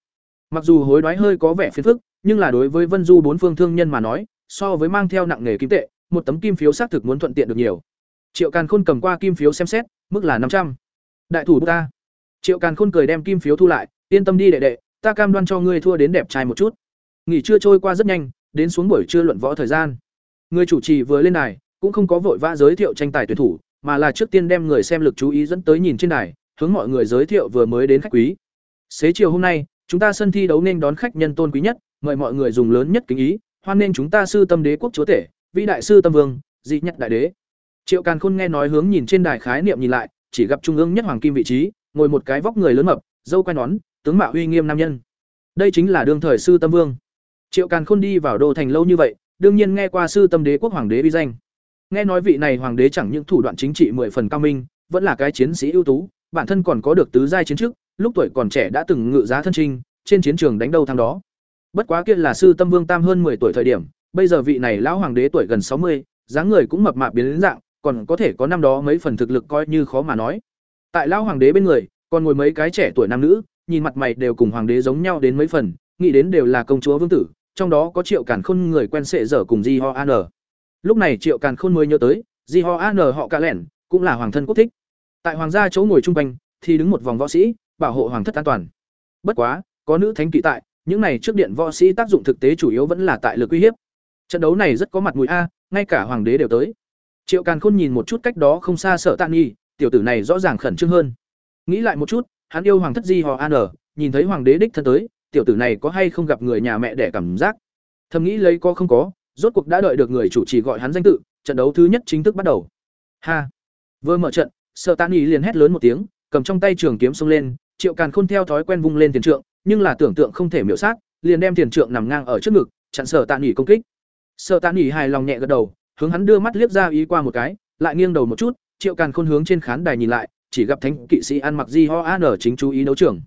Mặc dù hối đoái hơi có vẻ phiền phức, nhưng là đối với Vân Du bốn phương thương nhân mà nói, so với mang theo nặng nghề kim tệ, một tấm kim phiếu xác thực muốn thuận tiện được nhiều. Triệu Càn Khôn cầm qua kim phiếu xem xét, mức là năm trăm. Đại thủ ta. Triệu Càn Khôn cười đem kim phiếu thu lại, yên tâm đi đệ đệ, ta cam đoan cho ngươi thua đến đẹp trai một chút. Nghỉ trưa trôi qua rất nhanh, đến xuống buổi trưa luận võ thời gian. Người chủ trì vừa lên đài, cũng không có vội vã giới thiệu tranh tài tuyển thủ, mà là trước tiên đem người xem lực chú ý dẫn tới nhìn trên đài, hướng mọi người giới thiệu vừa mới đến khách quý. Xế chiều hôm nay, chúng ta sân thi đấu nên đón khách nhân tôn quý nhất, mời mọi người dùng lớn nhất kính ý, hoan nên chúng ta sư tâm đế quốc chúa tể, vĩ đại sư tâm vương, dị nhất đại đế. Triệu Càn Khôn nghe nói hướng nhìn trên đài khái niệm nhìn lại, chỉ gặp trung ương nhất hoàng kim vị trí, ngồi một cái vóc người lớn mập, dâu quai nón, tướng mạo uy nghiêm nam nhân. Đây chính là đương thời sư tâm vương. Triệu Càn Khôn đi vào đô thành lâu như vậy, đương nhiên nghe qua sư tâm đế quốc hoàng đế uy danh. Nghe nói vị này hoàng đế chẳng những thủ đoạn chính trị mười phần cao minh, vẫn là cái chiến sĩ ưu tú, bản thân còn có được tứ giai chiến chức, lúc tuổi còn trẻ đã từng ngự giá thân trinh, trên chiến trường đánh đâu thắng đó. Bất quá kia là sư Tâm Vương Tam hơn 10 tuổi thời điểm, bây giờ vị này lão hoàng đế tuổi gần 60, dáng người cũng mập mạp biến đến dạng, còn có thể có năm đó mấy phần thực lực coi như khó mà nói. Tại lão hoàng đế bên người, còn ngồi mấy cái trẻ tuổi nam nữ, nhìn mặt mày đều cùng hoàng đế giống nhau đến mấy phần, nghĩ đến đều là công chúa vương tử, trong đó có Triệu Càn Khôn người quen sệ dở cùng Di Ho An. Lúc này Triệu Càn Khôn mới nhớ tới, Di Ho An họ cả lẻn, cũng là hoàng thân quốc thích tại hoàng gia chỗ ngồi trung quanh thì đứng một vòng võ sĩ bảo hộ hoàng thất an toàn bất quá có nữ thánh kỵ tại những này trước điện võ sĩ tác dụng thực tế chủ yếu vẫn là tại lực uy hiếp trận đấu này rất có mặt mũi a ngay cả hoàng đế đều tới triệu càn khôn nhìn một chút cách đó không xa sợ tạ nghi tiểu tử này rõ ràng khẩn trương hơn. Nghĩ lại một chút, hắn yêu hoàng thất di họ an nhìn thấy hoàng đế đích thân tới, tiểu tử này có hay không gặp người nhà mẹ để cảm giác? Thầm nghĩ lấy có không có, rốt cuộc đã đợi được người chủ trì gọi hắn danh tự, trận đấu thứ nhất chính thức bắt đầu. Ha! Vừa mở trận sợ tạ nghi liền hét lớn một tiếng, cầm trong tay trường kiếm xông lên, triệu càn khôn theo thói quen vung lên tiền trượng, nhưng là tưởng tượng không thể miểu sát, liền đem tiền trượng nằm ngang ở trước ngực, chặn sợ tạ nghỉ công kích. Sợ tạ nghỉ hài lòng nhẹ gật đầu hướng hắn đưa mắt liếc ra ý qua một cái, lại nghiêng đầu một chút, triệu càn khôn hướng trên khán đài nhìn lại, chỉ gặp thánh kỵ sĩ ăn mặc di ho an chính chú ý đấu trưởng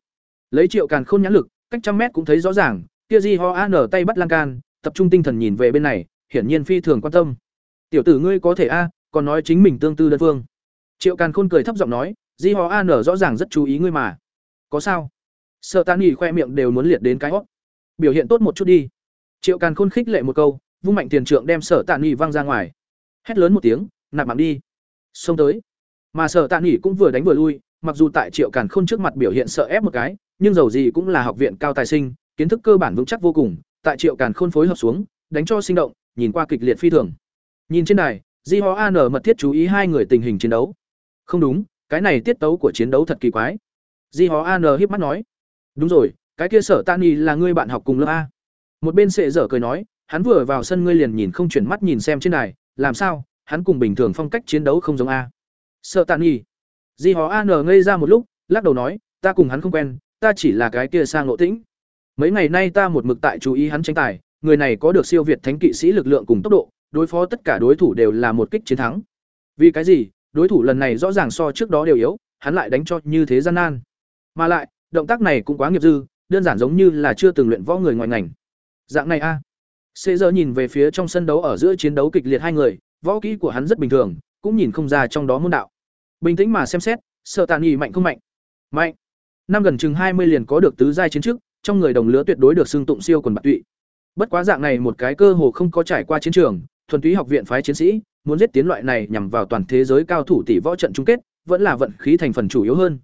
lấy triệu càn khôn nhãn lực, cách trăm mét cũng thấy rõ ràng, kia di ho an tay bắt lan can, tập trung tinh thần nhìn về bên này, hiển nhiên phi thường quan tâm. Tiểu tử ngươi có thể a, còn nói chính mình tương tư đơn phương. Triệu càn khôn cười thấp giọng nói di ho an rõ ràng rất chú ý ngươi mà. Có sao? Sợ tàn nghỉ khoe miệng đều muốn liệt đến cái hốc. biểu hiện tốt một chút đi. Triệu càn khôn khích lệ một câu vung mạnh tiền trượng đem sở tạ nghỉ văng ra ngoài. Hét lớn một tiếng, nạp mạng đi. Xông tới. Mà sở tạ nghỉ cũng vừa đánh vừa lui, mặc dù tại triệu càn khôn trước mặt biểu hiện sợ ép một cái, nhưng dầu gì cũng là học viện cao tài sinh, kiến thức cơ bản vững chắc vô cùng, tại triệu càn khôn phối hợp xuống, đánh cho sinh động, nhìn qua kịch liệt phi thường. Nhìn trên đài, di ho an mật thiết chú ý hai người tình hình chiến đấu. Không đúng, cái này tiết tấu của chiến đấu thật kỳ quái. Di ho an hiếp mắt nói. Đúng rồi, cái kia sở tani là ngươi bạn học cùng lớp a. Một bên sệ dở cười nói hắn vừa vào sân ngươi liền nhìn không chuyển mắt nhìn xem trên đài, làm sao, hắn cùng bình thường phong cách chiến đấu không giống a. Sợ tàn Nghi. di hó an ngây ra một lúc, lắc đầu nói, ta cùng hắn không quen, ta chỉ là cái kia sang ngộ tĩnh. Mấy ngày nay ta một mực tại chú ý hắn tranh tài, người này có được siêu việt thánh kỵ sĩ lực lượng cùng tốc độ, đối phó tất cả đối thủ đều là một kích chiến thắng. Vì cái gì, đối thủ lần này rõ ràng so trước đó đều yếu, hắn lại đánh cho như thế gian nan. Mà lại, động tác này cũng quá nghiệp dư, đơn giản giống như là chưa từng luyện võ người ngoài ngành. Dạng này a. à xê giờ nhìn về phía trong sân đấu ở giữa chiến đấu kịch liệt hai người, võ kỹ của hắn rất bình thường, cũng nhìn không ra trong đó môn đạo. Bình tĩnh mà xem xét, sợ tàn nhì mạnh không mạnh? Mạnh. Năm gần chừng hai mươi liền có được tứ giai chiến trước trong người đồng lứa tuyệt đối được xưng tụng siêu quần bạc tụy. Bất quá dạng này một cái cơ hồ không có trải qua chiến trường, thuần túy học viện phái chiến sĩ, muốn giết tiến loại này nhằm vào toàn thế giới cao thủ tỷ võ trận chung kết, vẫn là vận khí thành phần chủ yếu hơn.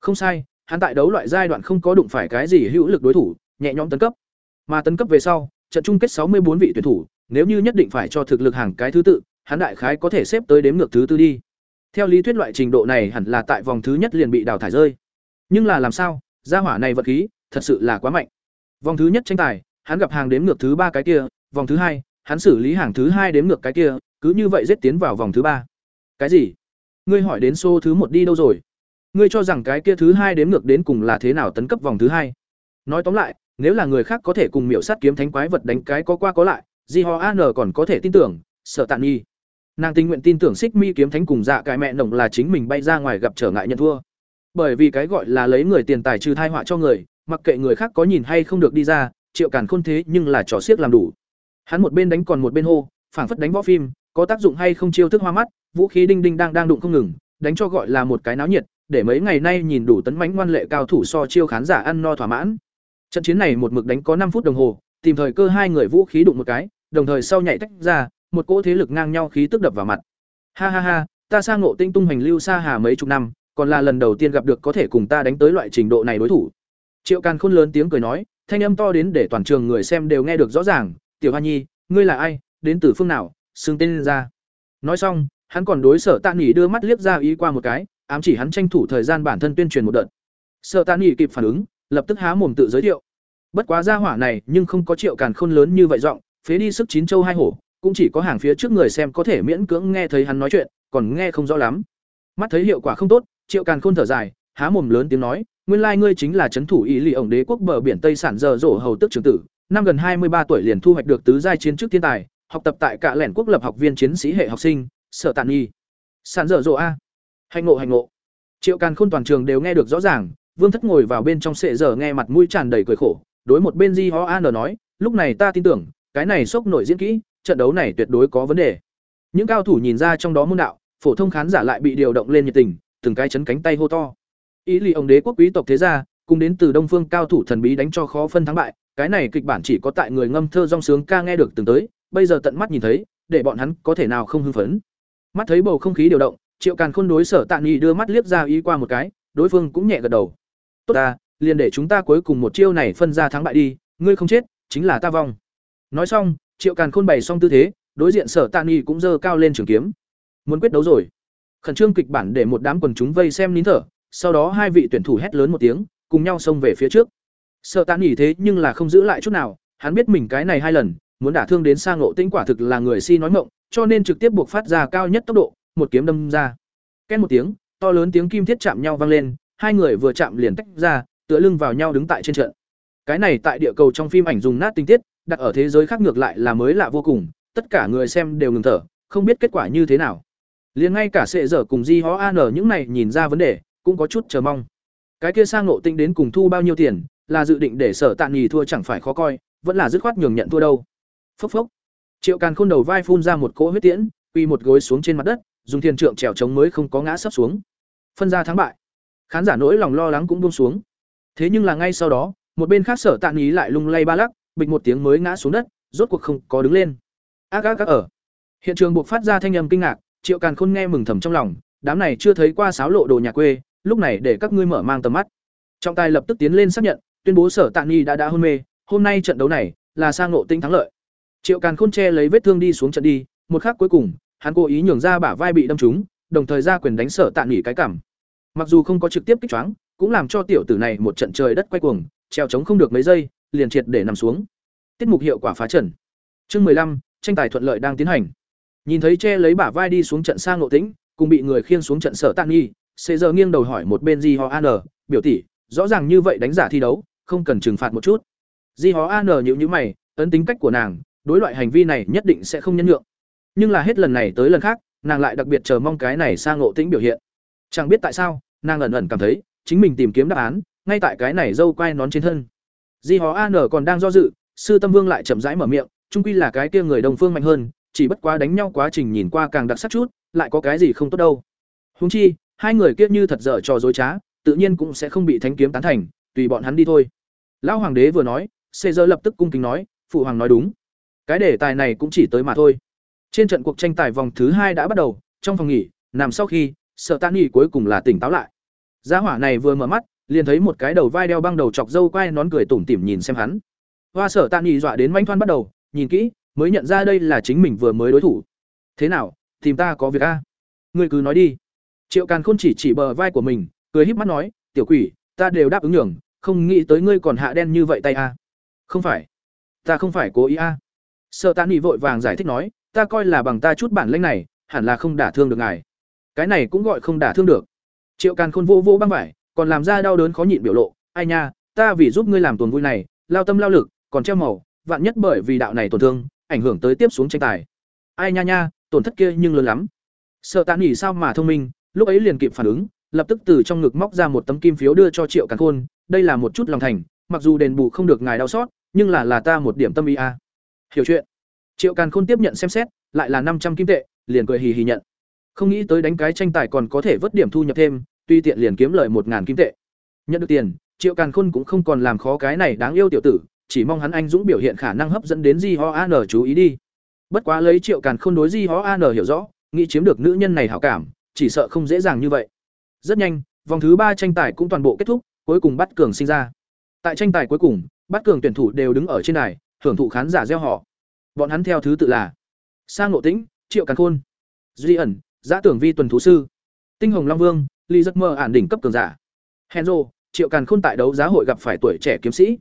Không sai, hắn tại đấu loại giai đoạn không có đụng phải cái gì hữu lực đối thủ, nhẹ nhõm tấn cấp. Mà tấn cấp về sau trận chung kết sáu mươi bốn vị tuyển thủ, nếu như nhất định phải cho thực lực hàng cái thứ tự, hắn đại khái có thể xếp tới đếm ngược thứ tư đi. Theo lý thuyết loại trình độ này hẳn là tại vòng thứ nhất liền bị đào thải rơi. Nhưng là làm sao, gia hỏa này vật khí, thật sự là quá mạnh. Vòng thứ nhất tranh tài, hắn gặp hàng đếm ngược thứ ba cái kia, vòng thứ hai, hắn xử lý hàng thứ hai đếm ngược cái kia, cứ như vậy giết tiến vào vòng thứ ba. Cái gì? Ngươi hỏi đến số thứ một đi đâu rồi? Ngươi cho rằng cái kia thứ hai đếm ngược đến cùng là thế nào tấn cấp vòng thứ hai? Nói tóm lại nếu là người khác có thể cùng miểu sát kiếm thánh quái vật đánh cái có qua có lại, di ho an còn có thể tin tưởng, sợ tàn nghi. Nàng tình nguyện tin tưởng xích mi kiếm thánh cùng dạ cái mẹ nồng là chính mình bay ra ngoài gặp trở ngại nhận thua. Bởi vì cái gọi là lấy người tiền tài trừ thai họa cho người, mặc kệ người khác có nhìn hay không được đi ra, triệu càn khôn thế nhưng là trò xiếc làm đủ. Hắn một bên đánh còn một bên hô, phảng phất đánh võ phim, có tác dụng hay không chiêu thức hoa mắt, vũ khí đinh đinh đang đang đụng không ngừng, đánh cho gọi là một cái náo nhiệt, để mấy ngày nay nhìn đủ tấn mánh ngoan lệ cao thủ so chiêu khán giả ăn no thỏa mãn trận chiến này một mực đánh có năm phút đồng hồ, tìm thời cơ hai người vũ khí đụng một cái, đồng thời sau nhảy tách ra, một cỗ thế lực ngang nhau khí tức đập vào mặt. Ha ha ha, ta sang ngộ tinh tung hành lưu xa hà mấy chục năm, còn là lần đầu tiên gặp được có thể cùng ta đánh tới loại trình độ này đối thủ. Triệu càn khôn lớn tiếng cười nói, thanh âm to đến để toàn trường người xem đều nghe được rõ ràng, tiểu hoa nhi, ngươi là ai, đến từ phương nào, xưng tên lên ra? Nói xong, hắn còn đối sở tạ nghỉ đưa mắt liếc ra ý qua một cái, ám chỉ hắn tranh thủ thời gian bản thân tuyên truyền một đợt. Sở tạ nghỉ kịp phản ứng lập tức há mồm tự giới thiệu. Bất quá gia hỏa này nhưng không có triệu càn khôn lớn như vậy giọng, phế đi sức chín châu hai hổ, cũng chỉ có hàng phía trước người xem có thể miễn cưỡng nghe thấy hắn nói chuyện, còn nghe không rõ lắm. Mắt thấy hiệu quả không tốt, triệu càn khôn thở dài, há mồm lớn tiếng nói, nguyên lai ngươi chính là trấn thủ ý lì ổng đế quốc bờ biển tây sản giờ rổ hầu tức trưởng tử, năm gần hai mươi ba tuổi liền thu hoạch được tứ giai chiến chức thiên tài, học tập tại cả lẻn quốc lập học viên chiến sĩ hệ học sinh, sở tàn y sản dở rộ a. Hành ngộ hành ngộ. Triệu càn khôn toàn trường đều nghe được rõ ràng vương thất ngồi vào bên trong sệ giờ nghe mặt mũi tràn đầy cười khổ, đối một bên di ho an nói, lúc này ta tin tưởng, cái này sốc nổi diễn kỹ, trận đấu này tuyệt đối có vấn đề. Những cao thủ nhìn ra trong đó môn đạo, phổ thông khán giả lại bị điều động lên nhiệt tình, từng cái chấn cánh tay hô to. Ý lì ông đế quốc quý tộc thế gia, cùng đến từ đông phương cao thủ thần bí đánh cho khó phân thắng bại, cái này kịch bản chỉ có tại người ngâm thơ rong sướng ca nghe được từng tới, bây giờ tận mắt nhìn thấy, để bọn hắn có thể nào không hưng phấn. Mắt thấy bầu không khí điều động, triệu càn khôn đối sở tạ nghị đưa mắt liếc ra ý qua một cái, đối phương cũng nhẹ gật đầu tốt ta liền để chúng ta cuối cùng một chiêu này phân ra thắng bại đi ngươi không chết chính là ta vong. Nói xong triệu càn khôn bày xong tư thế đối diện sở tạ nghi cũng dơ cao lên trường kiếm. Muốn quyết đấu rồi. Khẩn trương kịch bản để một đám quần chúng vây xem nín thở sau đó hai vị tuyển thủ hét lớn một tiếng cùng nhau xông về phía trước. Sợ Tạ nghỉ thế nhưng là không giữ lại chút nào, hắn biết mình cái này hai lần, muốn đả thương đến sang Ngộ Tĩnh quả thực là người si nói ngọng, cho nên trực tiếp buộc phát ra cao nhất tốc độ, một kiếm đâm ra. Két một tiếng, to lớn tiếng kim thiết chạm nhau vang lên, hai người vừa chạm liền tách ra, tựa lưng vào nhau đứng tại trên trận. Cái này tại địa cầu trong phim ảnh dùng nát tinh tiết, đặt ở thế giới khác ngược lại là mới lạ vô cùng, tất cả người xem đều ngừng thở, không biết kết quả như thế nào. Liền ngay cả sệ dở cùng Di Ho An những này nhìn ra vấn đề, cũng có chút chờ mong. Cái kia sang ngộ tinh đến cùng thu bao nhiêu tiền, là dự định để sở tạn nhì thua chẳng phải khó coi, vẫn là dứt khoát nhường nhận thua đâu. Phốc phốc. Triệu Càn Khôn đầu vai phun ra một cỗ huyết tiễn, quỳ một gối xuống trên mặt đất, dùng thiên trượng trèo chống mới không có ngã sấp xuống. Phân ra thắng bại. Khán giả nỗi lòng lo lắng cũng buông xuống. Thế nhưng là ngay sau đó, một bên khác sở tạn ý lại lung lay ba lắc, bịch một tiếng mới ngã xuống đất, rốt cuộc không có đứng lên. Ác ác ác ở. Hiện trường buộc phát ra thanh âm kinh ngạc, Triệu Càn Khôn nghe mừng thầm trong lòng, đám này chưa thấy qua sáo lộ đồ nhà quê, lúc này để các ngươi mở mang tầm mắt. Trọng tài lập tức tiến lên xác nhận, tuyên bố Sở Tạn nghi đã đã hôn mê, hôm nay trận đấu này là sang ngộ tinh thắng lợi. Triệu Càn Khôn che lấy vết thương đi xuống trận đi, một khắc cuối cùng, hắn cố ý nhường ra bả vai bị đâm trúng, đồng thời ra quyền đánh Sở Tạn Nhi cái cằm. Mặc dù không có trực tiếp kích choáng, cũng làm cho tiểu tử này một trận trời đất quay cuồng, treo chống không được mấy giây, liền triệt để nằm xuống. Tiết mục hiệu quả phá trận. Chương mười lăm, tranh tài thuận lợi đang tiến hành. Nhìn thấy che lấy bả vai đi xuống trận sang ngộ tĩnh, cùng bị người khiêng xuống trận Sở Tạn nghi Xê giờ nghiêng đầu hỏi một bên Di họ An, biểu tỷ, rõ ràng như vậy đánh giả thi đấu, không cần trừng phạt một chút. Di họ An nhữ nhữ mày, ấn tính cách của nàng, đối loại hành vi này nhất định sẽ không nhân nhượng. Nhưng là hết lần này tới lần khác, nàng lại đặc biệt chờ mong cái này sang ngộ tĩnh biểu hiện. Chẳng biết tại sao, nàng ẩn ẩn cảm thấy, chính mình tìm kiếm đáp án, ngay tại cái này dâu quai nón trên thân. Di Hó An còn đang do dự, sư Tâm Vương lại chậm rãi mở miệng, chung quy là cái kia người đồng phương mạnh hơn, chỉ bất quá đánh nhau quá trình nhìn qua càng đặc sắc chút, lại có cái gì không tốt đâu. Huống chi, hai người kia như thật dở trò dối trá, tự nhiên cũng sẽ không bị thánh kiếm tán thành, tùy bọn hắn đi thôi. Lão hoàng đế vừa nói, Caesar lập tức cung kính nói, phụ hoàng nói đúng. Cái đề tài này cũng chỉ tới mà thôi. Trên trận cuộc tranh tài vòng thứ hai đã bắt đầu, trong phòng nghỉ, nằm sau khi, Sở Tan nghỉ cuối cùng là tỉnh táo lại. giá hỏa này vừa mở mắt, liền thấy một cái đầu vai đeo băng đầu chọc dâu quai nón cười tủm tỉm nhìn xem hắn. Hoa Sở Tan nghỉ dọa đến manh thoan bắt đầu, nhìn kỹ, mới nhận ra đây là chính mình vừa mới đối thủ. Thế nào, tìm ta có việc a? Ngươi cứ nói đi. Triệu Càn Khôn chỉ chỉ bờ vai của mình, cười híp mắt nói, "Tiểu quỷ, ta đều đáp ứng nhường, không nghĩ tới ngươi còn hạ đen như vậy tay a." "Không phải, ta không phải cố ý a." Sở Tán Nghị vội vàng giải thích nói, "Ta coi là bằng ta chút bản lĩnh này, hẳn là không đả thương được ngài." Cái này cũng gọi không đả thương được. Triệu Càn Khôn vô vô băng vải, còn làm ra đau đớn khó nhịn biểu lộ, "Ai nha, ta vì giúp ngươi làm tuần vui này, lao tâm lao lực, còn treo màu, vạn nhất bởi vì đạo này tổn thương, ảnh hưởng tới tiếp xuống tranh tài." Ai nha nha, tổn thất kia nhưng lớn lắm. sợ tạ nghỉ sao mà thông minh, lúc ấy liền kịp phản ứng lập tức từ trong ngực móc ra một tấm kim phiếu đưa cho triệu càn khôn đây là một chút lòng thành mặc dù đền bù không được ngài đau xót nhưng là là ta một điểm tâm ý a hiểu chuyện triệu càn khôn tiếp nhận xem xét lại là năm trăm kim tệ liền cười hì hì nhận không nghĩ tới đánh cái tranh tài còn có thể vớt điểm thu nhập thêm tuy tiện liền kiếm lời một ngàn kim tệ nhận được tiền triệu càn khôn cũng không còn làm khó cái này đáng yêu tiểu tử chỉ mong hắn anh dũng biểu hiện khả năng hấp dẫn đến di ho an chú ý đi bất quá lấy triệu càn khôn đối di ho an hiểu rõ nghĩ chiếm được nữ nhân này hảo cảm chỉ sợ không dễ dàng như vậy. Rất nhanh, vòng thứ ba tranh tài cũng toàn bộ kết thúc, cuối cùng bắt cường sinh ra. Tại tranh tài cuối cùng, bắt cường tuyển thủ đều đứng ở trên đài, hưởng thụ khán giả reo hò. Bọn hắn theo thứ tự là: Sang Ngộ Tĩnh, Triệu Càn Khôn, Duy ẩn, Giá Tưởng Vi tuần thú sư, Tinh Hồng Long Vương, Ly giấc mơ ản đỉnh cấp cường giả. Henzo, Triệu Càn Khôn tại đấu giá hội gặp phải tuổi trẻ kiếm sĩ.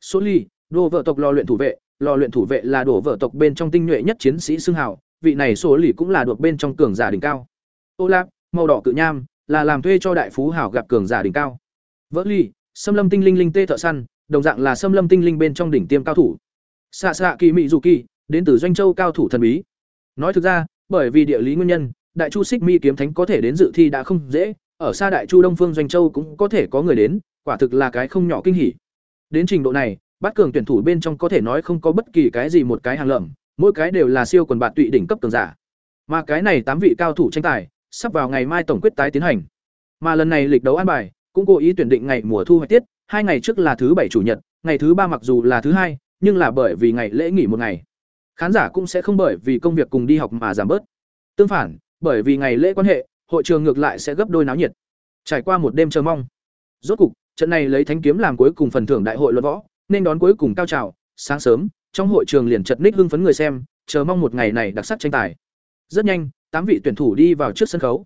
Số Ly, đồ vợ tộc lò luyện thủ vệ, lò luyện thủ vệ là đồ vợ tộc bên trong tinh nhuệ nhất chiến sĩ xương hào, vị này số lì cũng là được bên trong cường giả đỉnh cao. Ô lạp màu đỏ cự nham là làm thuê cho đại phú hảo gặp cường giả đỉnh cao. Vỡ ly xâm lâm tinh linh linh tê thợ săn đồng dạng là xâm lâm tinh linh bên trong đỉnh tiêm cao thủ. Xạ xạ kỳ Mị dù kỳ đến từ doanh châu cao thủ thần bí. Nói thực ra bởi vì địa lý nguyên nhân đại chu xích mi kiếm thánh có thể đến dự thi đã không dễ ở xa đại chu đông phương doanh châu cũng có thể có người đến quả thực là cái không nhỏ kinh hỉ đến trình độ này bát cường tuyển thủ bên trong có thể nói không có bất kỳ cái gì một cái hàng lợm mỗi cái đều là siêu quần bạn tụy đỉnh cấp cường giả mà cái này tám vị cao thủ tranh tài sắp vào ngày mai tổng quyết tái tiến hành. Mà lần này lịch đấu an bài cũng cố ý tuyển định ngày mùa thu hoạch tiết, hai ngày trước là thứ bảy chủ nhật, ngày thứ ba mặc dù là thứ hai, nhưng là bởi vì ngày lễ nghỉ một ngày. Khán giả cũng sẽ không bởi vì công việc cùng đi học mà giảm bớt. Tương phản, bởi vì ngày lễ quan hệ, hội trường ngược lại sẽ gấp đôi náo nhiệt. Trải qua một đêm chờ mong, rốt cục, trận này lấy thánh kiếm làm cuối cùng phần thưởng đại hội luận võ, nên đón cuối cùng cao trào, sáng sớm, trong hội trường liền chật ních hưng phấn người xem, chờ mong một ngày này đặc sắc tranh tài. Rất nhanh, tám vị tuyển thủ đi vào trước sân khấu.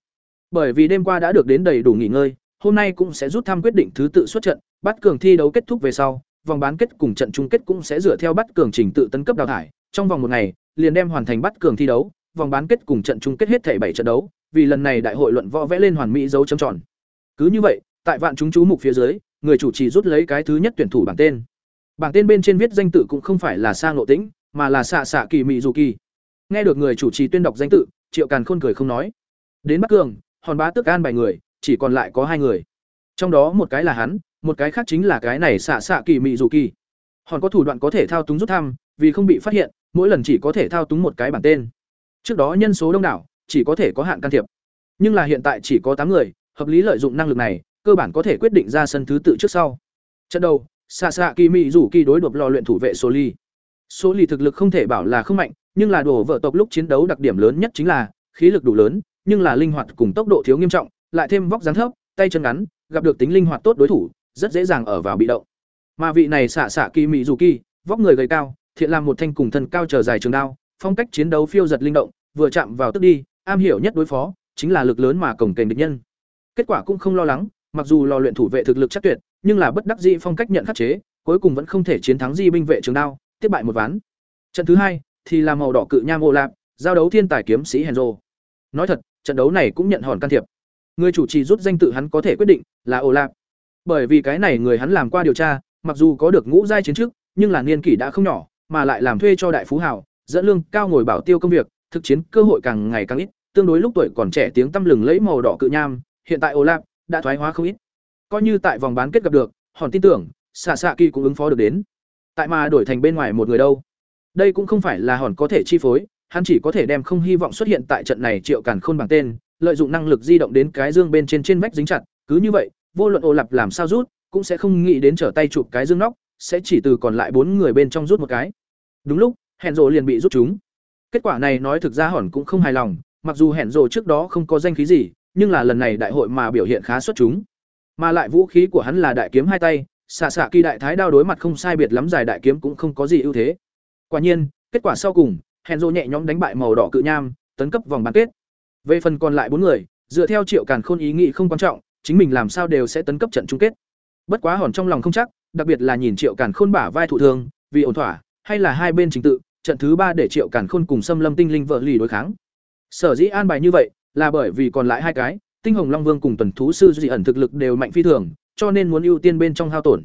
Bởi vì đêm qua đã được đến đầy đủ nghỉ ngơi, hôm nay cũng sẽ rút thăm quyết định thứ tự xuất trận, bắt cường thi đấu kết thúc về sau, vòng bán kết cùng trận chung kết cũng sẽ dựa theo bắt cường trình tự tấn cấp đào thải, trong vòng một ngày, liền đem hoàn thành bắt cường thi đấu, vòng bán kết cùng trận chung kết hết thảy bảy trận đấu, vì lần này đại hội luận võ vẽ lên hoàn mỹ dấu chấm tròn. Cứ như vậy, tại vạn chúng chú mục phía dưới, người chủ trì rút lấy cái thứ nhất tuyển thủ bảng tên. Bảng tên bên trên viết danh tự cũng không phải là Sa Ngộ Tĩnh, mà là Sạ Sạ Kỳ Mị Dù Kỳ. Nghe được người chủ trì tuyên đọc danh tự, Triệu Càn Khôn cười không nói. Đến Bắc Cường, hòn bá tức an bài người, chỉ còn lại có hai người. Trong đó một cái là hắn, một cái khác chính là cái này Sạ Sạ Kỳ Mị Dù Kỳ. Hòn có thủ đoạn có thể thao túng rút thăm, vì không bị phát hiện, mỗi lần chỉ có thể thao túng một cái bảng tên. Trước đó nhân số đông đảo, chỉ có thể có hạn can thiệp. Nhưng là hiện tại chỉ có tám người, hợp lý lợi dụng năng lực này, cơ bản có thể quyết định ra sân thứ tự trước sau. Trận đầu, xạ xạ Kỳ Mị rủ Kỳ đối đột lò luyện thủ vệ Số Ly. Số Ly thực lực không thể bảo là không mạnh, nhưng là đổ vợ tộc lúc chiến đấu đặc điểm lớn nhất chính là khí lực đủ lớn, nhưng là linh hoạt cùng tốc độ thiếu nghiêm trọng, lại thêm vóc dáng thấp, tay chân ngắn, gặp được tính linh hoạt tốt đối thủ, rất dễ dàng ở vào bị động. Mà vị này xạ xạ kỳ mỹ dù kỳ, vóc người gầy cao, thiện làm một thanh cùng thân cao trở dài trường đao, phong cách chiến đấu phiêu giật linh động, vừa chạm vào tức đi, am hiểu nhất đối phó, chính là lực lớn mà cổng kềnh địch nhân. Kết quả cũng không lo lắng, mặc dù lò luyện thủ vệ thực lực chắc tuyệt, nhưng là bất đắc dĩ phong cách nhận khắc chế, cuối cùng vẫn không thể chiến thắng Di binh vệ trường đao, tiếp bại một ván. Trận thứ hai thì là màu đỏ cự nham ô lạp, giao đấu thiên tài kiếm sĩ Henzo. Nói thật, trận đấu này cũng nhận hòn can thiệp. Người chủ trì rút danh tự hắn có thể quyết định là ô lạp. Bởi vì cái này người hắn làm qua điều tra, mặc dù có được ngũ giai chiến trước, nhưng là niên kỷ đã không nhỏ, mà lại làm thuê cho đại phú hào, dẫn lương cao ngồi bảo tiêu công việc, thực chiến cơ hội càng ngày càng ít, tương đối lúc tuổi còn trẻ tiếng tăm lừng lấy màu đỏ cự nham, hiện tại ô lạp đã thoái hóa không ít. Coi như tại vòng bán kết gặp được, hòn tin tưởng, xạ xạ kỳ cũng ứng phó được đến. Tại mà đổi thành bên ngoài một người đâu. Đây cũng không phải là hòn có thể chi phối, hắn chỉ có thể đem không hy vọng xuất hiện tại trận này triệu càn khôn bằng tên, lợi dụng năng lực di động đến cái dương bên trên trên vách dính chặt, cứ như vậy, vô luận ô lạp làm sao rút, cũng sẽ không nghĩ đến trở tay chụp cái dương nóc, sẽ chỉ từ còn lại bốn người bên trong rút một cái. Đúng lúc, hẹn rồ liền bị rút chúng. Kết quả này nói thực ra hòn cũng không hài lòng, mặc dù hẹn rồ trước đó không có danh khí gì, nhưng là lần này đại hội mà biểu hiện khá xuất chúng. Mà lại vũ khí của hắn là đại kiếm hai tay, xạ xạ kỳ đại thái đao đối mặt không sai biệt lắm dài đại kiếm cũng không có gì ưu thế. Quả nhiên, kết quả sau cùng, hẹn rộ nhẹ nhõm đánh bại màu đỏ cự nham, tấn cấp vòng bán kết. Về phần còn lại bốn người, dựa theo Triệu Càn Khôn ý nghĩ không quan trọng, chính mình làm sao đều sẽ tấn cấp trận chung kết. Bất quá hòn trong lòng không chắc, đặc biệt là nhìn Triệu Càn Khôn bả vai thủ thương, vì ổn thỏa, hay là hai bên chính tự, trận thứ ba để Triệu Càn Khôn cùng Xâm Lâm Tinh Linh vợ lì đối kháng. Sở dĩ an bài như vậy, là bởi vì còn lại hai cái, Tinh Hồng Long Vương cùng Tuần Thú sư dị ẩn thực lực đều mạnh phi thường, cho nên muốn ưu tiên bên trong hao tổn.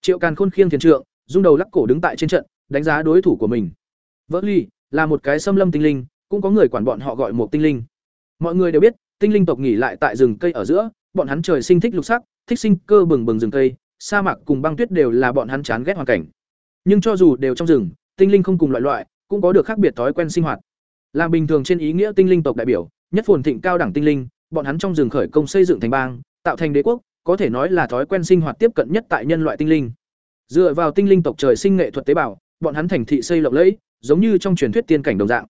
Triệu Càn Khôn khiêng thiền trượng, rung đầu lắc cổ đứng tại trên trận, đánh giá đối thủ của mình. Vỡ ly là một cái xâm lâm tinh linh, cũng có người quản bọn họ gọi một tinh linh. Mọi người đều biết, tinh linh tộc nghỉ lại tại rừng cây ở giữa, bọn hắn trời sinh thích lục sắc, thích sinh cơ bừng bừng rừng cây, sa mạc cùng băng tuyết đều là bọn hắn chán ghét hoàn cảnh. Nhưng cho dù đều trong rừng, tinh linh không cùng loại loại, cũng có được khác biệt thói quen sinh hoạt. Làm bình thường trên ý nghĩa tinh linh tộc đại biểu, nhất phồn thịnh cao đẳng tinh linh, bọn hắn trong rừng khởi công xây dựng thành bang, tạo thành đế quốc, có thể nói là thói quen sinh hoạt tiếp cận nhất tại nhân loại tinh linh. Dựa vào tinh linh tộc trời sinh nghệ thuật tế bào, bọn hắn thành thị xây lộng lẫy, giống như trong truyền thuyết tiên cảnh đồng dạng.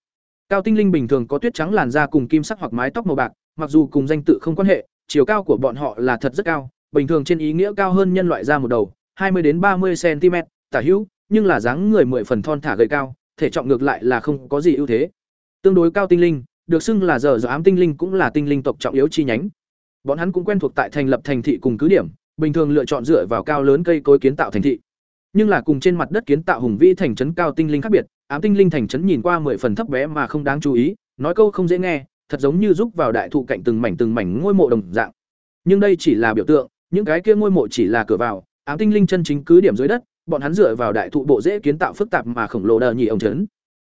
Cao tinh linh bình thường có tuyết trắng làn da cùng kim sắc hoặc mái tóc màu bạc, mặc dù cùng danh tự không quan hệ, chiều cao của bọn họ là thật rất cao, bình thường trên ý nghĩa cao hơn nhân loại ra một đầu, 20 đến 30 cm, tả hữu, nhưng là dáng người mười phần thon thả gầy cao, thể trọng ngược lại là không có gì ưu thế. Tương đối cao tinh linh, được xưng là giờ giờ ám tinh linh cũng là tinh linh tộc trọng yếu chi nhánh. Bọn hắn cũng quen thuộc tại thành lập thành thị cùng cứ điểm, bình thường lựa chọn dựa vào cao lớn cây cối kiến tạo thành thị. Nhưng là cùng trên mặt đất kiến tạo hùng vĩ thành trấn cao tinh linh khác biệt, ám tinh linh thành trấn nhìn qua mười phần thấp bé mà không đáng chú ý, nói câu không dễ nghe, thật giống như giúp vào đại thụ cạnh từng mảnh từng mảnh ngôi mộ đồng dạng. Nhưng đây chỉ là biểu tượng, những cái kia ngôi mộ chỉ là cửa vào, ám tinh linh chân chính cứ điểm dưới đất, bọn hắn dựa vào đại thụ bộ dễ kiến tạo phức tạp mà khổng lồ đờ nhì ổng trấn.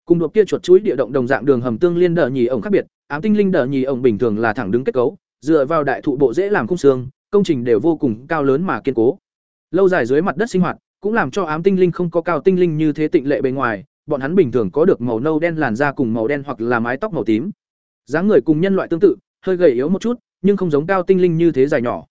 Cùng đột kia chuột chuối địa động đồng dạng đường hầm tương liên đờ nhì ổng khác biệt, ám tinh linh đờ nhì ổng bình thường là thẳng đứng kết cấu, dựa vào đại thụ bộ dễ làm khung xương, công trình đều vô cùng cao lớn mà kiên cố. Lâu dài dưới mặt đất sinh hoạt, cũng làm cho ám tinh linh không có cao tinh linh như thế tịnh lệ bề ngoài, bọn hắn bình thường có được màu nâu đen làn da cùng màu đen hoặc là mái tóc màu tím. dáng người cùng nhân loại tương tự, hơi gầy yếu một chút, nhưng không giống cao tinh linh như thế dài nhỏ.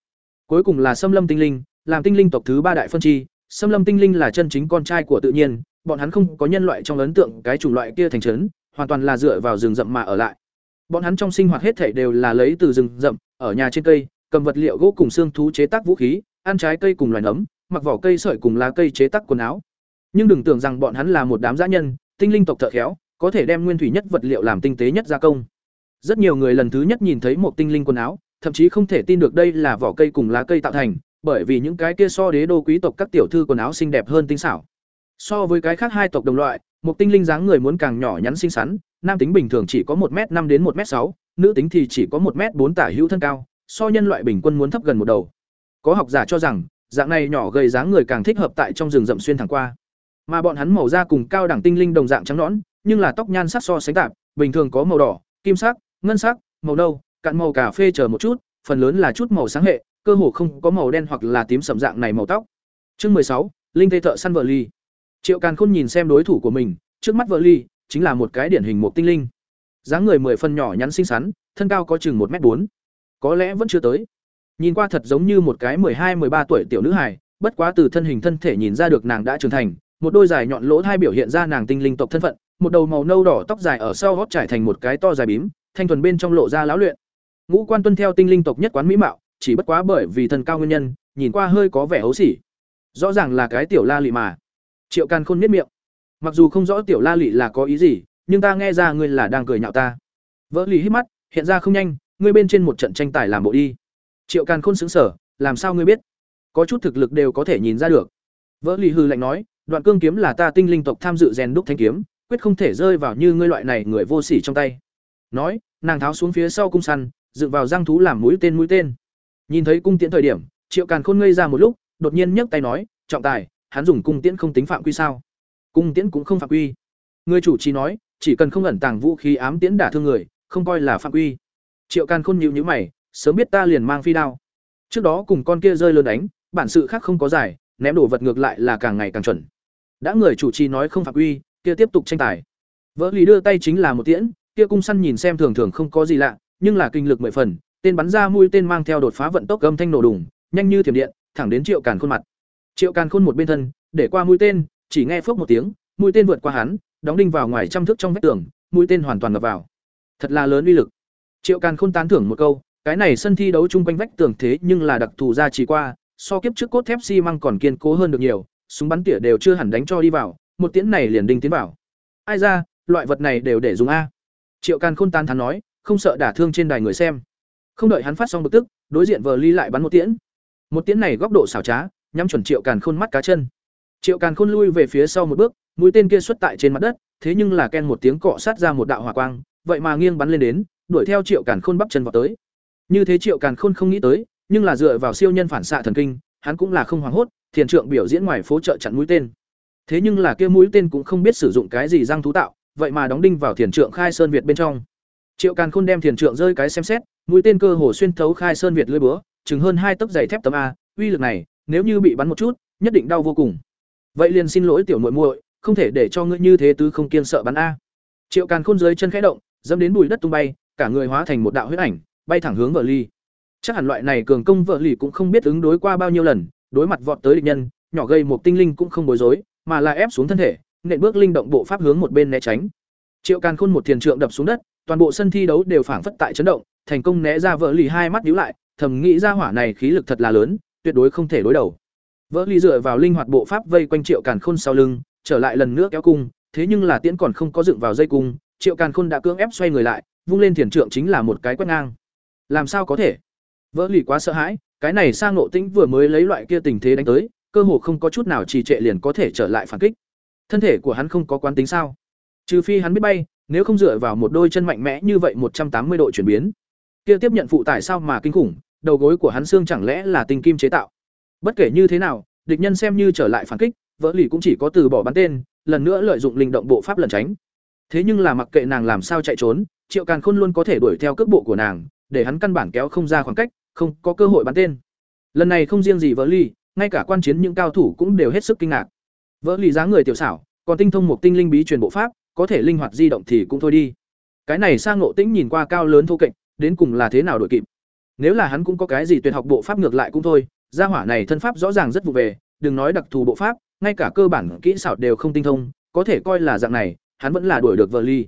Cuối cùng là Sâm Lâm tinh linh, làm tinh linh tộc thứ ba đại phân chi, Sâm Lâm tinh linh là chân chính con trai của tự nhiên, bọn hắn không có nhân loại trong ấn tượng cái chủng loại kia thành trấn, hoàn toàn là dựa vào rừng rậm mà ở lại. Bọn hắn trong sinh hoạt hết thảy đều là lấy từ rừng rậm, ở nhà trên cây, cầm vật liệu gỗ cùng xương thú chế tác vũ khí, ăn trái cây cùng loài nấm, mặc vỏ cây sợi cùng lá cây chế tác quần áo. Nhưng đừng tưởng rằng bọn hắn là một đám dã nhân, tinh linh tộc thợ khéo, có thể đem nguyên thủy nhất vật liệu làm tinh tế nhất gia công. Rất nhiều người lần thứ nhất nhìn thấy một tinh linh quần áo, thậm chí không thể tin được đây là vỏ cây cùng lá cây tạo thành, bởi vì những cái kia so đế đô quý tộc các tiểu thư quần áo xinh đẹp hơn tinh xảo. So với cái khác hai tộc đồng loại, một tinh linh dáng người muốn càng nhỏ nhắn xinh xắn, nam tính bình thường chỉ có một m năm đến một m sáu, nữ tính thì chỉ có một m bốn tả hữu thân cao, so nhân loại bình quân muốn thấp gần một đầu. Có học giả cho rằng, dạng này nhỏ gầy dáng người càng thích hợp tại trong rừng rậm xuyên thẳng qua. Mà bọn hắn màu da cùng cao đẳng tinh linh đồng dạng trắng nõn, nhưng là tóc nhan sắc so sánh tạp, bình thường có màu đỏ, kim sắc, ngân sắc, màu nâu, cạn màu cà phê chờ một chút, phần lớn là chút màu sáng hệ, cơ hồ không có màu đen hoặc là tím sẫm dạng này màu tóc. Chương mười sáu, Linh Tê thợ săn vợ ly. Triệu Càn Khôn nhìn xem đối thủ của mình, trước mắt vợ ly chính là một cái điển hình một tinh linh. Dáng người mười phần nhỏ nhắn xinh xắn, thân cao có chừng một m bốn, Có lẽ vẫn chưa tới. Nhìn qua thật giống như một cái hai, ba tuổi tiểu nữ hài, bất quá từ thân hình thân thể nhìn ra được nàng đã trưởng thành, một đôi dài nhọn lỗ hai biểu hiện ra nàng tinh linh tộc thân phận, một đầu màu nâu đỏ tóc dài ở sau gót trải thành một cái to dài bím, thanh thuần bên trong lộ ra lão luyện. Ngũ quan tuân theo tinh linh tộc nhất quán mỹ mạo, chỉ bất quá bởi vì thân cao nguyên nhân, nhìn qua hơi có vẻ hấu xỉ. Rõ ràng là cái tiểu la lị mà. Triệu Càn Khôn miết miệng. Mặc dù không rõ tiểu la lị là có ý gì, nhưng ta nghe ra ngươi là đang cười nhạo ta. Vỡ lì hít mắt, hiện ra không nhanh, ngươi bên trên một trận tranh tài làm bộ đi. Triệu Càn Khôn sững sở, làm sao ngươi biết? Có chút thực lực đều có thể nhìn ra được. Vỡ lì hư lạnh nói, đoạn cương kiếm là ta tinh linh tộc tham dự rèn đúc thanh kiếm, quyết không thể rơi vào như ngươi loại này người vô sỉ trong tay. Nói, nàng tháo xuống phía sau cung săn, dựng vào răng thú làm mũi tên mũi tên. Nhìn thấy cung tiễn thời điểm, Triệu Càn Khôn ngây ra một lúc, đột nhiên nhấc tay nói, "Trọng tài, hắn dùng cung tiễn không tính phạm quy sao?" Cung tiễn cũng không phạm quy. Người chủ trì nói, chỉ cần không ẩn tàng vũ khí ám tiễn đả thương người, không coi là phạm quy. Triệu Càn Khôn nhíu nhíu mày, sớm biết ta liền mang phi đao. Trước đó cùng con kia rơi lớn đánh, bản sự khác không có giải, ném đồ vật ngược lại là càng ngày càng chuẩn. Đã người chủ trì nói không phạm quy, kia tiếp tục tranh tài. Vỡ lý đưa tay chính là một tiễn, kia cung săn nhìn xem thường thường không có gì lạ, nhưng là kinh lực mười phần, tên bắn ra mũi tên mang theo đột phá vận tốc âm thanh nổ đùng, nhanh như thiểm điện, thẳng đến Triệu Càn Khôn mặt. Triệu Càn Khôn một bên thân, để qua mũi tên, chỉ nghe phốc một tiếng, mũi tên vượt qua hắn, đóng đinh vào ngoài trăm thước trong vách tường, mũi tên hoàn toàn ngập vào. Thật là lớn uy lực. Triệu Càn Khôn tán thưởng một câu, cái này sân thi đấu chung quanh vách tường thế nhưng là đặc thù ra chỉ qua, so kiếp trước cốt thép xi măng còn kiên cố hơn được nhiều, súng bắn tỉa đều chưa hẳn đánh cho đi vào, một tiễn này liền đinh tiến vào. Ai ra, loại vật này đều để dùng a. Triệu Càn Khôn tán thán nói, không sợ đả thương trên đài người xem. Không đợi hắn phát xong bực tức, đối diện vờ ly lại bắn một tiễn. Một tiễn này góc độ xảo trá, nhắm chuẩn Triệu Càn Khôn mắt cá chân. Triệu Càn Khôn lui về phía sau một bước, mũi tên kia xuất tại trên mặt đất, thế nhưng là ken một tiếng cọ sát ra một đạo hỏa quang, vậy mà nghiêng bắn lên đến, đuổi theo Triệu Càn Khôn bắp chân vào tới. Như thế Triệu Càn Khôn không nghĩ tới, nhưng là dựa vào siêu nhân phản xạ thần kinh, hắn cũng là không hoảng hốt, thiền trượng biểu diễn ngoài phố chợ chặn mũi tên. Thế nhưng là kia mũi tên cũng không biết sử dụng cái gì răng thú tạo, vậy mà đóng đinh vào thiền trượng khai sơn việt bên trong. Triệu Càn Khôn đem thiền trượng rơi cái xem xét, mũi tên cơ hồ xuyên thấu khai sơn việt lưỡi búa, chừng hơn hai tấc dày thép tấm a, uy lực này, nếu như bị bắn một chút, nhất định đau vô cùng. Vậy liền xin lỗi tiểu muội muội, không thể để cho ngươi như thế tứ không kiên sợ bắn a. Triệu Càn Khôn dưới chân khẽ động, dẫm đến bụi đất tung bay, cả người hóa thành một đạo huyết ảnh, bay thẳng hướng vợ ly. Chắc hẳn loại này cường công vợ ly cũng không biết ứng đối qua bao nhiêu lần, đối mặt vọt tới địch nhân, nhỏ gây một tinh linh cũng không bối rối, mà là ép xuống thân thể, nện bước linh động bộ pháp hướng một bên né tránh. Triệu Càn Khôn một thiền trượng đập xuống đất, toàn bộ sân thi đấu đều phảng phất tại chấn động, thành công né ra vợ lì hai mắt nhíu lại, thầm nghĩ ra hỏa này khí lực thật là lớn, tuyệt đối không thể đối đầu. Vợ lì dựa vào linh hoạt bộ pháp vây quanh Triệu Càn Khôn sau lưng, trở lại lần nữa kéo cung, thế nhưng là tiễn còn không có dựng vào dây cung, Triệu Càn Khôn đã cưỡng ép xoay người lại, vung lên thiền trượng chính là một cái quét ngang. Làm sao có thể? Vợ lì quá sợ hãi, cái này sang nộ tĩnh vừa mới lấy loại kia tình thế đánh tới, cơ hồ không có chút nào trì trệ liền có thể trở lại phản kích. Thân thể của hắn không có quán tính sao? Trừ phi hắn biết bay, nếu không dựa vào một đôi chân mạnh mẽ như vậy một trăm tám mươi độ chuyển biến. Kia tiếp nhận phụ tải sao mà kinh khủng, đầu gối của hắn xương chẳng lẽ là tinh kim chế tạo. Bất kể như thế nào, địch nhân xem như trở lại phản kích, vỡ lì cũng chỉ có từ bỏ bắn tên, lần nữa lợi dụng linh động bộ pháp lẩn tránh. Thế nhưng là mặc kệ nàng làm sao chạy trốn, Triệu Càn Khôn luôn có thể đuổi theo cước bộ của nàng, để hắn căn bản kéo không ra khoảng cách, không có cơ hội bắn tên. Lần này không riêng gì vỡ lì, ngay cả quan chiến những cao thủ cũng đều hết sức kinh ngạc. Vỡ lì dáng người tiểu xảo, còn tinh thông một tinh linh bí truyền bộ pháp, có thể linh hoạt di động thì cũng thôi đi. Cái này sang ngộ tĩnh nhìn qua cao lớn thô kệch, đến cùng là thế nào đội kịp. Nếu là hắn cũng có cái gì tuyệt học bộ pháp ngược lại cũng thôi, gia hỏa này thân pháp rõ ràng rất vụ về, đừng nói đặc thù bộ pháp, ngay cả cơ bản kỹ xảo đều không tinh thông, có thể coi là dạng này, hắn vẫn là đuổi được vợ ly.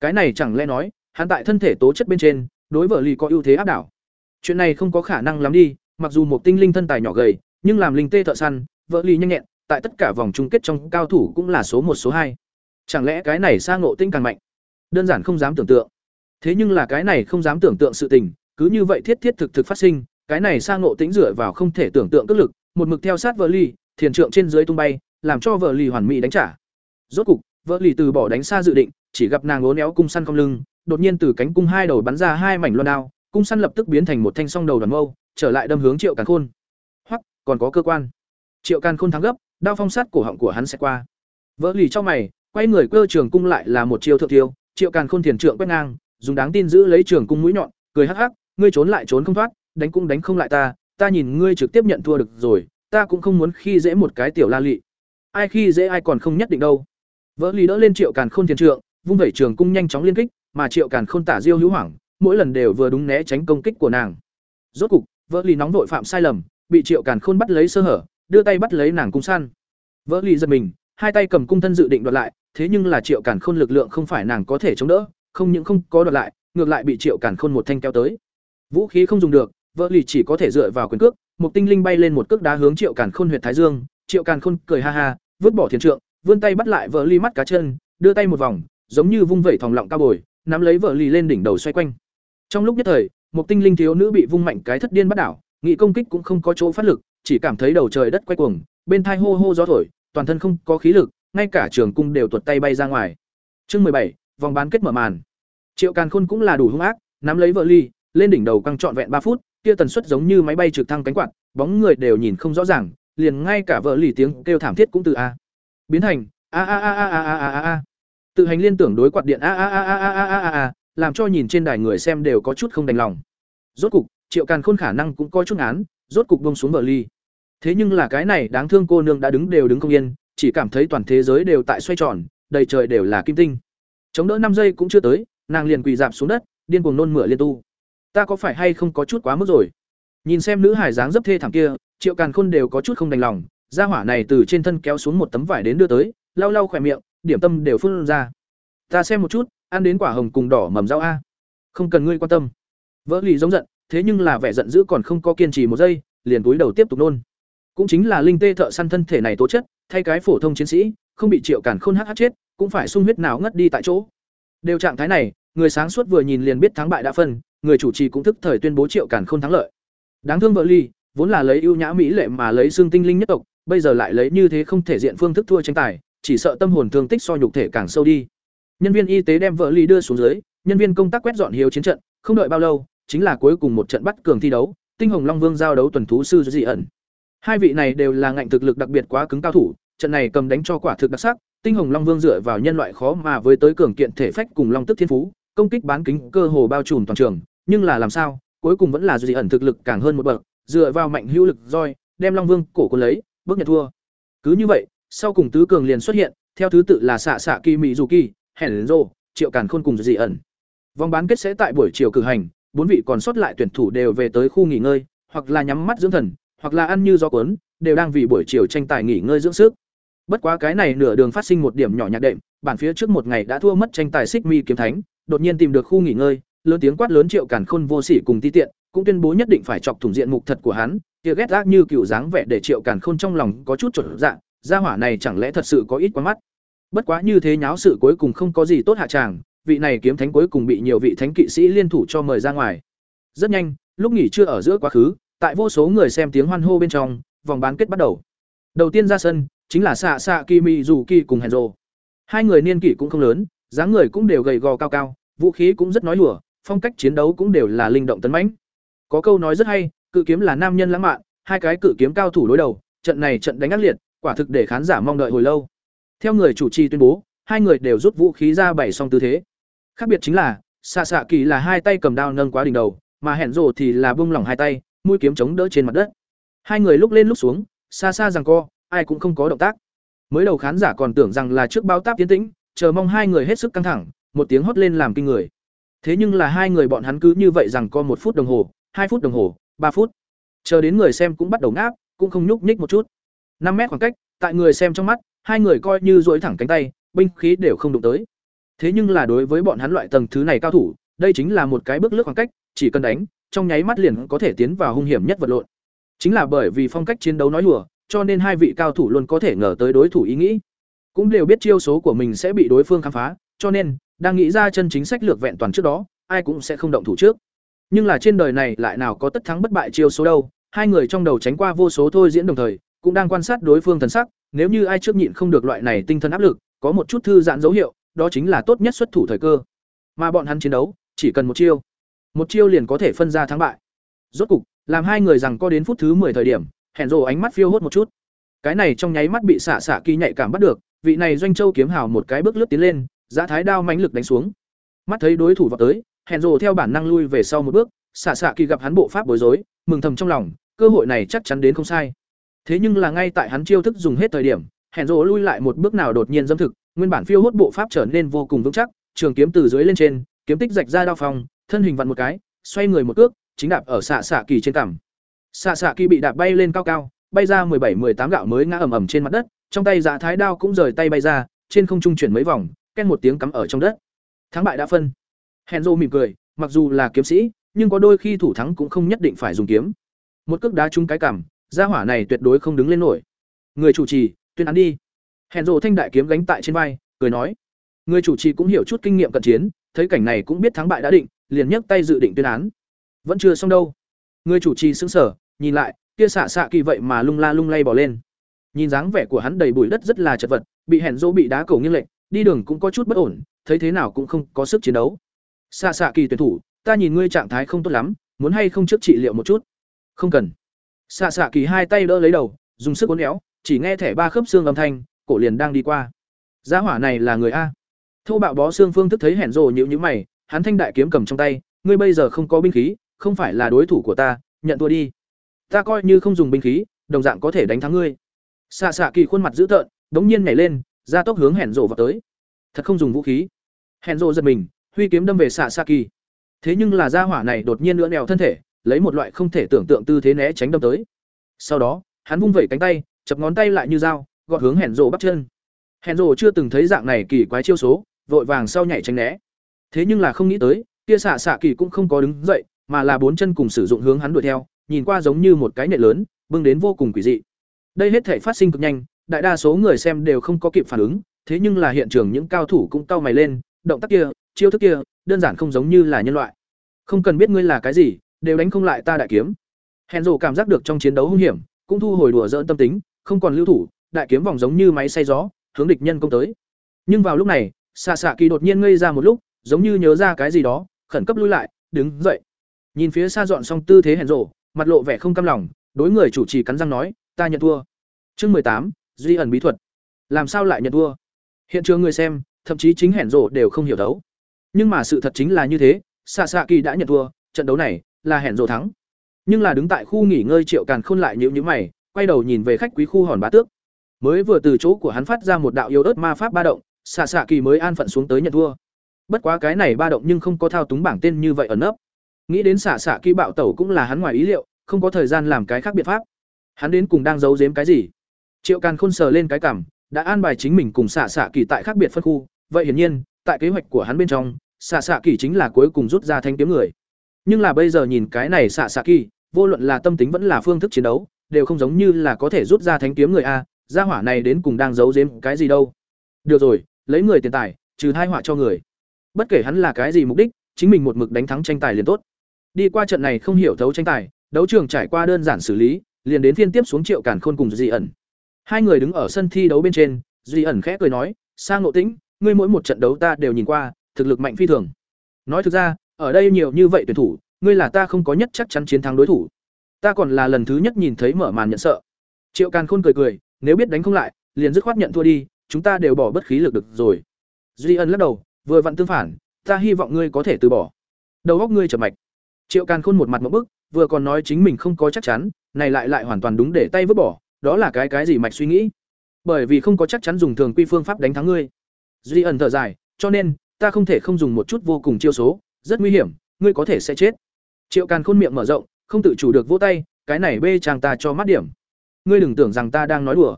Cái này chẳng lẽ nói, hắn tại thân thể tố chất bên trên, đối vợ ly có ưu thế áp đảo. Chuyện này không có khả năng lắm đi, mặc dù một tinh linh thân tài nhỏ gầy, nhưng làm linh tê thợ săn, vợ ly nhanh nhẹn, tại tất cả vòng chung kết trong cao thủ cũng là số một số hai. Chẳng lẽ cái này sang ngộ tinh càng mạnh? Đơn giản không dám tưởng tượng. Thế nhưng là cái này không dám tưởng tượng sự tình, cứ như vậy thiết thiết thực thực phát sinh, cái này sang ngộ tĩnh dựa vào không thể tưởng tượng cước lực một mực theo sát vợ ly thiền trượng trên dưới tung bay làm cho vợ ly hoàn mỹ đánh trả. Rốt cục vợ ly từ bỏ đánh xa dự định chỉ gặp nàng lố éo cung săn không lưng đột nhiên từ cánh cung hai đầu bắn ra hai mảnh loan đao cung săn lập tức biến thành một thanh song đầu đoàn mâu trở lại đâm hướng triệu càn khôn. Hoặc còn có cơ quan. Triệu càn khôn thắng gấp đao phong sát cổ họng của hắn sẽ qua. Vỡ lì cho mày quay người cơ trường cung lại là một chiêu thượng tiêu triệu càn khôn thiền trượng quét ngang dùng đáng tin giữ lấy trường cung mũi nhọn, cười hắc hắc, ngươi trốn lại trốn không thoát, đánh cũng đánh không lại ta ta nhìn ngươi trực tiếp nhận thua được rồi, ta cũng không muốn khi dễ một cái tiểu la lị. Ai khi dễ ai còn không nhất định đâu. Vỡ lý đỡ lên triệu càn khôn thiên trượng, vung vẩy trường cung nhanh chóng liên kích, mà triệu càn khôn tả diêu hữu hoảng, mỗi lần đều vừa đúng né tránh công kích của nàng. Rốt cục, vỡ lý nóng vội phạm sai lầm, bị triệu càn khôn bắt lấy sơ hở, đưa tay bắt lấy nàng cung săn. Vỡ lý giật mình, hai tay cầm cung thân dự định đoạt lại, thế nhưng là triệu càn khôn lực lượng không phải nàng có thể chống đỡ không những không có đoạt lại, ngược lại bị triệu càn khôn một thanh kéo tới. Vũ khí không dùng được, vợ lì chỉ có thể dựa vào quyền cước, một tinh linh bay lên một cước đá hướng triệu càn khôn huyệt thái dương. Triệu càn khôn cười ha ha, vứt bỏ thiền trượng, vươn tay bắt lại vợ ly mắt cá chân, đưa tay một vòng, giống như vung vẩy thòng lọng cao bồi, nắm lấy vợ lì lên đỉnh đầu xoay quanh. Trong lúc nhất thời, một tinh linh thiếu nữ bị vung mạnh cái thất điên bắt đảo, nghị công kích cũng không có chỗ phát lực, chỉ cảm thấy đầu trời đất quay cuồng, bên thai hô hô gió thổi, toàn thân không có khí lực, ngay cả trường cung đều tuột tay bay ra ngoài. Chương mười bảy vòng bán kết mở màn triệu càn khôn cũng là đủ hung ác nắm lấy vợ ly lên đỉnh đầu căng trọn vẹn ba phút kia tần suất giống như máy bay trực thăng cánh quạt bóng người đều nhìn không rõ ràng liền ngay cả vợ lì tiếng kêu thảm thiết cũng từ a biến thành a a a a a a a a tự hành liên tưởng đối quạt điện a a a a a a a a làm cho nhìn trên đài người xem đều có chút không đành lòng rốt cục triệu càn khôn khả năng cũng có chút án rốt cục buông xuống vợ ly thế nhưng là cái này đáng thương cô nương đã đứng đều đứng không yên chỉ cảm thấy toàn thế giới đều tại xoay tròn đầy trời đều là kim tinh chống đỡ năm giây cũng chưa tới, nàng liền quỳ dạp xuống đất, điên cuồng nôn mửa liên tu. Ta có phải hay không có chút quá mức rồi? Nhìn xem nữ hải dáng dấp thê thảm kia, triệu càn khôn đều có chút không đành lòng ra hỏa này từ trên thân kéo xuống một tấm vải đến đưa tới, lau lau khỏe miệng, điểm tâm đều phun ra. Ta xem một chút, ăn đến quả hồng cùng đỏ mầm rau a. Không cần ngươi quan tâm. Vỡ lì giống giận, thế nhưng là vẻ giận dữ còn không có kiên trì một giây, liền túi đầu tiếp tục nôn. Cũng chính là linh tê thợ săn thân thể này tố chất, thay cái phổ thông chiến sĩ, không bị triệu càn khôn hắc chết cũng phải sung huyết nào ngất đi tại chỗ. Đều trạng thái này, người sáng suốt vừa nhìn liền biết thắng bại đã phân, người chủ trì cũng thức thời tuyên bố triệu cản khôn thắng lợi. Đáng thương vợ ly, vốn là lấy ưu nhã mỹ lệ mà lấy xương tinh linh nhất tộc, bây giờ lại lấy như thế không thể diện phương thức thua tranh tài, chỉ sợ tâm hồn thương tích so nhục thể càng sâu đi. Nhân viên y tế đem vợ ly đưa xuống dưới, nhân viên công tác quét dọn hiếu chiến trận, không đợi bao lâu, chính là cuối cùng một trận bắt cường thi đấu, tinh hồng long vương giao đấu tuần thú sư dị ẩn. Hai vị này đều là ngạnh thực lực đặc biệt quá cứng cao thủ, trận này cầm đánh cho quả thực đặc sắc tinh hồng long vương dựa vào nhân loại khó mà với tới cường kiện thể phách cùng long tức thiên phú, công kích bán kính cơ hồ bao trùm toàn trường. Nhưng là làm sao, cuối cùng vẫn là dị ẩn thực lực càng hơn một bậc, dựa vào mạnh hữu lực roi, đem long vương cổ quân lấy, bước nhặt thua. Cứ như vậy, sau cùng tứ cường liền xuất hiện, theo thứ tự là xạ xạ kỳ mỹ dù kỳ hẻn rô, triệu càn khôn cùng dị ẩn. Vòng bán kết sẽ tại buổi chiều cử hành, bốn vị còn sót lại tuyển thủ đều về tới khu nghỉ ngơi, hoặc là nhắm mắt dưỡng thần, hoặc là ăn như gió cuốn, đều đang vì buổi chiều tranh tài nghỉ ngơi dưỡng sức bất quá cái này nửa đường phát sinh một điểm nhỏ nhạc đệm, bản phía trước một ngày đã thua mất tranh tài xích mi kiếm thánh, đột nhiên tìm được khu nghỉ ngơi, lớn tiếng quát lớn triệu càn khôn vô sỉ cùng ti tiện, cũng tuyên bố nhất định phải chọc thủng diện mục thật của hắn kia ghét gác như cựu dáng vẻ để triệu càn khôn trong lòng có chút chuẩn dạng gia hỏa này chẳng lẽ thật sự có ít quá mắt. Bất quá như thế nháo sự cuối cùng không có gì tốt hạ tràng, vị này kiếm thánh cuối cùng bị nhiều vị thánh kỵ sĩ liên thủ cho mời ra ngoài. Rất nhanh, lúc nghỉ trưa ở giữa quá khứ, tại vô số người xem tiếng hoan hô bên trong, vòng bán kết bắt đầu. Đầu tiên ra sân chính là xạ xạ kimi dù kỳ cùng hèn rồ hai người niên kỷ cũng không lớn, dáng người cũng đều gầy gò cao cao, vũ khí cũng rất nói lùa phong cách chiến đấu cũng đều là linh động tấn mãnh. Có câu nói rất hay, cự kiếm là nam nhân lãng mạn, hai cái cự kiếm cao thủ đối đầu, trận này trận đánh ác liệt, quả thực để khán giả mong đợi hồi lâu. Theo người chủ trì tuyên bố, hai người đều rút vũ khí ra bày xong tư thế. Khác biệt chính là xạ xạ kỳ là hai tay cầm đao nâng quá đỉnh đầu, mà hẹn rồ thì là bung lỏng hai tay, mũi kiếm chống đỡ trên mặt đất. Hai người lúc lên lúc xuống xa xa rằng co ai cũng không có động tác. Mới đầu khán giả còn tưởng rằng là trước bao táp tiến tĩnh, chờ mong hai người hết sức căng thẳng, một tiếng hót lên làm kinh người. Thế nhưng là hai người bọn hắn cứ như vậy rằng có một phút đồng hồ, hai phút đồng hồ, ba phút. Chờ đến người xem cũng bắt đầu ngáp, cũng không nhúc nhích một chút. Năm mét khoảng cách, tại người xem trong mắt, hai người coi như duỗi thẳng cánh tay, binh khí đều không đụng tới. Thế nhưng là đối với bọn hắn loại tầng thứ này cao thủ, đây chính là một cái bước lướt khoảng cách, chỉ cần đánh, trong nháy mắt liền có thể tiến vào hung hiểm nhất vật lộn. Chính là bởi vì phong cách chiến đấu nói lùa cho nên hai vị cao thủ luôn có thể ngờ tới đối thủ ý nghĩ. Cũng đều biết chiêu số của mình sẽ bị đối phương khám phá, cho nên, đang nghĩ ra chân chính sách lược vẹn toàn trước đó, ai cũng sẽ không động thủ trước. Nhưng là trên đời này lại nào có tất thắng bất bại chiêu số đâu, hai người trong đầu tránh qua vô số thôi diễn đồng thời, cũng đang quan sát đối phương thần sắc, nếu như ai trước nhịn không được loại này tinh thần áp lực, có một chút thư giãn dấu hiệu, đó chính là tốt nhất xuất thủ thời cơ. Mà bọn hắn chiến đấu, chỉ cần một chiêu một chiêu liền có thể phân ra thắng bại. Rốt cục, làm hai người rằng có đến phút thứ 10 thời điểm hẹn rồ ánh mắt phiêu hốt một chút. Cái này trong nháy mắt bị xạ xạ kỳ nhạy cảm bắt được, vị này doanh châu kiếm hào một cái bước lướt tiến lên, giã thái đao mãnh lực đánh xuống. Mắt thấy đối thủ vào tới hẹn rồ theo bản năng lui về sau một bước, xạ xạ kỳ gặp hắn bộ pháp bối rối, mừng thầm trong lòng, cơ hội này chắc chắn đến không sai. Thế nhưng là ngay tại hắn chiêu thức dùng hết thời điểm hẹn rồ lui lại một bước nào đột nhiên dâm thực, nguyên bản phiêu hốt bộ pháp trở nên vô cùng vững chắc, trường kiếm từ dưới lên trên, kiếm tích rạch ra đao phòng thân hình vặn một cái, xoay người một cước, chính đạp ở xạ xạ kỳ trên cằm xạ xạ kỳ bị đạp bay lên cao cao, bay ra mười bảy 18 gạo mới ngã ầm ầm trên mặt đất, trong tay dạ thái đao cũng rời tay bay ra, trên không trung chuyển mấy vòng, ken một tiếng cắm ở trong đất. Thắng bại đã phân. Hèn rô mỉm cười, mặc dù là kiếm sĩ, nhưng có đôi khi thủ thắng cũng không nhất định phải dùng kiếm. Một cước đá trúng cái cằm, gia hỏa này tuyệt đối không đứng lên nổi. Người chủ trì, tuyên án đi. Hèn rộ thanh đại kiếm gánh tại trên vai, cười nói. Người chủ trì cũng hiểu chút kinh nghiệm cận chiến, thấy cảnh này cũng biết thắng bại đã định, liền nhấc tay dự định tuyên án. Vẫn chưa xong đâu. Người chủ trì sững sờ nhìn lại, kia xạ xạ kỳ vậy mà lung la lung lay bỏ lên. Nhìn dáng vẻ của hắn đầy bụi đất rất là chật vật, bị hẹn dỗ bị đá cầu nghiêng lệch, đi đường cũng có chút bất ổn, thấy thế nào cũng không có sức chiến đấu. Xạ xạ kỳ tuyển thủ, ta nhìn ngươi trạng thái không tốt lắm, muốn hay không trước trị liệu một chút? Không cần. Xạ xạ kỳ hai tay đỡ lấy đầu, dùng sức uốn éo, chỉ nghe thẻ ba khớp xương âm thanh, cổ liền đang đi qua. Gia hỏa này là người a. Thô bạo bó xương phương thức thấy hẹn rồ nhịu nhữ mày, hắn thanh đại kiếm cầm trong tay, ngươi bây giờ không có binh khí, không phải là đối thủ của ta, nhận thua đi ta coi như không dùng binh khí, đồng dạng có thể đánh thắng ngươi. Xạ xạ kỳ khuôn mặt dữ tợn, đống nhiên nhảy lên, ra tốc hướng hẹn rộ vào tới. Thật không dùng vũ khí. Hẹn rộ giật mình, huy kiếm đâm về xạ xạ kỳ. Thế nhưng là gia hỏa này đột nhiên lưỡn đèo thân thể, lấy một loại không thể tưởng tượng tư thế né tránh đâm tới. Sau đó, hắn vung vẩy cánh tay, chập ngón tay lại như dao, gọt hướng hẹn rộ bắt chân. Hẹn rộ chưa từng thấy dạng này kỳ quái chiêu số, vội vàng sau nhảy tránh né. Thế nhưng là không nghĩ tới, kia xạ xạ kỳ cũng không có đứng dậy, mà là bốn chân cùng sử dụng hướng hắn đuổi theo nhìn qua giống như một cái nệ lớn, bưng đến vô cùng quỷ dị. Đây hết thể phát sinh cực nhanh, đại đa số người xem đều không có kịp phản ứng, thế nhưng là hiện trường những cao thủ cũng cau mày lên, động tác kia, chiêu thức kia, đơn giản không giống như là nhân loại. Không cần biết ngươi là cái gì, đều đánh không lại ta đại kiếm. Hèn rồ cảm giác được trong chiến đấu hung hiểm, cũng thu hồi đùa dỡn tâm tính, không còn lưu thủ, đại kiếm vòng giống như máy xay gió, hướng địch nhân công tới. Nhưng vào lúc này xạ xạ kỳ đột nhiên ngây ra một lúc, giống như nhớ ra cái gì đó, khẩn cấp lui lại, đứng dậy. Nhìn phía xa dọn xong tư thế hèn rộ mặt lộ vẻ không cam lòng, đối người chủ trì cắn răng nói, ta nhận thua. Chương mười tám, duy ẩn bí thuật. Làm sao lại nhận thua? Hiện trường người xem, thậm chí chính hẻn rổ đều không hiểu đấu. Nhưng mà sự thật chính là như thế xạ xạ kỳ đã nhận thua, trận đấu này là hẻn rổ thắng. Nhưng là đứng tại khu nghỉ ngơi triệu càn khôn lại nhíu nhíu mày, quay đầu nhìn về khách quý khu hòn bá tước. Mới vừa từ chỗ của hắn phát ra một đạo yêu ớt ma pháp ba động xạ xạ kỳ mới an phận xuống tới nhận thua. Bất quá cái này ba động nhưng không có thao túng bảng tên như vậy ẩn nấp nghĩ đến xạ xạ kỳ bạo tẩu cũng là hắn ngoài ý liệu, không có thời gian làm cái khác biện pháp. Hắn đến cùng đang giấu giếm cái gì? Triệu càn khôn sờ lên cái cảm, đã an bài chính mình cùng xạ xạ kỳ tại khác biệt phân khu. Vậy hiển nhiên, tại kế hoạch của hắn bên trong, xạ xạ kỳ chính là cuối cùng rút ra thanh kiếm người. Nhưng là bây giờ nhìn cái này xạ xạ kỳ vô luận là tâm tính vẫn là phương thức chiến đấu, đều không giống như là có thể rút ra thánh kiếm người a, gia hỏa này đến cùng đang giấu giếm cái gì đâu. Được rồi, lấy người tiền tài, trừ hai họa cho người. Bất kể hắn là cái gì mục đích, chính mình một mực đánh thắng tranh tài liền tốt đi qua trận này không hiểu thấu tranh tài, đấu trường trải qua đơn giản xử lý, liền đến phiên tiếp xuống triệu cản khôn cùng Dị ẩn. Hai người đứng ở sân thi đấu bên trên Dị ẩn khẽ cười nói sang ngộ tĩnh, ngươi mỗi một trận đấu ta đều nhìn qua, thực lực mạnh phi thường. Nói thực ra, ở đây nhiều như vậy tuyển thủ, ngươi là ta không có nhất chắc chắn chiến thắng đối thủ. Ta còn là lần thứ nhất nhìn thấy mở màn nhận sợ. Triệu càn khôn cười cười, nếu biết đánh không lại, liền dứt khoát nhận thua đi, chúng ta đều bỏ bất khí lực được rồi. Duy ân lắc đầu, vừa vặn tương phản, ta hy vọng ngươi có thể từ bỏ. Đầu óc ngươi trở mạch triệu càn khôn một mặt một bức, vừa còn nói chính mình không có chắc chắn, này lại lại hoàn toàn đúng để tay vứt bỏ, đó là cái cái gì mạch suy nghĩ? Bởi vì không có chắc chắn dùng thường quy phương pháp đánh thắng ngươi. Duy ẩn thở dài, cho nên, ta không thể không dùng một chút vô cùng chiêu số, rất nguy hiểm, ngươi có thể sẽ chết. Triệu càn khôn miệng mở rộng, không tự chủ được vỗ tay, cái này bê chàng ta cho mắt điểm. Ngươi đừng tưởng rằng ta đang nói đùa.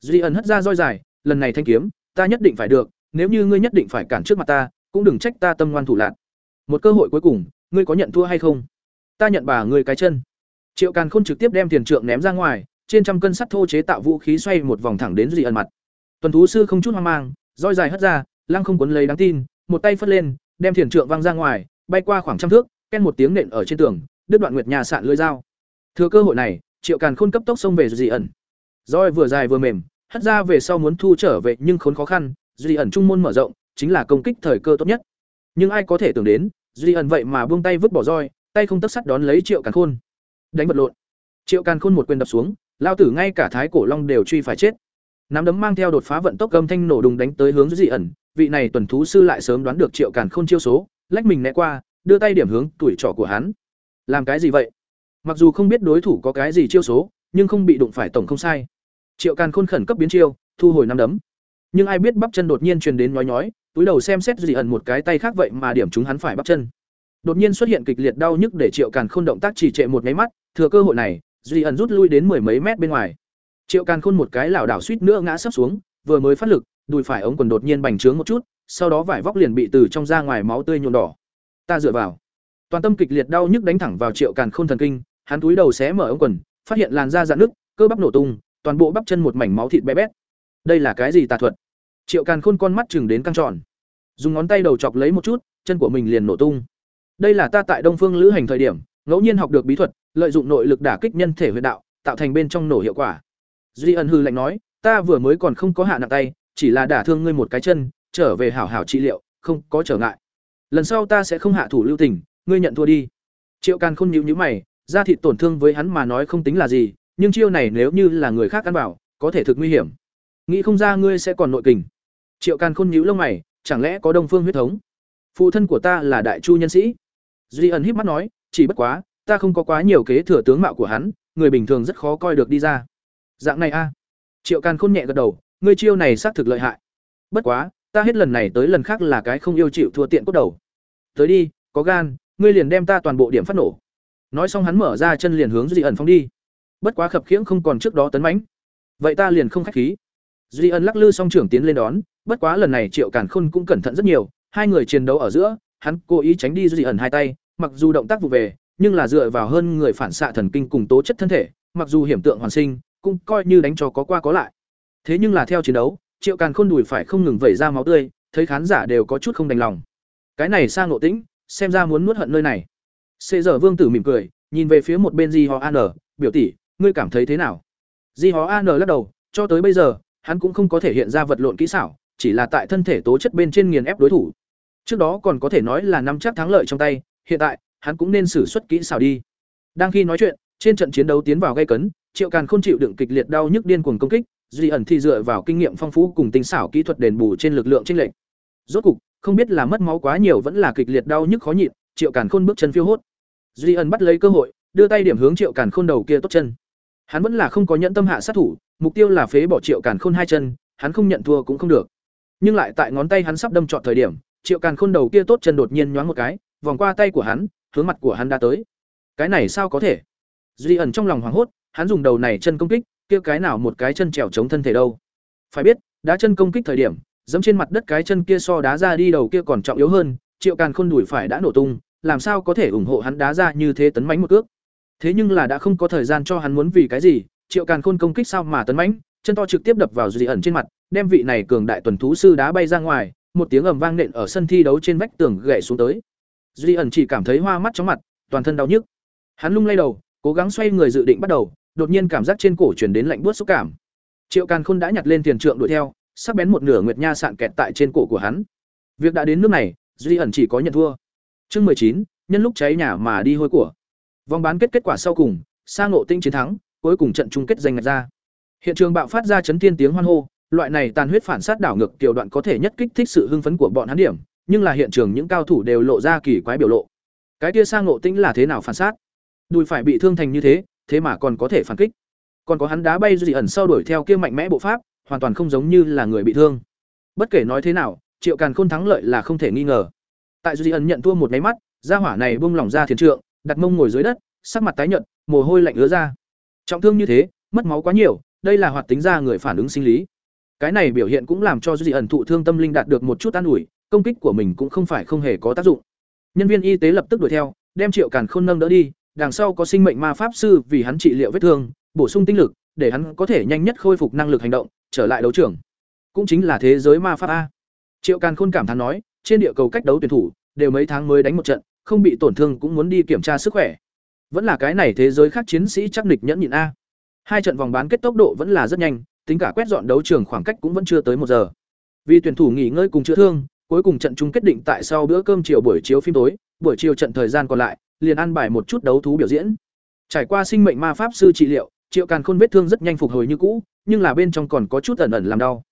Duy ẩn hất ra roi dài, lần này thanh kiếm, ta nhất định phải được, nếu như ngươi nhất định phải cản trước mặt ta, cũng đừng trách ta tâm ngoan thủ lạc một cơ hội cuối cùng ngươi có nhận thua hay không? Ta nhận bà ngươi cái chân. Triệu càn khôn trực tiếp đem tiền trượng ném ra ngoài, trên trăm cân sắt thô chế tạo vũ khí xoay một vòng thẳng đến dị ẩn mặt. Tuần thú sư không chút hoang mang, roi dài hất ra, lăng không cuốn lấy đáng tin, một tay phất lên, đem thiền trượng văng ra ngoài, bay qua khoảng trăm thước, ken một tiếng nện ở trên tường, đứt đoạn nguyệt nhà sạn lưỡi dao. Thừa cơ hội này, triệu càn khôn cấp tốc xông về dị ẩn roi vừa dài vừa mềm, hất ra về sau muốn thu trở về nhưng khốn khó khăn dị ẩn trung môn mở rộng, chính là công kích thời cơ tốt nhất. Nhưng ai có thể tưởng đến duy ẩn vậy mà buông tay vứt bỏ roi, tay không tấc sắt đón lấy triệu càn khôn. Đánh vật lộn. Triệu càn khôn một quyền đập xuống, lao tử ngay cả thái cổ long đều truy phải chết. Nắm đấm mang theo đột phá vận tốc gầm thanh nổ đùng đánh tới hướng dị ẩn, vị này tuần thú sư lại sớm đoán được triệu càn khôn chiêu số, lách mình né qua, đưa tay điểm hướng tuổi trỏ của hắn. Làm cái gì vậy? Mặc dù không biết đối thủ có cái gì chiêu số, nhưng không bị đụng phải tổng không sai. Triệu càn khôn khẩn cấp biến chiêu, thu hồi nắm đấm nhưng ai biết bắp chân đột nhiên truyền đến nhói nhói, túi đầu xem xét dị ẩn một cái tay khác vậy mà điểm chúng hắn phải bắp chân. Đột nhiên xuất hiện kịch liệt đau nhức để triệu càn khôn động tác chỉ trệ một máy mắt, thừa cơ hội này, dị ẩn rút lui đến mười mấy mét bên ngoài. Triệu càn khôn một cái lảo đảo suýt nữa ngã sấp xuống, vừa mới phát lực, đùi phải ống quần đột nhiên bành trướng một chút, sau đó vải vóc liền bị từ trong ra ngoài máu tươi nhuộm đỏ. Ta dựa vào. Toàn tâm kịch liệt đau nhức đánh thẳng vào triệu càn khôn thần kinh, hắn túi đầu xé mở ống quần, phát hiện làn da dạn nứt, cơ bắp nổ tung, toàn bộ bắp chân một mảnh máu thịt bé bét. Đây là cái gì tà thuật? Triệu càn khôn con mắt chừng đến căng tròn. Dùng ngón tay đầu chọc lấy một chút, chân của mình liền nổ tung. Đây là ta tại đông phương lữ hành thời điểm, ngẫu nhiên học được bí thuật, lợi dụng nội lực đả kích nhân thể huyệt đạo, tạo thành bên trong nổ hiệu quả. Duy ân hư lạnh nói, ta vừa mới còn không có hạ nặng tay, chỉ là đả thương ngươi một cái chân, trở về hảo hảo trị liệu, không có trở ngại. Lần sau ta sẽ không hạ thủ lưu tình, ngươi nhận thua đi. Triệu càn khôn nhíu nhíu mày, da thịt tổn thương với hắn mà nói không tính là gì, nhưng chiêu này nếu như là người khác ăn bảo có thể thực nguy hiểm. Nghĩ không ra ngươi sẽ còn nội kình triệu càn khôn nhíu lông mày, chẳng lẽ có đông phương huyết thống? Phụ thân của ta là đại chu nhân sĩ. Duy ẩn híp mắt nói, chỉ bất quá, ta không có quá nhiều kế thừa tướng mạo của hắn, người bình thường rất khó coi được đi ra. Dạng này a. Triệu càn khôn nhẹ gật đầu, ngươi chiêu này xác thực lợi hại. Bất quá, ta hết lần này tới lần khác là cái không yêu chịu thua tiện cốt đầu. Tới đi, có gan, ngươi liền đem ta toàn bộ điểm phát nổ. Nói xong hắn mở ra chân liền hướng duy ẩn phóng đi. Bất quá khập khiễng không còn trước đó tấn mãnh. Vậy ta liền không khách khí. Duy ẩn lắc lư song trưởng tiến lên đón bất quá lần này triệu càn khôn cũng cẩn thận rất nhiều, hai người chiến đấu ở giữa, hắn cố ý tránh đi dị ẩn hai tay, mặc dù động tác vụ về, nhưng là dựa vào hơn người phản xạ thần kinh cùng tố chất thân thể, mặc dù hiểm tượng hoàn sinh, cũng coi như đánh cho có qua có lại. Thế nhưng là theo chiến đấu, triệu càn khôn đùi phải không ngừng vẩy ra máu tươi, thấy khán giả đều có chút không đành lòng. Cái này sang ngộ tĩnh, xem ra muốn nuốt hận nơi này. Xê giờ vương tử mỉm cười, nhìn về phía một bên di ho an, biểu tỷ, ngươi cảm thấy thế nào? Di ho an lắc đầu, cho tới bây giờ, hắn cũng không có thể hiện ra vật lộn kỹ xảo chỉ là tại thân thể tố chất bên trên nghiền ép đối thủ. Trước đó còn có thể nói là nắm chắc thắng lợi trong tay, hiện tại, hắn cũng nên xử xuất kỹ xảo đi. Đang khi nói chuyện, trên trận chiến đấu tiến vào gay cấn, triệu càn không chịu đựng kịch liệt đau nhức điên cuồng công kích, duy ẩn thì dựa vào kinh nghiệm phong phú cùng tinh xảo kỹ thuật đền bù trên lực lượng chênh lệch. Rốt cục, không biết là mất máu quá nhiều vẫn là kịch liệt đau nhức khó nhịn, triệu càn khôn bước chân phiêu hốt. Duy ẩn bắt lấy cơ hội, đưa tay điểm hướng triệu càn khôn đầu kia tốt chân. Hắn vẫn là không có nhẫn tâm hạ sát thủ, mục tiêu là phế bỏ triệu càn khôn hai chân, hắn không nhận thua cũng không được nhưng lại tại ngón tay hắn sắp đâm trọn thời điểm, triệu càn khôn đầu kia tốt chân đột nhiên nhoáng một cái, vòng qua tay của hắn, hướng mặt của hắn đã tới. Cái này sao có thể? Duy ẩn trong lòng hoảng hốt, hắn dùng đầu này chân công kích, kia cái nào một cái chân trèo chống thân thể đâu? Phải biết, đá chân công kích thời điểm, dẫm trên mặt đất cái chân kia so đá ra đi đầu kia còn trọng yếu hơn, triệu càn khôn đuổi phải đã nổ tung, làm sao có thể ủng hộ hắn đá ra như thế tấn mãnh một cước? Thế nhưng là đã không có thời gian cho hắn muốn vì cái gì, triệu càn khôn công kích sao mà tấn mãnh, chân to trực tiếp đập vào duy ẩn trên mặt đem vị này cường đại tuần thú sư đá bay ra ngoài, một tiếng ầm vang nện ở sân thi đấu trên vách tường gãy xuống tới. Duy ẩn chỉ cảm thấy hoa mắt chóng mặt, toàn thân đau nhức. Hắn lung lay đầu, cố gắng xoay người dự định bắt đầu, đột nhiên cảm giác trên cổ truyền đến lạnh buốt xúc cảm. Triệu càn khôn đã nhặt lên tiền trượng đuổi theo, sắc bén một nửa nguyệt nha sạn kẹt tại trên cổ của hắn. Việc đã đến nước này, duy ẩn chỉ có nhận thua. Chương mười chín, nhân lúc cháy nhà mà đi hôi của. Vòng bán kết kết quả sau cùng sang ngộ tinh chiến thắng, cuối cùng trận chung kết giành ngạch ra. Hiện trường bạo phát ra chấn thiên tiếng hoan hô loại này tàn huyết phản sát đảo ngược tiểu đoạn có thể nhất kích thích sự hưng phấn của bọn hắn điểm, nhưng là hiện trường những cao thủ đều lộ ra kỳ quái biểu lộ. Cái kia sang ngộ tinh là thế nào phản sát? Đùi phải bị thương thành như thế thế mà còn có thể phản kích. Còn có hắn đá bay dị ẩn sau đuổi theo kia mạnh mẽ bộ pháp, hoàn toàn không giống như là người bị thương. Bất kể nói thế nào, triệu càn khôn thắng lợi là không thể nghi ngờ. Tại dị ẩn nhận thua một máy mắt ra hỏa này bung lỏng ra thiền trượng, đặt mông ngồi dưới đất, sắc mặt tái nhợt, mồ hôi lạnh ứa ra. Trọng thương như thế, mất máu quá nhiều, đây là hoạt tính ra người phản ứng sinh lý cái này biểu hiện cũng làm cho dị ẩn thụ thương tâm linh đạt được một chút an ủi công kích của mình cũng không phải không hề có tác dụng nhân viên y tế lập tức đuổi theo đem triệu càn khôn nâng đỡ đi đằng sau có sinh mệnh ma pháp sư vì hắn trị liệu vết thương, bổ sung tinh lực, để hắn có thể nhanh nhất khôi phục năng lực hành động, trở lại đấu trường. Cũng chính là thế giới ma pháp a. Triệu Càn Khôn cảm thán nói, trên địa cầu cách đấu tuyển thủ đều mấy tháng mới đánh một trận, không bị tổn thương cũng muốn đi kiểm tra sức khỏe. Vẫn là cái này thế giới khác chiến sĩ chắc nịch nhẫn nhịn a. Hai trận vòng bán kết tốc độ vẫn là rất nhanh, tính cả quét dọn đấu trường khoảng cách cũng vẫn chưa tới một giờ. Vì tuyển thủ nghỉ ngơi cùng chữa thương, cuối cùng trận chung kết định tại sau bữa cơm chiều buổi chiếu phim tối, buổi chiều trận thời gian còn lại, liền ăn bài một chút đấu thú biểu diễn. Trải qua sinh mệnh ma pháp sư trị liệu, Triệu Càn Khôn vết thương rất nhanh phục hồi như cũ, nhưng là bên trong còn có chút ẩn ẩn làm đau.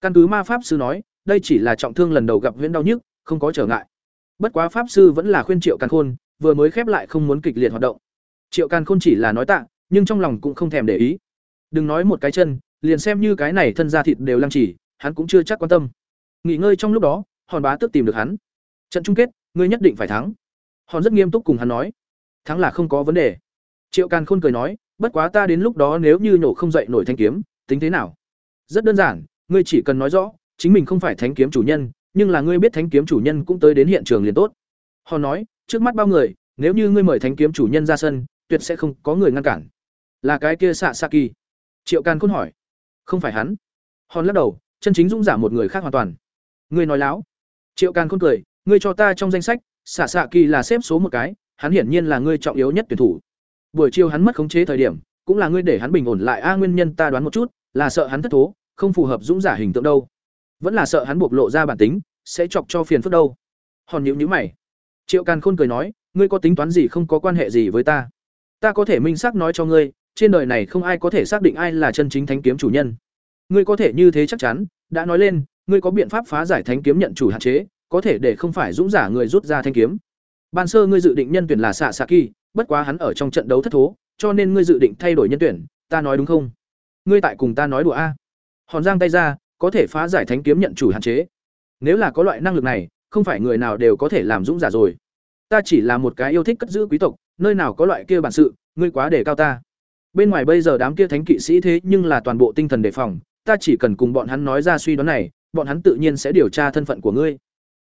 Căn cứ ma pháp sư nói, đây chỉ là trọng thương lần đầu gặp huyễn đau nhức, không có trở ngại. Bất quá pháp sư vẫn là khuyên Triệu Càn Khôn, vừa mới khép lại không muốn kịch liệt hoạt động. Triệu Càn Khôn chỉ là nói tạ, nhưng trong lòng cũng không thèm để ý. Đừng nói một cái chân, liền xem như cái này thân da thịt đều lăng chỉ, hắn cũng chưa chắc quan tâm. Nghỉ ngơi trong lúc đó, Hòn Bá Tước tìm được hắn. Trận chung kết, ngươi nhất định phải thắng. Hòn rất nghiêm túc cùng hắn nói, thắng là không có vấn đề. Triệu Càn Khôn cười nói, bất quá ta đến lúc đó nếu như nổ không dậy nổi thanh kiếm, tính thế nào? Rất đơn giản, ngươi chỉ cần nói rõ, chính mình không phải thánh kiếm chủ nhân, nhưng là ngươi biết thánh kiếm chủ nhân cũng tới đến hiện trường liền tốt. Hòn nói, trước mắt bao người, nếu như ngươi mời thánh kiếm chủ nhân ra sân, tuyệt sẽ không có người ngăn cản. Là cái kia Sạ Saki. Triệu Càn Khôn hỏi. Không phải hắn. Hòn lắc đầu, chân chính dũng giả một người khác hoàn toàn. Ngươi nói láo. Triệu Càn Khôn cười, ngươi cho ta trong danh sách, xả xạ Kỳ là xếp số một cái, hắn hiển nhiên là ngươi trọng yếu nhất tuyển thủ. Buổi chiều hắn mất khống chế thời điểm, cũng là ngươi để hắn bình ổn lại a nguyên nhân ta đoán một chút, là sợ hắn thất thố, không phù hợp dũng giả hình tượng đâu. Vẫn là sợ hắn bộc lộ ra bản tính, sẽ chọc cho phiền phức đâu. Hòn nhíu nhíu mày. Triệu Càn Khôn cười nói, ngươi có tính toán gì không có quan hệ gì với ta? Ta có thể minh xác nói cho ngươi, trên đời này không ai có thể xác định ai là chân chính thánh kiếm chủ nhân. Ngươi có thể như thế chắc chắn, đã nói lên, ngươi có biện pháp phá giải thánh kiếm nhận chủ hạn chế, có thể để không phải dũng giả người rút ra thanh kiếm. Ban sơ ngươi dự định nhân tuyển là xạ xạ kỳ, bất quá hắn ở trong trận đấu thất thố, cho nên ngươi dự định thay đổi nhân tuyển, ta nói đúng không? Ngươi tại cùng ta nói đùa a? Hòn giang tay ra, có thể phá giải thánh kiếm nhận chủ hạn chế. Nếu là có loại năng lực này, không phải người nào đều có thể làm dũng giả rồi. Ta chỉ là một cái yêu thích cất giữ quý tộc, nơi nào có loại kia bản sự, ngươi quá để cao ta. Bên ngoài bây giờ đám kia thánh kỵ sĩ thế nhưng là toàn bộ tinh thần đề phòng, ta chỉ cần cùng bọn hắn nói ra suy đoán này, bọn hắn tự nhiên sẽ điều tra thân phận của ngươi.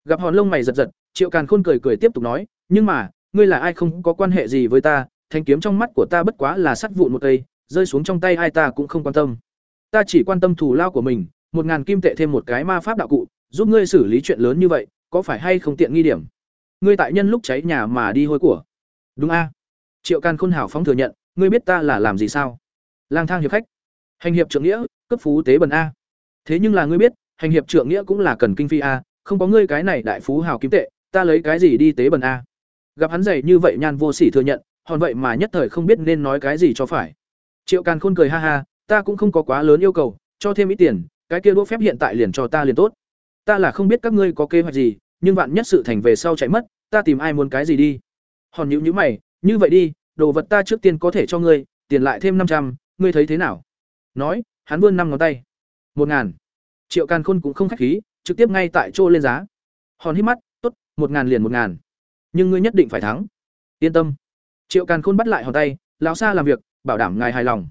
Gặp Hòn lông mày giật giật, Triệu Càn Khôn cười cười tiếp tục nói, nhưng mà, ngươi là ai không có quan hệ gì với ta, thanh kiếm trong mắt của ta bất quá là sắt vụn một cây, rơi xuống trong tay ai ta cũng không quan tâm. Ta chỉ quan tâm thủ lao của mình, một ngàn kim tệ thêm một cái ma pháp đạo cụ, giúp ngươi xử lý chuyện lớn như vậy, có phải hay không tiện nghi điểm? Ngươi tại nhân lúc cháy nhà mà đi hôi của. Đúng a? Triệu Càn Khôn hảo phóng thừa nhận, ngươi biết ta là làm gì sao? Lang thang hiệp khách, hành hiệp trưởng nghĩa, cấp phú tế bần a. Thế nhưng là ngươi biết, hành hiệp trưởng nghĩa cũng là cần kinh phi a, không có ngươi cái này đại phú hào kiếm tệ, ta lấy cái gì đi tế bần a? Gặp hắn dày như vậy nhan vô sỉ thừa nhận, hòn vậy mà nhất thời không biết nên nói cái gì cho phải. Triệu Càn Khôn cười ha ha, ta cũng không có quá lớn yêu cầu, cho thêm ít tiền, cái kia đũa phép hiện tại liền cho ta liền tốt. Ta là không biết các ngươi có kế hoạch gì, nhưng vạn nhất sự thành về sau chạy mất, ta tìm ai muốn cái gì đi. Hòn nhíu nhíu mày, như vậy đi, đồ vật ta trước tiên có thể cho ngươi, tiền lại thêm năm trăm, ngươi thấy thế nào? Nói, hắn vươn năm ngón tay. Một ngàn. Triệu Càn Khôn cũng không khách khí, trực tiếp ngay tại chỗ lên giá. Hòn hít mắt, tốt, một ngàn liền một ngàn. Nhưng ngươi nhất định phải thắng. Yên tâm. Triệu Càn Khôn bắt lại hòn tay, lão xa làm việc, bảo đảm ngài hài lòng.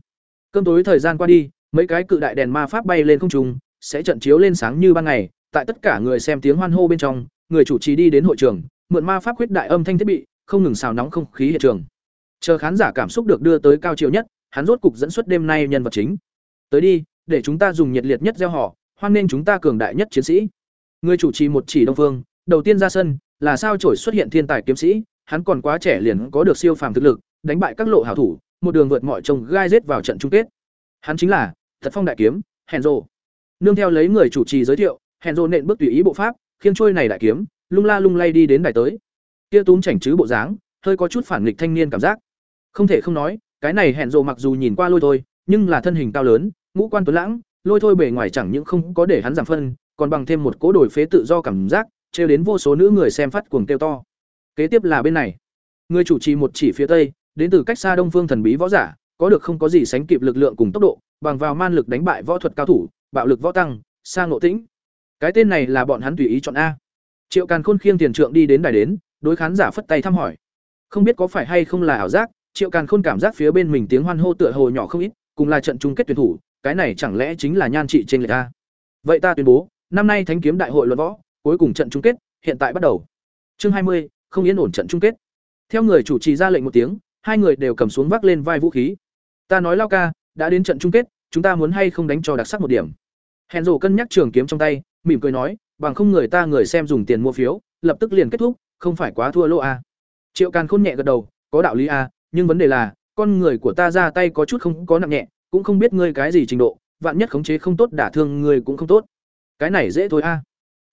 Cơm tối thời gian qua đi, mấy cái cự đại đèn ma pháp bay lên không trung, sẽ trận chiếu lên sáng như ban ngày, tại tất cả người xem tiếng hoan hô bên trong, người chủ trì đi đến hội trường, mượn ma pháp huyết đại âm thanh thiết bị, không ngừng xào nóng không khí hiện trường. Chờ khán giả cảm xúc được đưa tới cao chiều nhất, hắn rốt cục dẫn xuất đêm nay nhân vật chính. Tới đi, để chúng ta dùng nhiệt liệt nhất gieo họ, hoan nghênh chúng ta cường đại nhất chiến sĩ. Người chủ trì một chỉ Đông Phương, đầu tiên ra sân, là sao chổi xuất hiện thiên tài kiếm sĩ, hắn còn quá trẻ liền có được siêu phàm thực lực, đánh bại các lộ hảo thủ, một đường vượt mọi trông gai rết vào trận chung kết. Hắn chính là Thật Phong đại kiếm, Henzo. Nương theo lấy người chủ trì giới thiệu, Henzo nện bước tùy ý bộ pháp, khiến trôi này đại kiếm, lung la lung lay đi đến đài tới. Kia túm chảnh chứ bộ dáng, hơi có chút phản nghịch thanh niên cảm giác. Không thể không nói, cái này Henzo mặc dù nhìn qua lôi thôi, nhưng là thân hình cao lớn, ngũ quan tuấn lãng, lôi thôi bề ngoài chẳng những không có để hắn giảm phân, còn bằng thêm một cố đổi phế tự do cảm giác, trêu đến vô số nữ người xem phát cuồng kêu to. Kế tiếp là bên này. Người chủ trì một chỉ phía tây, đến từ cách xa Đông Phương thần bí võ giả, có được không có gì sánh kịp lực lượng cùng tốc độ, bằng vào man lực đánh bại võ thuật cao thủ, bạo lực võ tăng, sang ngộ tĩnh. Cái tên này là bọn hắn tùy ý chọn a. Triệu Càn Khôn khiêng tiền trượng đi đến đài đến, đối khán giả phất tay thăm hỏi. Không biết có phải hay không là ảo giác, Triệu Càn Khôn cảm giác phía bên mình tiếng hoan hô tựa hồ nhỏ không ít, cùng là trận chung kết tuyển thủ, cái này chẳng lẽ chính là nhan trị trên lệch ta? Vậy ta tuyên bố, năm nay Thánh kiếm đại hội luận võ, cuối cùng trận chung kết, hiện tại bắt đầu. Chương hai mươi, không yên ổn trận chung kết. Theo người chủ trì ra lệnh một tiếng, hai người đều cầm xuống vác lên vai vũ khí. Ta nói lao ca, đã đến trận chung kết, chúng ta muốn hay không đánh cho đặc sắc một điểm. Hẹn rồ cân nhắc trường kiếm trong tay, mỉm cười nói, bằng không người ta người xem dùng tiền mua phiếu, lập tức liền kết thúc, không phải quá thua lỗ à. triệu càn khôn nhẹ gật đầu có đạo lý à nhưng vấn đề là, con người của ta ra tay có chút không có nặng nhẹ, cũng không biết ngươi cái gì trình độ, vạn nhất khống chế không tốt đả thương ngươi cũng không tốt. Cái này dễ thôi a.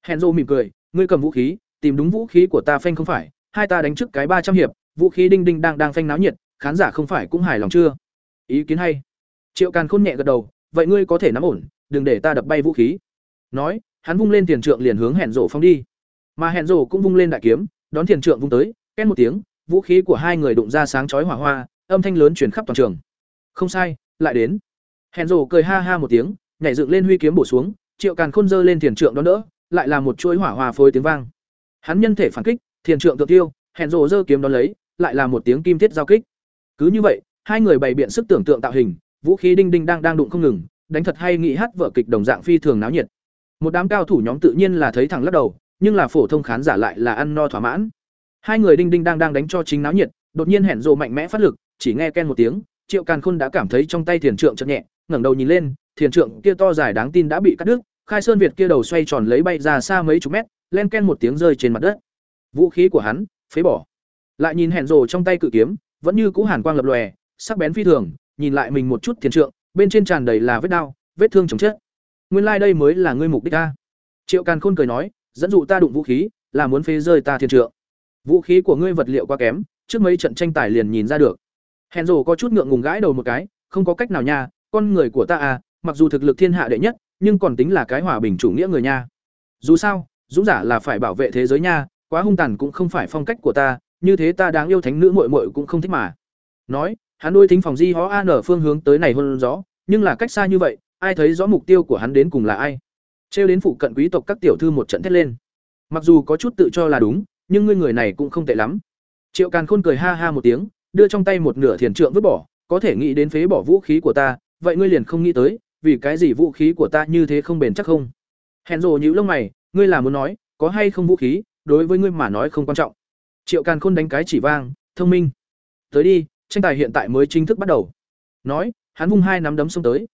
À. rô mỉm cười, ngươi cầm vũ khí, tìm đúng vũ khí của ta phanh không phải, hai ta đánh trước cái ba trăm hiệp, vũ khí đinh đinh đang đang phanh náo nhiệt, khán giả không phải cũng hài lòng chưa? Ý kiến hay. Triệu càn khôn nhẹ gật đầu, vậy ngươi có thể nắm ổn, đừng để ta đập bay vũ khí. Nói, hắn vung lên tiền trượng liền hướng hẹn rổ phong đi. Mà hẹn rổ cũng vung lên đại kiếm, đón tiền trượng vung tới, két một tiếng vũ khí của hai người đụng ra sáng chói hỏa hoa, âm thanh lớn chuyển khắp toàn trường. Không sai, lại đến. Hẹn rổ cười ha ha một tiếng, nhảy dựng lên huy kiếm bổ xuống, triệu càn khôn dơ lên thiền trượng đón đỡ, lại là một chuỗi hỏa hoa phối tiếng vang. Hắn nhân thể phản kích, thiền trượng tự tiêu hẹn rổ dơ kiếm đón lấy, lại là một tiếng kim thiết giao kích. Cứ như vậy, hai người bày biện sức tưởng tượng tạo hình, vũ khí đinh đinh đang đang đụng không ngừng, đánh thật hay nghị hát vở kịch đồng dạng phi thường náo nhiệt. Một đám cao thủ nhóm tự nhiên là thấy thẳng lắc đầu, nhưng là phổ thông khán giả lại là ăn no thỏa mãn hai người đinh đinh đang đang đánh cho chính náo nhiệt, đột nhiên hẹn rộ mạnh mẽ phát lực, chỉ nghe ken một tiếng, triệu càn khôn đã cảm thấy trong tay thiền trượng chậm nhẹ, ngẩng đầu nhìn lên, thiền trượng kia to dài đáng tin đã bị cắt đứt, khai sơn việt kia đầu xoay tròn lấy bay ra xa mấy chục mét, len ken một tiếng rơi trên mặt đất. Vũ khí của hắn, phế bỏ. Lại nhìn hẹn rồ trong tay cự kiếm, vẫn như cũ hàn quang lập lòe, sắc bén phi thường, nhìn lại mình một chút thiền trượng, bên trên tràn đầy là vết đau, vết thương chồng chết nguyên lai đây mới là ngươi mục đích ta. Triệu càn khôn cười nói, dẫn dụ ta đụng vũ khí, là muốn phế rơi ta thiền trượng vũ khí của ngươi vật liệu quá kém, trước mấy trận tranh tài liền nhìn ra được. Hèn rồ có chút ngượng ngùng gãi đầu một cái, không có cách nào nha, con người của ta à mặc dù thực lực thiên hạ đệ nhất, nhưng còn tính là cái hòa bình chủ nghĩa người nha. Dù sao, dũng giả là phải bảo vệ thế giới nha, quá hung tàn cũng không phải phong cách của ta, như thế ta đáng yêu thánh nữ muội muội cũng không thích mà. Nói, hắn đôi thính phòng di hó an ở phương hướng tới này hơn rõ nhưng là cách xa như vậy, ai thấy rõ mục tiêu của hắn đến cùng là ai? Trêu đến phụ cận quý tộc các tiểu thư một trận thét lên. Mặc dù có chút tự cho là đúng nhưng ngươi người này cũng không tệ lắm. Triệu càn khôn cười ha ha một tiếng, đưa trong tay một nửa thiền trượng vứt bỏ, có thể nghĩ đến phế bỏ vũ khí của ta, vậy ngươi liền không nghĩ tới, vì cái gì vũ khí của ta như thế không bền chắc không? Hèn rồ nhíu lông mày, ngươi là muốn nói, có hay không vũ khí, đối với ngươi mà nói không quan trọng. Triệu càn khôn đánh cái chỉ vang, thông minh. Tới đi, tranh tài hiện tại mới chính thức bắt đầu. Nói, hắn vung hai nắm đấm xông tới.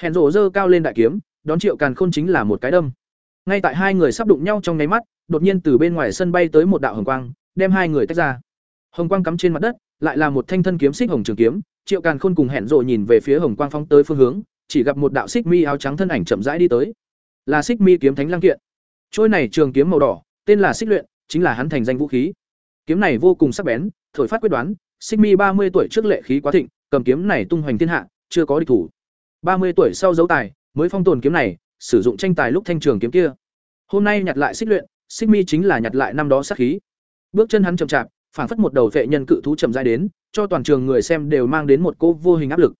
Hẹn rổ dơ cao lên đại kiếm, đón triệu càn khôn chính là một cái đâm. Ngay tại hai người sắp đụng nhau trong nháy mắt đột nhiên từ bên ngoài sân bay tới một đạo hồng quang, đem hai người tách ra. Hồng quang cắm trên mặt đất, lại là một thanh thân kiếm xích hồng trường kiếm, triệu càn khôn cùng hẹn rộ nhìn về phía hồng quang phóng tới phương hướng, chỉ gặp một đạo xích mi áo trắng thân ảnh chậm rãi đi tới. Là xích mi kiếm thánh lang kiện. Trôi này trường kiếm màu đỏ, tên là xích luyện, chính là hắn thành danh vũ khí. Kiếm này vô cùng sắc bén, thổi phát quyết đoán, xích mi ba mươi tuổi trước lệ khí quá thịnh, cầm kiếm này tung hoành thiên hạ, chưa có địch thủ. ba mươi tuổi sau dấu tài, mới phong tồn kiếm này, sử dụng tranh tài lúc thanh trường kiếm kia. Hôm nay nhặt lại xích luyện xích mi chính là nhặt lại năm đó sát khí. Bước chân hắn chậm chạp, phảng phất một đầu vệ nhân cự thú chậm rãi đến, cho toàn trường người xem đều mang đến một cô vô hình áp lực.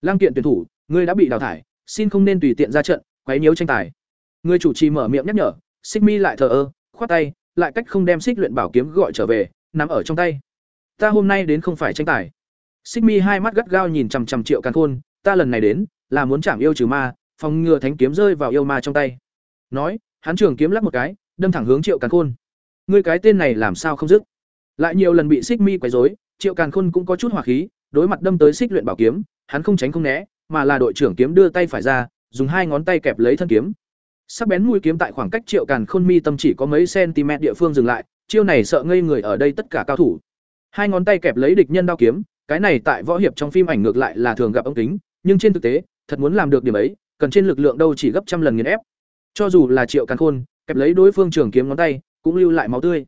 Lang kiện tuyển thủ, ngươi đã bị đào thải, xin không nên tùy tiện ra trận, quấy nhiễu tranh tài. Người chủ trì mở miệng nhắc nhở, xích mi lại thờ ơ, khoát tay, lại cách không đem xích luyện bảo kiếm gọi trở về nằm ở trong tay. Ta hôm nay đến không phải tranh tài. Xích mi hai mắt gắt gao nhìn chằm chằm triệu càn khôn, ta lần này đến, là muốn chạm yêu trừ ma, phòng ngừa thánh kiếm rơi vào yêu ma trong tay. Nói, hắn trường kiếm lắc một cái đâm thẳng hướng triệu càn khôn. Ngươi cái tên này làm sao không dứt? Lại nhiều lần bị xích mi quấy rối, triệu càn khôn cũng có chút hỏa khí, đối mặt đâm tới xích luyện bảo kiếm, hắn không tránh không né, mà là đội trưởng kiếm đưa tay phải ra, dùng hai ngón tay kẹp lấy thân kiếm. Sắc bén mũi kiếm tại khoảng cách triệu càn khôn mi tâm chỉ có mấy cm địa phương dừng lại, chiêu này sợ ngây người ở đây tất cả cao thủ. Hai ngón tay kẹp lấy địch nhân đao kiếm, cái này tại võ hiệp trong phim ảnh ngược lại là thường gặp ống kính, nhưng trên thực tế, thật muốn làm được điểm ấy, cần trên lực lượng đâu chỉ gấp trăm lần nghiền ép. Cho dù là triệu càn khôn kẹp lấy đối phương trường kiếm ngón tay, cũng lưu lại máu tươi.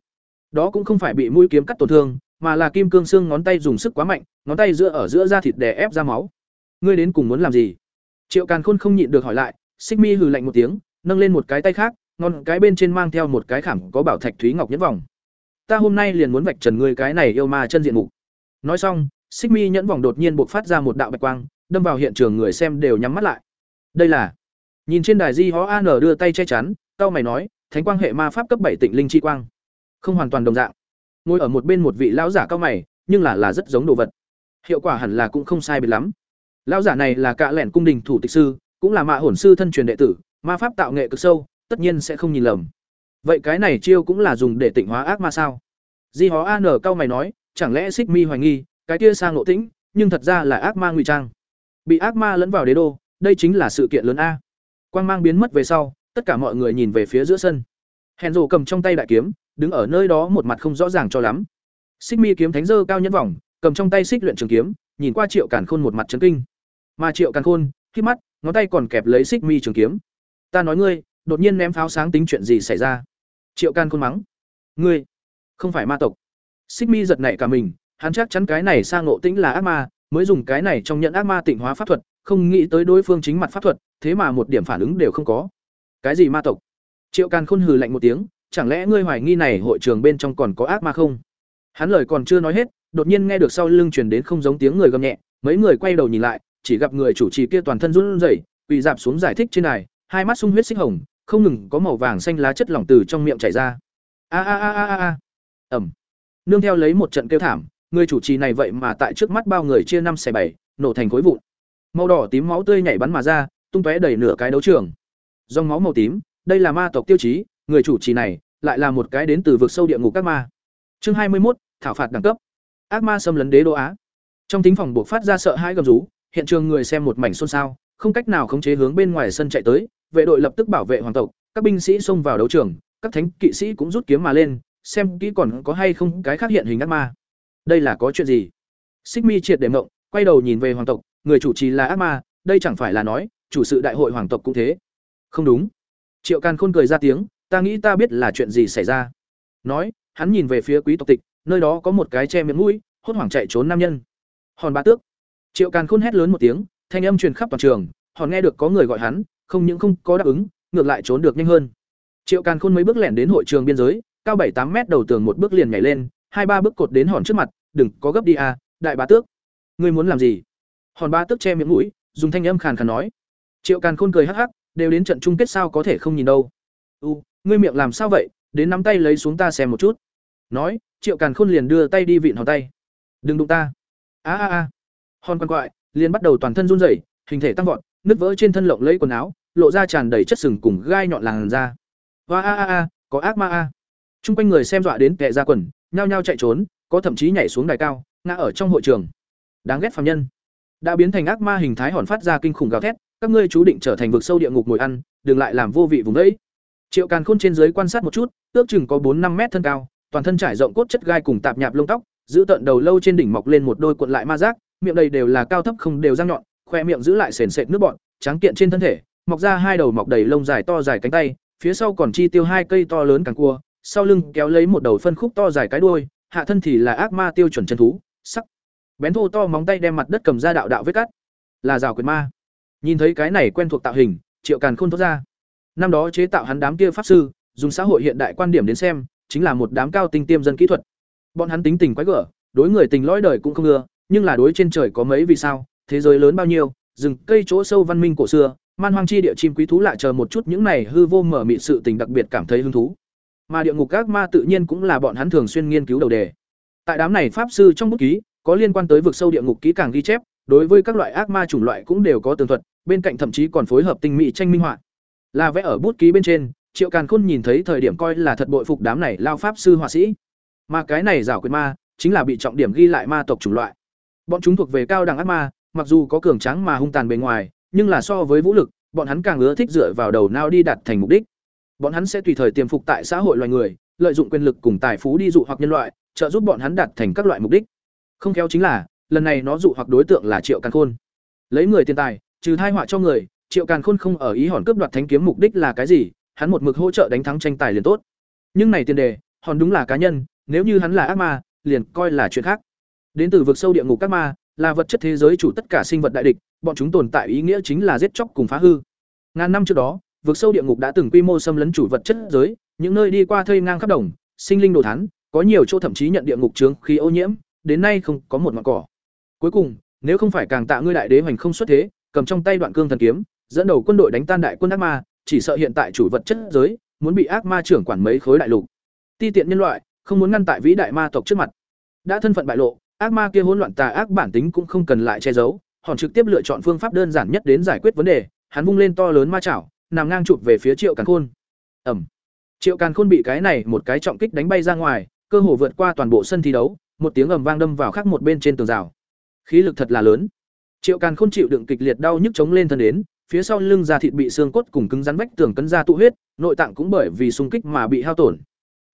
Đó cũng không phải bị mũi kiếm cắt tổn thương, mà là kim cương xương ngón tay dùng sức quá mạnh, ngón tay giữa ở giữa da thịt đè ép ra máu. Ngươi đến cùng muốn làm gì? Triệu càn khôn không nhịn được hỏi lại, xích mi hừ lạnh một tiếng, nâng lên một cái tay khác, ngón cái bên trên mang theo một cái khảm có bảo thạch thúy ngọc nhẫn vòng. Ta hôm nay liền muốn vạch trần ngươi cái này yêu ma chân diện mục. Nói xong, xích mi nhẫn vòng đột nhiên buộc phát ra một đạo bạch quang, đâm vào hiện trường người xem đều nhắm mắt lại. Đây là, nhìn trên đài di hó an đưa tay che chắn cao mày nói thánh quang hệ ma pháp cấp bảy tịnh linh chi quang. Không hoàn toàn đồng dạng. Ngồi ở một bên một vị lão giả cao mày, nhưng là là rất giống đồ vật. Hiệu quả hẳn là cũng không sai biệt lắm. Lão giả này là cạ lẻn cung đình thủ tịch sư, cũng là mạ hồn sư thân truyền đệ tử, ma pháp tạo nghệ cực sâu, tất nhiên sẽ không nhìn lầm. Vậy cái này chiêu cũng là dùng để tịnh hóa ác ma sao? Di hó an cao mày nói, chẳng lẽ xích mi hoài nghi, cái kia sang ngộ tĩnh, nhưng thật ra là ác ma ngụy trang. Bị ác ma lẫn vào đế đô, đây chính là sự kiện lớn a. Quang mang biến mất về sau tất cả mọi người nhìn về phía giữa sân. Hèn rồ cầm trong tay đại kiếm, đứng ở nơi đó một mặt không rõ ràng cho lắm. Xích mi kiếm thánh dơ cao nhân vòng, cầm trong tay xích luyện trường kiếm, nhìn qua triệu càn khôn một mặt trấn kinh. Mà triệu càn khôn, khi mắt, ngón tay còn kẹp lấy xích mi trường kiếm. Ta nói ngươi, đột nhiên ném pháo sáng tính chuyện gì xảy ra? Triệu càn khôn mắng. Ngươi, không phải ma tộc. Xích mi giật nảy cả mình, hắn chắc chắn cái này sang ngộ tĩnh là ác ma, mới dùng cái này trong nhận ác ma tịnh hóa pháp thuật, không nghĩ tới đối phương chính mặt pháp thuật, thế mà một điểm phản ứng đều không có cái gì ma tộc? Triệu càn khôn hừ lạnh một tiếng, chẳng lẽ ngươi hoài nghi này hội trường bên trong còn có ác ma không? Hắn lời còn chưa nói hết, đột nhiên nghe được sau lưng truyền đến không giống tiếng người gầm nhẹ, mấy người quay đầu nhìn lại, chỉ gặp người chủ trì kia toàn thân run rẩy, quỳ dạp xuống giải thích trên này, hai mắt sung huyết xích hồng, không ngừng có màu vàng xanh lá chất lỏng từ trong miệng chảy ra. A a a a a ẩm. Nương theo lấy một trận kêu thảm, người chủ trì này vậy mà tại trước mắt bao người chia năm xẻ bảy, nổ thành khối vụn. Màu đỏ tím máu tươi nhảy bắn mà ra, tung tóe đầy nửa cái đấu trường dòng máu màu tím, đây là ma tộc tiêu chí, người chủ trì này lại là một cái đến từ vực sâu địa ngục các ma. Chương hai mươi một thảo phạt đẳng cấp. Ác ma xâm lấn đế đô á. Trong tính phòng buộc phát ra sợ hãi gầm rú, hiện trường người xem một mảnh xôn xao, không cách nào khống chế hướng bên ngoài sân chạy tới, vệ đội lập tức bảo vệ hoàng tộc, các binh sĩ xông vào đấu trường, các thánh kỵ sĩ cũng rút kiếm mà lên, xem kỹ còn có hay không cái khác hiện hình ác ma. Đây là có chuyện gì? Xích mi triệt để mộng quay đầu nhìn về hoàng tộc, người chủ trì là ác ma, đây chẳng phải là nói, chủ sự đại hội hoàng tộc cũng thế không đúng. Triệu càn khôn cười ra tiếng, ta nghĩ ta biết là chuyện gì xảy ra. Nói, hắn nhìn về phía quý tộc tịch, nơi đó có một cái che miệng mũi, hốt hoảng chạy trốn nam nhân. Hòn ba tước. Triệu càn khôn hét lớn một tiếng, thanh âm truyền khắp toàn trường, hòn nghe được có người gọi hắn, không những không có đáp ứng, ngược lại trốn được nhanh hơn. Triệu càn khôn mấy bước lẻn đến hội trường biên giới, cao bảy tám mét đầu tường một bước liền nhảy lên, hai ba bước cột đến hòn trước mặt, đừng, có gấp đi à đại bá tước. Ngươi muốn làm gì? Hòn ba tước che miệng mũi, dùng thanh âm khàn khàn nói. Triệu càn khôn cười hắc hắc đều đến trận chung kết sao có thể không nhìn đâu. U, ngươi miệng làm sao vậy? Đến nắm tay lấy xuống ta xem một chút. Nói, triệu càn khôn liền đưa tay đi vịn hòn tay. Đừng đụng ta. A a a. Hòn quằn quại, liền bắt đầu toàn thân run rẩy, hình thể tăng vọt, nứt vỡ trên thân lộng lấy quần áo, lộ ra tràn đầy chất sừng cùng gai nhọn làn da. Và a a a, có ác ma a. Chung quanh người xem dọa đến tệ ra quần, nhao nhao chạy trốn, có thậm chí nhảy xuống đài cao, ngã ở trong hội trường. Đáng ghét phạm nhân. Đã biến thành ác ma hình thái hòn phát ra kinh khủng gào thét các ngươi chú định trở thành vực sâu địa ngục ngồi ăn, đừng lại làm vô vị vùng đấy triệu càn khôn trên dưới quan sát một chút, ước chừng có bốn năm mét thân cao, toàn thân trải rộng cốt chất gai cùng tạp nhạp lông tóc, giữ tận đầu lâu trên đỉnh mọc lên một đôi cuộn lại ma giác, miệng đầy đều là cao thấp không đều răng nhọn, khoe miệng giữ lại sền sệt nước bọn trắng kiện trên thân thể, mọc ra hai đầu mọc đầy lông dài to dài cánh tay, phía sau còn chi tiêu hai cây to lớn càng cua, sau lưng kéo lấy một đầu phân khúc to dài cái đuôi, hạ thân thì là ác ma tiêu chuẩn chân thú, sắc. Bén thô to móng tay đem mặt đất cầm ra đạo đạo vết cắt. Là rào quyền ma nhìn thấy cái này quen thuộc tạo hình, triệu càn khôn thốt ra. Năm đó chế tạo hắn đám kia pháp sư, dùng xã hội hiện đại quan điểm đến xem, chính là một đám cao tinh tiêm dân kỹ thuật. Bọn hắn tính tình quái gở, đối người tình lõi đời cũng không ưa, nhưng là đối trên trời có mấy vì sao, thế giới lớn bao nhiêu, rừng, cây chỗ sâu văn minh cổ xưa, man hoang chi địa chim quý thú lại chờ một chút những này hư vô mở mị sự tình đặc biệt cảm thấy hứng thú. Mà địa ngục các ma tự nhiên cũng là bọn hắn thường xuyên nghiên cứu đầu đề. Tại đám này pháp sư trong bút ký, có liên quan tới vực sâu địa ngục ký càng ghi chép đối với các loại ác ma chủng loại cũng đều có tường thuật, bên cạnh thậm chí còn phối hợp tinh mỹ tranh minh họa. Là vẽ ở bút ký bên trên, triệu càn khôn nhìn thấy thời điểm coi là thật bội phục đám này lao pháp sư họa sĩ. Mà cái này giảo quyệt ma, chính là bị trọng điểm ghi lại ma tộc chủng loại. Bọn chúng thuộc về cao đẳng ác ma, mặc dù có cường tráng mà hung tàn bề ngoài, nhưng là so với vũ lực, bọn hắn càng ưa thích dựa vào đầu não đi đạt thành mục đích. Bọn hắn sẽ tùy thời tiềm phục tại xã hội loài người, lợi dụng quyền lực cùng tài phú đi dụ hoặc nhân loại, trợ giúp bọn hắn đạt thành các loại mục đích. Không khéo chính là lần này nó dụ hoặc đối tượng là triệu càn khôn. Lấy người tiền tài, trừ thai họa cho người, triệu càn khôn không ở ý hòn cướp đoạt thánh kiếm mục đích là cái gì, hắn một mực hỗ trợ đánh thắng tranh tài liền tốt. Nhưng này tiền đề, hòn đúng là cá nhân, nếu như hắn là ác ma, liền coi là chuyện khác. Đến từ vực sâu địa ngục các ma, là vật chất thế giới chủ tất cả sinh vật đại địch, bọn chúng tồn tại ý nghĩa chính là giết chóc cùng phá hư. Ngàn năm trước đó, vực sâu địa ngục đã từng quy mô xâm lấn chủ vật chất giới, những nơi đi qua thây ngang khắp đồng, sinh linh đồ thán, có nhiều chỗ thậm chí nhận địa ngục trướng khí ô nhiễm, đến nay không có một ngọn cỏ cuối cùng, nếu không phải càng tạ ngươi đại đế hoành không xuất thế, cầm trong tay đoạn cương thần kiếm, dẫn đầu quân đội đánh tan đại quân ác ma, chỉ sợ hiện tại chủ vật chất giới muốn bị ác ma trưởng quản mấy khối đại lục. Ti tiện nhân loại, không muốn ngăn tại vĩ đại ma tộc trước mặt. Đã thân phận bại lộ, ác ma kia hỗn loạn tà ác bản tính cũng không cần lại che giấu, hòn trực tiếp lựa chọn phương pháp đơn giản nhất đến giải quyết vấn đề, hắn vung lên to lớn ma chảo, nằm ngang chụp về phía triệu càn khôn. Ẩm triệu càn khôn bị cái này một cái trọng kích đánh bay ra ngoài, cơ hồ vượt qua toàn bộ sân thi đấu, một tiếng ầm vang đâm vào khắc một bên trên tường rào khí lực thật là lớn triệu càn không chịu đựng kịch liệt đau nhức chống lên thân đến phía sau lưng da thịt bị xương cốt cùng cứng rắn vách tường cấn ra tụ huyết nội tạng cũng bởi vì xung kích mà bị hao tổn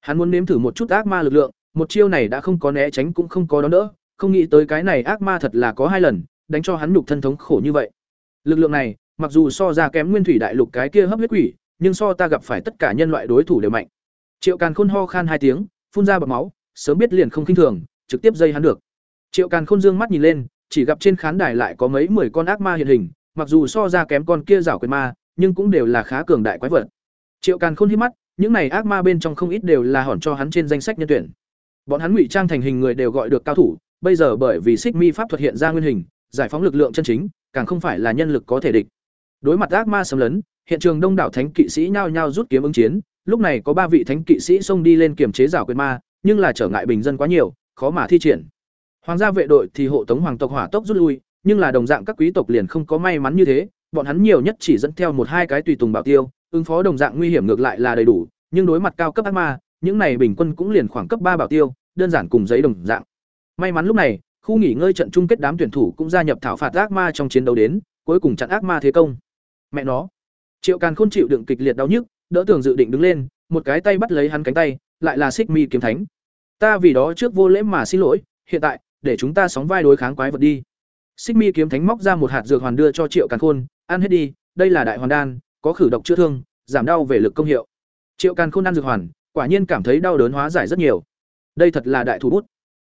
hắn muốn nếm thử một chút ác ma lực lượng một chiêu này đã không có né tránh cũng không có đón đỡ, không nghĩ tới cái này ác ma thật là có hai lần, đánh cho hắn nhục thân thống khổ như vậy. Lực lượng này, mặc dù so ra kém Nguyên Thủy Đại Lục cái kia hấp huyết quỷ, nhưng so ta gặp phải tất cả nhân loại đối thủ đều mạnh. Triệu Càn Khôn ho khan hai tiếng, phun ra bọt máu, sớm biết liền không khinh thường, trực tiếp dây hắn được. Triệu Càn Khôn dương mắt nhìn lên, chỉ gặp trên khán đài lại có mấy mười con ác ma hiện hình, mặc dù so ra kém con kia rảo quyền ma, nhưng cũng đều là khá cường đại quái vật. Triệu Càn Khôn hí mắt, những này ác ma bên trong không ít đều là hòn cho hắn trên danh sách nhân tuyển. Bọn hắn ngụy trang thành hình người đều gọi được cao thủ, bây giờ bởi vì xích mi pháp thuật hiện ra nguyên hình, giải phóng lực lượng chân chính, càng không phải là nhân lực có thể địch. Đối mặt ác ma xâm lấn, hiện trường đông đảo thánh kỵ sĩ nhao nhao rút kiếm ứng chiến, lúc này có ba vị thánh kỵ sĩ xông đi lên kiểm chế rảo quyền ma, nhưng là trở ngại bình dân quá nhiều, khó mà thi triển. Hoàng gia vệ đội thì hộ tống hoàng tộc hỏa tốc rút lui, nhưng là đồng dạng các quý tộc liền không có may mắn như thế, bọn hắn nhiều nhất chỉ dẫn theo một hai cái tùy tùng bảo tiêu, ứng phó đồng dạng nguy hiểm ngược lại là đầy đủ, nhưng đối mặt cao cấp ác ma, những này bình quân cũng liền khoảng cấp ba bảo tiêu, đơn giản cùng giấy đồng dạng. May mắn lúc này, khu nghỉ ngơi trận chung kết đám tuyển thủ cũng gia nhập thảo phạt ác ma trong chiến đấu đến, cuối cùng chặn ác ma thế công. Mẹ nó. Triệu Càn Khôn chịu đựng kịch liệt đau nhức, đỡ tưởng dự định đứng lên, một cái tay bắt lấy hắn cánh tay, lại là Xích Mi kiếm thánh. Ta vì đó trước vô lễ mà xin lỗi, hiện tại, để chúng ta sóng vai đối kháng quái vật đi. Xích Mi kiếm thánh móc ra một hạt dược hoàn đưa cho Triệu Càn Khôn, ăn hết đi, đây là đại hoàn đan, có khử độc chữa thương, giảm đau về lực công hiệu. Triệu Càn Khôn ăn dược hoàn, quả nhiên cảm thấy đau đớn hóa giải rất nhiều. Đây thật là đại thủ bút.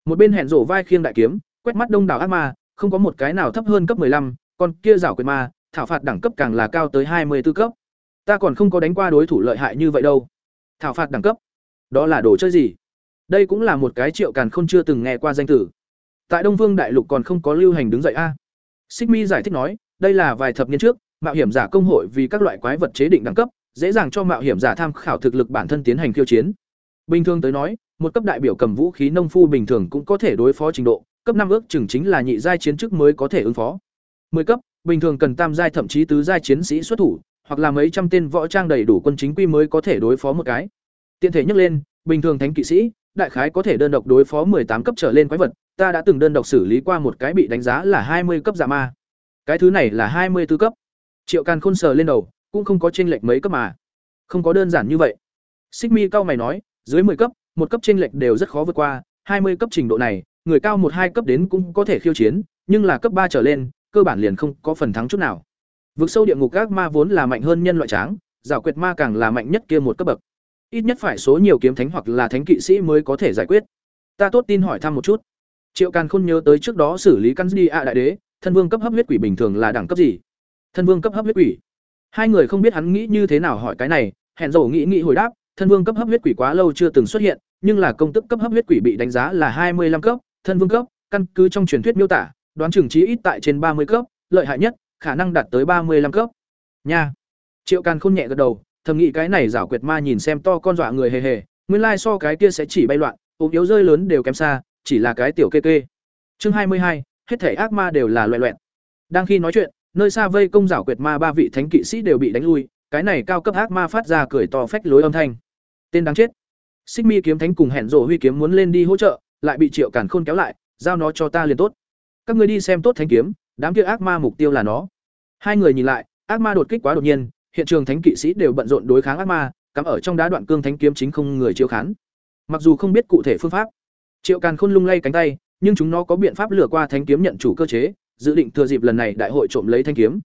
Một bên hẹn rổ vai khiêng đại kiếm, quét mắt đông đảo ác ma, không có một cái nào thấp hơn cấp 15, còn kia rảo quyền ma, thảo phạt đẳng cấp càng là cao tới 24 cấp. Ta còn không có đánh qua đối thủ lợi hại như vậy đâu. Thảo phạt đẳng cấp, đó là đồ chơi gì? Đây cũng là một cái Triệu Càn Khôn chưa từng nghe qua danh tử. Tại Đông Vương đại lục còn không có lưu hành đứng dậy a. Xích Mi giải thích nói, đây là vài thập niên trước, mạo hiểm giả công hội vì các loại quái vật chế định đẳng cấp, dễ dàng cho mạo hiểm giả tham khảo thực lực bản thân tiến hành khiêu chiến. Bình thường tới nói, một cấp đại biểu cầm vũ khí nông phu bình thường cũng có thể đối phó trình độ, cấp năm ước chừng chính là nhị giai chiến chức mới có thể ứng phó. 10 cấp, bình thường cần tam giai thậm chí tứ giai chiến sĩ xuất thủ, hoặc là mấy trăm tên võ trang đầy đủ quân chính quy mới có thể đối phó một cái. Tiện thể nhắc lên, bình thường thánh kỵ sĩ, đại khái có thể đơn độc đối phó 18 cấp trở lên quái vật, ta đã từng đơn độc xử lý qua một cái bị đánh giá là 20 cấp giả ma. Cái thứ này là 24 cấp. Triệu Càn Khôn sờ lên đầu, cũng không có chênh lệch mấy cấp mà. Không có đơn giản như vậy. Xích Mi cao mày nói, dưới 10 cấp, một cấp chênh lệch đều rất khó vượt qua, 20 cấp trình độ này, người cao một hai cấp đến cũng có thể khiêu chiến, nhưng là cấp ba trở lên, cơ bản liền không có phần thắng chút nào. Vực sâu địa ngục các ma vốn là mạnh hơn nhân loại tráng, giảo quyệt ma càng là mạnh nhất kia một cấp bậc. Ít nhất phải số nhiều kiếm thánh hoặc là thánh kỵ sĩ mới có thể giải quyết. Ta tốt tin hỏi thăm một chút. Triệu Càn Khôn nhớ tới trước đó xử lý căn di ạ đại đế, thân vương cấp hấp huyết quỷ bình thường là đẳng cấp gì? Thân vương cấp hấp huyết quỷ. Hai người không biết hắn nghĩ như thế nào hỏi cái này, hẹn dầu nghĩ nghĩ hồi đáp, thân vương cấp hấp huyết quỷ quá lâu chưa từng xuất hiện, nhưng là công tức cấp hấp huyết quỷ bị đánh giá là hai mươi năm cấp, thân vương cấp, căn cứ trong truyền thuyết miêu tả, đoán chừng trí ít tại trên ba mươi cấp, lợi hại nhất, khả năng đạt tới ba mươi năm cấp. Nha. Triệu Càn Khôn nhẹ gật đầu, thầm nghĩ cái này giảo quyệt ma nhìn xem to con dọa người hề hề, nguyên lai so cái kia sẽ chỉ bay loạn, ốm yếu rơi lớn đều kém xa, chỉ là cái tiểu kê kê. Chương hai mươi hai, hết thể ác ma đều là loẹt loẹt. Đang khi nói chuyện, nơi xa vây công giảo quyệt ma ba vị thánh kỵ sĩ đều bị đánh lui, cái này cao cấp ác ma phát ra cười to phách lối âm thanh. Tên đáng chết. Xích Mi kiếm thánh cùng hẹn rồ huy kiếm muốn lên đi hỗ trợ, lại bị Triệu Càn Khôn kéo lại, giao nó cho ta liền tốt. Các ngươi đi xem tốt thánh kiếm, đám kia ác ma mục tiêu là nó. Hai người nhìn lại, ác ma đột kích quá đột nhiên, hiện trường thánh kỵ sĩ đều bận rộn đối kháng ác ma, cắm ở trong đá đoạn cương thánh kiếm chính không người chiếu khán. Mặc dù không biết cụ thể phương pháp, Triệu Càn Khôn lung lay cánh tay, nhưng chúng nó có biện pháp lừa qua thánh kiếm nhận chủ cơ chế, dự định thừa dịp lần này đại hội trộm lấy thanh kiếm.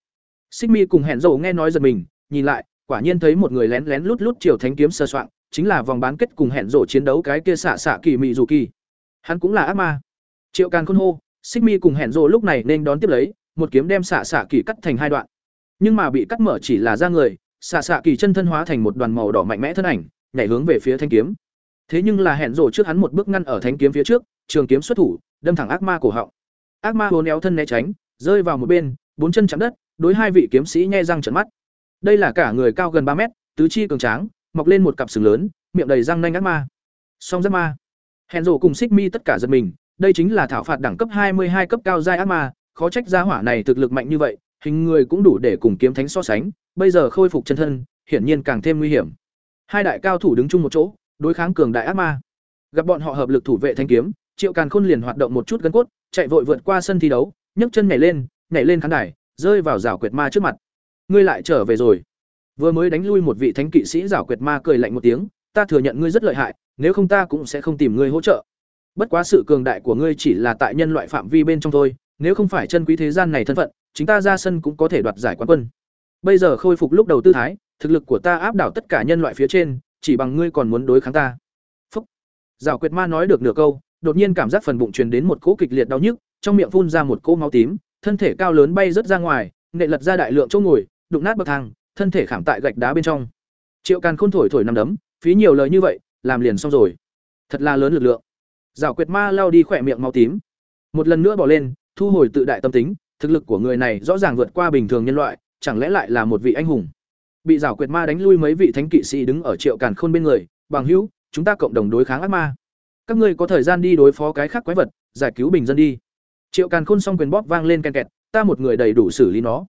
Xích Mi cùng hẹn dầu nghe nói giật mình, nhìn lại, quả nhiên thấy một người lén lén lút lút chiều thánh kiếm sơ soạn, chính là vòng bán kết cùng hẹn rổ chiến đấu cái kia xạ xạ kỳ mị dù kỳ. Hắn cũng là ác ma. Triệu Càn Khôn hô, Xích Mi cùng hẹn rổ lúc này nên đón tiếp lấy, một kiếm đem xạ xạ kỳ cắt thành hai đoạn. Nhưng mà bị cắt mở chỉ là da người, xạ xạ kỳ chân thân hóa thành một đoàn màu đỏ mạnh mẽ thân ảnh, nhảy hướng về phía thanh kiếm. Thế nhưng là hẹn rổ trước hắn một bước ngăn ở thánh kiếm phía trước, trường kiếm xuất thủ, đâm thẳng ác ma cổ họng. Ác ma hồn éo thân né tránh, rơi vào một bên, bốn chân chạm đất, đối hai vị kiếm sĩ nhai răng trợn mắt. Đây là cả người cao gần ba mét, tứ chi cường tráng, mọc lên một cặp sừng lớn, miệng đầy răng nanh ác ma. Song giấc ma. hẹn rổ cùng Xích Mi tất cả giật mình, đây chính là thảo phạt đẳng cấp hai mươi hai cấp cao giai ác ma, khó trách gia hỏa này thực lực mạnh như vậy, hình người cũng đủ để cùng kiếm thánh so sánh, bây giờ khôi phục chân thân, hiển nhiên càng thêm nguy hiểm. Hai đại cao thủ đứng chung một chỗ, đối kháng cường đại ác ma. Gặp bọn họ hợp lực thủ vệ thanh kiếm, Triệu Càn Khôn liền hoạt động một chút gân cốt, chạy vội vượt qua sân thi đấu, nhấc chân nhảy lên, nhảy lên khán đài, rơi vào rào quyệt ma trước mặt. Ngươi lại trở về rồi. Vừa mới đánh lui một vị thánh kỵ sĩ rào quyệt ma cười lạnh một tiếng, ta thừa nhận ngươi rất lợi hại, nếu không ta cũng sẽ không tìm ngươi hỗ trợ. Bất quá sự cường đại của ngươi chỉ là tại nhân loại phạm vi bên trong thôi, nếu không phải chân quý thế gian này thân phận, chúng ta ra sân cũng có thể đoạt giải quán quân. Bây giờ khôi phục lúc đầu tư thái, thực lực của ta áp đảo tất cả nhân loại phía trên, chỉ bằng ngươi còn muốn đối kháng ta. Phúc. Giảo Quyệt Ma nói được nửa câu, đột nhiên cảm giác phần bụng truyền đến một cỗ kịch liệt đau nhức, trong miệng phun ra một cỗ máu tím, thân thể cao lớn bay rớt ra ngoài, nệ lật ra đại lượng chỗ ngồi, đụng nát bậc thang, thân thể khảm tại gạch đá bên trong. Triệu Càn Khôn thổi thổi nằm đấm, phí nhiều lời như vậy, làm liền xong rồi. Thật là lớn lực lượng. Giảo Quyệt Ma lao đi khỏe miệng máu tím, một lần nữa bỏ lên, thu hồi tự đại tâm tính, thực lực của người này rõ ràng vượt qua bình thường nhân loại, chẳng lẽ lại là một vị anh hùng. Bị Giảo Quyệt Ma đánh lui mấy vị thánh kỵ sĩ đứng ở Triệu Càn Khôn bên người, "Bằng hữu, chúng ta cộng đồng đối kháng ác ma. Các ngươi có thời gian đi đối phó cái khác quái vật, giải cứu bình dân đi." Triệu Càn Khôn song quyền bóp vang lên ken kẹt, "Ta một người đầy đủ xử lý nó."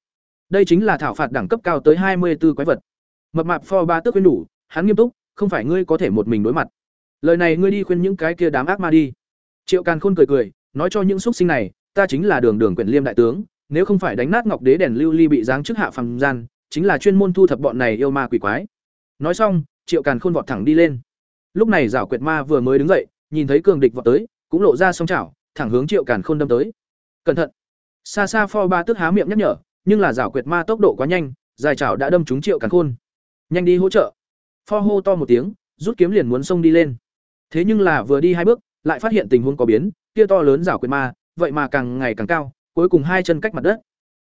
Đây chính là thảo phạt đẳng cấp cao tới hai mươi 24 quái vật. Mập mạp pho ba tước khuyên đủ, hắn nghiêm túc, "Không phải ngươi có thể một mình đối mặt. Lời này ngươi đi khuyên những cái kia đám ác ma đi." Triệu Càn Khôn cười cười, nói cho những xuất sinh này, ta chính là đường đường quyển liêm đại tướng, nếu không phải đánh nát ngọc đế đèn lưu ly bị giáng trước hạ phàm gian, chính là chuyên môn thu thập bọn này yêu ma quỷ quái. Nói xong, Triệu Càn Khôn vọt thẳng đi lên. Lúc này Giảo Quyệt Ma vừa mới đứng dậy, nhìn thấy cường địch vọt tới, cũng lộ ra song chảo, thẳng hướng Triệu Càn Khôn đâm tới. Cẩn thận! Xa xa Pho Ba tức há miệng nhắc nhở, nhưng là Giảo Quyệt Ma tốc độ quá nhanh, dài chảo đã đâm trúng Triệu Càn Khôn. Nhanh đi hỗ trợ! Pho hô to một tiếng, rút kiếm liền muốn xông đi lên. Thế nhưng là vừa đi hai bước, lại phát hiện tình huống có biến, kia to lớn Giảo Quyệt Ma, vậy mà càng ngày càng cao, cuối cùng hai chân cách mặt đất.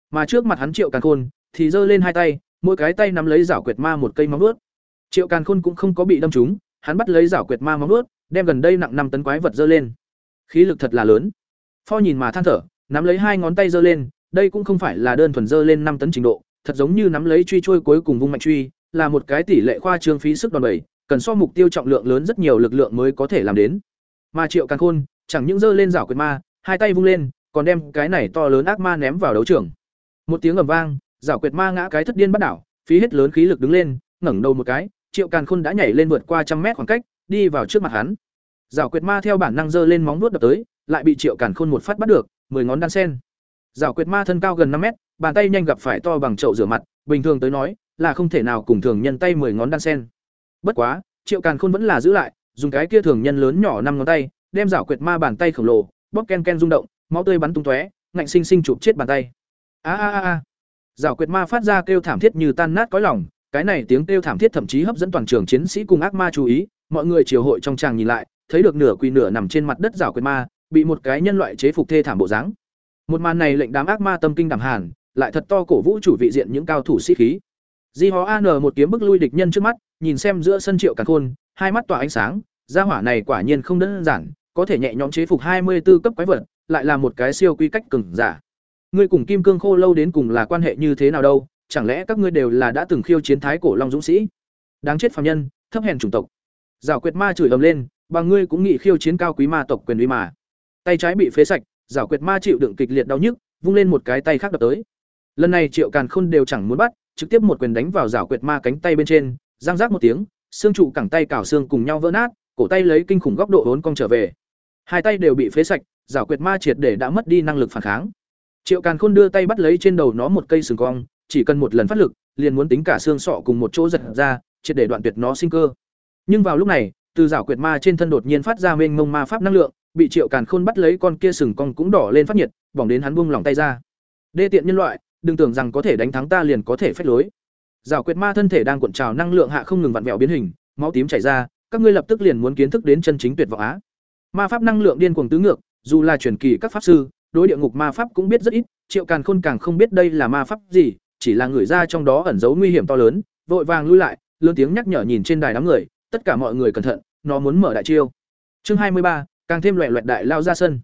Mà trước mặt hắn Triệu Càn Khôn thì giơ lên hai tay, mỗi cái tay nắm lấy giảo quyệt ma một cây móng vuốt. Triệu Càn Khôn cũng không có bị đâm trúng, hắn bắt lấy giảo quyệt ma móng vuốt, đem gần đây nặng năm tấn quái vật giơ lên. Khí lực thật là lớn. Pho nhìn mà than thở, nắm lấy hai ngón tay giơ lên, đây cũng không phải là đơn thuần giơ lên năm tấn trình độ, thật giống như nắm lấy truy trôi cuối cùng vung mạnh truy, là một cái tỷ lệ khoa trương phí sức đòn bẩy, cần so mục tiêu trọng lượng lớn rất nhiều lực lượng mới có thể làm đến. Mà Triệu Càn Khôn, chẳng những giơ lên giảo quyệt ma, hai tay vung lên, còn đem cái này to lớn ác ma ném vào đấu trường. Một tiếng ầm vang, giảo quyệt ma ngã cái thất điên bắt đảo, phí hết lớn khí lực đứng lên, ngẩng đầu một cái, Triệu Càn Khôn đã nhảy lên vượt qua trăm mét khoảng cách, đi vào trước mặt hắn. Giảo quyệt ma theo bản năng giơ lên móng vuốt đập tới, lại bị Triệu Càn Khôn một phát bắt được, mười ngón đan sen. Giảo quyệt ma thân cao gần năm mét, bàn tay nhanh gặp phải to bằng chậu rửa mặt, bình thường tới nói, là không thể nào cùng thường nhân tay mười ngón đan sen. Bất quá, Triệu Càn Khôn vẫn là giữ lại, dùng cái kia thường nhân lớn nhỏ năm ngón tay, đem giảo quyệt ma bàn tay khổng lồ, bóp ken ken rung động, máu tươi bắn tung tóe, ngạnh sinh sinh chụp chết bàn tay. A a a a. Giảo Quyệt Ma phát ra kêu thảm thiết như tan nát cõi lòng, cái này tiếng kêu thảm thiết thậm chí hấp dẫn toàn trường chiến sĩ cùng ác ma chú ý, mọi người triều hội trong tràng nhìn lại, thấy được nửa quỳ nửa nằm trên mặt đất Giảo Quyệt Ma, bị một cái nhân loại chế phục thê thảm bộ dáng. Một màn này lệnh đám ác ma tâm kinh đảm hàn, lại thật to cổ vũ chủ vị diện những cao thủ sĩ khí. Di Hó An một kiếm bức lui địch nhân trước mắt, nhìn xem giữa sân Triệu Càn Khôn, hai mắt tỏa ánh sáng, gia hỏa này quả nhiên không đơn giản, có thể nhẹ nhõm chế phục hai mươi 24 cấp quái vật, lại là một cái siêu quy cách cường giả. Ngươi cùng Kim Cương Khô lâu đến cùng là quan hệ như thế nào đâu? Chẳng lẽ các ngươi đều là đã từng khiêu chiến thái cổ long dũng sĩ? Đáng chết phàm nhân, thấp hèn chủng tộc. Giảo Quyệt Ma chửi ầm lên, bằng ngươi cũng nghĩ khiêu chiến cao quý ma tộc quyền uy mà. Tay trái bị phế sạch, Giảo Quyệt Ma chịu đựng kịch liệt đau nhức, vung lên một cái tay khác đập tới. Lần này Triệu Càn Khôn đều chẳng muốn bắt, trực tiếp một quyền đánh vào Giảo Quyệt Ma cánh tay bên trên, giang rác một tiếng, xương trụ cẳng tay cào xương cùng nhau vỡ nát, cổ tay lấy kinh khủng góc độ hốn cong trở về. Hai tay đều bị phế sạch, Giảo Quyệt Ma triệt để đã mất đi năng lực phản kháng. Triệu Càn Khôn đưa tay bắt lấy trên đầu nó một cây sừng cong, chỉ cần một lần phát lực, liền muốn tính cả xương sọ cùng một chỗ giật ra, triệt để đoạn tuyệt nó sinh cơ. Nhưng vào lúc này, từ rảo quyệt ma trên thân đột nhiên phát ra mênh mông ma pháp năng lượng, bị Triệu Càn Khôn bắt lấy con kia sừng cong cũng đỏ lên phát nhiệt, bỏng đến hắn buông lòng tay ra. Đê tiện nhân loại, đừng tưởng rằng có thể đánh thắng ta liền có thể phách lối. Rảo quyệt ma thân thể đang cuộn trào năng lượng hạ không ngừng vặn vẹo biến hình, máu tím chảy ra, các ngươi lập tức liền muốn kiến thức đến chân chính tuyệt vọng á. Ma pháp năng lượng điên cuồng tứ ngược, dù là truyền kỳ các pháp sư, đối địa ngục ma pháp cũng biết rất ít, Triệu Càn Khôn càng không biết đây là ma pháp gì, chỉ là người ra trong đó ẩn giấu nguy hiểm to lớn, vội vàng lui lại, lớn tiếng nhắc nhở nhìn trên đài đám người, tất cả mọi người cẩn thận, nó muốn mở đại chiêu. Chương hai mươi ba, càng thêm loẻ loẹt đại lao ra sân.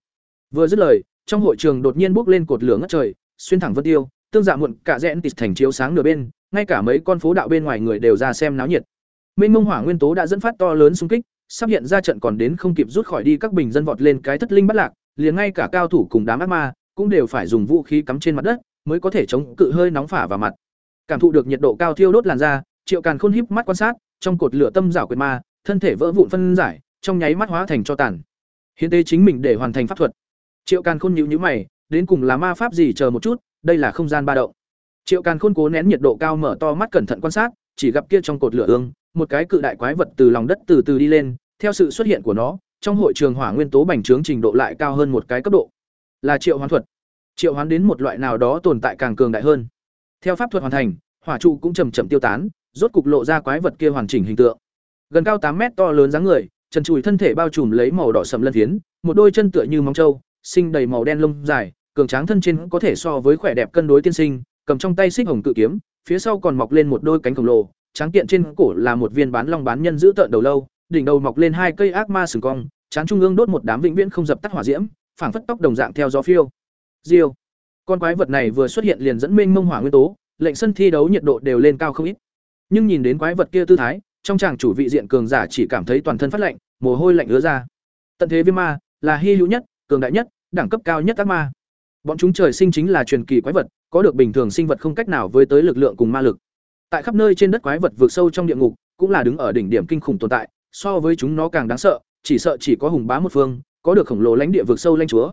Vừa dứt lời, trong hội trường đột nhiên bốc lên cột lửa ngất trời, xuyên thẳng vân tiêu, tương dạ muộn cả rẽn tịt thành chiếu sáng nửa bên, ngay cả mấy con phố đạo bên ngoài người đều ra xem náo nhiệt. Mênh mông hỏa nguyên tố đã dẫn phát to lớn xung kích, sắp hiện ra trận còn đến không kịp rút khỏi đi các bình dân vọt lên cái thất linh bắt lạc, liền ngay cả cao thủ cùng đám ác ma cũng đều phải dùng vũ khí cắm trên mặt đất mới có thể chống cự hơi nóng phả vào mặt. Cảm thụ được nhiệt độ cao thiêu đốt làn da, Triệu Càn Khôn híp mắt quan sát, trong cột lửa tâm rảo quyệt ma, thân thể vỡ vụn phân giải, trong nháy mắt hóa thành cho tàn. Hiến tế chính mình để hoàn thành pháp thuật. Triệu Càn Khôn nhịu nhữ mày, đến cùng là ma pháp gì chờ một chút, đây là không gian ba động. Triệu Càn Khôn cố nén nhiệt độ cao mở to mắt cẩn thận quan sát, chỉ gặp kia trong cột lửa ương, một cái cự đại quái vật từ lòng đất từ từ đi lên, theo sự xuất hiện của nó, trong hội trường hỏa nguyên tố bành trướng trình độ lại cao hơn một cái cấp độ. Là triệu hoán thuật. Triệu hoán đến một loại nào đó tồn tại càng cường đại hơn. Theo pháp thuật hoàn thành, hỏa trụ cũng chầm chậm tiêu tán, rốt cục lộ ra quái vật kia hoàn chỉnh hình tượng. Gần cao tám mét to lớn dáng người, trần trụi thân thể bao trùm lấy màu đỏ sầm lân phiến, một đôi chân tựa như móng trâu, sinh đầy màu đen lông dài, cường tráng thân trên có thể so với khỏe đẹp cân đối tiên sinh, cầm trong tay xích hồng cự kiếm, phía sau còn mọc lên một đôi cánh khổng lồ, tráng kiện trên cổ là một viên bán long bán nhân giữ tợn đầu lâu, đỉnh đầu mọc lên hai cây ác ma sừng cong, trán trung ương đốt một đám vĩnh viễn không dập tắt hỏa diễm, phảng phất tóc đồng dạng theo gió phiêu. Diêu. Con quái vật này vừa xuất hiện liền dẫn mênh mông hỏa nguyên tố, lệnh sân thi đấu nhiệt độ đều lên cao không ít. Nhưng nhìn đến quái vật kia tư thái, trong chàng chủ vị diện cường giả chỉ cảm thấy toàn thân phát lạnh, mồ hôi lạnh ứa ra. Tận thế viêm ma là hy hữu nhất, cường đại nhất, đẳng cấp cao nhất ác ma. Bọn chúng trời sinh chính là truyền kỳ quái vật, có được bình thường sinh vật không cách nào với tới lực lượng cùng ma lực. Tại khắp nơi trên đất quái vật vượt sâu trong địa ngục, cũng là đứng ở đỉnh điểm kinh khủng tồn tại, so với chúng nó càng đáng sợ, chỉ sợ chỉ có hùng bá một phương, có được khổng lồ lãnh địa vượt sâu lãnh chúa.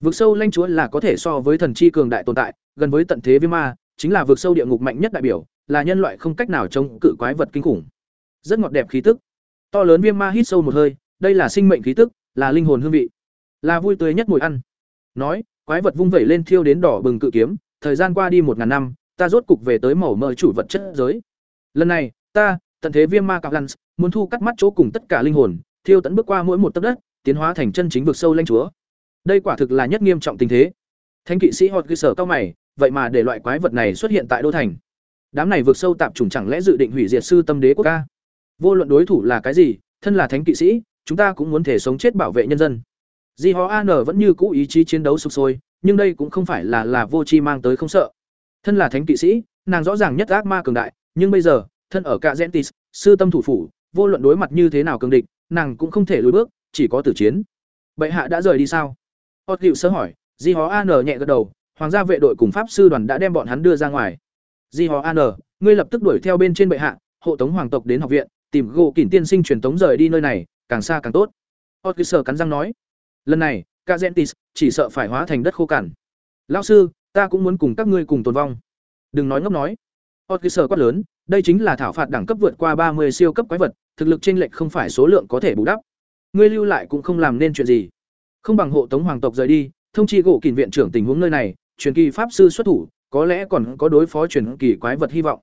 Vượt sâu lãnh chúa là có thể so với thần chi cường đại tồn tại, gần với tận thế viêm ma, chính là vượt sâu địa ngục mạnh nhất đại biểu, là nhân loại không cách nào chống cự quái vật kinh khủng. Rất ngọt đẹp khí tức. To lớn viêm ma hít sâu một hơi, đây là sinh mệnh khí tức, là linh hồn hương vị, là vui tươi nhất mùi ăn. Nói, quái vật vung vẩy lên thiêu đến đỏ bừng cự kiếm, thời gian qua đi một ngàn năm, ta rốt cục về tới màu mơ chủ vật chất giới. Lần này, ta, tận thế viêm ma cặp lăn, muốn thu cắt mắt chỗ cùng tất cả linh hồn, thiêu tận bước qua mỗi một tấc đất, tiến hóa thành chân chính vực sâu lãnh chúa. Đây quả thực là nhất nghiêm trọng tình thế. Thánh kỵ sĩ Hột cơ sở cao mày, vậy mà để loại quái vật này xuất hiện tại đô thành. Đám này vượt sâu tạp chủng chẳng lẽ dự định hủy diệt sư tâm đế quốc ca? Vô luận đối thủ là cái gì, thân là thánh kỵ sĩ, chúng ta cũng muốn thể sống chết bảo vệ nhân dân. Di Hó An vẫn như cũ ý chí chiến đấu sục sôi, nhưng đây cũng không phải là là vô chi mang tới không sợ. Thân là thánh kỵ sĩ, nàng rõ ràng nhất ác ma cường đại, nhưng bây giờ, thân ở cả Gentis, sư tâm thủ phủ, vô luận đối mặt như thế nào cường địch, nàng cũng không thể lùi bước, chỉ có tử chiến. Bệ hạ đã rời đi sao? Hot Dịu sơ hỏi, Di Hó An nhẹ gật đầu, hoàng gia vệ đội cùng pháp sư đoàn đã đem bọn hắn đưa ra ngoài. Di Hó An, ngươi lập tức đuổi theo bên trên bệ hạ, hộ tống hoàng tộc đến học viện, tìm gỗ kỉnh tiên sinh truyền tống rời đi nơi này, càng xa càng tốt. Hot Dịu cắn răng nói. Lần này, Cazentis chỉ sợ phải hóa thành đất khô cằn. Lão sư, ta cũng muốn cùng các ngươi cùng tồn vong. Đừng nói ngốc nói. Hot quát lớn, đây chính là thảo phạt đẳng cấp vượt qua ba mươi siêu cấp quái vật, thực lực chênh lệch không phải số lượng có thể bù đắp. Ngươi lưu lại cũng không làm nên chuyện gì. Không bằng hộ tống hoàng tộc rời đi, thông chi gỗ kình viện trưởng tình huống nơi này, truyền kỳ pháp sư xuất thủ, có lẽ còn có đối phó truyền kỳ quái vật hy vọng.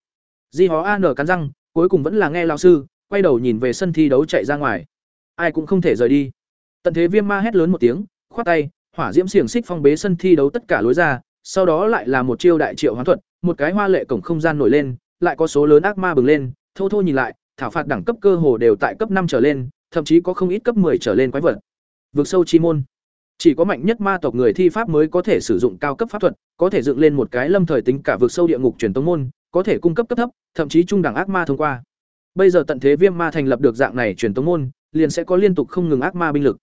Di Hó An cắn răng, cuối cùng vẫn là nghe lão sư, quay đầu nhìn về sân thi đấu chạy ra ngoài. Ai cũng không thể rời đi. Tận thế Viêm Ma hét lớn một tiếng, khoát tay, hỏa diễm xiềng xích phong bế sân thi đấu tất cả lối ra, sau đó lại là một chiêu đại triệu hoán thuật, một cái hoa lệ cổng không gian nổi lên, lại có số lớn ác ma bừng lên, thô thô nhìn lại, thảo phạt đẳng cấp cơ hồ đều tại cấp năm trở lên, thậm chí có không ít cấp 10 trở lên quái vật. Vực sâu chi môn. Chỉ có mạnh nhất ma tộc người thi pháp mới có thể sử dụng cao cấp pháp thuật, có thể dựng lên một cái lâm thời tính cả vực sâu địa ngục truyền tông môn, có thể cung cấp cấp thấp, thậm chí trung đẳng ác ma thông qua. Bây giờ tận thế viêm ma thành lập được dạng này truyền tông môn, liền sẽ có liên tục không ngừng ác ma binh lực.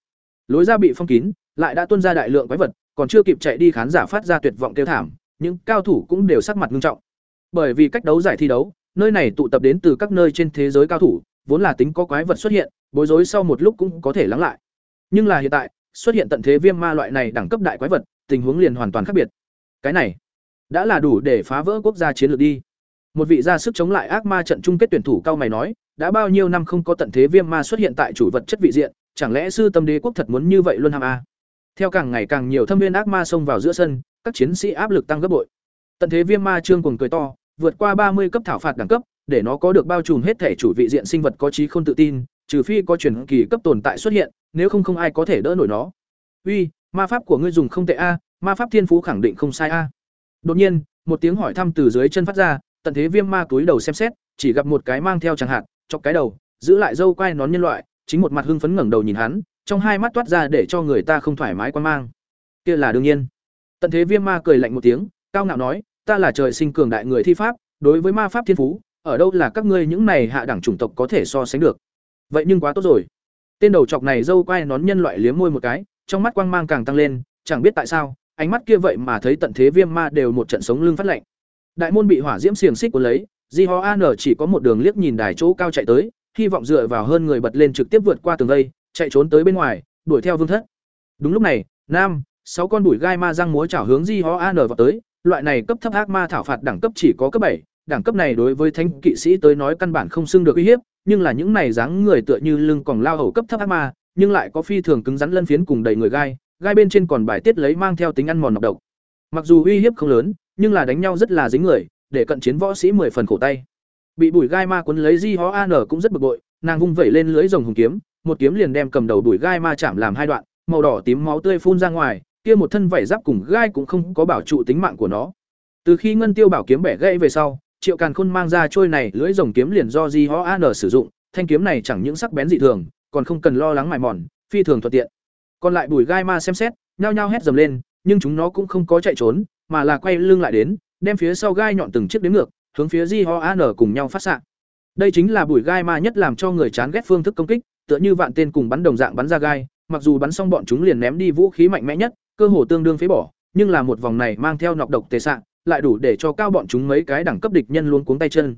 Lối ra bị phong kín, lại đã tuôn ra đại lượng quái vật, còn chưa kịp chạy đi khán giả phát ra tuyệt vọng kêu thảm, những cao thủ cũng đều sắc mặt nghiêm trọng. Bởi vì cách đấu giải thi đấu, nơi này tụ tập đến từ các nơi trên thế giới cao thủ, vốn là tính có quái vật xuất hiện, bối rối sau một lúc cũng có thể lắng lại. Nhưng là hiện tại, xuất hiện tận thế viêm ma loại này đẳng cấp đại quái vật, tình huống liền hoàn toàn khác biệt. Cái này đã là đủ để phá vỡ quốc gia chiến lược đi. Một vị ra sức chống lại ác ma trận chung kết tuyển thủ cao mày nói, đã bao nhiêu năm không có tận thế viêm ma xuất hiện tại chủ vật chất vị diện, chẳng lẽ sư tâm đế quốc thật muốn như vậy luôn ham a? Theo càng ngày càng nhiều thâm viên ác ma xông vào giữa sân, các chiến sĩ áp lực tăng gấp bội. Tận thế viêm ma trương cuồng cười to, vượt qua ba mươi cấp thảo phạt đẳng cấp, để nó có được bao trùm hết thể chủ vị diện sinh vật có trí không tự tin, trừ phi có truyền kỳ cấp tồn tại xuất hiện, nếu không không ai có thể đỡ nổi nó. Uy, ma pháp của ngươi dùng không tệ a, ma pháp thiên phú khẳng định không sai a. Đột nhiên, một tiếng hỏi thăm từ dưới chân phát ra, tận thế viêm ma túi đầu xem xét, chỉ gặp một cái mang theo chẳng hạn, chọc cái đầu, giữ lại dâu quai nón nhân loại, chính một mặt hưng phấn ngẩng đầu nhìn hắn, trong hai mắt toát ra để cho người ta không thoải mái quan mang. Kia là đương nhiên. Tận thế viêm ma cười lạnh một tiếng, cao ngạo nói, ta là trời sinh cường đại người thi pháp, đối với ma pháp thiên phú, ở đâu là các ngươi những này hạ đẳng chủng tộc có thể so sánh được. Vậy nhưng quá tốt rồi. Tên đầu chọc này dâu quai nón nhân loại liếm môi một cái, trong mắt quang mang càng tăng lên, chẳng biết tại sao, ánh mắt kia vậy mà thấy tận thế viêm ma đều một trận sống lưng phát lạnh. Đại môn bị hỏa diễm xiềng xích cuốn lấy, Di Ho An chỉ có một đường liếc nhìn đài chỗ cao chạy tới, hy vọng dựa vào hơn người bật lên trực tiếp vượt qua tường vây, chạy trốn tới bên ngoài, đuổi theo Vương Thất. Đúng lúc này, nam, sáu con đuổi gai ma răng múa chảo hướng Di Ho An vào tới, loại này cấp thấp ác ma thảo phạt đẳng cấp chỉ có cấp bảy, đẳng cấp này đối với thánh kỵ sĩ tới nói căn bản không xưng được uy hiếp, nhưng là những này dáng người tựa như lưng còn lao hầu cấp thấp ác ma, nhưng lại có phi thường cứng rắn lân phiến cùng đầy người gai, gai bên trên còn bài tiết lấy mang theo tính ăn mòn nọc độc. Mặc dù uy hiếp không lớn, nhưng là đánh nhau rất là dính người, để cận chiến võ sĩ mười phần khổ tay. Bị bùi gai ma cuốn lấy Di Hó An cũng rất bực bội, nàng vung vẩy lên lưới rồng hùng kiếm, một kiếm liền đem cầm đầu bùi gai ma chạm làm hai đoạn, màu đỏ tím máu tươi phun ra ngoài, kia một thân vảy giáp cùng gai cũng không có bảo trụ tính mạng của nó. Từ khi Ngân Tiêu bảo kiếm bẻ gãy về sau, Triệu Càn Khôn mang ra trôi này lưỡi rồng kiếm liền do Di Ho An sử dụng, thanh kiếm này chẳng những sắc bén dị thường, còn không cần lo lắng mài mòn, phi thường thuận tiện. Còn lại Bùi Gai Ma xem xét, nhao nhao hét dầm lên, nhưng chúng nó cũng không có chạy trốn, mà là quay lưng lại đến, đem phía sau gai nhọn từng chiếc đến ngược, hướng phía Di Ho An cùng nhau phát xạ. Đây chính là Bùi Gai Ma nhất làm cho người chán ghét phương thức công kích, tựa như vạn tên cùng bắn đồng dạng bắn ra gai, mặc dù bắn xong bọn chúng liền ném đi vũ khí mạnh mẽ nhất, cơ hồ tương đương phế bỏ, nhưng là một vòng này mang theo nọc độc tề sạng, lại đủ để cho cao bọn chúng mấy cái đẳng cấp địch nhân luôn cuống tay chân.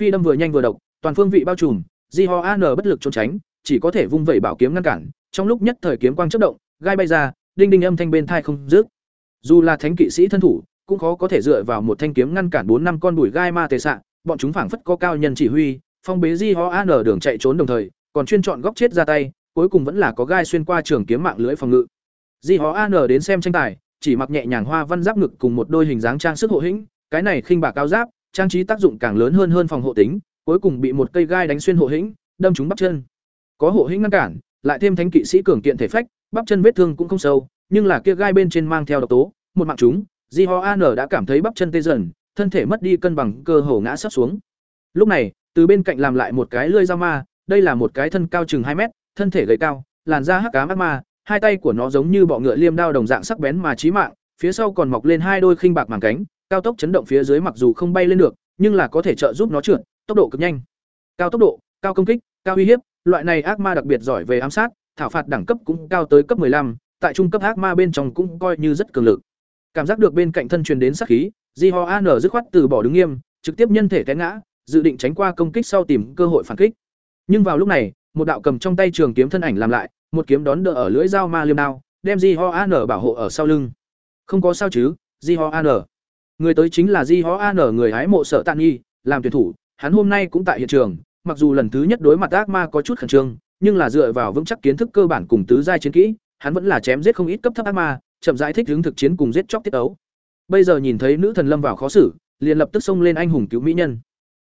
Phi đâm vừa nhanh vừa độc, toàn phương vị bao trùm, Di Ho An bất lực trốn tránh, chỉ có thể vung vẩy bảo kiếm ngăn cản, trong lúc nhất thời kiếm quang chớp động, gai bay ra, đinh đinh âm thanh bên tai không dứt. Dù là thánh kỵ sĩ thân thủ, cũng khó có thể dựa vào một thanh kiếm ngăn cản bốn năm con đuổi gai ma tề sạng, bọn chúng phảng phất có cao nhân chỉ huy, phong bế Di Ho An đường chạy trốn đồng thời, còn chuyên chọn góc chết ra tay, cuối cùng vẫn là có gai xuyên qua trường kiếm mạng lưới phòng ngự. Di Hó An đến xem tranh tài, chỉ mặc nhẹ nhàng hoa văn giáp ngực cùng một đôi hình dáng trang sức hộ hĩnh, cái này khinh bạc cao giáp, trang trí tác dụng càng lớn hơn hơn phòng hộ tính, cuối cùng bị một cây gai đánh xuyên hộ hĩnh, đâm trúng bắp chân. Có hộ hĩnh ngăn cản, lại thêm thánh kỵ sĩ cường kiện thể phách, bắp chân vết thương cũng không sâu, nhưng là kia gai bên trên mang theo độc tố, một mạng chúng, Di Ho An đã cảm thấy bắp chân tê dần, thân thể mất đi cân bằng, cơ hồ ngã sắp xuống. Lúc này, từ bên cạnh làm lại một cái lưỡi dao ma, đây là một cái thân cao chừng hai mét, thân thể gầy cao, làn da hắc ám ác ma, hai tay của nó giống như bọ ngựa liêm đao đồng dạng sắc bén mà chí mạng, phía sau còn mọc lên hai đôi khinh bạc màng cánh, cao tốc chấn động phía dưới mặc dù không bay lên được, nhưng là có thể trợ giúp nó trượt, tốc độ cực nhanh. Cao tốc độ, cao công kích, cao uy hiếp, loại này ác ma đặc biệt giỏi về ám sát, thảo phạt đẳng cấp cũng cao tới cấp 15, tại trung cấp ác ma bên trong cũng coi như rất cường lực. Cảm giác được bên cạnh thân truyền đến sát khí, Di An dứt khoát từ bỏ đứng nghiêm, trực tiếp nhân thể té ngã, dự định tránh qua công kích sau tìm cơ hội phản kích. Nhưng vào lúc này, một đạo cầm trong tay trường kiếm thân ảnh làm lại, một kiếm đón đỡ ở lưỡi dao ma liêm đao, đem Di Ho An bảo hộ ở sau lưng. Không có sao chứ, Di Ho An. Người tới chính là Di Ho An người hái mộ sợ Tạn Nhi, làm tuyển thủ, hắn hôm nay cũng tại hiện trường, mặc dù lần thứ nhất đối mặt ác ma có chút khẩn trương, nhưng là dựa vào vững chắc kiến thức cơ bản cùng tứ giai chiến kỹ, hắn vẫn là chém giết không ít cấp thấp ác ma, chậm rãi thích hướng thực chiến cùng giết chóc tiết ấu. Bây giờ nhìn thấy nữ thần lâm vào khó xử, liền lập tức xông lên anh hùng cứu mỹ nhân.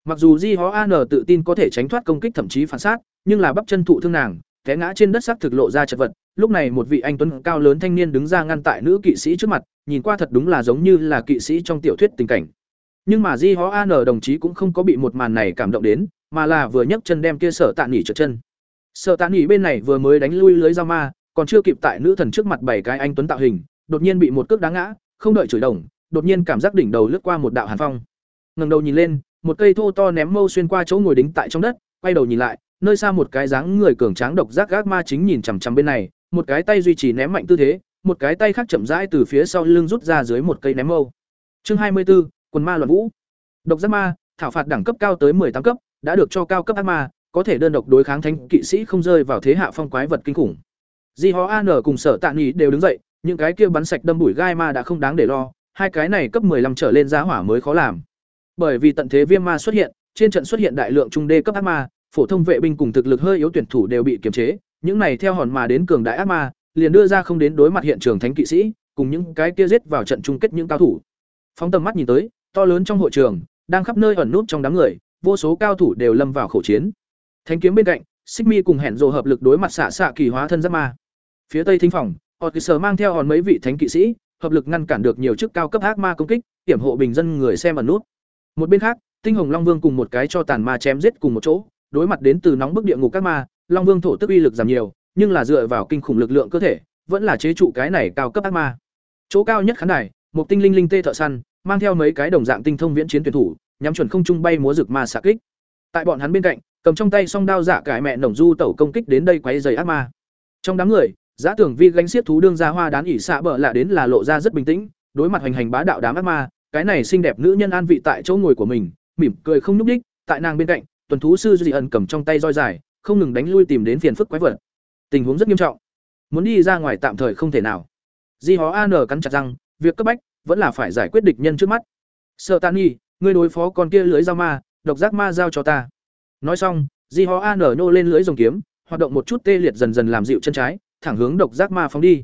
Mặc dù Di Ho An tự tin có thể tránh thoát công kích thậm chí phản sát, nhưng là bắp chân thụ thương nàng, té ngã trên đất sắc thực lộ ra chật vật, lúc này một vị anh tuấn cao lớn thanh niên đứng ra ngăn tại nữ kỵ sĩ trước mặt, nhìn qua thật đúng là giống như là kỵ sĩ trong tiểu thuyết tình cảnh. Nhưng mà Di hó An đồng chí cũng không có bị một màn này cảm động đến, mà là vừa nhấc chân đem kia sở tạ nghỉ trượt chân. Sở tạ nghỉ bên này vừa mới đánh lui lưới dao ma, còn chưa kịp tại nữ thần trước mặt bảy cái anh tuấn tạo hình, đột nhiên bị một cước đá ngã, không đợi chửi đồng, đột nhiên cảm giác đỉnh đầu lướt qua một đạo hàn phong. Ngẩng đầu nhìn lên, một cây thô to ném mâu xuyên qua chỗ ngồi đính tại trong đất, quay đầu nhìn lại, nơi xa một cái dáng người cường tráng độc giác gác ma chính nhìn chằm chằm bên này, một cái tay duy trì ném mạnh tư thế, một cái tay khác chậm rãi từ phía sau lưng rút ra dưới một cây ném mâu. Chương hai mươi 24, quần ma loạn vũ. Độc giác ma, thảo phạt đẳng cấp cao tới tám cấp, đã được cho cao cấp ác ma, có thể đơn độc đối kháng thánh kỵ sĩ không rơi vào thế hạ phong quái vật kinh khủng. Di Hó An cùng Sở Tạ Nghị đều đứng dậy, những cái kia bắn sạch đâm bụi gai ma đã không đáng để lo, hai cái này cấp 15 trở lên giá hỏa mới khó làm. Bởi vì tận thế viêm ma xuất hiện, trên trận xuất hiện đại lượng trung đê cấp ác ma, phổ thông vệ binh cùng thực lực hơi yếu tuyển thủ đều bị kiềm chế, những này theo hòn mà đến cường đại ác ma, liền đưa ra không đến đối mặt hiện trường thánh kỵ sĩ, cùng những cái kia giết vào trận chung kết những cao thủ. Phóng tầm mắt nhìn tới, to lớn trong hội trường, đang khắp nơi ẩn núp trong đám người, vô số cao thủ đều lâm vào khẩu chiến. Thánh kiếm bên cạnh, Xích Mi cùng hẹn rồ hợp lực đối mặt xạ xạ kỳ hóa thân giáp ma. Phía tây thính phòng, Otkiser mang theo hòn mấy vị thánh kỵ sĩ, hợp lực ngăn cản được nhiều chức cao cấp ác ma công kích, tiểm hộ bình dân người xem ẩn nút. Một bên khác, Tinh Hồng Long Vương cùng một cái cho tàn ma chém giết cùng một chỗ, đối mặt đến từ nóng bức địa ngục các ma, Long Vương thổ tức uy lực giảm nhiều, nhưng là dựa vào kinh khủng lực lượng cơ thể, vẫn là chế trụ cái này cao cấp ác ma. Chỗ cao nhất khán đài, một tinh linh linh tê thợ săn, mang theo mấy cái đồng dạng tinh thông viễn chiến tuyển thủ, nhắm chuẩn không trung bay múa rực ma xạ kích. Tại bọn hắn bên cạnh, cầm trong tay song đao giả cải mẹ nổng du tẩu công kích đến đây quấy rầy ác ma. Trong đám người, Giá tưởng vi gánh xiết thú đương ra hoa đán ỉ xạ bợ lạ đến là lộ ra rất bình tĩnh, đối mặt hành hành bá đạo đám ác ma, cái này xinh đẹp nữ nhân an vị tại chỗ ngồi của mình, mỉm cười không nhúc nhích, tại nàng bên cạnh, tuần thú sư Dị ẩn cầm trong tay roi dài, không ngừng đánh lui tìm đến phiền phức quái vật. Tình huống rất nghiêm trọng. Muốn đi ra ngoài tạm thời không thể nào. Di Hó An cắn chặt răng, việc cấp bách vẫn là phải giải quyết địch nhân trước mắt. Sợ Tani, ngươi đối phó con kia lưới dao ma độc giác ma giao cho ta nói xong di hó an nhô lên lưới rồng kiếm hoạt động một chút tê liệt dần dần làm dịu chân trái thẳng hướng độc giác ma phóng đi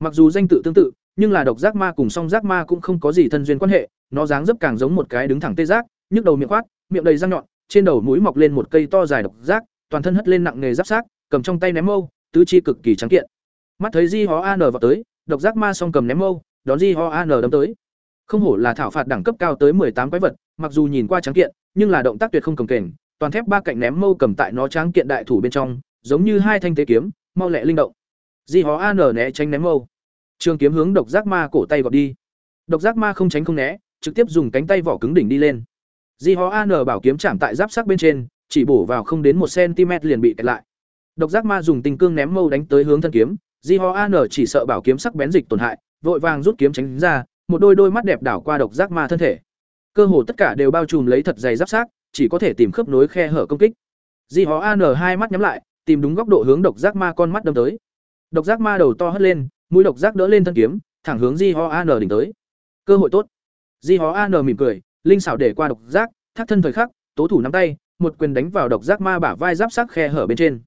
mặc dù danh tự tương tự nhưng là độc giác ma cùng song giác ma cũng không có gì thân duyên quan hệ nó dáng dấp càng giống một cái đứng thẳng tê giác nhức đầu miệng khoát miệng đầy răng nhọn trên đầu mũi mọc lên một cây to dài độc giác, toàn thân hất lên nặng nghề giáp sát cầm trong tay ném mâu, tứ chi cực kỳ trắng kiện. Mắt thấy di Hó an vào tới, độc giác ma song cầm ném mâu, đón di Hó an đâm tới. Không hổ là thảo phạt đẳng cấp cao tới tám quái vật, mặc dù nhìn qua trắng kiện, nhưng là động tác tuyệt không cầm kềnh, toàn thép ba cạnh ném mâu cầm tại nó trắng kiện đại thủ bên trong, giống như hai thanh tế kiếm, mau lẹ linh động. Di hó an né tránh ném mâu. Trường kiếm hướng độc giác ma cổ tay gọt đi. Độc giác ma không tránh không né, trực tiếp dùng cánh tay vỏ cứng đỉnh đi lên di hó an bảo kiếm chạm tại giáp sắc bên trên chỉ bổ vào không đến một cm liền bị kẹt lại. Độc giác ma dùng tình cương ném mâu đánh tới hướng thân kiếm di ho an chỉ sợ bảo kiếm sắc bén dịch tổn hại vội vàng rút kiếm tránh ra một đôi đôi mắt đẹp đảo qua độc giác ma thân thể. Cơ hồ tất cả đều bao trùm lấy thật dày giáp sắc, chỉ có thể tìm khớp nối khe hở công kích. Di Hó an hai mắt nhắm lại tìm đúng góc độ hướng độc giác ma con mắt đâm tới. Độc giác ma đầu to hất lên mũi độc giác đỡ lên thân kiếm thẳng hướng di Hó an đỉnh tới. Cơ hội tốt. Di Hó an mỉm cười linh xảo để qua độc giác, thác thân thời khắc, tố thủ nắm tay, một quyền đánh vào độc giác ma bả vai giáp sắc khe hở bên trên.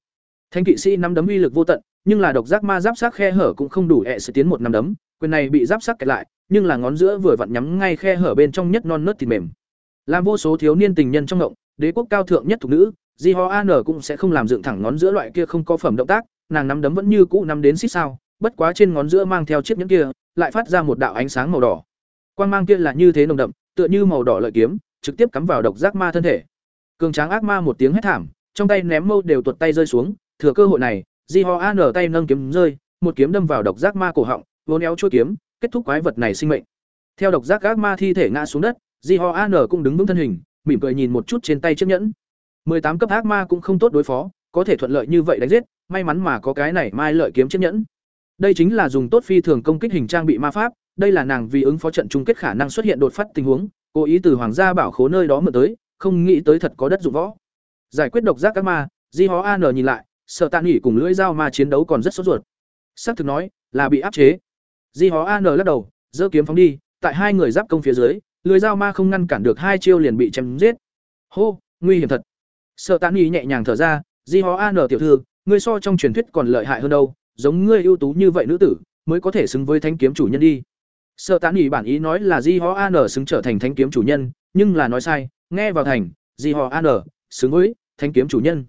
Thanh kỵ sĩ nắm đấm uy lực vô tận, nhưng là độc giác ma giáp sắc khe hở cũng không đủ ẹ sự tiến một nắm đấm, quyền này bị giáp sắc kẹt lại, nhưng là ngón giữa vừa vặn nhắm ngay khe hở bên trong nhất non nớt thịt mềm. Làm vô số thiếu niên tình nhân trong ngộng, đế quốc cao thượng nhất thuộc nữ, di ho an cũng sẽ không làm dựng thẳng ngón giữa loại kia không có phẩm động tác, nàng nắm đấm vẫn như cũ nắm đến xích sao, bất quá trên ngón giữa mang theo chiếc nhẫn kia, lại phát ra một đạo ánh sáng màu đỏ. Quang mang kia là như thế nồng đậm tựa như màu đỏ lợi kiếm, trực tiếp cắm vào độc giác ma thân thể. Cường tráng ác ma một tiếng hét thảm, trong tay ném mâu đều tuột tay rơi xuống, thừa cơ hội này, di ho an tay nâng kiếm rơi, một kiếm đâm vào độc giác ma cổ họng, vốn éo chuôi kiếm, kết thúc quái vật này sinh mệnh. Theo độc giác ác ma thi thể ngã xuống đất, di ho an cũng đứng vững thân hình, mỉm cười nhìn một chút trên tay chiếc nhẫn. Tám cấp ác ma cũng không tốt đối phó, có thể thuận lợi như vậy đánh giết, may mắn mà có cái này mai lợi kiếm chiếc nhẫn. Đây chính là dùng tốt phi thường công kích hình trang bị ma pháp đây là nàng vì ứng phó trận chung kết khả năng xuất hiện đột phát tình huống, cố ý từ hoàng gia bảo khố nơi đó mượn tới, không nghĩ tới thật có đất dụng võ. Giải quyết độc giác các ma, di Hó an nhìn lại, sợ tạ nghỉ cùng lưỡi dao ma chiến đấu còn rất sốt ruột. Sắc thực nói, là bị áp chế. Di hó an lắc đầu, giơ kiếm phóng đi, tại hai người giáp công phía dưới, lưỡi dao ma không ngăn cản được hai chiêu liền bị chém giết. Hô, nguy hiểm thật. Sợ tạ nghỉ nhẹ nhàng thở ra, di hó an tiểu thư, ngươi so trong truyền thuyết còn lợi hại hơn đâu, giống ngươi ưu tú như vậy nữ tử, mới có thể xứng với thanh kiếm chủ nhân đi sợ tán nghỉ bản ý nói là di Ho an xứng trở thành thanh kiếm chủ nhân, nhưng là nói sai, nghe vào thành, di Ho an xứng với thanh kiếm chủ nhân.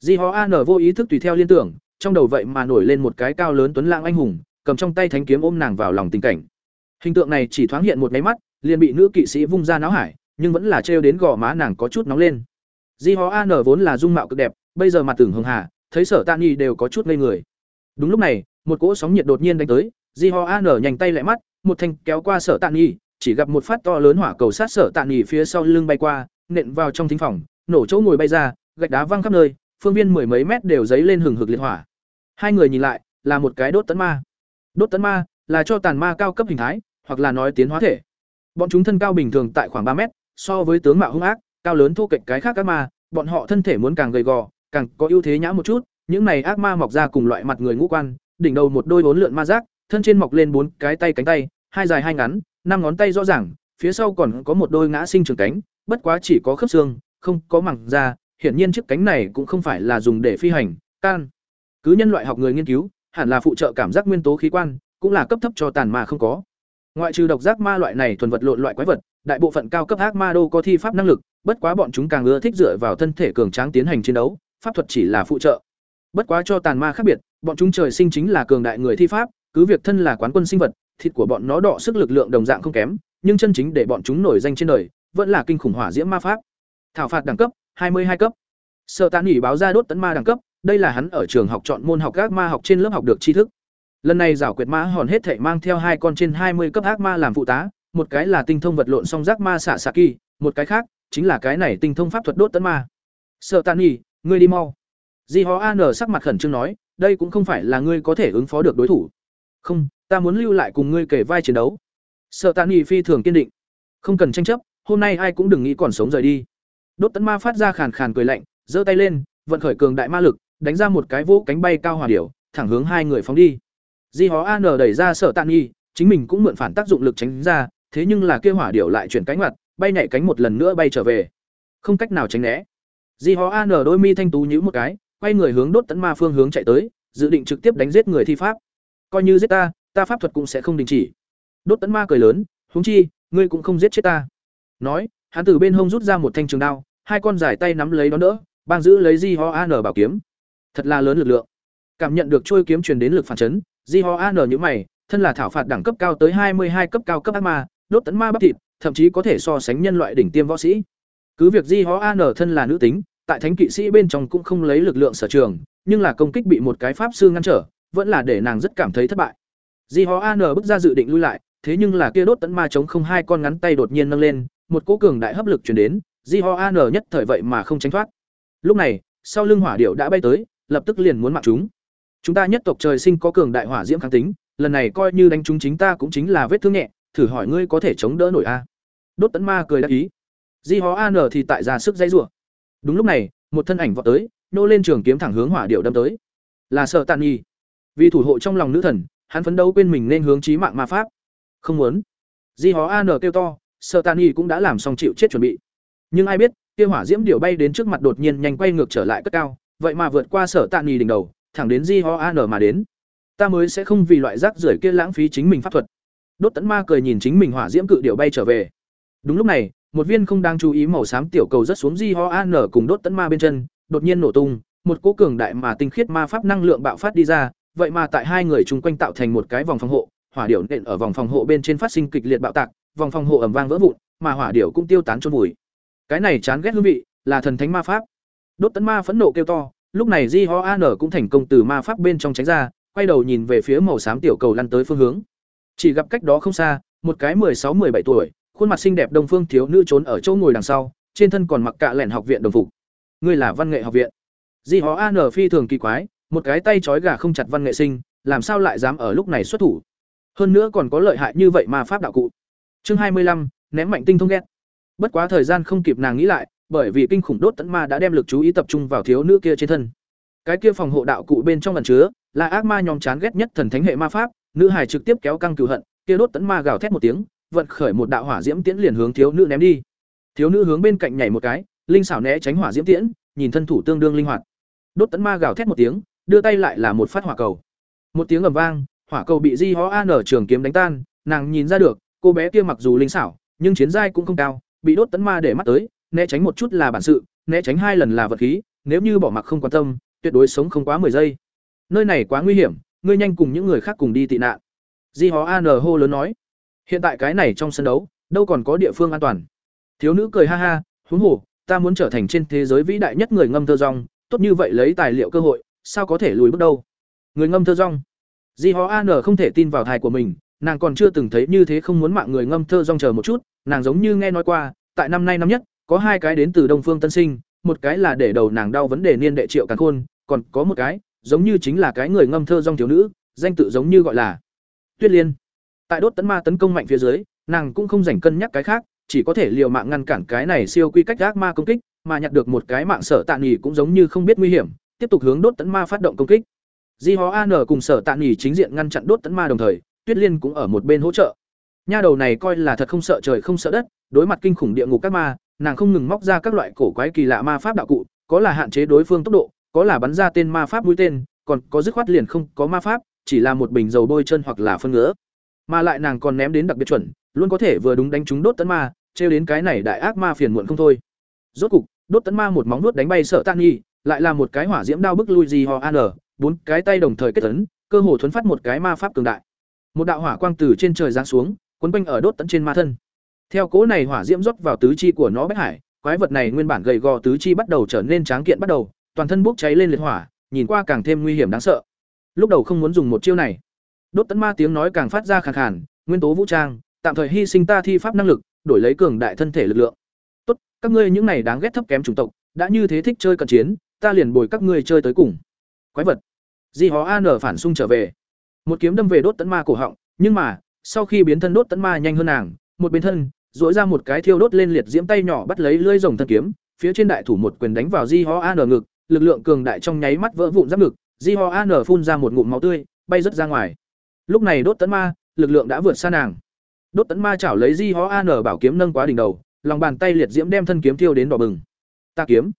Di ho an vô ý thức tùy theo liên tưởng, trong đầu vậy mà nổi lên một cái cao lớn tuấn lãng anh hùng, cầm trong tay thánh kiếm ôm nàng vào lòng tình cảnh. Hình tượng này chỉ thoáng hiện một máy mắt, liền bị nữ kỵ sĩ vung ra náo hải, nhưng vẫn là trêu đến gò má nàng có chút nóng lên. Di ho an vốn là dung mạo cực đẹp, bây giờ mặt tưởng hường hà, thấy sở tạ nhi đều có chút ngây người. Đúng lúc này, một cỗ sóng nhiệt đột nhiên đánh tới, di ho an nhanh tay lại mắt một thanh kéo qua sở tạ nghi chỉ gặp một phát to lớn hỏa cầu sát sở tạ nghi phía sau lưng bay qua, nện vào trong thính phòng, nổ chỗ ngồi bay ra, gạch đá văng khắp nơi, phương viên mười mấy mét đều dấy lên hừng hực liệt hỏa. Hai người nhìn lại, là một cái đốt tấn ma. Đốt tấn ma là cho tàn ma cao cấp hình thái, hoặc là nói tiến hóa thể. Bọn chúng thân cao bình thường tại khoảng ba mét, so với tướng mạo hung ác, cao lớn thô kệch cái khác các ma, bọn họ thân thể muốn càng gầy gò, càng có ưu thế nhã một chút, những này ác ma mọc ra cùng loại mặt người ngũ quan, đỉnh đầu một đôi bốn lượn ma giác thân trên mọc lên bốn cái tay cánh tay hai dài hai ngắn năm ngón tay rõ ràng phía sau còn có một đôi ngã sinh trường cánh bất quá chỉ có khớp xương không có màng da hiển nhiên chiếc cánh này cũng không phải là dùng để phi hành, can. Cứ nhân loại học người nghiên cứu, hẳn là phụ trợ cảm giác nguyên tố khí quan, cũng là cấp thấp cho tàn ma không có. Ngoại trừ độc giác ma loại này thuần vật lộn loại quái vật, đại bộ phận cao cấp ác ma đô có thi pháp năng lực, bất quá bọn chúng càng ưa thích dựa vào thân thể cường tráng tiến hành chiến đấu, pháp thuật chỉ là phụ trợ. Bất quá cho tàn ma khác biệt, bọn chúng trời sinh chính là cường đại người thi pháp, cứ việc thân là quán quân sinh vật, thịt của bọn nó đỏ sức lực lượng đồng dạng không kém, nhưng chân chính để bọn chúng nổi danh trên đời, vẫn là kinh khủng hỏa diễm ma pháp. Thảo phạt đẳng cấp, 22 cấp. Sở Tán nghỉ báo ra đốt tấn ma đẳng cấp, đây là hắn ở trường học chọn môn học các ma học trên lớp học được tri thức. Lần này giảo quyệt ma hòn hết thảy mang theo hai con trên 20 cấp ác ma làm phụ tá, một cái là tinh thông vật lộn song giác ma xạ xạ kỳ, một cái khác chính là cái này tinh thông pháp thuật đốt tấn ma. Sở Tán nghỉ, ngươi đi mau. Di Ho An sắc mặt khẩn trương nói, đây cũng không phải là ngươi có thể ứng phó được đối thủ. Không, ta muốn lưu lại cùng ngươi kể vai chiến đấu. sợ tàn nghị phi thường kiên định. Không cần tranh chấp, hôm nay ai cũng đừng nghĩ còn sống rời đi. Đốt tấn ma phát ra khàn khàn cười lạnh, giơ tay lên, vận khởi cường đại ma lực, đánh ra một cái vỗ cánh bay cao hỏa điểu, thẳng hướng hai người phóng đi. Di Hó An đẩy ra Sở tàn Nhi, chính mình cũng mượn phản tác dụng lực tránh ra, thế nhưng là kia hỏa điểu lại chuyển cánh mặt, bay nhảy cánh một lần nữa bay trở về không cách nào tránh né di hó an đôi mi thanh tú nhíu một cái quay người hướng đốt tấn ma phương hướng chạy tới dự định trực tiếp đánh giết người thi pháp coi như giết ta ta pháp thuật cũng sẽ không đình chỉ. Đốt tấn ma cười lớn, huống chi, ngươi cũng không giết chết ta. Nói, hắn từ bên hông rút ra một thanh trường đao, hai con dài tay nắm lấy đó đỡ, bang giữ lấy di ho an bảo kiếm. Thật là lớn lực lượng. Cảm nhận được trôi kiếm truyền đến lực phản chấn, di ho an như mày, thân là thảo phạt đẳng cấp cao tới hai mươi hai cấp cao cấp ác ma, đốt tấn ma bắp thịt, thậm chí có thể so sánh nhân loại đỉnh tiêm võ sĩ. Cứ việc di ho an thân là nữ tính, tại thánh kỵ sĩ bên trong cũng không lấy lực lượng sở trường, nhưng là công kích bị một cái pháp sư ngăn trở vẫn là để nàng rất cảm thấy thất bại. Di hó an bước ra dự định lui lại, thế nhưng là kia đốt tấn ma chống không hai con ngắn tay đột nhiên nâng lên, một cỗ cường đại hấp lực chuyển đến, di ho an nhất thời vậy mà không tránh thoát. Lúc này, sau lưng hỏa điệu đã bay tới, lập tức liền muốn mạng chúng. Chúng ta nhất tộc trời sinh có cường đại hỏa diễm kháng tính, lần này coi như đánh chúng chính ta cũng chính là vết thương nhẹ, thử hỏi ngươi có thể chống đỡ nổi a? Đốt tấn ma cười đáp ý. Di ho an thì tại ra sức dây rủa. Đúng lúc này, một thân ảnh vọt tới, nô lên trường kiếm thẳng hướng hỏa điệu đâm tới. Là sợ tàn nhi vì thủ hộ trong lòng nữ thần, hắn phấn đấu quên mình nên hướng chí mạng ma pháp. Không muốn. Di hó an kêu to, sợ tàn y cũng đã làm xong chịu chết chuẩn bị. Nhưng ai biết, kia hỏa diễm điệu bay đến trước mặt đột nhiên nhanh quay ngược trở lại cất cao, vậy mà vượt qua sở tàn nhi đỉnh đầu, thẳng đến di ho an mà đến. Ta mới sẽ không vì loại rác rưởi kia lãng phí chính mình pháp thuật. Đốt tấn ma cười nhìn chính mình hỏa diễm cự điệu bay trở về. Đúng lúc này, một viên không đang chú ý màu xám tiểu cầu rất xuống di ho an cùng đốt tấn ma bên chân, đột nhiên nổ tung, một cỗ cường đại mà tinh khiết ma pháp năng lượng bạo phát đi ra vậy mà tại hai người chung quanh tạo thành một cái vòng phòng hộ, hỏa điệu nện ở vòng phòng hộ bên trên phát sinh kịch liệt bạo tạc, vòng phòng hộ ẩm vang vỡ vụn, mà hỏa điệu cũng tiêu tán trôn vùi. Cái này chán ghét hương vị, là thần thánh ma pháp. Đốt tấn ma phẫn nộ kêu to, lúc này di ho an cũng thành công từ ma pháp bên trong tránh ra, quay đầu nhìn về phía màu xám tiểu cầu lăn tới phương hướng. Chỉ gặp cách đó không xa, một cái mười sáu mười bảy tuổi, khuôn mặt xinh đẹp đông phương thiếu nữ trốn ở chỗ ngồi đằng sau, trên thân còn mặc cạ lẻn học viện đồng phục. Ngươi là văn nghệ học viện. Di hó an phi thường kỳ quái một cái tay trói gà không chặt văn nghệ sinh, làm sao lại dám ở lúc này xuất thủ? Hơn nữa còn có lợi hại như vậy mà pháp đạo cụ. Chương hai mươi lăm, ném mạnh tinh thông ghét. Bất quá thời gian không kịp nàng nghĩ lại, bởi vì kinh khủng đốt tận ma đã đem lực chú ý tập trung vào thiếu nữ kia trên thân. Cái kia phòng hộ đạo cụ bên trong lần chứa là ác ma nhóm chán ghét nhất thần thánh hệ ma pháp, nữ hải trực tiếp kéo căng cửu hận, kia đốt tận ma gào thét một tiếng, vận khởi một đạo hỏa diễm tiễn liền hướng thiếu nữ ném đi. Thiếu nữ hướng bên cạnh nhảy một cái, linh xảo né tránh hỏa diễm tiễn, nhìn thân thủ tương đương linh hoạt. Đốt tận ma gào thét một tiếng đưa tay lại là một phát hỏa cầu. Một tiếng ầm vang, hỏa cầu bị di ho an ở trường kiếm đánh tan, nàng nhìn ra được, cô bé kia mặc dù linh xảo, nhưng chiến giai cũng không cao, bị đốt tấn ma để mắt tới, né tránh một chút là bản sự, né tránh hai lần là vật khí, nếu như bỏ mặc không quan tâm, tuyệt đối sống không quá 10 giây. Nơi này quá nguy hiểm, ngươi nhanh cùng những người khác cùng đi tị nạn. Di ho an hô lớn nói. Hiện tại cái này trong sân đấu, đâu còn có địa phương an toàn. Thiếu nữ cười ha ha, huống hồ, ta muốn trở thành trên thế giới vĩ đại nhất người ngâm thơ rong tốt như vậy lấy tài liệu cơ hội sao có thể lùi bước đâu? Người ngâm thơ rong. Di ho an không thể tin vào thai của mình, nàng còn chưa từng thấy như thế không muốn mạng người ngâm thơ rong chờ một chút, nàng giống như nghe nói qua, tại năm nay năm nhất, có hai cái đến từ đông phương tân sinh, một cái là để đầu nàng đau vấn đề niên đệ triệu càn khôn, còn có một cái, giống như chính là cái người ngâm thơ rong thiếu nữ, danh tự giống như gọi là tuyết liên. Tại đốt tấn ma tấn công mạnh phía dưới, nàng cũng không dành cân nhắc cái khác, chỉ có thể liều mạng ngăn cản cái này siêu quy cách ác ma công kích, mà nhặt được một cái mạng sở tạ nghỉ cũng giống như không biết nguy hiểm tiếp tục hướng đốt tấn ma phát động công kích. Di hó an cùng sở tạ nghỉ chính diện ngăn chặn đốt tấn ma đồng thời, tuyết liên cũng ở một bên hỗ trợ. Nha đầu này coi là thật không sợ trời không sợ đất, đối mặt kinh khủng địa ngục các ma, nàng không ngừng móc ra các loại cổ quái kỳ lạ ma pháp đạo cụ, có là hạn chế đối phương tốc độ, có là bắn ra tên ma pháp mũi tên, còn có dứt khoát liền không có ma pháp, chỉ là một bình dầu bôi chân hoặc là phân ngứa. Mà lại nàng còn ném đến đặc biệt chuẩn, luôn có thể vừa đúng đánh trúng đốt tấn ma, trêu đến cái này đại ác ma phiền muộn không thôi. Rốt cục, đốt tấn ma một móng nuốt đánh bay sợ tan nhi lại là một cái hỏa diễm đao bức lui gì ho an bốn cái tay đồng thời kết tấn cơ hồ thuấn phát một cái ma pháp cường đại. Một đạo hỏa quang từ trên trời giáng xuống, quấn quanh ở đốt tấn trên ma thân. Theo cố này hỏa diễm rót vào tứ chi của nó bách hải, quái vật này nguyên bản gầy gò tứ chi bắt đầu trở nên tráng kiện bắt đầu, toàn thân bốc cháy lên liệt hỏa, nhìn qua càng thêm nguy hiểm đáng sợ. Lúc đầu không muốn dùng một chiêu này. Đốt tấn ma tiếng nói càng phát ra khàn khàn, nguyên tố vũ trang, tạm thời hy sinh ta thi pháp năng lực, đổi lấy cường đại thân thể lực lượng. Tốt, các ngươi những này đáng ghét thấp kém chủng tộc, đã như thế thích chơi cận chiến ta liền bồi các ngươi chơi tới cùng. Quái vật. Di hó an phản xung trở về. Một kiếm đâm về đốt tấn ma cổ họng, nhưng mà, sau khi biến thân đốt tấn ma nhanh hơn nàng, một bên thân dỗi ra một cái thiêu đốt lên liệt diễm tay nhỏ bắt lấy lưỡi rồng thân kiếm, phía trên đại thủ một quyền đánh vào di ho an ngực, lực lượng cường đại trong nháy mắt vỡ vụn giáp ngực, di ho an phun ra một ngụm máu tươi, bay rớt ra ngoài. Lúc này đốt tấn ma, lực lượng đã vượt xa nàng. Đốt tấn ma chảo lấy di ho an bảo kiếm nâng quá đỉnh đầu, lòng bàn tay liệt diễm đem thân kiếm thiêu đến đỏ bừng. Ta kiếm.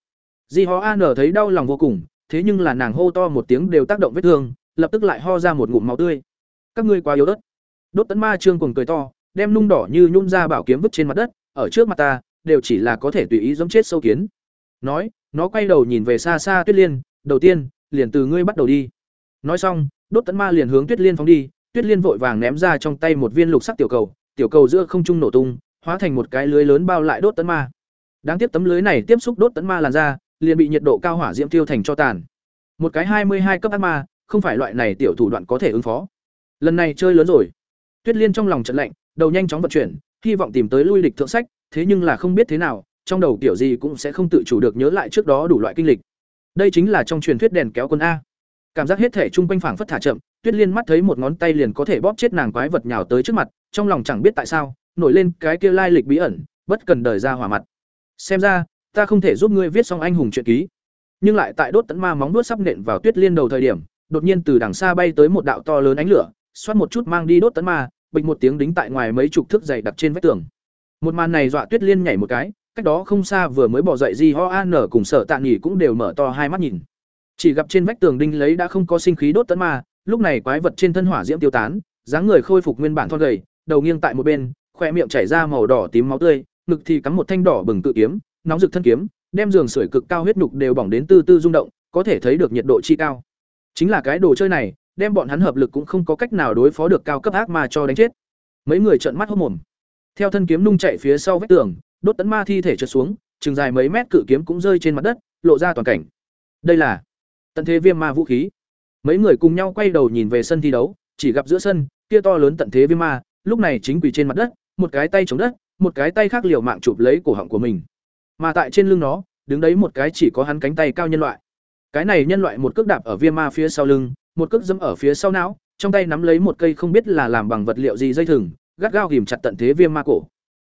Di Ho An thấy đau lòng vô cùng, thế nhưng là nàng hô to một tiếng đều tác động vết thương, lập tức lại ho ra một ngụm máu tươi. Các ngươi quá yếu ớt. Đốt Tấn Ma Trương cuồng cười to, đem nung đỏ như nhun ra bảo kiếm vứt trên mặt đất, ở trước mặt ta, đều chỉ là có thể tùy ý giống chết sâu kiến. Nói, nó quay đầu nhìn về xa xa Tuyết Liên, đầu tiên, liền từ ngươi bắt đầu đi. Nói xong, Đốt Tấn Ma liền hướng Tuyết Liên phóng đi, Tuyết Liên vội vàng ném ra trong tay một viên lục sắc tiểu cầu, tiểu cầu giữa không trung nổ tung, hóa thành một cái lưới lớn bao lại Đốt Tấn Ma. Đáng tiếc tấm lưới này tiếp xúc Đốt Tấn Ma làn ra, liền bị nhiệt độ cao hỏa diễm tiêu thành cho tàn. Một cái hai mươi hai cấp ác ma, không phải loại này tiểu thủ đoạn có thể ứng phó. Lần này chơi lớn rồi. Tuyết Liên trong lòng trận lạnh, đầu nhanh chóng vận chuyển, hy vọng tìm tới lui lịch thượng sách, thế nhưng là không biết thế nào, trong đầu tiểu gì cũng sẽ không tự chủ được nhớ lại trước đó đủ loại kinh lịch. Đây chính là trong truyền thuyết đèn kéo quân a. Cảm giác hết thể trung quanh phảng phất thả chậm, Tuyết Liên mắt thấy một ngón tay liền có thể bóp chết nàng quái vật nhào tới trước mặt, trong lòng chẳng biết tại sao, nổi lên cái kia lai lịch bí ẩn, bất cần đời ra hỏa mặt. Xem ra, ta không thể giúp ngươi viết xong anh hùng truyện ký. Nhưng lại tại đốt tấn ma móng đuốt sắp nện vào Tuyết Liên đầu thời điểm, đột nhiên từ đằng xa bay tới một đạo to lớn ánh lửa, xoát một chút mang đi đốt tấn ma, bịch một tiếng đính tại ngoài mấy chục thước dày đặc trên vách tường. Một màn này dọa Tuyết Liên nhảy một cái, cách đó không xa vừa mới bỏ dậy gì Ho An cùng Sở Tạ nghỉ cũng đều mở to hai mắt nhìn. Chỉ gặp trên vách tường đinh lấy đã không có sinh khí đốt tấn ma, lúc này quái vật trên thân hỏa diễm tiêu tán, dáng người khôi phục nguyên bản thon gầy, đầu nghiêng tại một bên, khóe miệng chảy ra màu đỏ tím máu tươi, ngực thì cắm một thanh đỏ bừng tự kiếm, nóng rực thân kiếm, đem giường sưởi cực cao huyết nục đều bỏng đến tư tư rung động, có thể thấy được nhiệt độ chi cao. Chính là cái đồ chơi này, đem bọn hắn hợp lực cũng không có cách nào đối phó được cao cấp ác ma cho đánh chết. Mấy người trợn mắt hốt mồm. Theo thân kiếm nung chạy phía sau vách tường, đốt tấn ma thi thể trượt xuống, chừng dài mấy mét cự kiếm cũng rơi trên mặt đất, lộ ra toàn cảnh. Đây là tận thế viêm ma vũ khí. Mấy người cùng nhau quay đầu nhìn về sân thi đấu, chỉ gặp giữa sân, kia to lớn tận thế viêm ma, lúc này chính quỳ trên mặt đất, một cái tay chống đất, một cái tay khác liều mạng chụp lấy cổ họng của mình. Mà tại trên lưng nó, đứng đấy một cái chỉ có hắn cánh tay cao nhân loại. Cái này nhân loại một cước đạp ở viêm ma phía sau lưng, một cước dẫm ở phía sau não, trong tay nắm lấy một cây không biết là làm bằng vật liệu gì dây thừng, gắt gao ghìm chặt tận thế viêm ma cổ.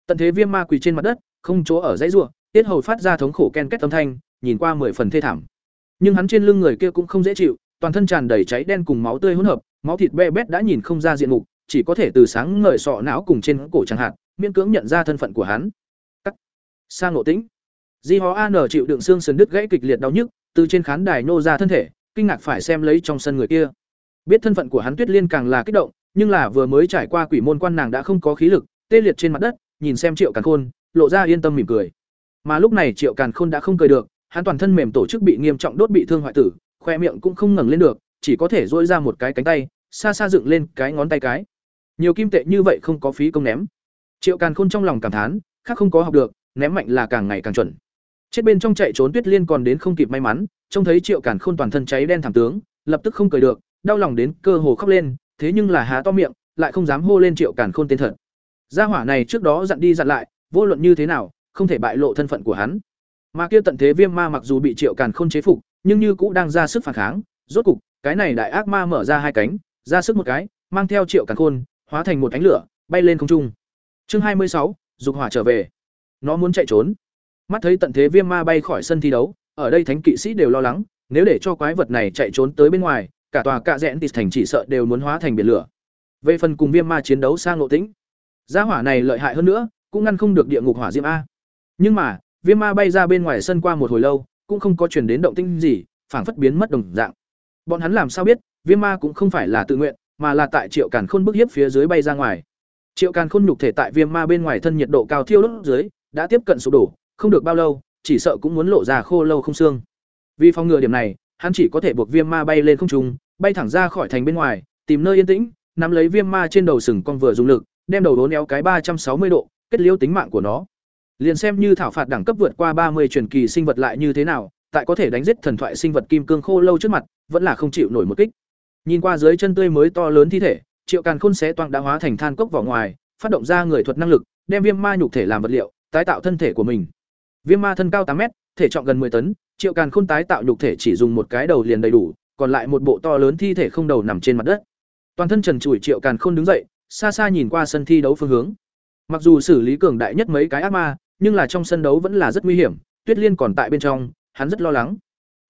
Tận thế viêm ma quỳ trên mặt đất, không chỗ ở dãy ruộng tiết hầu phát ra thống khổ ken két âm thanh, nhìn qua mười phần thê thảm. Nhưng hắn trên lưng người kia cũng không dễ chịu, toàn thân tràn đầy cháy đen cùng máu tươi hỗn hợp, máu thịt be bét đã nhìn không ra diện mục, chỉ có thể từ sáng ngời sọ não cùng trên cổ chẳng hạn, miễn cưỡng nhận ra thân phận của hắn. Cắt. Sang ngộ tĩnh. Di Hó An chịu đựng xương sườn đứt gãy kịch liệt đau nhức, từ trên khán đài nô ra thân thể, kinh ngạc phải xem lấy trong sân người kia. Biết thân phận của hắn Tuyết Liên càng là kích động, nhưng là vừa mới trải qua quỷ môn quan nàng đã không có khí lực, tê liệt trên mặt đất, nhìn xem Triệu Càn Khôn, lộ ra yên tâm mỉm cười. Mà lúc này Triệu Càn Khôn đã không cười được, hắn toàn thân mềm tổ chức bị nghiêm trọng đốt bị thương hoại tử, khoe miệng cũng không ngẩng lên được, chỉ có thể duỗi ra một cái cánh tay, xa xa dựng lên cái ngón tay cái. Nhiều kim tệ như vậy không có phí công ném. Triệu Càn Khôn trong lòng cảm thán, khác không có học được, ném mạnh là càng ngày càng chuẩn. Chết bên trong chạy trốn Tuyết Liên còn đến không kịp may mắn, trông thấy Triệu Càn Khôn toàn thân cháy đen thảm tướng, lập tức không cười được, đau lòng đến cơ hồ khóc lên, thế nhưng là há to miệng, lại không dám hô lên Triệu Càn Khôn tên thật. Gia hỏa này trước đó dặn đi dặn lại, vô luận như thế nào, không thể bại lộ thân phận của hắn. Mà kia tận thế viêm ma mặc dù bị Triệu Càn Khôn chế phục, nhưng như cũ đang ra sức phản kháng, rốt cục, cái này đại ác ma mở ra hai cánh, ra sức một cái, mang theo Triệu Càn Khôn, hóa thành một ánh lửa, bay lên không trung. Chương hai mươi sáu, dục hỏa trở về. Nó muốn chạy trốn. Mắt thấy tận thế viêm ma bay khỏi sân thi đấu, ở đây thánh kỵ sĩ đều lo lắng, nếu để cho quái vật này chạy trốn tới bên ngoài, cả tòa cạ rẽn tịt thành chỉ sợ đều muốn hóa thành biển lửa. Về phần cùng viêm ma chiến đấu sang lộ tĩnh, gia hỏa này lợi hại hơn nữa, cũng ngăn không được địa ngục hỏa diễm a. Nhưng mà, viêm ma bay ra bên ngoài sân qua một hồi lâu, cũng không có truyền đến động tĩnh gì, phảng phất biến mất đồng dạng. Bọn hắn làm sao biết, viêm ma cũng không phải là tự nguyện, mà là tại Triệu Càn Khôn bức hiếp phía dưới bay ra ngoài. Triệu Càn Khôn nhục thể tại viêm ma bên ngoài thân nhiệt độ cao thiêu đốt dưới, đã tiếp cận sụp đổ, không được bao lâu, chỉ sợ cũng muốn lộ ra khô lâu không xương. Vì phòng ngừa điểm này, hắn chỉ có thể buộc viêm ma bay lên không trung, bay thẳng ra khỏi thành bên ngoài, tìm nơi yên tĩnh, nắm lấy viêm ma trên đầu sừng con vừa dùng lực, đem đầu đốn éo cái ba trăm sáu mươi độ, kết liễu tính mạng của nó. Liền xem như thảo phạt đẳng cấp vượt qua ba mươi truyền kỳ sinh vật lại như thế nào, tại có thể đánh giết thần thoại sinh vật kim cương khô lâu trước mặt, vẫn là không chịu nổi một kích. Nhìn qua dưới chân tươi mới to lớn thi thể, Triệu Càn Khôn xé toang đã hóa thành than cốc vỏ ngoài, phát động ra người thuật năng lực, đem viêm ma nhục thể làm vật liệu, tái tạo thân thể của mình. Viêm ma thân cao tám mét, thể trọng gần 10 tấn, Triệu Càn Khôn tái tạo nhục thể chỉ dùng một cái đầu liền đầy đủ, còn lại một bộ to lớn thi thể không đầu nằm trên mặt đất. Toàn thân trần trụi Triệu Càn Khôn đứng dậy, xa xa nhìn qua sân thi đấu phương hướng. Mặc dù xử lý cường đại nhất mấy cái ác ma, nhưng là trong sân đấu vẫn là rất nguy hiểm, Tuyết Liên còn tại bên trong, hắn rất lo lắng.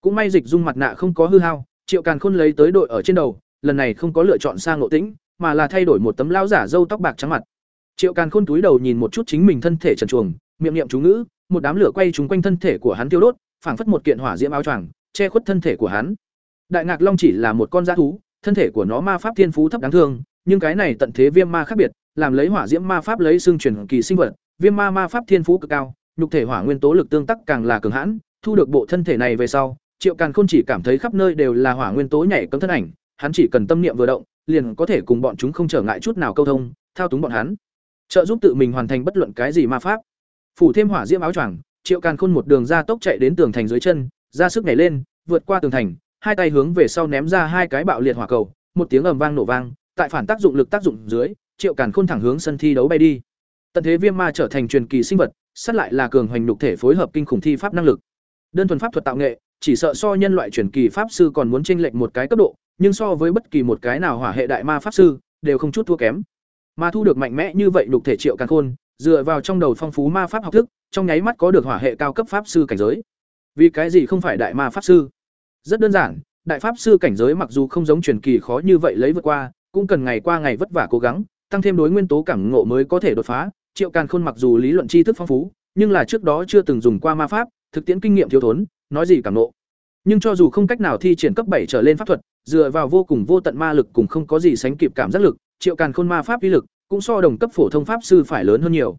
Cũng may dịch dung mặt nạ không có hư hao, Triệu Càn Khôn lấy tới đội ở trên đầu, lần này không có lựa chọn sang ngộ tĩnh, mà là thay đổi một tấm lão giả râu tóc bạc trắng mặt. Triệu Càn Khôn túi đầu nhìn một chút chính mình thân thể trần truồng, miệng niệm chú ngữ, một đám lửa quay trúng quanh thân thể của hắn tiêu đốt, phảng phất một kiện hỏa diễm áo choàng, che khuất thân thể của hắn. Đại Ngạc Long chỉ là một con dã thú, thân thể của nó ma pháp thiên phú thấp đáng thương, nhưng cái này tận thế viêm ma khác biệt, làm lấy hỏa diễm ma pháp lấy xương truyền kỳ sinh vật, viêm ma ma pháp thiên phú cực cao, nhục thể hỏa nguyên tố lực tương tác càng là cường hãn, thu được bộ thân thể này về sau, Triệu Càn Khôn chỉ cảm thấy khắp nơi đều là hỏa nguyên tố nhảy cấm thân ảnh, hắn chỉ cần tâm niệm vừa động, liền có thể cùng bọn chúng không trở ngại chút nào câu thông, thao túng bọn hắn, trợ giúp tự mình hoàn thành bất luận cái gì ma pháp. Phủ thêm hỏa diễm áo choàng, Triệu Càn Khôn một đường ra tốc chạy đến tường thành dưới chân, ra sức nhảy lên, vượt qua tường thành, hai tay hướng về sau ném ra hai cái bạo liệt hỏa cầu, một tiếng ầm vang nổ vang, tại phản tác dụng lực tác dụng dưới, Triệu Càn Khôn thẳng hướng sân thi đấu bay đi. Tận thế viêm ma trở thành truyền kỳ sinh vật, sát lại là cường hoành nhục thể phối hợp kinh khủng thi pháp năng lực. Đơn thuần pháp thuật tạo nghệ, chỉ sợ so nhân loại truyền kỳ pháp sư còn muốn chênh lệch một cái cấp độ, nhưng so với bất kỳ một cái nào hỏa hệ đại ma pháp sư, đều không chút thua kém. Mà thu được mạnh mẽ như vậy nhục thể Triệu Càn Khôn, dựa vào trong đầu phong phú ma pháp học thức, trong nháy mắt có được hỏa hệ cao cấp pháp sư cảnh giới. Vì cái gì không phải đại ma pháp sư? Rất đơn giản, đại pháp sư cảnh giới mặc dù không giống truyền kỳ khó như vậy lấy vượt qua, cũng cần ngày qua ngày vất vả cố gắng, tăng thêm đối nguyên tố cảm ngộ mới có thể đột phá. Triệu Càn Khôn mặc dù lý luận tri thức phong phú, nhưng là trước đó chưa từng dùng qua ma pháp, thực tiễn kinh nghiệm thiếu thốn, nói gì cảm ngộ. Nhưng cho dù không cách nào thi triển cấp bảy trở lên pháp thuật, dựa vào vô cùng vô tận ma lực cùng không có gì sánh kịp cảm giác lực, Triệu Càn Khôn ma pháp uy lực cũng so đồng cấp phổ thông pháp sư phải lớn hơn nhiều.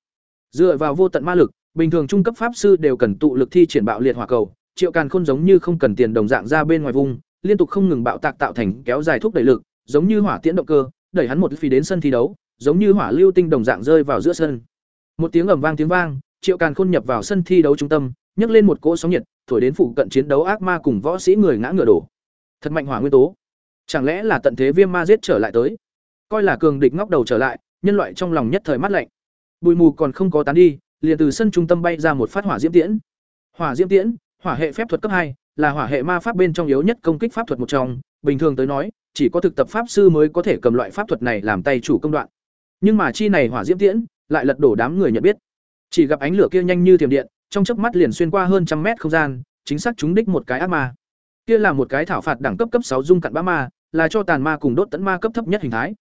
Dựa vào vô tận ma lực, bình thường trung cấp pháp sư đều cần tụ lực thi triển bạo liệt hỏa cầu, Triệu Càn Khôn giống như không cần tiền đồng dạng ra bên ngoài vùng, liên tục không ngừng bạo tạc tạo thành kéo dài thúc đẩy lực, giống như hỏa tiễn động cơ, đẩy hắn một phi đến sân thi đấu, giống như hỏa lưu tinh đồng dạng rơi vào giữa sân. Một tiếng ầm vang tiếng vang, Triệu Càn Khôn nhập vào sân thi đấu trung tâm, nhấc lên một cỗ sóng nhiệt, thổi đến phụ cận chiến đấu ác ma cùng võ sĩ người ngã ngựa đổ. Thật mạnh hỏa nguyên tố. Chẳng lẽ là tận thế viêm ma giết trở lại tới? Coi là cường địch ngóc đầu trở lại, nhân loại trong lòng nhất thời mắt lạnh. Bùi mù còn không có tán đi, liền từ sân trung tâm bay ra một phát hỏa diễm tiễn. Hỏa diễm tiễn, hỏa hệ phép thuật cấp hai, là hỏa hệ ma pháp bên trong yếu nhất công kích pháp thuật một trong, bình thường tới nói, chỉ có thực tập pháp sư mới có thể cầm loại pháp thuật này làm tay chủ công đoạn. Nhưng mà chi này hỏa diễm tiễn, lại lật đổ đám người nhận biết. Chỉ gặp ánh lửa kia nhanh như thiểm điện, trong chớp mắt liền xuyên qua hơn trăm mét không gian, chính xác trúng đích một cái ác ma. Kia là một cái thảo phạt đẳng cấp cấp sáu dung cặn bã ma, là cho tàn ma cùng đốt tấn ma cấp thấp nhất hình thái.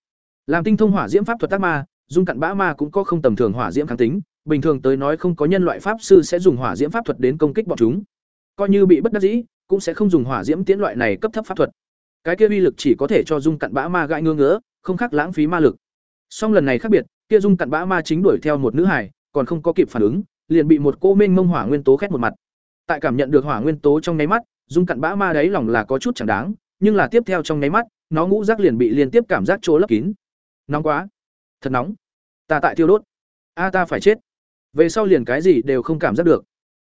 Làm tinh thông hỏa diễm pháp thuật tác ma, dung cặn bã ma cũng có không tầm thường hỏa diễm kháng tính, bình thường tới nói không có nhân loại pháp sư sẽ dùng hỏa diễm pháp thuật đến công kích bọn chúng. Coi như bị bất đắc dĩ, cũng sẽ không dùng hỏa diễm tiễn loại này cấp thấp pháp thuật. Cái kia uy lực chỉ có thể cho dung cặn bã ma gãi ngứa ngứa, không khác lãng phí ma lực. Song lần này khác biệt, kia dung cặn bã ma chính đuổi theo một nữ hải, còn không có kịp phản ứng, liền bị một cô minh mông hỏa nguyên tố khét một mặt. Tại cảm nhận được hỏa nguyên tố trong nháy mắt, dung cặn bã ma đấy lòng là có chút chẳng đáng, nhưng là tiếp theo trong nháy mắt, nó ngũ giác liền bị liên tiếp cảm giác chỗ lấp kín. Nóng quá, thật nóng. Ta tại thiêu đốt. A ta phải chết. Về sau liền cái gì đều không cảm giác được.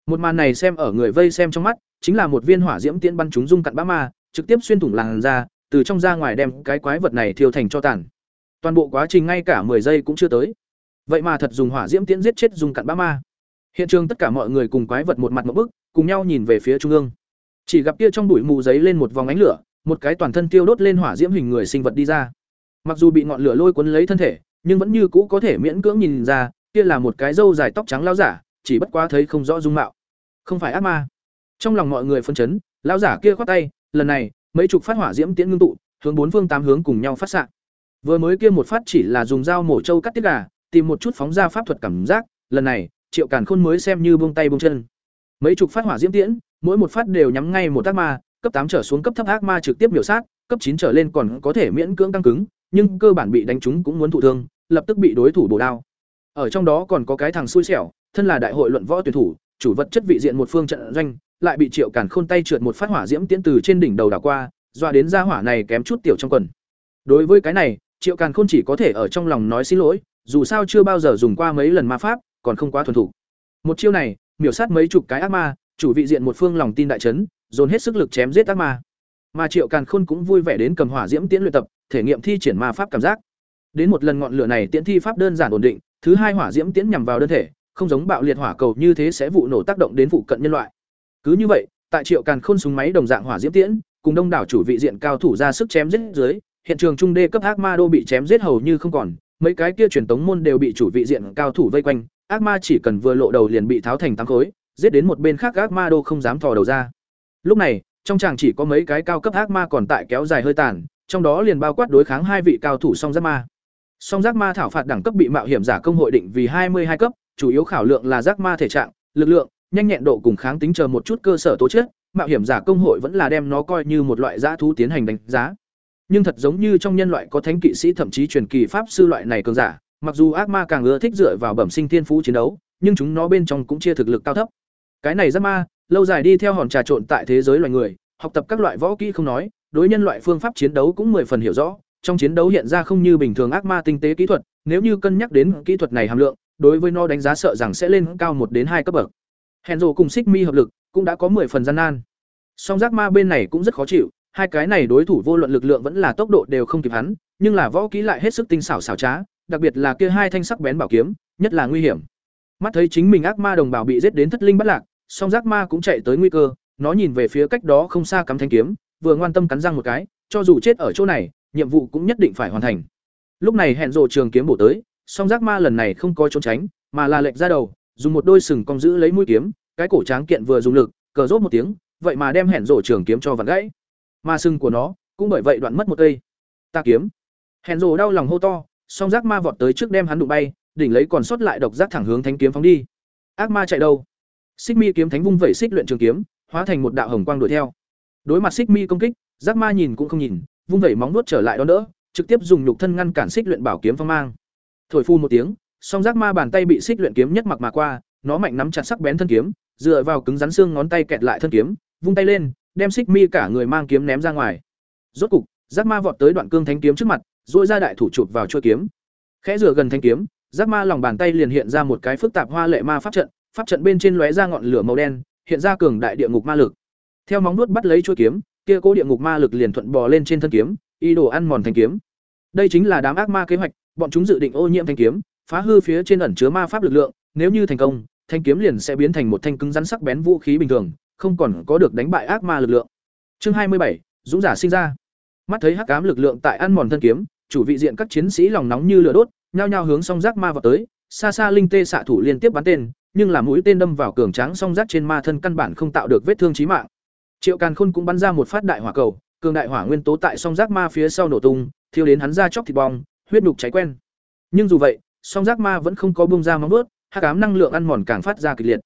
Một màn này xem ở người vây xem trong mắt, chính là một viên hỏa diễm tiễn bắn chúng dung cặn bã ma, trực tiếp xuyên thủng làn da, từ trong ra ngoài đem cái quái vật này thiêu thành cho tàn. Toàn bộ quá trình ngay cả 10 giây cũng chưa tới. Vậy mà thật dùng hỏa diễm tiễn giết chết dung cặn bã ma. Hiện trường tất cả mọi người cùng quái vật một mặt một bức, cùng nhau nhìn về phía trung ương. Chỉ gặp kia trong bụi mù giấy lên một vòng ánh lửa, một cái toàn thân tiêu đốt lên hỏa diễm hình người sinh vật đi ra. Mặc dù bị ngọn lửa lôi cuốn lấy thân thể, nhưng vẫn như cũ có thể miễn cưỡng nhìn ra, kia là một cái râu dài tóc trắng lão giả, chỉ bất quá thấy không rõ dung mạo. Không phải ác ma. Trong lòng mọi người phân chấn, lão giả kia khoát tay, lần này, mấy chục phát hỏa diễm tiễn ngưng tụ, hướng bốn phương tám hướng cùng nhau phát xạ. Vừa mới kia một phát chỉ là dùng dao mổ trâu cắt tiết gà, tìm một chút phóng ra pháp thuật cảm giác, lần này, Triệu Càn Khôn mới xem như buông tay buông chân. Mấy chục phát hỏa diễm tiễn, mỗi một phát đều nhắm ngay một ác ma, cấp tám trở xuống cấp thấp ác ma trực tiếp miểu sát, cấp chín trở lên còn có thể miễn cưỡng tăng cứng, nhưng cơ bản bị đánh trúng cũng muốn thụ thương, lập tức bị đối thủ bổ đao. Ở trong đó còn có cái thằng xui xẻo, thân là đại hội luận võ tuyển thủ, chủ vật chất vị diện một phương trận doanh, lại bị Triệu Càn Khôn tay trượt một phát hỏa diễm tiễn từ trên đỉnh đầu đảo qua, doa đến ra hỏa này kém chút tiểu trong quần. Đối với cái này, Triệu Càn Khôn chỉ có thể ở trong lòng nói xin lỗi, dù sao chưa bao giờ dùng qua mấy lần ma pháp, còn không quá thuần thủ. Một chiêu này, miểu sát mấy chục cái ác ma, chủ vị diện một phương lòng tin đại chấn, dồn hết sức lực chém giết ác ma. Mà Triệu Càn Khôn cũng vui vẻ đến cầm hỏa diễm tiễn luyện tập, thể nghiệm thi triển ma pháp cảm giác. Đến một lần ngọn lửa này tiễn thi pháp đơn giản ổn định, thứ hai hỏa diễm tiễn nhằm vào đơn thể, không giống bạo liệt hỏa cầu như thế sẽ vụ nổ tác động đến phụ cận nhân loại. Cứ như vậy, tại Triệu Càn Khôn súng máy đồng dạng hỏa diễm tiễn, cùng đông đảo chủ vị diện cao thủ ra sức chém giết dưới, hiện trường trung đê cấp ác ma đô bị chém giết hầu như không còn, mấy cái kia truyền tống môn đều bị chủ vị diện cao thủ vây quanh, ác ma chỉ cần vừa lộ đầu liền bị tháo thành tám khối, giết đến một bên khác ác ma đô không dám thò đầu ra. Lúc này, trong chàng chỉ có mấy cái cao cấp ác ma còn tại kéo dài hơi tàn, trong đó liền bao quát đối kháng hai vị cao thủ song giác ma. Song giác ma thảo phạt đẳng cấp bị mạo hiểm giả công hội định vì hai mươi hai cấp, chủ yếu khảo lượng là giác ma thể trạng, lực lượng, nhanh nhẹn độ cùng kháng tính chờ một chút cơ sở tố chất, mạo hiểm giả công hội vẫn là đem nó coi như một loại dã thú tiến hành đánh giá. Nhưng thật giống như trong nhân loại có thánh kỵ sĩ thậm chí truyền kỳ pháp sư loại này cường giả, mặc dù ác ma càng ưa thích dựa vào bẩm sinh thiên phú chiến đấu, nhưng chúng nó bên trong cũng chia thực lực cao thấp. Cái này giác ma, lâu dài đi theo hòn trà trộn tại thế giới loài người, học tập các loại võ kỹ không nói, đối nhân loại phương pháp chiến đấu cũng mười phần hiểu rõ, trong chiến đấu hiện ra không như bình thường ác ma tinh tế kỹ thuật, nếu như cân nhắc đến kỹ thuật này hàm lượng, đối với nó đánh giá sợ rằng sẽ lên cao một đến hai cấp bậc. Henzo cùng Xích Mi hợp lực, cũng đã có 10 phần gian nan. Song giác ma bên này cũng rất khó chịu, hai cái này đối thủ vô luận lực lượng vẫn là tốc độ đều không kịp hắn, nhưng là võ kỹ lại hết sức tinh xảo xảo trá, đặc biệt là kia hai thanh sắc bén bảo kiếm, nhất là nguy hiểm. Mắt thấy chính mình ác ma đồng bào bị giết đến thất linh bất lạc, song giác ma cũng chạy tới nguy cơ, nó nhìn về phía cách đó không xa cắm thanh kiếm, vừa ngoan tâm cắn răng một cái, cho dù chết ở chỗ này, nhiệm vụ cũng nhất định phải hoàn thành. Lúc này hẹn rồ trường kiếm bổ tới, song giác ma lần này không có trốn tránh, mà là lệch ra đầu, dùng một đôi sừng cong giữ lấy mũi kiếm, cái cổ tráng kiện vừa dùng lực, cờ rốt một tiếng, vậy mà đem hẹn rồ trường kiếm cho vặn gãy. Mà sừng của nó cũng bởi vậy đoạn mất một cây. Ta kiếm. Hẹn rồ đau lòng hô to, song giác ma vọt tới trước đem hắn đụng bay, đỉnh lấy còn sót lại độc giác thẳng hướng thánh kiếm phóng đi. Ác ma chạy đâu? Xích Mi kiếm thánh vung vẩy xích luyện trường kiếm, hóa thành một đạo hồng quang đuổi theo. Đối mặt Xích Mi công kích, giác ma nhìn cũng không nhìn, vung vẩy móng nuốt trở lại đón đỡ, trực tiếp dùng nhục thân ngăn cản xích luyện bảo kiếm phong mang. Thổi phu một tiếng, song giác ma bàn tay bị xích luyện kiếm nhất mặc mà qua, nó mạnh nắm chặt sắc bén thân kiếm, dựa vào cứng rắn xương ngón tay kẹt lại thân kiếm, vung tay lên, đem xích mi cả người mang kiếm ném ra ngoài. Rốt cục, giác ma vọt tới đoạn cương thánh kiếm trước mặt, duỗi ra đại thủ chụp vào chuôi kiếm. Khẽ rửa gần thanh kiếm, giác ma lòng bàn tay liền hiện ra một cái phức tạp hoa lệ ma pháp trận, pháp trận bên trên lóe ra ngọn lửa màu đen, hiện ra cường đại địa ngục ma lực. Theo móng nuốt bắt lấy chuôi kiếm, kia cố địa ngục ma lực liền thuận bò lên trên thân kiếm, ý đồ ăn mòn thanh kiếm. Đây chính là đám ác ma kế hoạch, bọn chúng dự định ô nhiễm thanh kiếm, phá hư phía trên ẩn chứa ma pháp lực lượng, nếu như thành công, thanh kiếm liền sẽ biến thành một thanh cứng rắn sắc bén vũ khí bình thường, không còn có được đánh bại ác ma lực lượng. Chương hai mươi bảy, dũng giả sinh ra. Mắt thấy hắc ám lực lượng tại ăn mòn thân kiếm, chủ vị diện các chiến sĩ lòng nóng như lửa đốt, nhao nhao hướng song giác ma vào tới, xa xa linh tê xạ thủ liên tiếp bắn tên, nhưng là mũi tên đâm vào cường tráng song giác trên ma thân căn bản không tạo được vết thương chí mạng. Triệu Càn Khôn cũng bắn ra một phát đại hỏa cầu, cường đại hỏa nguyên tố tại song giác ma phía sau nổ tung, thiêu đến hắn ra chóc thịt bong, huyết nục cháy quen. Nhưng dù vậy, song giác ma vẫn không có bông ra móng vuốt, hắc ám năng lượng ăn mòn càng phát ra kịch liệt.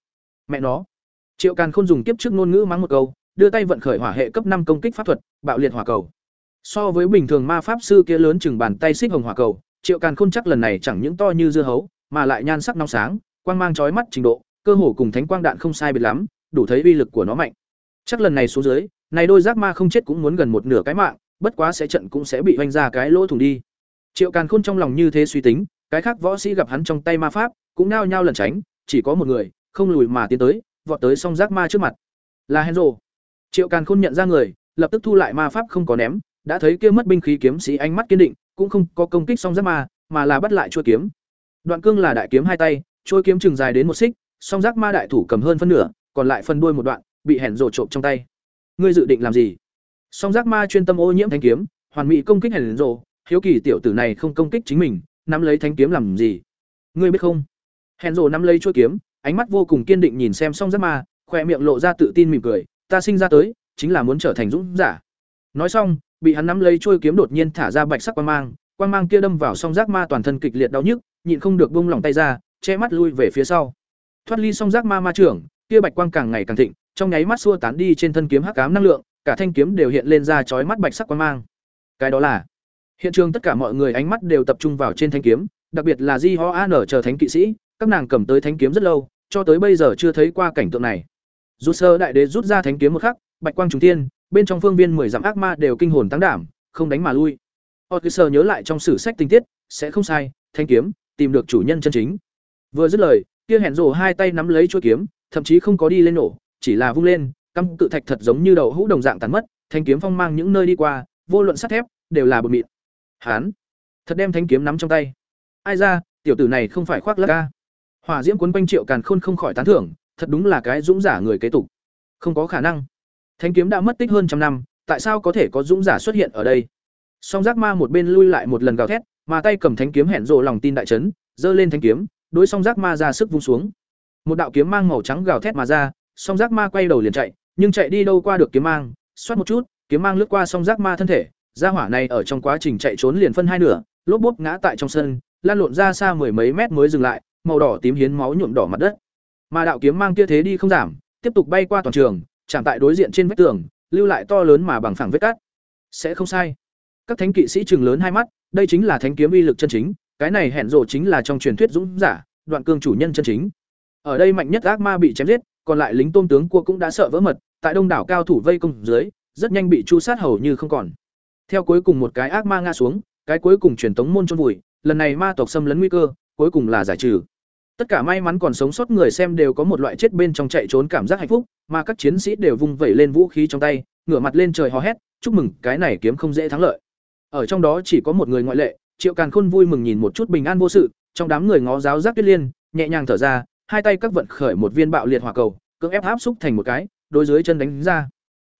Mẹ nó. Triệu Càn Khôn dùng kiếp trước ngôn ngữ mắng một câu, đưa tay vận khởi hỏa hệ cấp năm công kích pháp thuật, bạo liệt hỏa cầu. So với bình thường ma pháp sư kia lớn chừng bàn tay xích hồng hỏa cầu, Triệu Càn Khôn chắc lần này chẳng những to như dưa hấu, mà lại nhan sắc nóng sáng, quang mang trói mắt trình độ, cơ hồ cùng thánh quang đạn không sai biệt lắm, đủ thấy uy lực của nó mạnh. Chắc lần này xuống dưới, này đôi giác ma không chết cũng muốn gần một nửa cái mạng, bất quá sẽ trận cũng sẽ bị hoành ra cái lỗ thủng đi. Triệu Càn Khôn trong lòng như thế suy tính, cái khác võ sĩ gặp hắn trong tay ma pháp, cũng nao nhao lẩn tránh, chỉ có một người, không lùi mà tiến tới, vọt tới song giác ma trước mặt. Là Henzo. Triệu Càn Khôn nhận ra người, lập tức thu lại ma pháp không có ném, đã thấy kia mất binh khí kiếm sĩ ánh mắt kiên định, cũng không có công kích song giác ma, mà là bắt lại chuôi kiếm. Đoạn cương là đại kiếm hai tay, chuôi kiếm chừng dài đến một xích, song giác ma đại thủ cầm hơn phân nửa, còn lại phần đuôi một đoạn, bị hẹn rồ trộm trong tay. Ngươi dự định làm gì? Song giác ma chuyên tâm ô nhiễm thanh kiếm, hoàn mỹ công kích hẹn rồ, hiếu kỳ tiểu tử này không công kích chính mình, nắm lấy thanh kiếm làm gì? Ngươi biết không? hẹn rồ nắm lấy chuôi kiếm, ánh mắt vô cùng kiên định nhìn xem song giác ma, khoe miệng lộ ra tự tin mỉm cười, ta sinh ra tới, chính là muốn trở thành dũng giả. Nói xong, bị hắn nắm lấy chuôi kiếm đột nhiên thả ra bạch sắc quang mang, quang mang kia đâm vào song giác ma toàn thân kịch liệt đau nhức, nhịn không được buông lỏng tay ra, che mắt lui về phía sau. Thoát ly song giác ma ma trưởng, kia bạch quang càng ngày càng thịnh, trong nháy mắt xua tán đi trên thân kiếm hắc ám năng lượng, cả thanh kiếm đều hiện lên ra chói mắt bạch sắc quang mang. Cái đó là Hiện trường tất cả mọi người ánh mắt đều tập trung vào trên thanh kiếm, đặc biệt là Di Ho An chờ thánh kỵ sĩ, các nàng cầm tới thánh kiếm rất lâu, cho tới bây giờ chưa thấy qua cảnh tượng này. Rút sơ đại đế rút ra thánh kiếm một khắc, bạch quang trùng thiên, bên trong phương viên mười dặm ác ma đều kinh hồn tăng đảm, không đánh mà lui. Otkiser nhớ lại trong sử sách tình tiết, sẽ không sai, thanh kiếm, tìm được chủ nhân chân chính. Vừa dứt lời, kia hẹn rồ hai tay nắm lấy chuôi kiếm, thậm chí không có đi lên nổ, chỉ là vung lên, căm cự thạch thật giống như đầu hũ đồng dạng tàn mất, thanh kiếm phong mang những nơi đi qua, vô luận sắt thép, đều là bột mịn. Hán, thật đem thanh kiếm nắm trong tay. Ai ra, tiểu tử này không phải khoác lác a. Hỏa diễm cuốn quanh Triệu Càn Khôn không khỏi tán thưởng, thật đúng là cái dũng giả người kế tục. Không có khả năng. Thanh kiếm đã mất tích hơn trăm năm, tại sao có thể có dũng giả xuất hiện ở đây? Song giác ma một bên lui lại một lần gào thét, mà tay cầm thanh kiếm hẹn rộ lòng tin đại chấn, giơ lên thanh kiếm, đối song giác ma ra sức vung xuống. Một đạo kiếm mang màu trắng gào thét mà ra, song giác ma quay đầu liền chạy, nhưng chạy đi đâu qua được kiếm mang, xoát một chút, kiếm mang lướt qua song giác ma thân thể, gia hỏa này ở trong quá trình chạy trốn liền phân hai nửa, lốp bốp ngã tại trong sân, lan lộn ra xa mười mấy mét mới dừng lại, màu đỏ tím hiến máu nhuộm đỏ mặt đất. Mà đạo kiếm mang kia thế đi không giảm, tiếp tục bay qua toàn trường, chạm tại đối diện trên vách tường, lưu lại to lớn mà bằng phẳng vết cắt. Sẽ không sai. Các thánh kỵ sĩ trường lớn hai mắt, đây chính là thánh kiếm uy lực chân chính, cái này hẹn rộ chính là trong truyền thuyết dũng giả, đoạn cương chủ nhân chân chính. Ở đây mạnh nhất ác ma bị chém giết, còn lại lính tôm tướng cua cũng đã sợ vỡ mật, tại đông đảo cao thủ vây công dưới, rất nhanh bị chu sát hầu như không còn. Theo cuối cùng một cái ác ma ngã xuống, cái cuối cùng truyền tống môn trôn vùi, lần này ma tộc xâm lấn nguy cơ, cuối cùng là giải trừ. Tất cả may mắn còn sống sót người xem đều có một loại chết bên trong chạy trốn cảm giác hạnh phúc, mà các chiến sĩ đều vung vẩy lên vũ khí trong tay, ngửa mặt lên trời hò hét, chúc mừng, cái này kiếm không dễ thắng lợi. Ở trong đó chỉ có một người ngoại lệ, Triệu Càn Khôn vui mừng nhìn một chút bình an vô sự, trong đám người ngó giáo giác tuyết liên, nhẹ nhàng thở ra, hai tay các vận khởi một viên bạo liệt hỏa cầu, cưỡng ép áp xúc thành một cái, đối dưới chân đánh ra.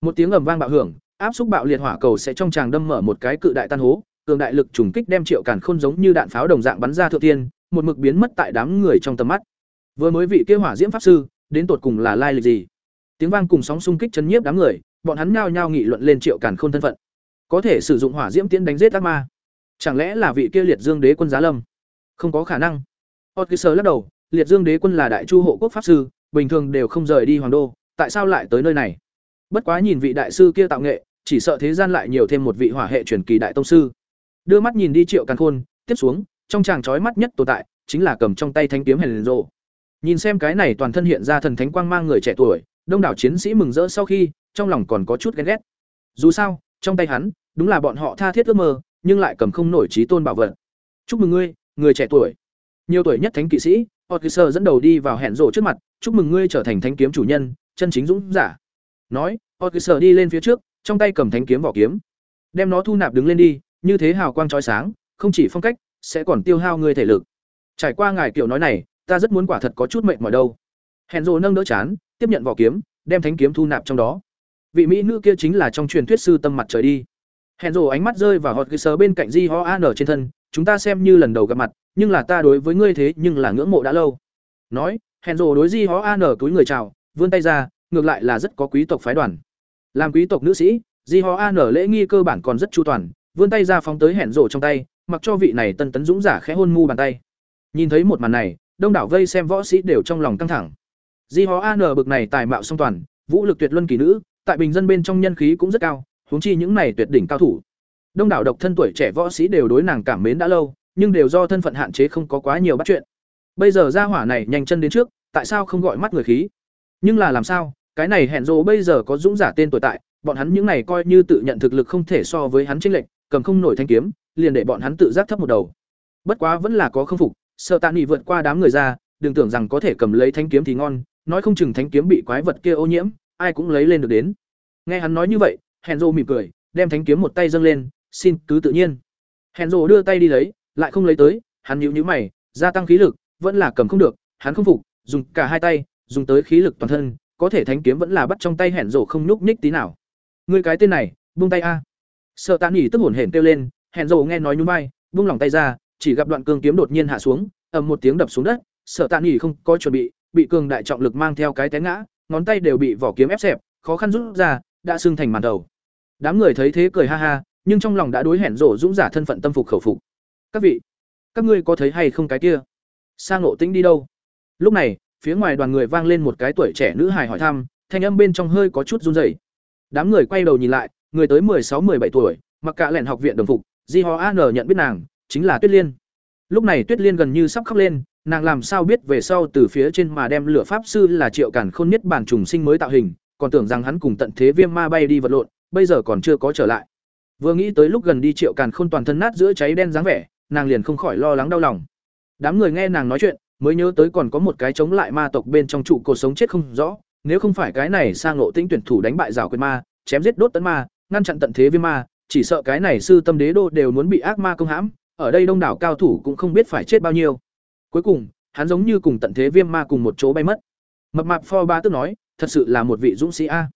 Một tiếng ầm vang bạo hưởng, áp xúc bạo liệt hỏa cầu sẽ trong tràng đâm mở một cái cự đại tan hố, cường đại lực trùng kích đem Triệu cản Khôn giống như đạn pháo đồng dạng bắn ra thượng tiên, một mực biến mất tại đám người trong tầm mắt. Vừa mới vị kia hỏa diễm pháp sư, đến tột cùng là lai lịch gì? Tiếng vang cùng sóng xung kích chấn nhiếp đám người, bọn hắn nhao nhao nghị luận lên Triệu cản Khôn thân phận. Có thể sử dụng hỏa diễm tiễn đánh giết ác ma. Chẳng lẽ là vị kia liệt dương đế quân giá lâm? Không có khả năng. Otkiser lắc đầu, liệt dương đế quân là đại chu hộ quốc pháp sư, bình thường đều không rời đi hoàng đô, tại sao lại tới nơi này? Bất quá nhìn vị đại sư kia tạo nghệ, chỉ sợ thế gian lại nhiều thêm một vị hỏa hệ truyền kỳ đại tông sư. Đưa mắt nhìn đi Triệu Càn Khôn, tiếp xuống, trong chàng chói mắt nhất tồn tại, chính là cầm trong tay thanh kiếm hèn rộ Nhìn xem cái này toàn thân hiện ra thần thánh quang mang người trẻ tuổi, đông đảo chiến sĩ mừng rỡ sau khi, trong lòng còn có chút ghen ghét. Dù sao, trong tay hắn, đúng là bọn họ tha thiết ước mơ, nhưng lại cầm không nổi trí tôn bảo vật. Chúc mừng ngươi, người trẻ tuổi. Nhiều tuổi nhất thánh kỵ sĩ, Otkiser dẫn đầu đi vào hẹn rổ trước mặt, chúc mừng ngươi trở thành thánh kiếm chủ nhân, chân chính dũng giả. Nói, Otkiser đi lên phía trước, trong tay cầm thánh kiếm vỏ kiếm, đem nó thu nạp đứng lên đi, như thế hào quang chói sáng, không chỉ phong cách, sẽ còn tiêu hao ngươi thể lực. Trải qua ngài kiểu nói này, ta rất muốn quả thật có chút mệt mỏi đâu. Hẹn rổ nâng đỡ chán, tiếp nhận vỏ kiếm, đem thánh kiếm thu nạp trong đó. Vị mỹ nữ kia chính là trong truyền thuyết sư tâm mặt trời đi. Hẹn rổ ánh mắt rơi vào hot bên cạnh Di Ho An ở trên thân, chúng ta xem như lần đầu gặp mặt, nhưng là ta đối với ngươi thế nhưng là ngưỡng mộ đã lâu. Nói, hẹn rồ đối Di hó An nở túi người chào, vươn tay ra, ngược lại là rất có quý tộc phái đoàn. Làm quý tộc nữ sĩ, Di hó An nở lễ nghi cơ bản còn rất chu toàn, vươn tay ra phóng tới hẹn rồ trong tay, mặc cho vị này tân tấn dũng giả khẽ hôn mu bàn tay. Nhìn thấy một màn này, đông đảo vây xem võ sĩ đều trong lòng căng thẳng. Di Ho An bực này tài mạo song toàn, vũ lực tuyệt luân kỳ nữ, tại bình dân bên trong nhân khí cũng rất cao, huống chi những này tuyệt đỉnh cao thủ. Đông đảo độc thân tuổi trẻ võ sĩ đều đối nàng cảm mến đã lâu, nhưng đều do thân phận hạn chế không có quá nhiều bắt chuyện. Bây giờ ra hỏa này nhanh chân đến trước, tại sao không gọi mắt người khí? Nhưng là làm sao? Cái này hẹn rồ bây giờ có dũng giả tên tuổi tại, bọn hắn những này coi như tự nhận thực lực không thể so với hắn chênh lệnh, cầm không nổi thanh kiếm, liền để bọn hắn tự giác thấp một đầu. Bất quá vẫn là có khương phục, sợ tạ nghị vượt qua đám người ra đừng tưởng rằng có thể cầm lấy thanh kiếm thì ngon nói không chừng thanh kiếm bị quái vật kia ô nhiễm ai cũng lấy lên được đến nghe hắn nói như vậy Hẹn rô mỉm cười đem thanh kiếm một tay dâng lên xin cứ tự nhiên Hẹn rô đưa tay đi lấy lại không lấy tới hắn nhíu nhíu mày gia tăng khí lực vẫn là cầm không được hắn không phục dùng cả hai tay dùng tới khí lực toàn thân có thể thánh kiếm vẫn là bắt trong tay hèn rổ không nhúc nhích tí nào người cái tên này buông tay a sợ tạ Nghị tức hổn hển kêu lên hèn rổ nghe nói nhún vai buông lòng tay ra chỉ gặp đoạn cương kiếm đột nhiên hạ xuống, ầm một tiếng đập xuống đất, Sở Tạ Nghị không có chuẩn bị, bị cường đại trọng lực mang theo cái té ngã, ngón tay đều bị vỏ kiếm ép xẹp, khó khăn rút ra, đã xương thành màn đầu. Đám người thấy thế cười ha ha, nhưng trong lòng đã đối hẹn rổ dũng giả thân phận tâm phục khẩu phục. Các vị, các ngươi có thấy hay không cái kia? Sang ngộ tĩnh đi đâu? Lúc này, phía ngoài đoàn người vang lên một cái tuổi trẻ nữ hài hỏi thăm, thanh âm bên trong hơi có chút run rẩy. Đám người quay đầu nhìn lại, người tới sáu, bảy tuổi, mặc cả lẻn học viện đồng phục, Di Ho An nhận biết nàng, chính là Tuyết Liên. Lúc này Tuyết Liên gần như sắp khóc lên, nàng làm sao biết về sau từ phía trên mà đem lửa pháp sư là Triệu Cản Khôn nhất bản trùng sinh mới tạo hình, còn tưởng rằng hắn cùng tận thế viêm ma bay đi vật lộn, bây giờ còn chưa có trở lại. Vừa nghĩ tới lúc gần đi Triệu Càn Khôn toàn thân nát giữa cháy đen dáng vẻ, nàng liền không khỏi lo lắng đau lòng. Đám người nghe nàng nói chuyện, mới nhớ tới còn có một cái chống lại ma tộc bên trong trụ cột sống chết không rõ, nếu không phải cái này sang ngộ tinh tuyển thủ đánh bại rào quyền ma, chém giết đốt tấn ma, ngăn chặn tận thế viêm ma, chỉ sợ cái này sư tâm đế đô đều muốn bị ác ma công hãm, ở đây đông đảo cao thủ cũng không biết phải chết bao nhiêu. Cuối cùng, hắn giống như cùng tận thế viêm ma cùng một chỗ bay mất. Mập mạp Pho Ba tức nói, thật sự là một vị dũng sĩ a.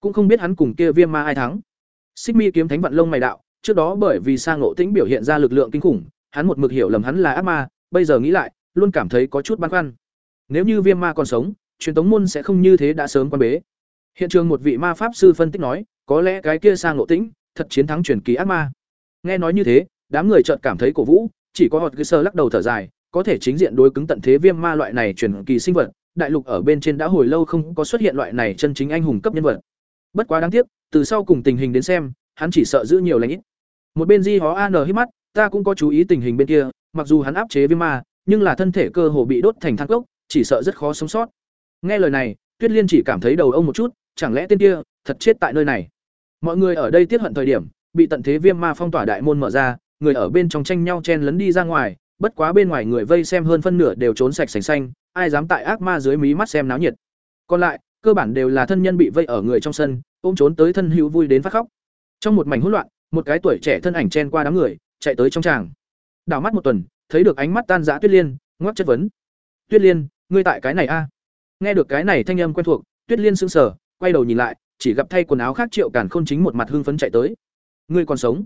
Cũng không biết hắn cùng kia viêm ma ai thắng. Xích Mi kiếm thánh vận lông mày đạo, trước đó bởi vì sang ngộ tĩnh biểu hiện ra lực lượng kinh khủng, hắn một mực hiểu lầm hắn là ác ma, bây giờ nghĩ lại, luôn cảm thấy có chút băn khoăn. Nếu như viêm ma còn sống, truyền tống môn sẽ không như thế đã sớm quan bế. Hiện trường một vị ma pháp sư phân tích nói, có lẽ cái kia sang ngộ tĩnh thật chiến thắng truyền kỳ ác ma. Nghe nói như thế, đám người chợt cảm thấy cổ vũ, chỉ có Hot Sơ lắc đầu thở dài, có thể chính diện đối cứng tận thế viêm ma loại này truyền kỳ sinh vật, đại lục ở bên trên đã hồi lâu không có xuất hiện loại này chân chính anh hùng cấp nhân vật. Bất quá đáng tiếc, từ sau cùng tình hình đến xem, hắn chỉ sợ giữ nhiều lành ít. Một bên Di Hó An hít mắt, ta cũng có chú ý tình hình bên kia, mặc dù hắn áp chế viêm ma, nhưng là thân thể cơ hồ bị đốt thành than cốc, chỉ sợ rất khó sống sót. Nghe lời này, Tuyết Liên chỉ cảm thấy đầu ông một chút, chẳng lẽ tên kia thật chết tại nơi này. Mọi người ở đây tiết hận thời điểm, bị tận thế viêm ma phong tỏa đại môn mở ra, người ở bên trong tranh nhau chen lấn đi ra ngoài, bất quá bên ngoài người vây xem hơn phân nửa đều trốn sạch sành xanh, ai dám tại ác ma dưới mí mắt xem náo nhiệt. Còn lại, cơ bản đều là thân nhân bị vây ở người trong sân, ôm trốn tới thân hữu vui đến phát khóc. Trong một mảnh hỗn loạn, một cái tuổi trẻ thân ảnh chen qua đám người, chạy tới trong tràng. Đảo mắt một tuần, thấy được ánh mắt tan dã Tuyết Liên, ngoắc chất vấn. "Tuyết Liên, ngươi tại cái này a?" Nghe được cái này thanh âm quen thuộc, Tuyết Liên sững sờ, quay đầu nhìn lại, chỉ gặp thay quần áo khác Triệu Càn Khôn chính một mặt hưng phấn chạy tới. "Ngươi còn sống?"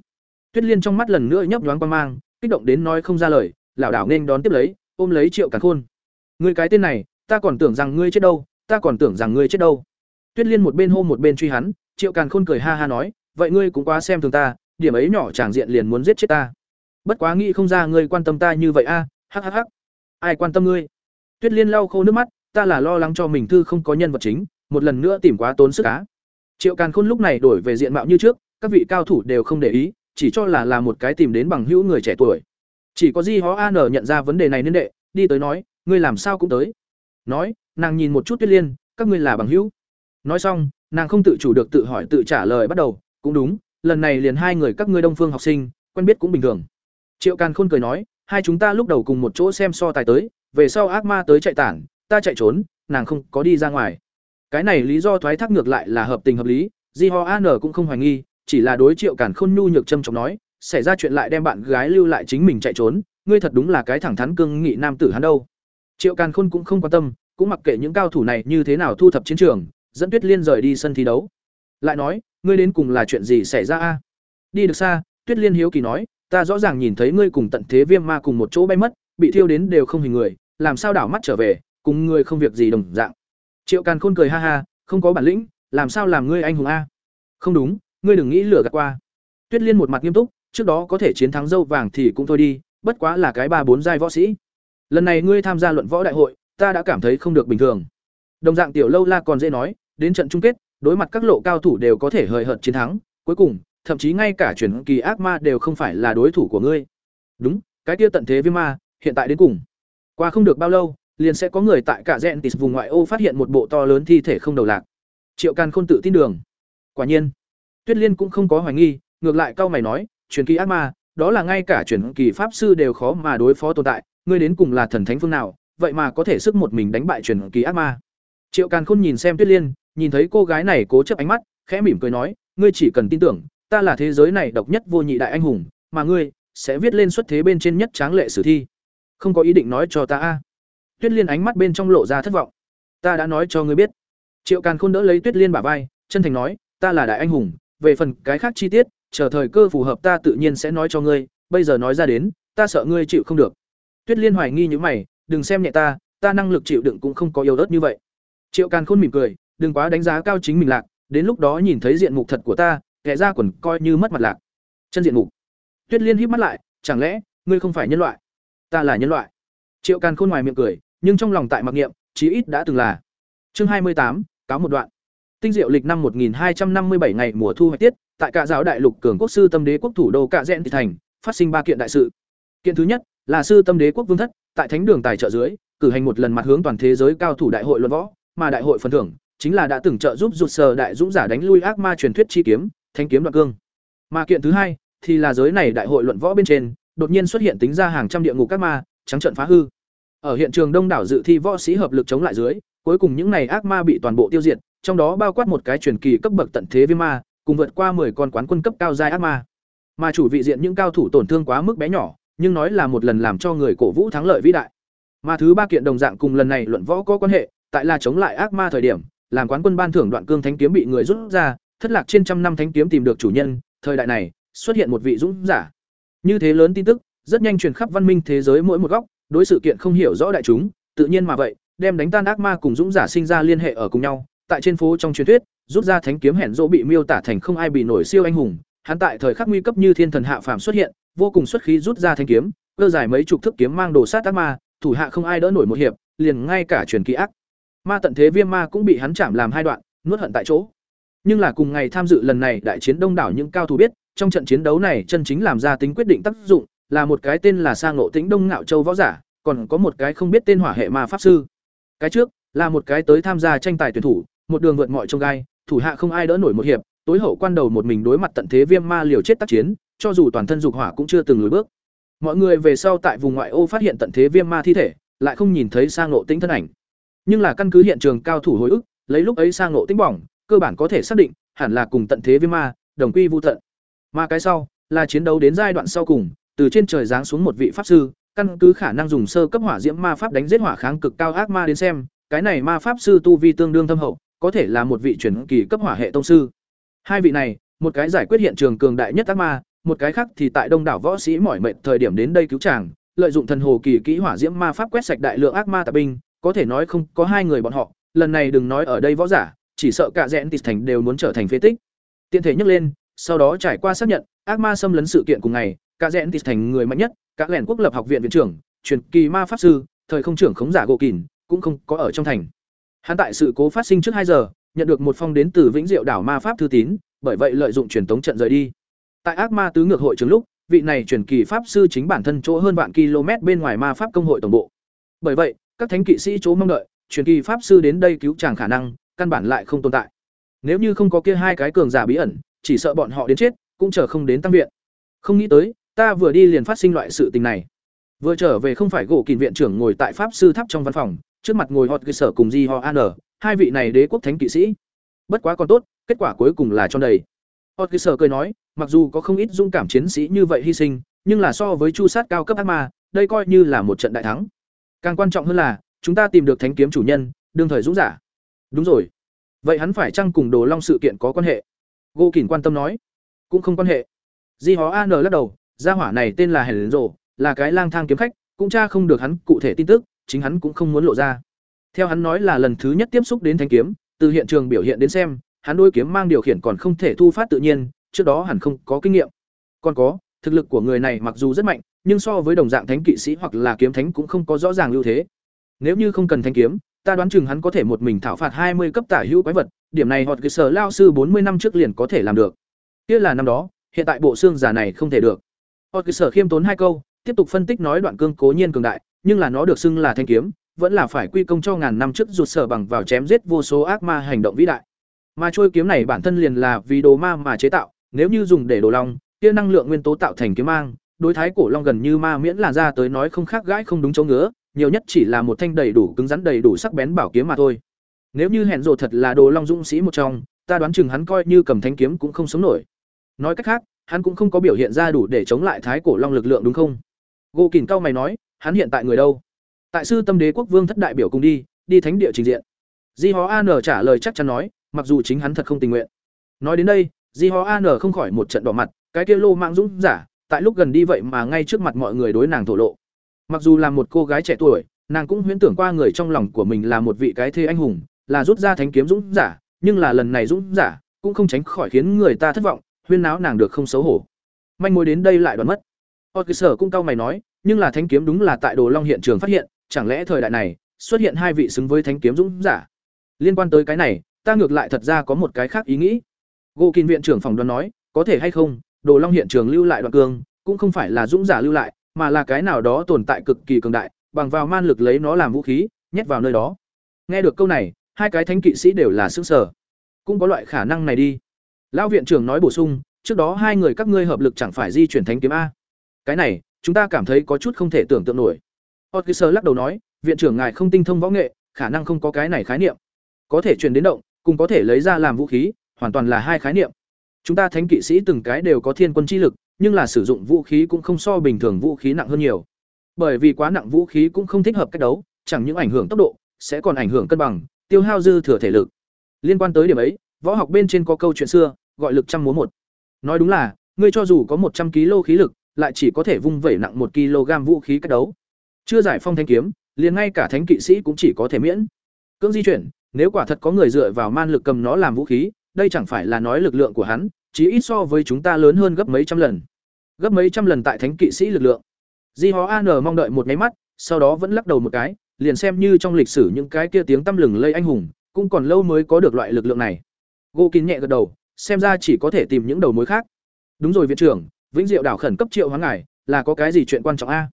Tuyết Liên trong mắt lần nữa nhấp nhoáng quan mang, kích động đến nói không ra lời, lảo đảo nên đón tiếp lấy, ôm lấy Triệu Càn Khôn. "Ngươi cái tên này, ta còn tưởng rằng ngươi chết đâu, ta còn tưởng rằng ngươi chết đâu." Tuyết Liên một bên hô một bên truy hắn, Triệu Càn Khôn cười ha ha nói, "Vậy ngươi cũng quá xem thường ta, điểm ấy nhỏ chàng diện liền muốn giết chết ta. Bất quá nghĩ không ra ngươi quan tâm ta như vậy a." hắc hắc hắc. "Ai quan tâm ngươi?" Tuyết Liên lau khô nước mắt, "Ta là lo lắng cho mình thư không có nhân vật chính, một lần nữa tìm quá tốn sức á." Triệu Càn Khôn lúc này đổi về diện mạo như trước, các vị cao thủ đều không để ý, chỉ cho là là một cái tìm đến bằng hữu người trẻ tuổi. Chỉ có Di Hó An nhận ra vấn đề này nên đệ, đi tới nói, ngươi làm sao cũng tới. Nói, nàng nhìn một chút Tuyết Liên, các ngươi là bằng hữu. Nói xong, nàng không tự chủ được tự hỏi tự trả lời bắt đầu, cũng đúng, lần này liền hai người các ngươi Đông Phương học sinh, quen biết cũng bình thường. Triệu Càn Khôn cười nói, hai chúng ta lúc đầu cùng một chỗ xem so tài tới, về sau ác ma tới chạy tản, ta chạy trốn, nàng không có đi ra ngoài. Cái này lý do thoái thác ngược lại là hợp tình hợp lý, Di Ho An cũng không hoài nghi, chỉ là đối Triệu Càn Khôn nhu nhược trâm trọng nói, xảy ra chuyện lại đem bạn gái lưu lại chính mình chạy trốn, ngươi thật đúng là cái thẳng thắn cương nghị nam tử hắn đâu. Triệu Càn Khôn cũng không quan tâm, cũng mặc kệ những cao thủ này như thế nào thu thập chiến trường, dẫn Tuyết Liên rời đi sân thi đấu. Lại nói, ngươi đến cùng là chuyện gì xảy ra a? Đi được xa, Tuyết Liên hiếu kỳ nói, ta rõ ràng nhìn thấy ngươi cùng tận thế viêm ma cùng một chỗ bay mất, bị thiêu đến đều không hình người, làm sao đảo mắt trở về, cùng ngươi không việc gì đồng dạng. Triệu Càn Khôn cười ha ha, không có bản lĩnh, làm sao làm ngươi anh hùng a? Không đúng, ngươi đừng nghĩ lừa gạt qua. Tuyết Liên một mặt nghiêm túc, trước đó có thể chiến thắng dâu vàng thì cũng thôi đi, bất quá là cái ba bốn giai võ sĩ. Lần này ngươi tham gia luận võ đại hội, ta đã cảm thấy không được bình thường. Đồng dạng tiểu lâu la còn dễ nói, đến trận chung kết, đối mặt các lộ cao thủ đều có thể hời hợt chiến thắng, cuối cùng, thậm chí ngay cả chuyển kỳ ác ma đều không phải là đối thủ của ngươi. Đúng, cái kia tận thế viêm ma, hiện tại đến cùng. Qua không được bao lâu, liền sẽ có người tại cả rèn tịt vùng ngoại ô phát hiện một bộ to lớn thi thể không đầu lạc. Triệu Càn Khôn tự tin đường. Quả nhiên, Tuyết Liên cũng không có hoài nghi, ngược lại cao mày nói, truyền kỳ ác ma, đó là ngay cả truyền kỳ pháp sư đều khó mà đối phó tồn tại, ngươi đến cùng là thần thánh phương nào, vậy mà có thể sức một mình đánh bại truyền kỳ ác ma. Triệu Càn Khôn nhìn xem Tuyết Liên, nhìn thấy cô gái này cố chấp ánh mắt, khẽ mỉm cười nói, ngươi chỉ cần tin tưởng, ta là thế giới này độc nhất vô nhị đại anh hùng, mà ngươi sẽ viết lên xuất thế bên trên nhất tráng lệ sử thi. Không có ý định nói cho ta a. Tuyết Liên ánh mắt bên trong lộ ra thất vọng. Ta đã nói cho ngươi biết. Triệu Càn Khôn đỡ lấy Tuyết Liên bả vai, chân thành nói, ta là đại anh hùng, về phần cái khác chi tiết, chờ thời cơ phù hợp ta tự nhiên sẽ nói cho ngươi, bây giờ nói ra đến, ta sợ ngươi chịu không được. Tuyết Liên hoài nghi như mày, đừng xem nhẹ ta, ta năng lực chịu đựng cũng không có yếu ớt như vậy. Triệu Càn Khôn mỉm cười, đừng quá đánh giá cao chính mình lạc, đến lúc đó nhìn thấy diện mục thật của ta, kẻ ra quần coi như mất mặt lạc. Chân diện mục. Tuyết Liên hít mắt lại, chẳng lẽ ngươi không phải nhân loại? Ta là nhân loại. Triệu Càn Khôn ngoài miệng cười, nhưng trong lòng tại mặc niệm, chí ít đã từng là. Chương hai mươi tám, cáo một đoạn. Tinh diệu lịch năm 1257 ngày mùa thu hoạch tiết, tại cả giáo đại lục cường quốc sư tâm đế quốc thủ đô cạ rẽn thị thành, phát sinh ba kiện đại sự. Kiện thứ nhất là sư tâm đế quốc vương thất, tại thánh đường tài trợ dưới, cử hành một lần mặt hướng toàn thế giới cao thủ đại hội luận võ, mà đại hội phần thưởng chính là đã từng trợ giúp rụt sờ đại dũng giả đánh lui ác ma truyền thuyết chi kiếm, thanh kiếm đoạn cương. Mà kiện thứ hai thì là giới này đại hội luận võ bên trên, đột nhiên xuất hiện tính ra hàng trăm địa ngục các ma, trắng trận phá hư. Ở hiện trường đông đảo dự thi võ sĩ hợp lực chống lại dưới, cuối cùng những này ác ma bị toàn bộ tiêu diệt, trong đó bao quát một cái truyền kỳ cấp bậc tận thế viêm ma, cùng vượt qua 10 con quán quân cấp cao giai ác ma. Mà chủ vị diện những cao thủ tổn thương quá mức bé nhỏ, nhưng nói là một lần làm cho người cổ vũ thắng lợi vĩ đại. Mà thứ ba kiện đồng dạng cùng lần này luận võ có quan hệ, tại là chống lại ác ma thời điểm, làm quán quân ban thưởng đoạn cương thánh kiếm bị người rút ra, thất lạc trên trăm năm thánh kiếm tìm được chủ nhân, thời đại này, xuất hiện một vị dũng giả. Như thế lớn tin tức, rất nhanh truyền khắp văn minh thế giới mỗi một góc, đối sự kiện không hiểu rõ đại chúng, tự nhiên mà vậy, đem đánh tan ác ma cùng dũng giả sinh ra liên hệ ở cùng nhau, tại trên phố trong truyền thuyết, rút ra thánh kiếm hẹn dỗ bị miêu tả thành không ai bị nổi siêu anh hùng, hắn tại thời khắc nguy cấp như thiên thần hạ phàm xuất hiện, vô cùng xuất khí rút ra thánh kiếm, cơ giải mấy chục thức kiếm mang đồ sát ác ma, thủ hạ không ai đỡ nổi một hiệp, liền ngay cả truyền kỳ ác. Ma tận thế viêm ma cũng bị hắn chạm làm hai đoạn, nuốt hận tại chỗ. Nhưng là cùng ngày tham dự lần này đại chiến đông đảo những cao thủ biết, trong trận chiến đấu này chân chính làm ra tính quyết định tác dụng, là một cái tên là Sa Ngộ Tĩnh Đông Ngạo Châu võ giả, còn có một cái không biết tên hỏa hệ ma pháp sư. Cái trước là một cái tới tham gia tranh tài tuyển thủ, một đường vượt mọi trông gai, thủ hạ không ai đỡ nổi một hiệp, tối hậu quan đầu một mình đối mặt tận thế viêm ma liều chết tác chiến, cho dù toàn thân dục hỏa cũng chưa từng lùi bước. Mọi người về sau tại vùng ngoại ô phát hiện tận thế viêm ma thi thể, lại không nhìn thấy sang Ngộ Tĩnh thân ảnh. Nhưng là căn cứ hiện trường cao thủ hồi ức, lấy lúc ấy sang nộ tính bỏng, cơ bản có thể xác định, hẳn là cùng tận thế viêm ma, đồng quy vu tận. Mà cái sau, là chiến đấu đến giai đoạn sau cùng, từ trên trời giáng xuống một vị pháp sư, căn cứ khả năng dùng sơ cấp hỏa diễm ma pháp đánh giết hỏa kháng cực cao ác ma đến xem, cái này ma pháp sư tu vi tương đương thâm hậu, có thể là một vị truyền kỳ cấp hỏa hệ tông sư. Hai vị này, một cái giải quyết hiện trường cường đại nhất ác ma, một cái khác thì tại đông đảo võ sĩ mỏi mệt thời điểm đến đây cứu chàng, lợi dụng thần hồ kỳ kỹ hỏa diễm ma pháp quét sạch đại lượng ác ma tạp binh, có thể nói không có hai người bọn họ, lần này đừng nói ở đây võ giả, chỉ sợ cả rẽn tịt thành đều muốn trở thành phế tích. Tiện thể nhắc lên, sau đó trải qua xác nhận, ác ma xâm lấn sự kiện cùng ngày, cả rẽn tịt thành người mạnh nhất, các lẻn quốc lập học viện viện trưởng, truyền kỳ ma pháp sư, thời không trưởng khống giả gỗ kỉn, cũng không có ở trong thành. Hắn tại sự cố phát sinh trước hai giờ, nhận được một phong đến từ Vĩnh Diệu đảo ma pháp thư tín, bởi vậy lợi dụng truyền tống trận rời đi. Tại ác ma tứ ngược hội trường lúc, vị này truyền kỳ pháp sư chính bản thân chỗ hơn vạn km bên ngoài ma pháp công hội tổng bộ. Bởi vậy, các thánh kỵ sĩ chỗ mong đợi, truyền kỳ pháp sư đến đây cứu chàng khả năng, căn bản lại không tồn tại. Nếu như không có kia hai cái cường giả bí ẩn, chỉ sợ bọn họ đến chết, cũng chờ không đến tăng viện. Không nghĩ tới, ta vừa đi liền phát sinh loại sự tình này. Vừa trở về không phải gỗ kình viện trưởng ngồi tại pháp sư tháp trong văn phòng, trước mặt ngồi hot cơ sở cùng Di họ An, hai vị này đế quốc thánh kỵ sĩ. Bất quá còn tốt, kết quả cuối cùng là cho đầy. Hot cơ sở cười nói, mặc dù có không ít dung cảm chiến sĩ như vậy hy sinh, nhưng là so với chu sát cao cấp ác ma, đây coi như là một trận đại thắng. Càng quan trọng hơn là, chúng ta tìm được thánh kiếm chủ nhân, đương thời dũng giả. Đúng rồi. Vậy hắn phải chăng cùng Đồ Long sự kiện có quan hệ? Gô Kình quan tâm nói. Cũng không quan hệ. Di Hó An lắc đầu, gia hỏa này tên là Hèn Rồ, là cái lang thang kiếm khách, cũng tra không được hắn cụ thể tin tức, chính hắn cũng không muốn lộ ra. Theo hắn nói là lần thứ nhất tiếp xúc đến thanh kiếm, từ hiện trường biểu hiện đến xem, hắn đôi kiếm mang điều khiển còn không thể thu phát tự nhiên, trước đó hẳn không có kinh nghiệm. Còn có, thực lực của người này mặc dù rất mạnh, nhưng so với đồng dạng thánh kỵ sĩ hoặc là kiếm thánh cũng không có rõ ràng ưu thế. Nếu như không cần thanh kiếm, ta đoán chừng hắn có thể một mình thảo phạt hai mươi cấp tả hữu quái vật, điểm này hoặc cái sở lao sư bốn mươi năm trước liền có thể làm được. Kia là năm đó, hiện tại bộ xương giả này không thể được. Hoặc cái sở khiêm tốn hai câu, tiếp tục phân tích nói đoạn cương cố nhiên cường đại, nhưng là nó được xưng là thanh kiếm, vẫn là phải quy công cho ngàn năm trước rụt sở bằng vào chém giết vô số ác ma hành động vĩ đại. Mà trôi kiếm này bản thân liền là vì đồ ma mà chế tạo, nếu như dùng để đồ long, kia năng lượng nguyên tố tạo thành kiếm mang, đối thái cổ long gần như ma miễn là ra tới nói không khác gãi không đúng chỗ ngứa, nhiều nhất chỉ là một thanh đầy đủ cứng rắn đầy đủ sắc bén bảo kiếm mà thôi. Nếu như hẹn rộ thật là đồ long dũng sĩ một trong, ta đoán chừng hắn coi như cầm thanh kiếm cũng không sống nổi. Nói cách khác, hắn cũng không có biểu hiện ra đủ để chống lại thái cổ long lực lượng đúng không? gô Kình cao mày nói, hắn hiện tại người đâu? Tại sư tâm đế quốc vương thất đại biểu cùng đi, đi thánh địa trình diện. Di Hó An trả lời chắc chắn nói, mặc dù chính hắn thật không tình nguyện. Nói đến đây, Di Hó An không khỏi một trận đỏ mặt, cái kia lô mạng dũng giả, tại lúc gần đi vậy mà ngay trước mặt mọi người đối nàng thổ lộ. Mặc dù là một cô gái trẻ tuổi, nàng cũng huyễn tưởng qua người trong lòng của mình là một vị cái thê anh hùng, là rút ra thánh kiếm dũng giả, nhưng là lần này dũng giả cũng không tránh khỏi khiến người ta thất vọng, huyên náo nàng được không xấu hổ. Manh mối đến đây lại đoạn mất. Hot sở cũng cao mày nói, nhưng là thánh kiếm đúng là tại Đồ Long hiện trường phát hiện, chẳng lẽ thời đại này xuất hiện hai vị xứng với thánh kiếm dũng giả? Liên quan tới cái này, ta ngược lại thật ra có một cái khác ý nghĩ. Gỗ Kinh viện trưởng phòng đoán nói, có thể hay không, Đồ Long hiện trường lưu lại đoạn cương, cũng không phải là dũng giả lưu lại, mà là cái nào đó tồn tại cực kỳ cường đại, bằng vào man lực lấy nó làm vũ khí, nhét vào nơi đó. Nghe được câu này, hai cái thánh kỵ sĩ đều là sững sờ. Cũng có loại khả năng này đi. Lão viện trưởng nói bổ sung, trước đó hai người các ngươi hợp lực chẳng phải di chuyển thánh kiếm a. Cái này, chúng ta cảm thấy có chút không thể tưởng tượng nổi. Otkiser lắc đầu nói, viện trưởng ngài không tinh thông võ nghệ, khả năng không có cái này khái niệm. Có thể truyền đến động, cùng có thể lấy ra làm vũ khí, hoàn toàn là hai khái niệm. Chúng ta thánh kỵ sĩ từng cái đều có thiên quân chi lực, nhưng là sử dụng vũ khí cũng không so bình thường vũ khí nặng hơn nhiều. Bởi vì quá nặng vũ khí cũng không thích hợp cách đấu, chẳng những ảnh hưởng tốc độ, sẽ còn ảnh hưởng cân bằng, tiêu hao dư thừa thể lực. Liên quan tới điểm ấy, võ học bên trên có câu chuyện xưa, gọi lực trăm múa một. Nói đúng là, ngươi cho dù có một trăm kg khí lực, lại chỉ có thể vung vẩy nặng một kg vũ khí cách đấu. Chưa giải phong thanh kiếm, liền ngay cả thánh kỵ sĩ cũng chỉ có thể miễn. Cưỡng di chuyển, nếu quả thật có người dựa vào man lực cầm nó làm vũ khí, đây chẳng phải là nói lực lượng của hắn, chỉ ít so với chúng ta lớn hơn gấp mấy trăm lần. Gấp mấy trăm lần tại thánh kỵ sĩ lực lượng. di hó an mong đợi một máy mắt sau đó vẫn lắc đầu một cái liền xem như trong lịch sử những cái kia tiếng tăm lừng lây anh hùng cũng còn lâu mới có được loại lực lượng này. Gô kín nhẹ gật đầu xem ra chỉ có thể tìm những đầu mối khác. Đúng rồi viện trưởng vĩnh diệu đảo khẩn cấp triệu hoán ngài là có cái gì chuyện quan trọng a?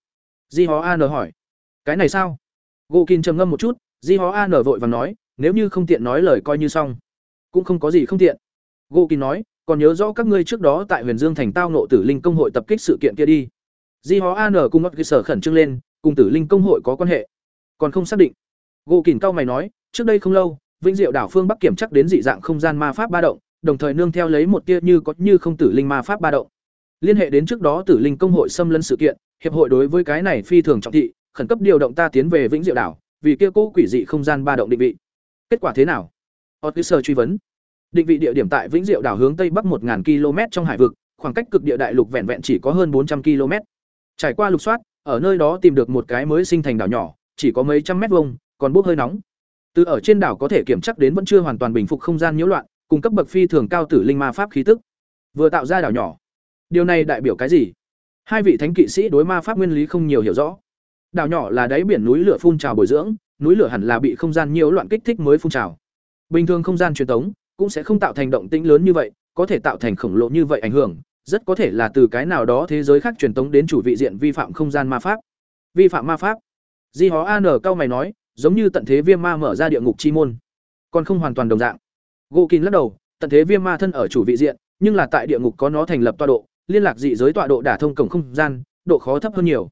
Di hó an hỏi. Cái này sao? Gô kín trầm ngâm một chút di hó an vội và nói nếu như không tiện nói lời coi như xong cũng không có gì không tiện. Gô kín nói, còn nhớ rõ các ngươi trước đó tại huyền dương thành tao nộ tử linh công hội tập kích sự kiện kia đi. Di hó an cùng ngọc sở khẩn trương lên, cùng tử linh công hội có quan hệ. Còn không xác định. Gô kín cao mày nói, trước đây không lâu, vĩnh diệu đảo phương bắc kiểm chắc đến dị dạng không gian ma pháp ba động, đồng thời nương theo lấy một tia như có như không tử linh ma pháp ba động. Liên hệ đến trước đó tử linh công hội xâm lấn sự kiện, hiệp hội đối với cái này phi thường trọng thị, khẩn cấp điều động ta tiến về vĩnh diệu đảo, vì kia cố quỷ dị không gian ba động định vị. Kết quả thế nào? Otkiser truy vấn. Định vị địa điểm tại vĩnh diệu đảo hướng tây bắc một km trong hải vực, khoảng cách cực địa đại lục vẹn vẹn chỉ có hơn bốn trăm km. Trải qua lục soát, ở nơi đó tìm được một cái mới sinh thành đảo nhỏ, chỉ có mấy trăm mét vuông, còn bốc hơi nóng. Từ ở trên đảo có thể kiểm chắc đến vẫn chưa hoàn toàn bình phục không gian nhiễu loạn, cung cấp bậc phi thường cao tử linh ma pháp khí tức. Vừa tạo ra đảo nhỏ. Điều này đại biểu cái gì? Hai vị thánh kỵ sĩ đối ma pháp nguyên lý không nhiều hiểu rõ. Đảo nhỏ là đáy biển núi lửa phun trào bồi dưỡng, núi lửa hẳn là bị không gian nhiễu loạn kích thích mới phun trào bình thường không gian truyền tống cũng sẽ không tạo thành động tĩnh lớn như vậy, có thể tạo thành khổng lồ như vậy ảnh hưởng, rất có thể là từ cái nào đó thế giới khác truyền tống đến chủ vị diện vi phạm không gian ma pháp. Vi phạm ma pháp. Di hó an cao mày nói, giống như tận thế viêm ma mở ra địa ngục chi môn. Còn không hoàn toàn đồng dạng. Gỗ kín lắc đầu, tận thế viêm ma thân ở chủ vị diện, nhưng là tại địa ngục có nó thành lập tọa độ, liên lạc dị giới tọa độ đả thông cổng không gian, độ khó thấp hơn nhiều.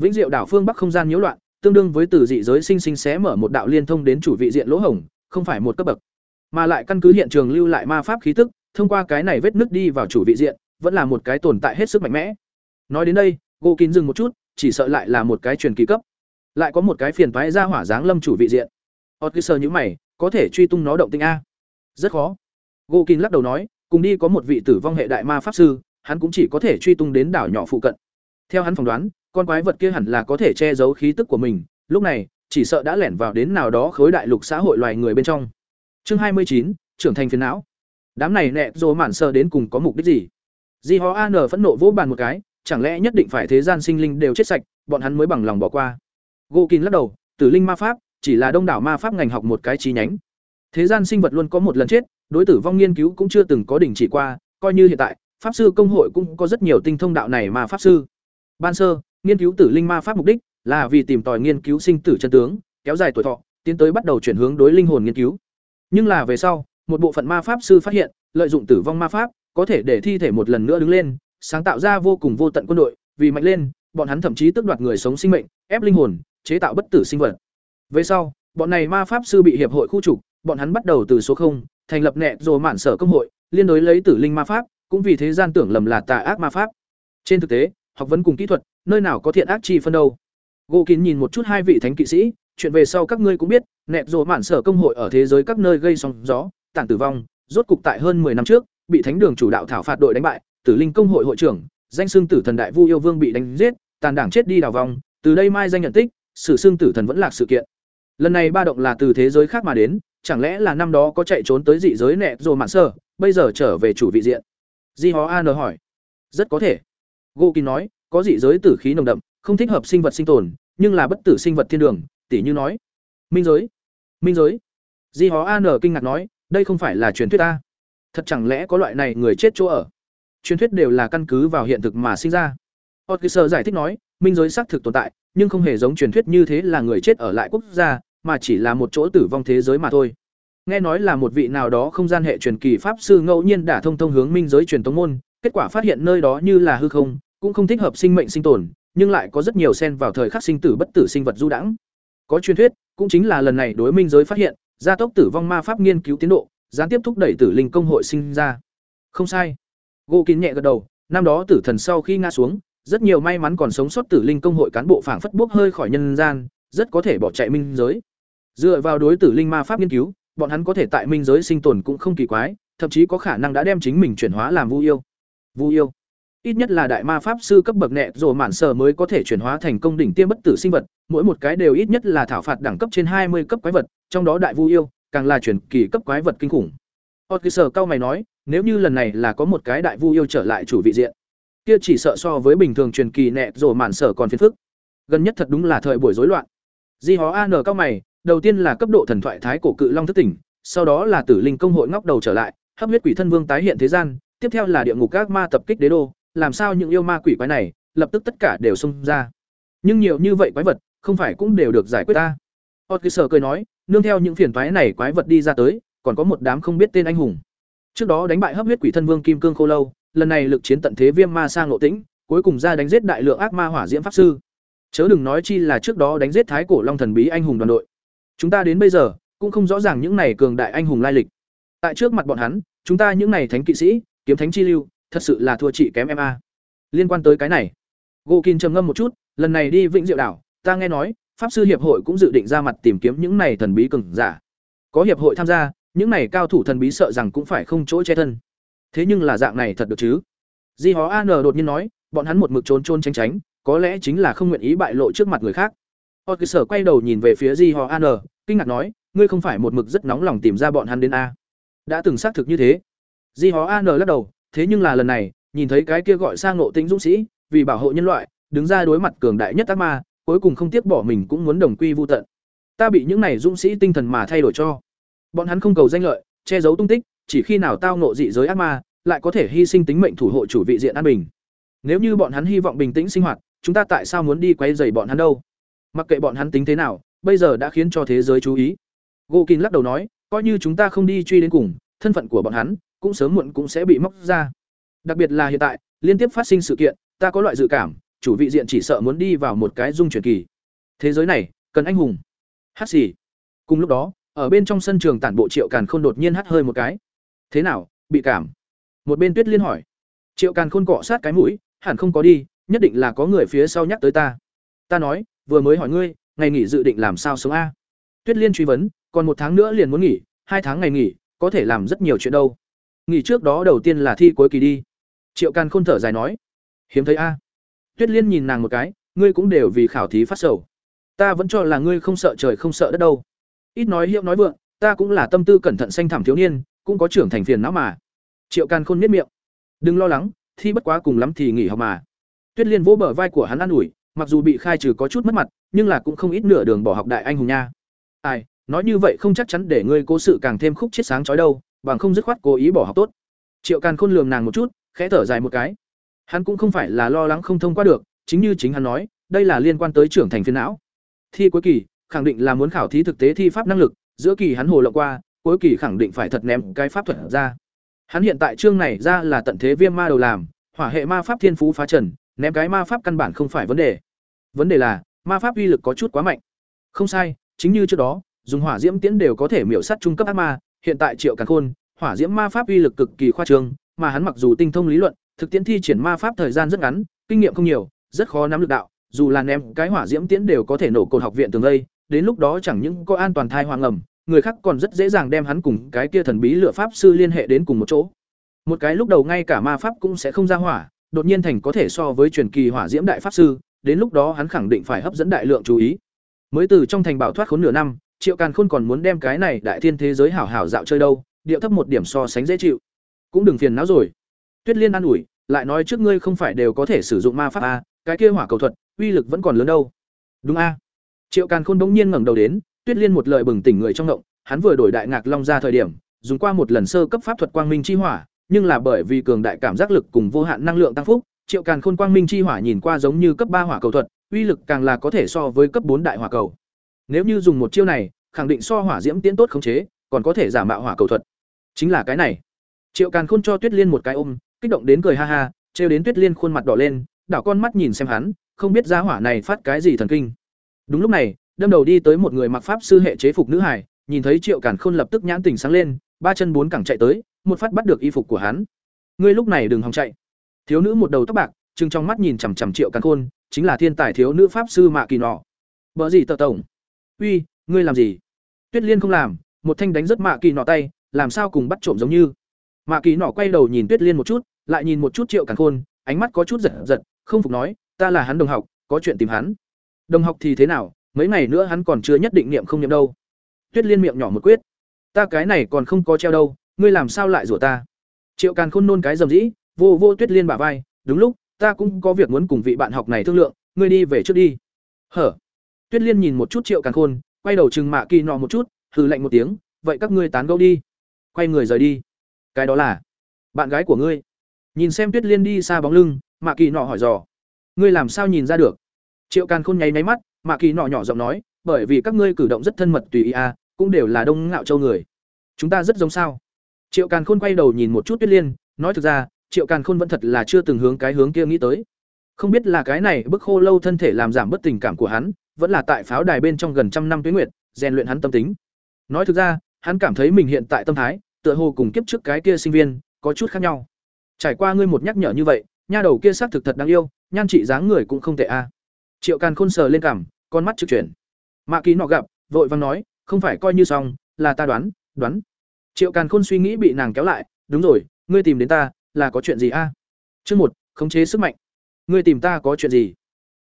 Vĩnh diệu đảo phương bắc không gian nhiễu loạn, tương đương với từ dị giới sinh sinh xé mở một đạo liên thông đến chủ vị diện lỗ hổng không phải một cấp bậc, mà lại căn cứ hiện trường lưu lại ma pháp khí tức, thông qua cái này vết nứt đi vào chủ vị diện, vẫn là một cái tồn tại hết sức mạnh mẽ. Nói đến đây gỗ kín dừng một chút, chỉ sợ lại là một cái truyền kỳ cấp, lại có một cái phiền toái ra hỏa dáng lâm chủ vị diện. Otkiser như mày, có thể truy tung nó động tinh a. Rất khó. Gỗ kín lắc đầu nói, cùng đi có một vị tử vong hệ đại ma pháp sư, hắn cũng chỉ có thể truy tung đến đảo nhỏ phụ cận. Theo hắn phỏng đoán, con quái vật kia hẳn là có thể che giấu khí tức của mình. Lúc này chỉ sợ đã lẻn vào đến nào đó khối đại lục xã hội loài người bên trong. Chương hai mươi chín, trưởng thành phiền não. Đám này nẹ dồ mạn sơ đến cùng có mục đích gì? Di ho an phẫn nộ vỗ bàn một cái, chẳng lẽ nhất định phải thế gian sinh linh đều chết sạch, bọn hắn mới bằng lòng bỏ qua? Gỗ kín lắc đầu, tử linh ma pháp, chỉ là đông đảo ma pháp ngành học một cái chi nhánh. Thế gian sinh vật luôn có một lần chết, đối tử vong nghiên cứu cũng chưa từng có đỉnh chỉ qua, coi như hiện tại, pháp sư công hội cũng có rất nhiều tinh thông đạo này mà pháp sư. Ban sơ, nghiên cứu tử linh ma pháp mục đích là vì tìm tòi nghiên cứu sinh tử chân tướng, kéo dài tuổi thọ, tiến tới bắt đầu chuyển hướng đối linh hồn nghiên cứu. Nhưng là về sau, một bộ phận ma pháp sư phát hiện, lợi dụng tử vong ma pháp, có thể để thi thể một lần nữa đứng lên, sáng tạo ra vô cùng vô tận quân đội, vì mạnh lên, bọn hắn thậm chí tước đoạt người sống sinh mệnh, ép linh hồn, chế tạo bất tử sinh vật. Về sau, bọn này ma pháp sư bị hiệp hội khu trục, bọn hắn bắt đầu từ số không, thành lập nẹt rồi mạn sở công hội, liên đối lấy tử linh ma pháp, cũng vì thế gian tưởng lầm là tà ác ma pháp. Trên thực tế, học vấn cùng kỹ thuật, nơi nào có thiện ác chi phân đâu gỗ kín nhìn một chút hai vị thánh kỵ sĩ, chuyện về sau các ngươi cũng biết, nẹp rộ mạn sở công hội ở thế giới các nơi gây sóng gió, tản tử vong, rốt cục tại hơn 10 năm trước, bị thánh đường chủ đạo thảo phạt đội đánh bại, tử linh công hội hội trưởng, danh xương tử thần đại vu yêu vương bị đánh giết, tàn đảng chết đi đào vòng từ đây mai danh nhận tích, sử xương tử thần vẫn lạc sự kiện. Lần này ba động là từ thế giới khác mà đến, chẳng lẽ là năm đó có chạy trốn tới dị giới nẹp rộ mạn sở, bây giờ trở về chủ vị diện? Di hó an hỏi. Rất có thể. Gô kín nói, có dị giới tử khí nồng đậm không thích hợp sinh vật sinh tồn, nhưng là bất tử sinh vật thiên đường tỷ như nói. Minh giới. Minh giới. Di hó an kinh ngạc nói, đây không phải là truyền thuyết ta. Thật chẳng lẽ có loại này người chết chỗ ở? Truyền thuyết đều là căn cứ vào hiện thực mà sinh ra. Otkiser giải thích nói, minh giới xác thực tồn tại, nhưng không hề giống truyền thuyết như thế là người chết ở lại quốc gia, mà chỉ là một chỗ tử vong thế giới mà thôi. Nghe nói là một vị nào đó không gian hệ truyền kỳ pháp sư ngẫu nhiên đã thông thông hướng minh giới truyền tống môn, kết quả phát hiện nơi đó như là hư không, cũng không thích hợp sinh mệnh sinh tồn nhưng lại có rất nhiều sen vào thời khắc sinh tử bất tử sinh vật du đãng. Có truyền thuyết cũng chính là lần này đối minh giới phát hiện gia tốc tử vong ma pháp nghiên cứu tiến độ gián tiếp thúc đẩy tử linh công hội sinh ra. Không sai. Gỗ kín nhẹ gật đầu năm đó tử thần sau khi ngã xuống rất nhiều may mắn còn sống sót tử linh công hội cán bộ phảng phất bốc hơi khỏi nhân gian rất có thể bỏ chạy minh giới. Dựa vào đối tử linh ma pháp nghiên cứu bọn hắn có thể tại minh giới sinh tồn cũng không kỳ quái, thậm chí có khả năng đã đem chính mình chuyển hóa làm Vu yêu. Vu yêu, ít nhất là đại ma pháp sư cấp bậc nẹ rồi mạn sở mới có thể chuyển hóa thành công đỉnh tiêm bất tử sinh vật, mỗi một cái đều ít nhất là thảo phạt đẳng cấp trên hai mươi cấp quái vật, trong đó đại Vu yêu càng là chuyển kỳ cấp quái vật kinh khủng. Otkiser cao mày nói, nếu như lần này là có một cái đại Vu yêu trở lại chủ vị diện, kia chỉ sợ so với bình thường truyền kỳ nẹ rồi mạn sở còn phiền phức. Gần nhất thật đúng là thời buổi rối loạn. Di hó an cao mày đầu tiên là cấp độ thần thoại thái cổ cự long thất tỉnh sau đó là tử linh công hội ngóc đầu trở lại hấp huyết quỷ thân vương tái hiện thế gian tiếp theo là địa ngục các ma tập kích đế đô làm sao những yêu ma quỷ quái này lập tức tất cả đều xông ra? Nhưng nhiều như vậy quái vật, không phải cũng đều được giải quyết ta? Hot sở cười nói, nương theo những phiền toái này quái vật đi ra tới, còn có một đám không biết tên anh hùng. Trước đó đánh bại hấp huyết quỷ thân vương kim cương khô lâu, lần này lực chiến tận thế viêm ma sang ngộ tĩnh, cuối cùng ra đánh giết đại lượng ác ma hỏa diễm pháp sư. Chớ đừng nói chi là trước đó đánh giết thái cổ long thần bí anh hùng đoàn đội. Chúng ta đến bây giờ, cũng không rõ ràng những này cường đại anh hùng lai lịch. Tại trước mặt bọn hắn, chúng ta những này thánh kỵ sĩ, kiếm thánh chi lưu thật sự là thua chị kém em a. Liên quan tới cái này, gỗ kin trầm ngâm một chút, lần này đi vĩnh diệu đảo, ta nghe nói, pháp sư hiệp hội cũng dự định ra mặt tìm kiếm những này thần bí cường giả. Có hiệp hội tham gia, những này cao thủ thần bí sợ rằng cũng phải không chỗ che thân. Thế nhưng là dạng này thật được chứ? Di hó an đột nhiên nói, bọn hắn một mực trốn trôn tránh tránh, có lẽ chính là không nguyện ý bại lộ trước mặt người khác. Họ cơ sở quay đầu nhìn về phía di hó an kinh ngạc nói, ngươi không phải một mực rất nóng lòng tìm ra bọn hắn đến a? Đã từng xác thực như thế. Di hó an lắc đầu thế nhưng là lần này, nhìn thấy cái kia gọi sang ngộ tính dũng sĩ, vì bảo hộ nhân loại, đứng ra đối mặt cường đại nhất ác ma, cuối cùng không tiếc bỏ mình cũng muốn đồng quy vu tận. Ta bị những này dũng sĩ tinh thần mà thay đổi cho. Bọn hắn không cầu danh lợi, che giấu tung tích, chỉ khi nào tao nộ dị giới ác ma, lại có thể hy sinh tính mệnh thủ hộ chủ vị diện an bình. Nếu như bọn hắn hy vọng bình tĩnh sinh hoạt, chúng ta tại sao muốn đi quay dày bọn hắn đâu? Mặc kệ bọn hắn tính thế nào, bây giờ đã khiến cho thế giới chú ý. Gỗ kín lắc đầu nói, coi như chúng ta không đi truy đến cùng, thân phận của bọn hắn cũng sớm muộn cũng sẽ bị móc ra. Đặc biệt là hiện tại, liên tiếp phát sinh sự kiện, ta có loại dự cảm, chủ vị diện chỉ sợ muốn đi vào một cái dung chuyển kỳ. Thế giới này, cần anh hùng. Hát gì? cùng lúc đó, ở bên trong sân trường tản bộ triệu càn khôn đột nhiên hắt hơi một cái. Thế nào, bị cảm? Một bên tuyết liên hỏi. Triệu càn khôn cọ sát cái mũi, hẳn không có đi, nhất định là có người phía sau nhắc tới ta. Ta nói, vừa mới hỏi ngươi, ngày nghỉ dự định làm sao sống a? Tuyết liên truy vấn, còn một tháng nữa liền muốn nghỉ, hai tháng ngày nghỉ, có thể làm rất nhiều chuyện đâu nghỉ trước đó đầu tiên là thi cuối kỳ đi. Triệu càn khôn thở dài nói, hiếm thấy a. Tuyết liên nhìn nàng một cái, ngươi cũng đều vì khảo thí phát sầu. Ta vẫn cho là ngươi không sợ trời không sợ đất đâu. Ít nói hiệu nói vượng, ta cũng là tâm tư cẩn thận xanh thẳm thiếu niên, cũng có trưởng thành phiền não mà. Triệu càn khôn miết miệng, đừng lo lắng, thi bất quá cùng lắm thì nghỉ học mà. Tuyết liên vỗ bờ vai của hắn an ủi, mặc dù bị khai trừ có chút mất mặt, nhưng là cũng không ít nửa đường bỏ học đại anh hùng nha. Ai, nói như vậy không chắc chắn để ngươi cố sự càng thêm khúc chết sáng chói đâu bằng không dứt khoát cố ý bỏ học tốt. Triệu càn khôn lườm nàng một chút, khẽ thở dài một cái. Hắn cũng không phải là lo lắng không thông qua được, chính như chính hắn nói, đây là liên quan tới trưởng thành phiền não. Thi cuối kỳ, khẳng định là muốn khảo thí thực tế thi pháp năng lực, giữa kỳ hắn hồ lộng qua, cuối kỳ khẳng định phải thật ném cái pháp thuật ra. Hắn hiện tại chương này ra là tận thế viêm ma đầu làm, hỏa hệ ma pháp thiên phú phá trần, ném cái ma pháp căn bản không phải vấn đề. Vấn đề là, ma pháp uy lực có chút quá mạnh. Không sai, chính như trước đó, dùng hỏa diễm tiễn đều có thể miểu sát trung cấp ác ma hiện tại triệu càn khôn, hỏa diễm ma pháp uy lực cực kỳ khoa trương, mà hắn mặc dù tinh thông lý luận, thực tiễn thi triển ma pháp thời gian rất ngắn, kinh nghiệm không nhiều, rất khó nắm lực đạo, dù là ném cái hỏa diễm tiễn đều có thể nổ cột học viện tường lây đến lúc đó chẳng những có an toàn thai hoang ngầm người khác còn rất dễ dàng đem hắn cùng cái kia thần bí lựa pháp sư liên hệ đến cùng một chỗ. Một cái lúc đầu ngay cả ma pháp cũng sẽ không ra hỏa, đột nhiên thành có thể so với truyền kỳ hỏa diễm đại pháp sư, đến lúc đó hắn khẳng định phải hấp dẫn đại lượng chú ý. Mới từ trong thành bảo thoát khốn nửa năm triệu càn khôn còn muốn đem cái này đại thiên thế giới hảo hảo dạo chơi đâu, điệu thấp một điểm so sánh dễ chịu. Cũng đừng phiền não rồi. Tuyết liên an ủi, lại nói trước ngươi không phải đều có thể sử dụng ma pháp a cái kia hỏa cầu thuật, uy lực vẫn còn lớn đâu. Đúng a triệu càn khôn bỗng nhiên ngẩng đầu đến, tuyết liên một lời bừng tỉnh người trong động, hắn vừa đổi đại ngạc long ra thời điểm, dùng qua một lần sơ cấp pháp thuật quang minh chi hỏa, nhưng là bởi vì cường đại cảm giác lực cùng vô hạn năng lượng tăng phúc, triệu càn khôn quang minh chi hỏa nhìn qua giống như cấp ba hỏa cầu thuật, uy lực càng là có thể so với cấp bốn đại hỏa cầu nếu như dùng một chiêu này, khẳng định so hỏa diễm tiến tốt khống chế, còn có thể giả mạo hỏa cầu thuật. Chính là cái này. Triệu càn khôn cho tuyết liên một cái ôm, kích động đến cười ha ha, trêu đến tuyết liên khuôn mặt đỏ lên, đảo con mắt nhìn xem hắn, không biết giá hỏa này phát cái gì thần kinh. Đúng lúc này, đâm đầu đi tới một người mặc pháp sư hệ chế phục nữ hải nhìn thấy triệu càn khôn lập tức nhãn tình sáng lên, ba chân bốn cẳng chạy tới, một phát bắt được y phục của hắn. Ngươi lúc này đừng hòng chạy. Thiếu nữ một đầu tóc bạc, trừng trong mắt nhìn chằm chằm triệu càn khôn, chính là thiên tài thiếu nữ pháp sư mạ kỳ nọ. Bỡ gì tờ tổng? Uy, ngươi làm gì? Tuyết liên không làm, một thanh đánh rất mạ kỳ nọ tay, làm sao cùng bắt trộm giống như? Mạ kỳ nọ quay đầu nhìn tuyết liên một chút, lại nhìn một chút triệu càn khôn, ánh mắt có chút giật giật, không phục nói, ta là hắn đồng học, có chuyện tìm hắn. Đồng học thì thế nào? Mấy ngày nữa hắn còn chưa nhất định niệm không niệm đâu. Tuyết liên miệng nhỏ một quyết. Ta cái này còn không có treo đâu, ngươi làm sao lại rủa ta? Triệu càn khôn nôn cái dầm dĩ, vô vô tuyết liên bả vai, đúng lúc, ta cũng có việc muốn cùng vị bạn học này thương lượng, ngươi đi về trước đi. Hở? Tuyết liên nhìn một chút triệu càn khôn, quay đầu chừng mạ kỳ nọ một chút, hừ lạnh một tiếng, vậy các ngươi tán gẫu đi, quay người rời đi. Cái đó là bạn gái của ngươi. Nhìn xem tuyết liên đi xa bóng lưng, mạ kỳ nọ hỏi dò, ngươi làm sao nhìn ra được? Triệu càn khôn nháy nháy mắt, mạ kỳ nọ nhỏ giọng nói, bởi vì các ngươi cử động rất thân mật tùy ý à cũng đều là đông ngạo châu người. Chúng ta rất giống sao? Triệu càn khôn quay đầu nhìn một chút tuyết liên, nói thực ra, triệu càn khôn vẫn thật là chưa từng hướng cái hướng kia nghĩ tới không biết là cái này bức khô lâu thân thể làm giảm bất tình cảm của hắn, vẫn là tại pháo đài bên trong gần trăm năm tuyến nguyệt, rèn luyện hắn tâm tính. Nói thực ra, hắn cảm thấy mình hiện tại tâm thái, tựa hồ cùng kiếp trước cái kia sinh viên, có chút khác nhau. Trải qua ngươi một nhắc nhở như vậy, nha đầu kia xác thực thật đáng yêu, nhan trị dáng người cũng không tệ a. Triệu càn khôn sờ lên cảm, con mắt trực chuyển. Mạ ký nọ gặp, vội vàng nói, không phải coi như xong, là ta đoán đoán. Triệu càn khôn suy nghĩ bị nàng kéo lại, đúng rồi, ngươi tìm đến ta, là có chuyện gì a? Chương một, khống chế sức mạnh ngươi tìm ta có chuyện gì?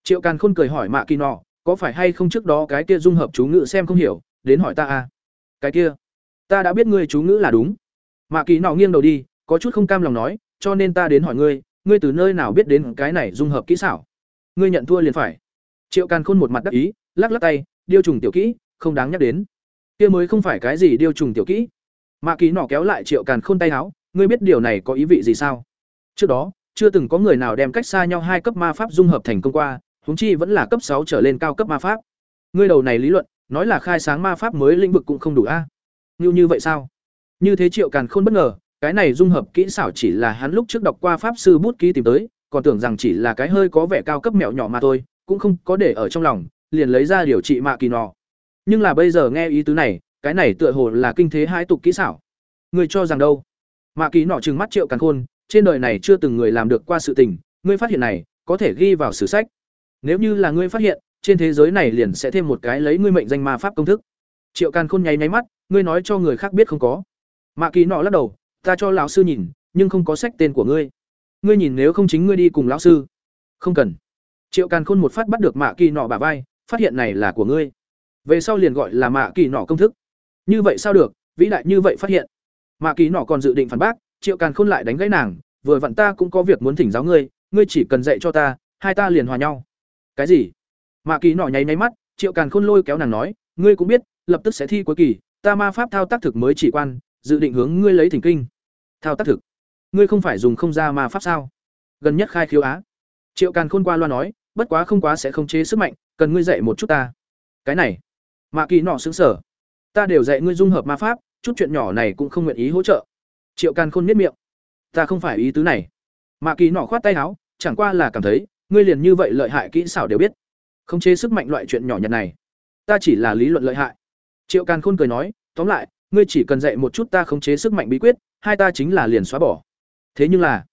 Triệu càn khôn cười hỏi mạ kỳ nọ, có phải hay không trước đó cái kia dung hợp chú ngữ xem không hiểu, đến hỏi ta a cái kia, ta đã biết ngươi chú ngữ là đúng. Mạ kỳ nọ nghiêng đầu đi, có chút không cam lòng nói, cho nên ta đến hỏi ngươi ngươi từ nơi nào biết đến cái này dung hợp kỹ xảo? Ngươi nhận thua liền phải. Triệu càn khôn một mặt đắc ý, lắc lắc tay, điêu trùng tiểu kỹ, không đáng nhắc đến. Kia mới không phải cái gì điêu trùng tiểu kỹ. Mạ kỳ nọ kéo lại triệu càn khôn tay áo, ngươi biết điều này có ý vị gì sao? Trước đó chưa từng có người nào đem cách xa nhau hai cấp ma pháp dung hợp thành công qua, huống chi vẫn là cấp sáu trở lên cao cấp ma pháp. Ngươi đầu này lý luận, nói là khai sáng ma pháp mới lĩnh vực cũng không đủ a. Như như vậy sao? Như thế triệu càn khôn bất ngờ, cái này dung hợp kỹ xảo chỉ là hắn lúc trước đọc qua pháp sư bút ký tìm tới, còn tưởng rằng chỉ là cái hơi có vẻ cao cấp mẹo nhỏ mà thôi, cũng không có để ở trong lòng, liền lấy ra điều trị mạ kỳ nọ. Nhưng là bây giờ nghe ý tứ này, cái này tựa hồ là kinh thế hai tục kỹ xảo. Người cho rằng đâu? Mạ kỳ nọ trừng mắt triệu càn khôn trên đời này chưa từng người làm được qua sự tình, ngươi phát hiện này, có thể ghi vào sử sách. Nếu như là ngươi phát hiện, trên thế giới này liền sẽ thêm một cái lấy ngươi mệnh danh ma pháp công thức. Triệu càn khôn nháy nháy mắt, ngươi nói cho người khác biết không có. Mạ kỳ nọ lắc đầu, ta cho lão sư nhìn, nhưng không có sách tên của ngươi. Ngươi nhìn nếu không chính ngươi đi cùng lão sư. Không cần. Triệu càn khôn một phát bắt được mạ kỳ nọ bả vai, phát hiện này là của ngươi. Về sau liền gọi là mạ kỳ nọ công thức. Như vậy sao được, vĩ đại như vậy phát hiện. Mạ kỳ nọ còn dự định phản bác triệu càn khôn lại đánh gãy nàng, vừa vặn ta cũng có việc muốn thỉnh giáo ngươi ngươi chỉ cần dạy cho ta, hai ta liền hòa nhau. Cái gì? Mạ kỳ nọ nháy nháy mắt, triệu càn khôn lôi kéo nàng nói, ngươi cũng biết, lập tức sẽ thi cuối kỳ, ta ma pháp thao tác thực mới chỉ quan, dự định hướng ngươi lấy thỉnh kinh. Thao tác thực? Ngươi không phải dùng không ra ma pháp sao? Gần nhất khai khiếu á. Triệu càn khôn qua loa nói, bất quá không quá sẽ không chế sức mạnh, cần ngươi dạy một chút ta. Cái này. Mạ kỳ nọ xứng sở ta đều dạy ngươi dung hợp ma pháp, chút chuyện nhỏ này cũng không nguyện ý hỗ trợ triệu càn khôn miết miệng. Ta không phải ý tứ này. Mạ kỳ nọ khoát tay áo, chẳng qua là cảm thấy, ngươi liền như vậy lợi hại kỹ xảo đều biết. Không chế sức mạnh loại chuyện nhỏ nhặt này. Ta chỉ là lý luận lợi hại. Triệu càn khôn cười nói, tóm lại, ngươi chỉ cần dạy một chút ta khống chế sức mạnh bí quyết, hai ta chính là liền xóa bỏ. Thế nhưng là,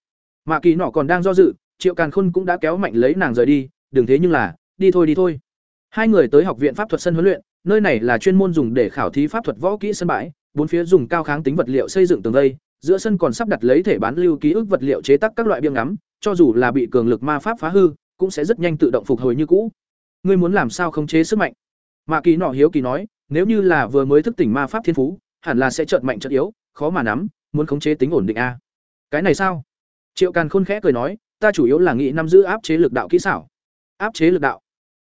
mạ kỳ nọ còn đang do dự, triệu càn khôn cũng đã kéo mạnh lấy nàng rời đi, đừng thế nhưng là, đi thôi đi thôi. Hai người tới học viện pháp thuật sân huấn luyện, nơi này là chuyên môn dùng để khảo thí pháp thuật võ kỹ sân bãi, bốn phía dùng cao kháng tính vật liệu xây dựng tường vây giữa sân còn sắp đặt lấy thể bán lưu ký ức vật liệu chế tác các loại biêng ngắm, cho dù là bị cường lực ma pháp phá hư, cũng sẽ rất nhanh tự động phục hồi như cũ. Ngươi muốn làm sao khống chế sức mạnh? Mạ kỳ nọ hiếu kỳ nói, nếu như là vừa mới thức tỉnh ma pháp thiên phú, hẳn là sẽ trợn mạnh trợn yếu, khó mà nắm, muốn khống chế tính ổn định a. Cái này sao? Triệu càn khôn khẽ cười nói, ta chủ yếu là nghĩ nắm giữ áp chế lực đạo kỹ xảo. Áp chế lực đạo.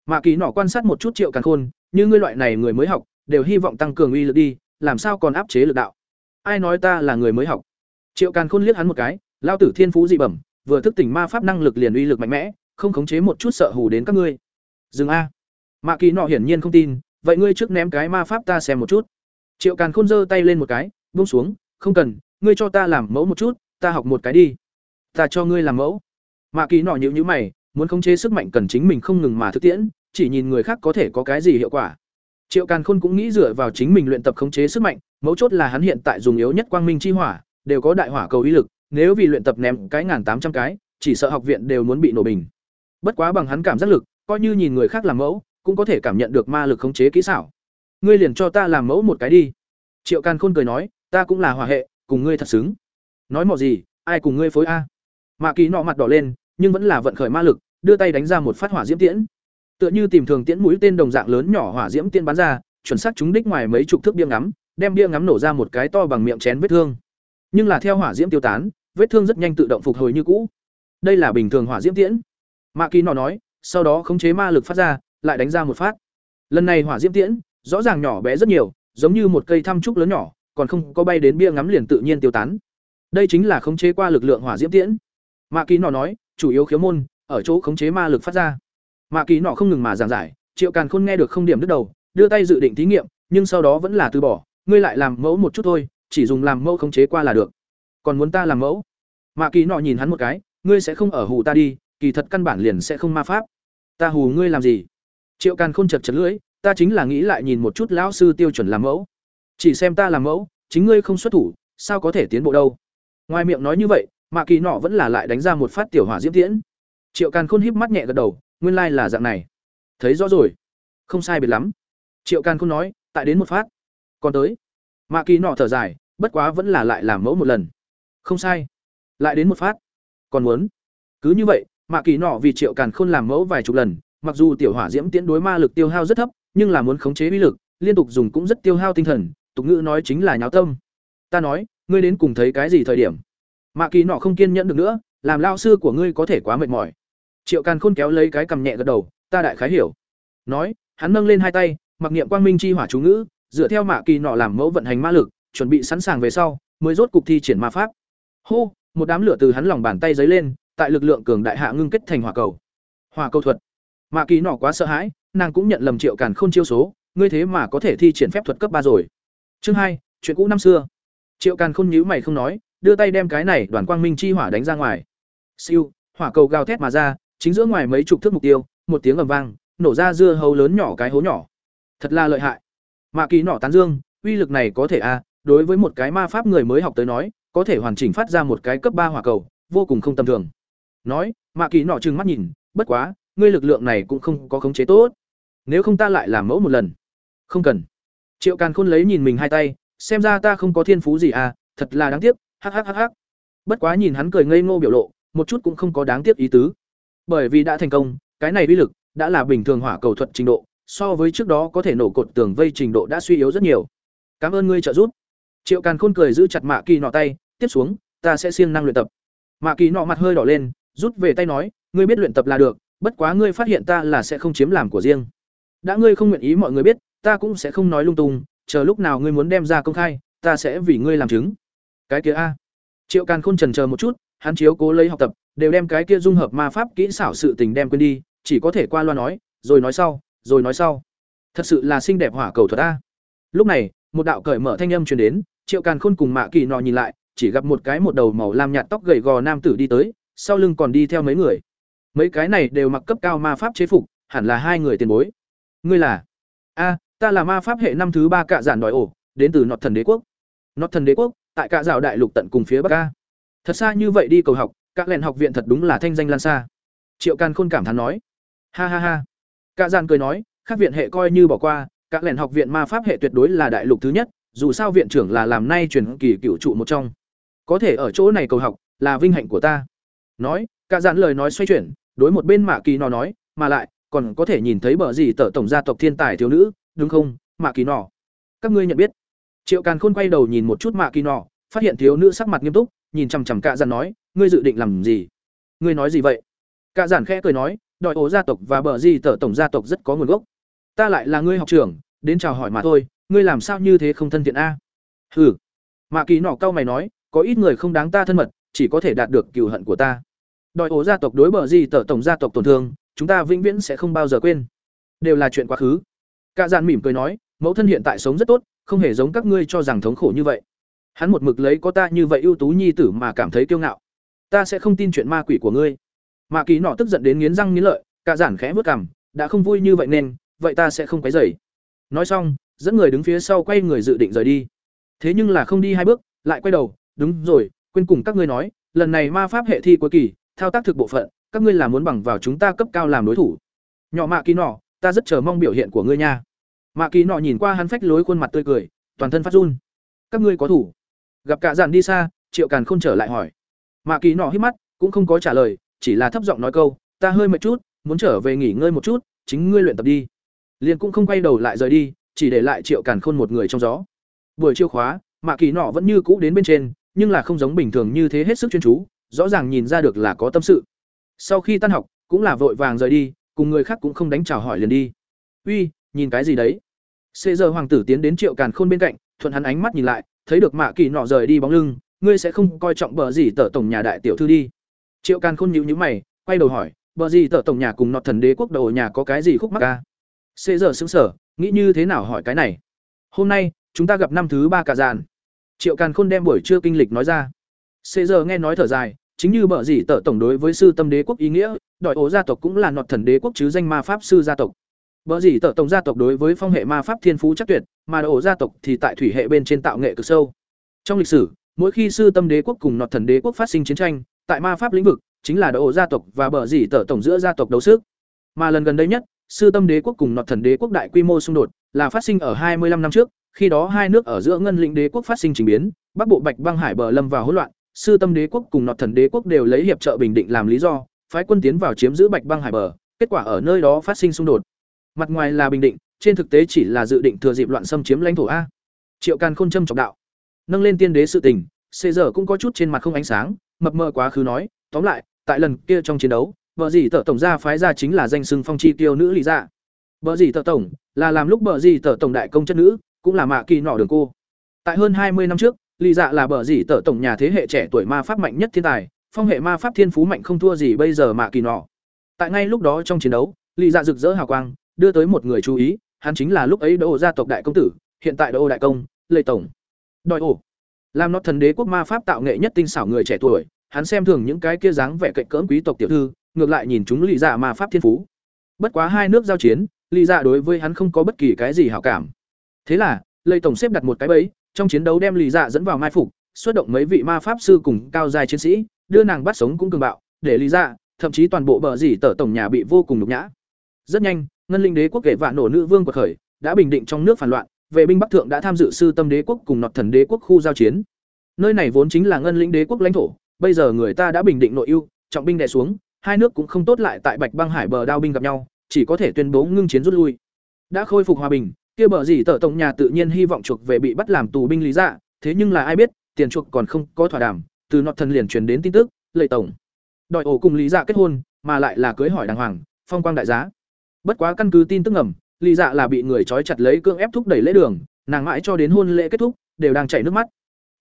Mạ kỳ nọ quan sát một chút triệu càn khôn, như ngươi loại này người mới học, đều hy vọng tăng cường uy lực đi, làm sao còn áp chế lực đạo? Ai nói ta là người mới học? Triệu càn khôn liếc hắn một cái lao tử thiên phú dị bẩm, vừa thức tỉnh ma pháp năng lực liền uy lực mạnh mẽ, không khống chế một chút sợ hù đến các ngươi. Dừng a. Mạ kỳ nọ hiển nhiên không tin, vậy ngươi trước ném cái ma pháp ta xem một chút. Triệu càn khôn giơ tay lên một cái, buông xuống, không cần, ngươi cho ta làm mẫu một chút, ta học một cái đi. Ta cho ngươi làm mẫu. Mạ kỳ nọ nhịu nhữ mày, muốn khống chế sức mạnh cần chính mình không ngừng mà thực tiễn, chỉ nhìn người khác có thể có cái gì hiệu quả triệu càn khôn cũng nghĩ dựa vào chính mình luyện tập khống chế sức mạnh, mấu chốt là hắn hiện tại dùng yếu nhất quang minh chi hỏa, đều có đại hỏa cầu ý lực, nếu vì luyện tập ném cái ngàn tám trăm cái, chỉ sợ học viện đều muốn bị nổ bình. Bất quá bằng hắn cảm giác lực, coi như nhìn người khác làm mẫu, cũng có thể cảm nhận được ma lực khống chế kỹ xảo. Ngươi liền cho ta làm mẫu một cái đi. Triệu càn khôn cười nói, ta cũng là hỏa hệ, cùng ngươi thật xứng. Nói mọ gì, ai cùng ngươi phối a. Mạ kỳ nọ mặt đỏ lên, nhưng vẫn là vận khởi ma lực, đưa tay đánh ra một phát hỏa diễm tiễn tựa như tìm thường tiễn mũi tên đồng dạng lớn nhỏ hỏa diễm tiên bắn ra, chuẩn xác trúng đích ngoài mấy chục thước bia ngắm, đem bia ngắm nổ ra một cái to bằng miệng chén vết thương. Nhưng là theo hỏa diễm tiêu tán, vết thương rất nhanh tự động phục hồi như cũ. Đây là bình thường hỏa diễm tiễn. Mạ kỳ nọ nói, sau đó khống chế ma lực phát ra, lại đánh ra một phát. Lần này hỏa diễm tiễn, rõ ràng nhỏ bé rất nhiều, giống như một cây thăm trúc lớn nhỏ, còn không có bay đến bia ngắm liền tự nhiên tiêu tán. Đây chính là khống chế qua lực lượng hỏa diễm tiễn. Mạ kỳ nọ nói, chủ yếu khiếu môn, ở chỗ khống chế ma lực phát ra mạ kỳ nọ không ngừng mà giảng giải, triệu càn khôn nghe được không điểm đứt đầu, đưa tay dự định thí nghiệm, nhưng sau đó vẫn là từ bỏ, ngươi lại làm mẫu một chút thôi, chỉ dùng làm mẫu khống chế qua là được. Còn muốn ta làm mẫu? Mạ kỳ nọ nhìn hắn một cái, ngươi sẽ không ở hù ta đi, kỳ thật căn bản liền sẽ không ma pháp. Ta hù ngươi làm gì? Triệu càn khôn chật chật lưỡi, ta chính là nghĩ lại nhìn một chút lão sư tiêu chuẩn làm mẫu. Chỉ xem ta làm mẫu, chính ngươi không xuất thủ, sao có thể tiến bộ đâu? Ngoài miệng nói như vậy, mạ kỳ nọ vẫn là lại đánh ra một phát tiểu hỏa diễm tiễn. Triệu càn khôn híp mắt nhẹ gật đầu nguyên lai là dạng này. Thấy rõ rồi. Không sai biệt lắm. Triệu càn không nói, tại đến một phát. Còn tới. Mạ kỳ nọ thở dài, bất quá vẫn là lại làm mẫu một lần. Không sai. Lại đến một phát. Còn muốn. Cứ như vậy, mạ kỳ nọ vì triệu càn khôn làm mẫu vài chục lần, mặc dù tiểu hỏa diễm tiễn đối ma lực tiêu hao rất thấp, nhưng là muốn khống chế uy lực, liên tục dùng cũng rất tiêu hao tinh thần, tục ngữ nói chính là nháo tâm. Ta nói, ngươi đến cùng thấy cái gì thời điểm? Mạ kỳ nọ không kiên nhẫn được nữa, làm lao sư của ngươi có thể quá mệt mỏi triệu càn khôn kéo lấy cái cầm nhẹ gật đầu, ta đại khái hiểu. Nói, hắn nâng lên hai tay, mặc niệm quang minh chi hỏa chú ngữ, dựa theo mạ kỳ nọ làm mẫu vận hành ma lực, chuẩn bị sẵn sàng về sau, mới rốt cục thi triển ma pháp. Hô, một đám lửa từ hắn lòng bàn tay dấy lên, tại lực lượng cường đại hạ ngưng kết thành hỏa cầu. Hỏa cầu thuật. Mạ kỳ nọ quá sợ hãi, nàng cũng nhận lầm triệu càn khôn chiêu số, ngươi thế mà có thể thi triển phép thuật cấp ba rồi. Chương hai, chuyện cũ năm xưa. Triệu càn khôn nhíu mày không nói, đưa tay đem cái này đoàn quang minh chi hỏa đánh ra ngoài. Siêu, hỏa cầu gào thét mà ra chính giữa ngoài mấy chục thước mục tiêu một tiếng ầm vang nổ ra dưa hấu lớn nhỏ cái hố nhỏ. Thật là lợi hại. Mạ kỳ nỏ tán dương uy lực này có thể a à, đối với một cái ma pháp người mới học tới nói có thể hoàn chỉnh phát ra một cái cấp ba hỏa cầu vô cùng không tầm thường. Nói mạ kỳ nọ trừng mắt nhìn bất quá ngươi lực lượng này cũng không có khống chế tốt. Nếu không ta lại làm mẫu một lần. Không cần. Triệu càn khôn lấy nhìn mình hai tay xem ra ta không có thiên phú gì à thật là đáng tiếc hắc hắc hắc hắc. Bất quá nhìn hắn cười ngây ngô biểu lộ một chút cũng không có đáng tiếc ý tứ bởi vì đã thành công, cái này uy lực đã là bình thường hỏa cầu thuật trình độ, so với trước đó có thể nổ cột tường vây trình độ đã suy yếu rất nhiều. Cảm ơn ngươi trợ giúp. Triệu càn khôn cười giữ chặt mạ kỳ nọ tay, tiếp xuống, ta sẽ siêng năng luyện tập. Mạ kỳ nọ mặt hơi đỏ lên, rút về tay nói, ngươi biết luyện tập là được, bất quá ngươi phát hiện ta là sẽ không chiếm làm của riêng. Đã ngươi không nguyện ý mọi người biết, ta cũng sẽ không nói lung tung, chờ lúc nào ngươi muốn đem ra công khai, ta sẽ vì ngươi làm chứng. Cái kia a. Triệu càn khôn trần chờ một chút hắn chiếu cố lấy học tập, đều đem cái kia dung hợp ma pháp kỹ xảo sự tình đem quên đi, chỉ có thể qua loa nói, rồi nói sau, rồi nói sau. Thật sự là xinh đẹp hỏa cầu thuật a. Lúc này, một đạo cởi mở thanh âm truyền đến, triệu càn khôn cùng mạ kỳ nọ nhìn lại, chỉ gặp một cái một đầu màu lam nhạt tóc gầy gò nam tử đi tới, sau lưng còn đi theo mấy người. Mấy cái này đều mặc cấp cao ma pháp chế phục, hẳn là hai người tiền bối. Ngươi là? A, ta là ma pháp hệ năm thứ ba cạ giản đòi ổ, đến từ nọt thần đế quốc. Nọt thần đế quốc, tại cạ dạo đại lục tận cùng phía bắc a thật xa như vậy đi cầu học các lèn học viện thật đúng là thanh danh lan xa. Triệu càn khôn cảm thán nói. Ha ha ha. Cạ giản cười nói các viện hệ coi như bỏ qua các lèn học viện ma pháp hệ tuyệt đối là đại lục thứ nhất, dù sao viện trưởng là làm nay truyền kỳ cựu trụ một trong. Có thể ở chỗ này cầu học, là vinh hạnh của ta. Nói, cả dạn lời nói xoay chuyển, đối một bên mạ kỳ nọ nói, mà lại, còn có thể nhìn thấy bờ gì tờ tổng gia tộc thiên tài thiếu nữ, đúng không, mạ kỳ nọ? Các ngươi nhận biết. Triệu càn khôn quay đầu nhìn một chút mạ kỳ nọ, phát hiện thiếu nữ sắc mặt nghiêm túc nhìn chằm chằm cạ dặn nói, ngươi dự định làm gì? Ngươi nói gì vậy? Cạ dặn khẽ cười nói, đòi ố gia tộc và bờ di tờ tổng gia tộc rất có nguồn gốc. Ta lại là ngươi học trưởng, đến chào hỏi mà thôi, ngươi làm sao như thế không thân thiện a? Hừ. Mạ kỳ nọ cau mày nói, có ít người không đáng ta thân mật, chỉ có thể đạt được cừu hận của ta. Đòi ổ gia tộc đối bờ di tờ tổng gia tộc tổn thương, chúng ta vĩnh viễn sẽ không bao giờ quên. Đều là chuyện quá khứ. Cạ dàn mỉm cười nói, mẫu thân hiện tại sống rất tốt, không hề giống các ngươi cho rằng thống khổ như vậy hắn một mực lấy có ta như vậy ưu tú nhi tử mà cảm thấy kiêu ngạo. Ta sẽ không tin chuyện ma quỷ của ngươi. Mạ kỳ nọ tức giận đến nghiến răng nghiến lợi, cả giản khẽ vớt cằm, đã không vui như vậy nên, vậy ta sẽ không quấy rầy. Nói xong, dẫn người đứng phía sau quay người dự định rời đi. Thế nhưng là không đi hai bước, lại quay đầu, đúng rồi, quên cùng các ngươi nói, lần này ma pháp hệ thi cuối kỳ, thao tác thực bộ phận, các ngươi là muốn bằng vào chúng ta cấp cao làm đối thủ. Nhỏ mạ kỳ nọ, ta rất chờ mong biểu hiện của ngươi nha. Mạ kỳ nọ nhìn qua hắn phách lối khuôn mặt tươi cười, toàn thân phát run. Các ngươi có thủ gặp cả dàn đi xa, triệu càn không trở lại hỏi. Mạ kỳ nọ hít mắt, cũng không có trả lời, chỉ là thấp giọng nói câu, ta hơi mệt chút, muốn trở về nghỉ ngơi một chút, chính ngươi luyện tập đi. Liền cũng không quay đầu lại rời đi, chỉ để lại triệu càn khôn một người trong gió. Buổi chiêu khóa, mạ kỳ nọ vẫn như cũ đến bên trên, nhưng là không giống bình thường như thế hết sức chuyên chú, rõ ràng nhìn ra được là có tâm sự. Sau khi tan học, cũng là vội vàng rời đi, cùng người khác cũng không đánh chào hỏi liền đi. Uy, nhìn cái gì đấy? Xế giờ hoàng tử tiến đến triệu càn khôn bên cạnh, thuận hắn ánh mắt nhìn lại thấy được mạ kỳ nọ rời đi bóng lưng, ngươi sẽ không coi trọng bờ gì tờ tổng nhà đại tiểu thư đi. Triệu càn khôn nhíu nhíu mày, quay đầu hỏi, bờ gì tờ tổng nhà cùng nọt thần đế quốc đầu nhà có cái gì khúc mắc ca xế giờ xứng sở nghĩ như thế nào hỏi cái này? Hôm nay, chúng ta gặp năm thứ ba cả dàn. Triệu càn khôn đem buổi trưa kinh lịch nói ra. Xế giờ nghe nói thở dài, chính như bờ gì tờ tổng đối với sư tâm đế quốc ý nghĩa, đòi ố gia tộc cũng là nọt thần đế quốc chứ danh ma pháp sư gia tộc bờ gì tờ tổng gia tộc đối với phong hệ ma pháp thiên phú chắc tuyệt, mà ổ gia tộc thì tại thủy hệ bên trên tạo nghệ cực sâu. Trong lịch sử, mỗi khi sư tâm đế quốc cùng nọt thần đế quốc phát sinh chiến tranh, tại ma pháp lĩnh vực, chính là ổ gia tộc và bờ gì tờ tổng giữa gia tộc đấu sức. Mà lần gần đây nhất, sư tâm đế quốc cùng nọt thần đế quốc đại quy mô xung đột là phát sinh ở hai mươi năm năm trước, khi đó hai nước ở giữa ngân lĩnh đế quốc phát sinh trình biến, bắc bộ bạch băng hải bờ lâm vào hỗn loạn, sư tâm đế quốc cùng nọt thần đế quốc đều lấy hiệp trợ bình định làm lý do, phái quân tiến vào chiếm giữ bạch băng hải bờ, kết quả ở nơi đó phát sinh xung đột mặt ngoài là bình định, trên thực tế chỉ là dự định thừa dịp loạn xâm chiếm lãnh thổ a. Triệu càn khôn châm trọng đạo. Nâng lên tiên đế sự tình, xê giờ cũng có chút trên mặt không ánh sáng, mập mờ quá khứ nói, tóm lại, tại lần kia trong chiến đấu vợ dì tờ tổng gia phái ra chính là danh sưng phong chi tiêu nữ lý dạ. Vợ dì tờ tổng là làm lúc vợ dì tờ tổng đại công chất nữ, cũng là mạ kỳ nọ đường cô. Tại hơn hai mươi năm trước lý dạ là vợ dì tờ tổng nhà thế hệ trẻ tuổi ma pháp mạnh nhất thiên tài, phong hệ ma pháp thiên phú mạnh không thua gì bây giờ mạ kỳ nọ. Tại ngay lúc đó trong chiến đấu lý dạ rực rỡ hào quang đưa tới một người chú ý, hắn chính là lúc ấy đỗ gia tộc đại công tử, hiện tại đỗ đại công lê tổng. Đòi ổ. Làm nó thần đế quốc ma pháp tạo nghệ nhất tinh xảo người trẻ tuổi, hắn xem thường những cái kia dáng vẻ cạnh cỡm quý tộc tiểu thư, ngược lại nhìn chúng lì dạ ma pháp thiên phú. Bất quá hai nước giao chiến lì dạ đối với hắn không có bất kỳ cái gì hảo cảm. Thế là lê tổng xếp đặt một cái bẫy, trong chiến đấu đem lì dạ dẫn vào mai phục, xuất động mấy vị ma pháp sư cùng cao giai chiến sĩ, đưa nàng bắt sống cũng cường bạo, để lý dạ thậm chí toàn bộ bờ dỉ tở tổng nhà bị vô cùng nhục nhã. Rất nhanh ngân linh đế quốc kể vạn nổ nữ vương quật khởi, đã bình định trong nước phản loạn, vệ binh bắc thượng đã tham dự sư tâm đế quốc cùng nọt thần đế quốc khu giao chiến. Nơi này vốn chính là ngân linh đế quốc lãnh thổ, bây giờ người ta đã bình định nội ưu, trọng binh đè xuống, hai nước cũng không tốt lại tại bạch băng hải bờ đao binh gặp nhau, chỉ có thể tuyên bố ngưng chiến rút lui. Đã khôi phục hòa bình, kia bờ gì tờ tổng nhà tự nhiên hy vọng chuộc về bị bắt làm tù binh lý dạ thế nhưng là ai biết, tiền chuộc còn không có thỏa đàm, từ nọt thần liền truyền đến tin tức, lệ tổng. Đòi ổ cùng lý dạ kết hôn, mà lại là cưới hỏi đàng hoàng, phong quang đại giá bất quá căn cứ tin tức ngầm, lý dạ là bị người trói chặt lấy cưỡng ép thúc đẩy lễ đường, nàng mãi cho đến hôn lễ kết thúc, đều đang chảy nước mắt.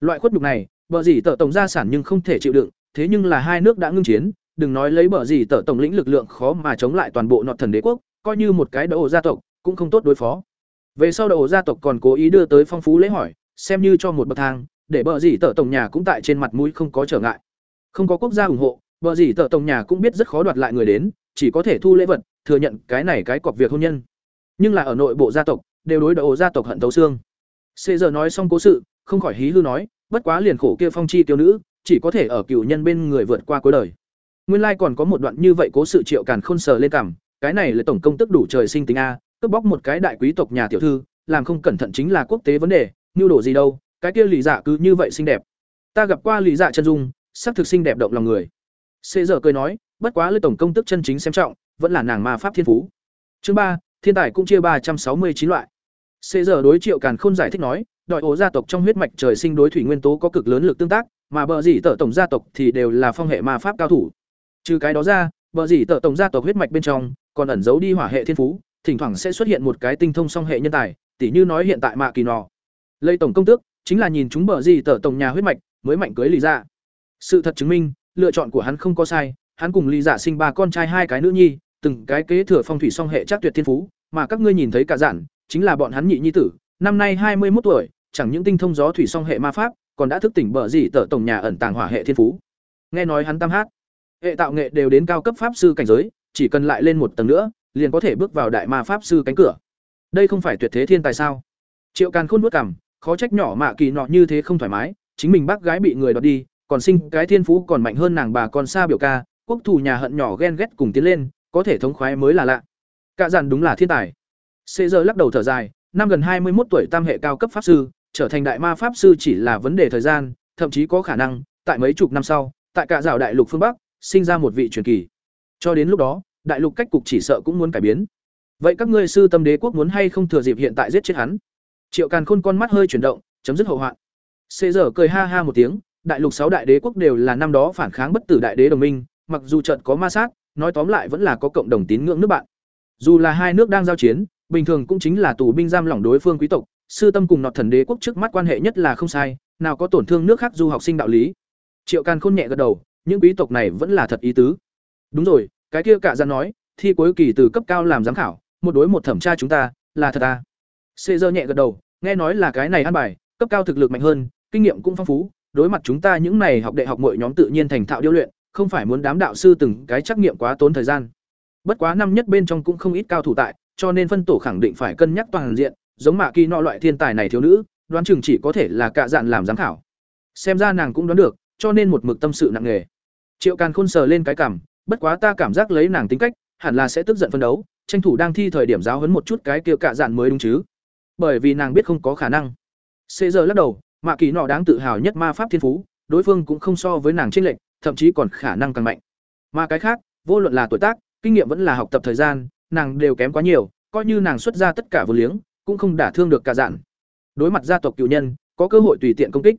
Loại khuất nhục này, bờ gì tờ tổng gia sản nhưng không thể chịu đựng, thế nhưng là hai nước đã ngưng chiến, đừng nói lấy bờ gì tờ tổng lĩnh lực lượng khó mà chống lại toàn bộ nọt thần đế quốc, coi như một cái đầu gia tộc, cũng không tốt đối phó. Về sau đầu gia tộc còn cố ý đưa tới phong phú lễ hỏi, xem như cho một bậc thang, để bờ gì tờ tổng nhà cũng tại trên mặt mũi không có trở ngại. Không có quốc gia ủng hộ, bờ gì tờ tổng nhà cũng biết rất khó đoạt lại người đến, chỉ có thể thu lễ vật thừa nhận cái này cái cọc việc hôn nhân. Nhưng là ở nội bộ gia tộc, đều đối đầu gia tộc hận tấu xương. Xê giờ nói xong cố sự, không khỏi hí hư nói, bất quá liền khổ kia phong chi tiêu nữ, chỉ có thể ở cựu nhân bên người vượt qua cuối đời. Nguyên lai còn có một đoạn như vậy cố sự triệu càn khôn sờ lên cảm, cái này là tổng công tức đủ trời sinh tính a, cướp bóc một cái đại quý tộc nhà tiểu thư, làm không cẩn thận chính là quốc tế vấn đề nhu đồ gì đâu, cái kia lì dạ cứ như vậy xinh đẹp. Ta gặp qua lì dạ chân dung sắc thực xinh đẹp động lòng người. Xê giờ cười nói, bất quá lê tổng công tức chân chính xem trọng vẫn là nàng ma pháp thiên phú. Chương ba, thiên tài cũng chia ba trăm sáu mươi chín loại. Xê giờ đối triệu càn khôn giải thích nói đòi ổ gia tộc trong huyết mạch trời sinh đối thủy nguyên tố có cực lớn lực tương tác, mà bờ gì tở tổng gia tộc thì đều là phong hệ ma pháp cao thủ. Trừ cái đó ra, bờ gì tở tổng gia tộc huyết mạch bên trong còn ẩn giấu đi hỏa hệ thiên phú, thỉnh thoảng sẽ xuất hiện một cái tinh thông song hệ nhân tài, tỉ như nói hiện tại mạ kỳ nọ. Lây tổng công tước chính là nhìn chúng bờ gì tở tổng nhà huyết mạch mới mạnh cưới lý ra dạ. sự thật chứng minh, lựa chọn của hắn không có sai, hắn cùng lý dạ sinh ba con trai hai cái nữ nhi từng cái kế thừa phong thủy song hệ chắc tuyệt thiên phú, mà các ngươi nhìn thấy cả giản, chính là bọn hắn nhị nhi tử, năm nay hai mươi một tuổi, chẳng những tinh thông gió thủy song hệ ma pháp, còn đã thức tỉnh bờ gì tở tổng nhà ẩn tàng hỏa hệ thiên phú. Nghe nói hắn tam hát, hệ tạo nghệ đều đến cao cấp pháp sư cảnh giới, chỉ cần lại lên một tầng nữa, liền có thể bước vào đại ma pháp sư cánh cửa. Đây không phải tuyệt thế thiên tài sao? Triệu càn khôn nuốt cằm, khó trách nhỏ mạ kỳ nọ như thế không thoải mái, chính mình bác gái bị người đoạt đi, còn sinh cái thiên phú còn mạnh hơn nàng bà con xa biểu ca, quốc thủ nhà hận nhỏ ghen ghét cùng tiến lên có thể thống khoái mới là lạ cả dàn đúng là thiên tài xê giờ lắc đầu thở dài năm gần hai mươi một tuổi tam hệ cao cấp pháp sư trở thành đại ma pháp sư chỉ là vấn đề thời gian, thậm chí có khả năng, tại mấy chục năm sau, tại cả dạo đại lục phương Bắc, sinh ra một vị truyền kỳ. Cho đến lúc đó, đại lục cách cục chỉ sợ cũng muốn cải biến. Vậy các ngươi sư tâm đế quốc muốn hay không thừa dịp hiện tại giết chết hắn? Triệu Càn Khôn con mắt hơi chuyển động, chấm dứt hậu hoạn. Xê giờ cười ha ha một tiếng, đại lục sáu đại đế quốc đều là năm đó phản kháng bất tử đại đế đồng minh, mặc dù trận có ma sát, nói tóm lại vẫn là có cộng đồng tín ngưỡng nước bạn. Dù là hai nước đang giao chiến, bình thường cũng chính là tù binh giam lỏng đối phương quý tộc, sư tâm cùng nọt thần đế quốc trước mắt quan hệ nhất là không sai, nào có tổn thương nước khác du học sinh đạo lý. Triệu Càn khôn nhẹ gật đầu, những quý tộc này vẫn là thật ý tứ. Đúng rồi, cái kia cả ra nói, thi cuối kỳ từ cấp cao làm giám khảo, một đối một thẩm tra chúng ta, là thật à? Cê Dơ nhẹ gật đầu, nghe nói là cái này ăn bài, cấp cao thực lực mạnh hơn, kinh nghiệm cũng phong phú, đối mặt chúng ta những này học đại học mọi nhóm tự nhiên thành thạo điêu luyện, không phải muốn đám đạo sư từng cái trắc nghiệm quá tốn thời gian. Bất quá năm nhất bên trong cũng không ít cao thủ tại, cho nên phân tổ khẳng định phải cân nhắc toàn diện, giống Mạ Kỳ nọ loại thiên tài này thiếu nữ, đoán chừng chỉ có thể là cạ dạn làm giám khảo. Xem ra nàng cũng đoán được, cho nên một mực tâm sự nặng nề. Triệu Càn Khôn sờ lên cái cằm, bất quá ta cảm giác lấy nàng tính cách, hẳn là sẽ tức giận phân đấu, tranh thủ đang thi thời điểm giáo huấn một chút cái kia cạ dạn mới đúng chứ. Bởi vì nàng biết không có khả năng. Cế giờ lắc đầu, Mạ Kỳ nọ đáng tự hào nhất ma pháp thiên phú, đối phương cũng không so với nàng chênh lệch, thậm chí còn khả năng càng mạnh. Mà cái khác, vô luận là tuổi tác, kinh nghiệm vẫn là học tập thời gian, nàng đều kém quá nhiều, coi như nàng xuất ra tất cả vô liếng, cũng không đả thương được cả dạn. Đối mặt gia tộc cựu nhân, có cơ hội tùy tiện công kích.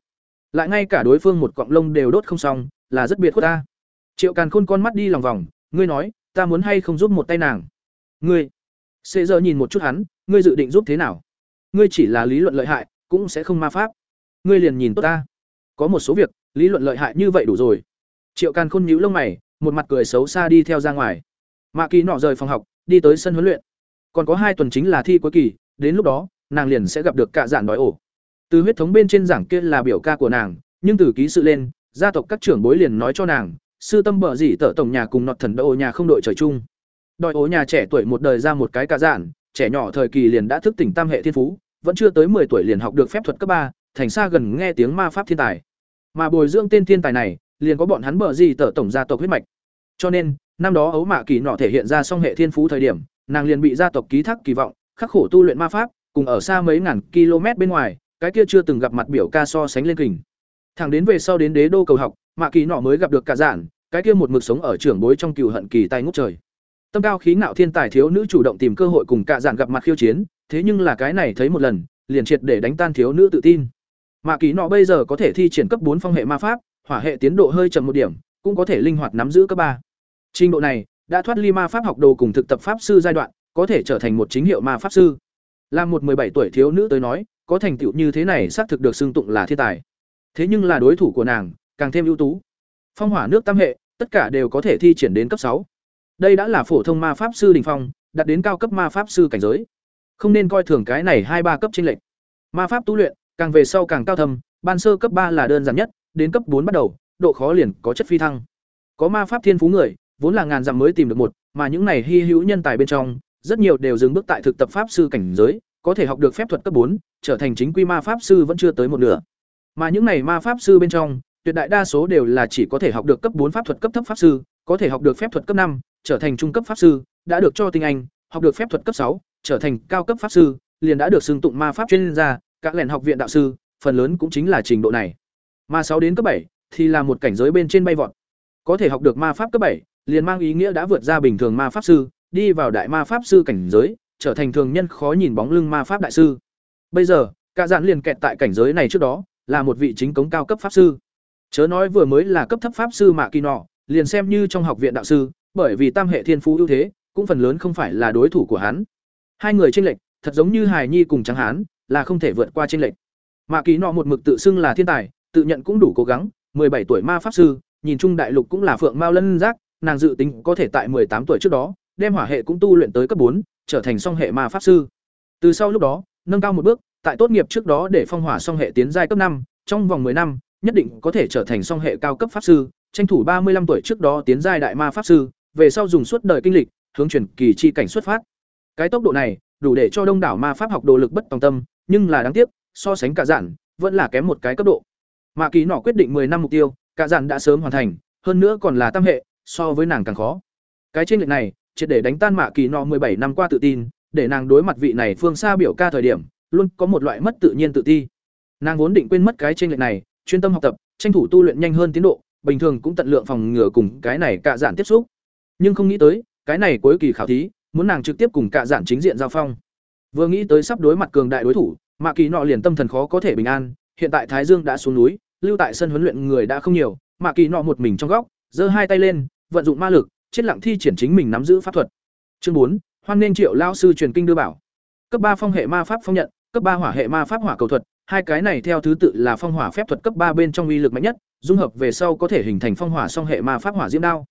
Lại ngay cả đối phương một cọng lông đều đốt không xong, là rất biệt khuất ta. Triệu Càn Khôn con mắt đi lòng vòng, ngươi nói, ta muốn hay không giúp một tay nàng? Ngươi? Sẽ giờ nhìn một chút hắn, ngươi dự định giúp thế nào? Ngươi chỉ là lý luận lợi hại, cũng sẽ không ma pháp. Ngươi liền nhìn tốt ta. Có một số việc, lý luận lợi hại như vậy đủ rồi. Triệu Càn Khôn nhíu lông mày, một mặt cười xấu xa đi theo ra ngoài. Mạ Kỳ nọ rời phòng học, đi tới sân huấn luyện. Còn có hai tuần chính là thi cuối kỳ, đến lúc đó, nàng liền sẽ gặp được cả dạn đói ổ. Từ huyết thống bên trên giảng kia là biểu ca của nàng, nhưng từ ký sự lên, gia tộc các trưởng bối liền nói cho nàng, sư tâm bợ gì tở tổng nhà cùng nọt thần đô nhà không đội trời chung. Đội ổ nhà trẻ tuổi một đời ra một cái cả dạn, trẻ nhỏ thời kỳ liền đã thức tỉnh tam hệ thiên phú, vẫn chưa tới 10 tuổi liền học được phép thuật cấp ba, thành xa gần nghe tiếng ma pháp thiên tài. Mà bồi dưỡng tên thiên tài này, liền có bọn hắn bợ gì tở tổng gia tộc huyết mạch. Cho nên, năm đó ấu mạ kỳ nọ thể hiện ra song hệ thiên phú thời điểm, nàng liền bị gia tộc ký thác kỳ vọng, khắc khổ tu luyện ma pháp, cùng ở xa mấy ngàn km bên ngoài, cái kia chưa từng gặp mặt biểu ca so sánh lên kình. Thẳng đến về sau đến đế đô cầu học, mạ kỳ nọ mới gặp được cả giản, cái kia một mực sống ở trưởng bối trong cừu hận kỳ tay ngút trời. Tâm cao khí ngạo thiên tài thiếu nữ chủ động tìm cơ hội cùng cả giản gặp mặt khiêu chiến, thế nhưng là cái này thấy một lần, liền triệt để đánh tan thiếu nữ tự tin. Mạ kỳ nọ bây giờ có thể thi triển cấp bốn phong hệ ma pháp, hỏa hệ tiến độ hơi chậm một điểm, cũng có thể linh hoạt nắm giữ cấp ba. Trình độ này đã thoát ly ma pháp học đồ cùng thực tập pháp sư giai đoạn, có thể trở thành một chính hiệu ma pháp sư. Làm một bảy tuổi thiếu nữ tới nói, có thành tựu như thế này xác thực được xưng tụng là thiên tài. Thế nhưng là đối thủ của nàng, càng thêm ưu tú. Phong hỏa nước tam hệ, tất cả đều có thể thi triển đến cấp sáu. Đây đã là phổ thông ma pháp sư đỉnh phong, đạt đến cao cấp ma pháp sư cảnh giới. Không nên coi thường cái này hai ba cấp chênh lệch. Ma pháp tu luyện, càng về sau càng cao thâm, ban sơ cấp ba là đơn giản nhất, đến cấp bốn bắt đầu, độ khó liền có chất phi thăng. Có ma pháp thiên phú người, vốn là ngàn dặm mới tìm được một, mà những này hy hữu nhân tài bên trong, rất nhiều đều dừng bước tại thực tập pháp sư cảnh giới, có thể học được phép thuật cấp bốn, trở thành chính quy ma pháp sư vẫn chưa tới một nửa. Mà những này ma pháp sư bên trong, tuyệt đại đa số đều là chỉ có thể học được cấp bốn pháp thuật cấp thấp pháp sư, có thể học được phép thuật cấp năm, trở thành trung cấp pháp sư, đã được cho tinh anh, học được phép thuật cấp sáu, trở thành cao cấp pháp sư, liền đã được xưng tụng ma pháp chuyên gia, các lẻn học viện đạo sư, phần lớn cũng chính là trình độ này. Mà sáu đến cấp bảy thì là một cảnh giới bên trên bay vọt. Có thể học được ma pháp cấp bảy, liền mang ý nghĩa đã vượt ra bình thường ma pháp sư, đi vào đại ma pháp sư cảnh giới, trở thành thường nhân khó nhìn bóng lưng ma pháp đại sư. Bây giờ, cả dạn liền kẹt tại cảnh giới này trước đó, là một vị chính cống cao cấp pháp sư. Chớ nói vừa mới là cấp thấp pháp sư mà Kỳ nọ, liền xem như trong học viện đạo sư, bởi vì tam hệ thiên phú ưu thế, cũng phần lớn không phải là đối thủ của hắn. Hai người chênh lệch, thật giống như Hải Nhi cùng Trắng Hán, là không thể vượt qua chênh lệch. Mạ Kỳ nọ một mực tự xưng là thiên tài, tự nhận cũng đủ cố gắng, 17 tuổi ma pháp sư, nhìn chung đại lục cũng là phượng mao lân giác, nàng dự tính có thể tại 18 tuổi trước đó, đem hỏa hệ cũng tu luyện tới cấp 4, trở thành song hệ ma pháp sư. Từ sau lúc đó, nâng cao một bước, tại tốt nghiệp trước đó để phong hỏa song hệ tiến giai cấp 5, trong vòng 10 năm, nhất định có thể trở thành song hệ cao cấp pháp sư, tranh thủ 35 tuổi trước đó tiến giai đại ma pháp sư, về sau dùng suốt đời kinh lịch, hướng chuyển kỳ chi cảnh xuất phát. Cái tốc độ này, đủ để cho đông đảo ma pháp học đồ lực bất tòng tâm, nhưng là đáng tiếc, so sánh cả giản, vẫn là kém một cái cấp độ. Mạ Kỳ nọ quyết định 10 năm mục tiêu, cả dặn đã sớm hoàn thành, hơn nữa còn là tam hệ, so với nàng càng khó. Cái trên lệch này, triệt để đánh tan Mạ Kỳ nọ 17 năm qua tự tin, để nàng đối mặt vị này phương xa biểu ca thời điểm, luôn có một loại mất tự nhiên tự ti. Nàng vốn định quên mất cái trên lệch này, chuyên tâm học tập, tranh thủ tu luyện nhanh hơn tiến độ, bình thường cũng tận lượng phòng ngừa cùng cái này cả giản tiếp xúc. Nhưng không nghĩ tới, cái này cuối kỳ khảo thí, muốn nàng trực tiếp cùng cả giản chính diện giao phong. Vừa nghĩ tới sắp đối mặt cường đại đối thủ, Mạ Kỳ nọ liền tâm thần khó có thể bình an, hiện tại Thái Dương đã xuống núi, lưu tại sân huấn luyện người đã không nhiều, Mạ Kỳ nọ một mình trong góc, giơ hai tay lên, vận dụng ma lực, chết lặng thi triển chính mình nắm giữ pháp thuật. Chương bốn, Hoan nên Triệu lão sư truyền kinh đưa bảo. Cấp ba phong hệ ma pháp phong nhận, cấp ba hỏa hệ ma pháp hỏa cầu thuật, hai cái này theo thứ tự là phong hỏa phép thuật cấp ba bên trong uy lực mạnh nhất, dung hợp về sau có thể hình thành phong hỏa song hệ ma pháp hỏa diễm đao.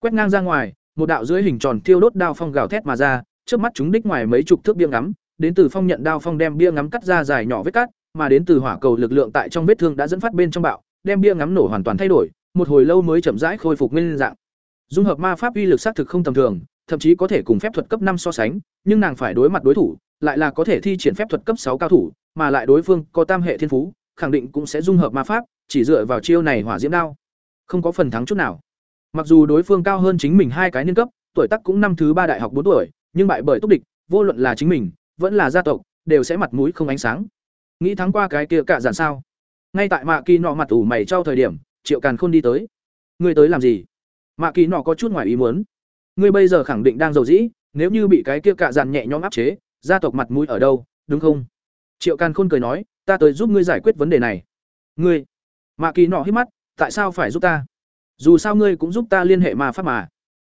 Quét ngang ra ngoài, một đạo dưới hình tròn thiêu đốt đao phong gào thét mà ra, trước mắt chúng đích ngoài mấy chục thước bia ngắm, đến từ phong nhận đao phong đem bia ngắm cắt ra dài nhỏ vết cắt, mà đến từ hỏa cầu lực lượng tại trong vết thương đã dẫn phát bên trong bạo, đem bia ngắm nổ hoàn toàn thay đổi, một hồi lâu mới chậm rãi khôi phục nguyên dạng. Dung hợp ma pháp uy lực xác thực không tầm thường, thậm chí có thể cùng phép thuật cấp năm so sánh, nhưng nàng phải đối mặt đối thủ, lại là có thể thi triển phép thuật cấp sáu cao thủ, mà lại đối phương có tam hệ thiên phú, khẳng định cũng sẽ dung hợp ma pháp, chỉ dựa vào chiêu này hỏa diễm đao, không có phần thắng chút nào. Mặc dù đối phương cao hơn chính mình hai cái niên cấp, tuổi tác cũng năm thứ ba đại học bốn tuổi, nhưng bại bởi túc địch, vô luận là chính mình, vẫn là gia tộc, đều sẽ mặt mũi không ánh sáng. Nghĩ thắng qua cái kia cả giản sao? Ngay tại Mạ Kỳ nọ mặt ủ mày trao thời điểm, Triệu Càn Khôn đi tới. Ngươi tới làm gì? Mạ Kỳ nọ có chút ngoài ý muốn. Ngươi bây giờ khẳng định đang giàu dĩ, nếu như bị cái kia cạ giản nhẹ nhõm áp chế, gia tộc mặt mũi ở đâu, đúng không? Triệu Càn Khôn cười nói, ta tới giúp ngươi giải quyết vấn đề này. Ngươi? Mạ Kỳ nọ hít mắt, tại sao phải giúp ta? Dù sao ngươi cũng giúp ta liên hệ mà pháp mà.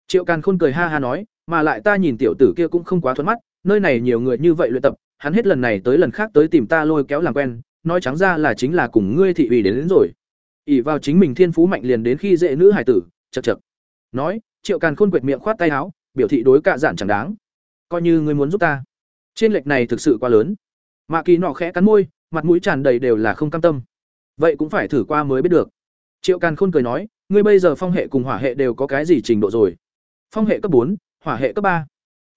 Triệu Càn Khôn cười ha ha nói, mà lại ta nhìn tiểu tử kia cũng không quá thuận mắt, nơi này nhiều người như vậy luyện tập, hắn hết lần này tới lần khác tới tìm ta lôi kéo làm quen, nói trắng ra là chính là cùng ngươi thị ủy đến, đến rồi. ỉ vào chính mình thiên phú mạnh liền đến khi dễ nữ hải tử, chật chật Nói, Triệu Càn Khôn quệt miệng khoát tay áo, biểu thị đối cạ giản chẳng đáng. Coi như ngươi muốn giúp ta. Trên lệch này thực sự quá lớn. Mạ Kỳ nọ khẽ cắn môi, mặt mũi tràn đầy đều là không cam tâm. Vậy cũng phải thử qua mới biết được. Triệu Càn Khôn cười nói, ngươi bây giờ phong hệ cùng hỏa hệ đều có cái gì trình độ rồi? Phong hệ cấp bốn, hỏa hệ cấp ba.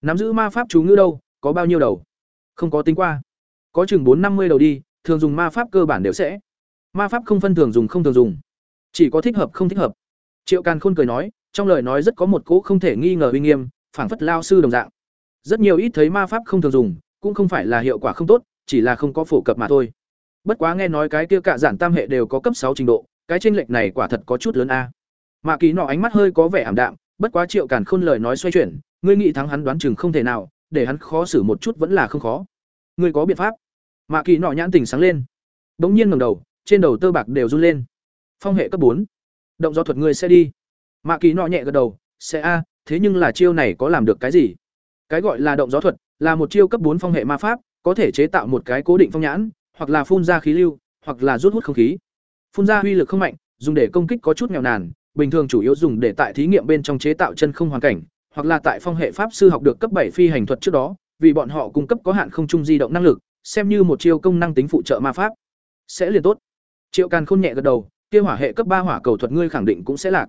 Nắm giữ ma pháp chú ngữ đâu, có bao nhiêu đầu? Không có tính qua. Có chừng bốn năm mươi đầu đi, thường dùng ma pháp cơ bản đều sẽ. Ma pháp không phân thường dùng không thường dùng, chỉ có thích hợp không thích hợp. Triệu Càn Khôn cười nói, trong lời nói rất có một cỗ không thể nghi ngờ uy nghiêm, phảng phất lao sư đồng dạng. Rất nhiều ít thấy ma pháp không thường dùng, cũng không phải là hiệu quả không tốt, chỉ là không có phổ cập mà thôi. Bất quá nghe nói cái kia cả giản tam hệ đều có cấp sáu trình độ, cái tranh lệch này quả thật có chút lớn a. Mạ Kỳ nọ ánh mắt hơi có vẻ ảm đạm, bất quá Triệu Càn Khôn lời nói xoay chuyển, ngươi nghĩ thắng hắn đoán chừng không thể nào, để hắn khó xử một chút vẫn là không khó. Ngươi có biện pháp? Mạ Kỳ nọ nhãn tình sáng lên. đống nhiên ngẩng đầu, trên đầu tơ bạc đều run lên. Phong hệ cấp bốn, Động gió thuật ngươi sẽ đi. Mạ Kỳ nọ nhẹ gật đầu, sẽ a, thế nhưng là chiêu này có làm được cái gì? Cái gọi là động gió thuật, là một chiêu cấp bốn phong hệ ma pháp, có thể chế tạo một cái cố định phong nhãn, hoặc là phun ra khí lưu, hoặc là rút hút không khí. Phun ra uy lực không mạnh, dùng để công kích có chút nghèo nàn, bình thường chủ yếu dùng để tại thí nghiệm bên trong chế tạo chân không hoàn cảnh, hoặc là tại phong hệ pháp sư học được cấp bảy phi hành thuật trước đó, vì bọn họ cung cấp có hạn không trung di động năng lực, xem như một chiêu công năng tính phụ trợ ma pháp. Sẽ liền tốt. Triệu Càn Khôn nhẹ gật đầu, kia hỏa hệ cấp ba hỏa cầu thuật ngươi khẳng định cũng sẽ lạc.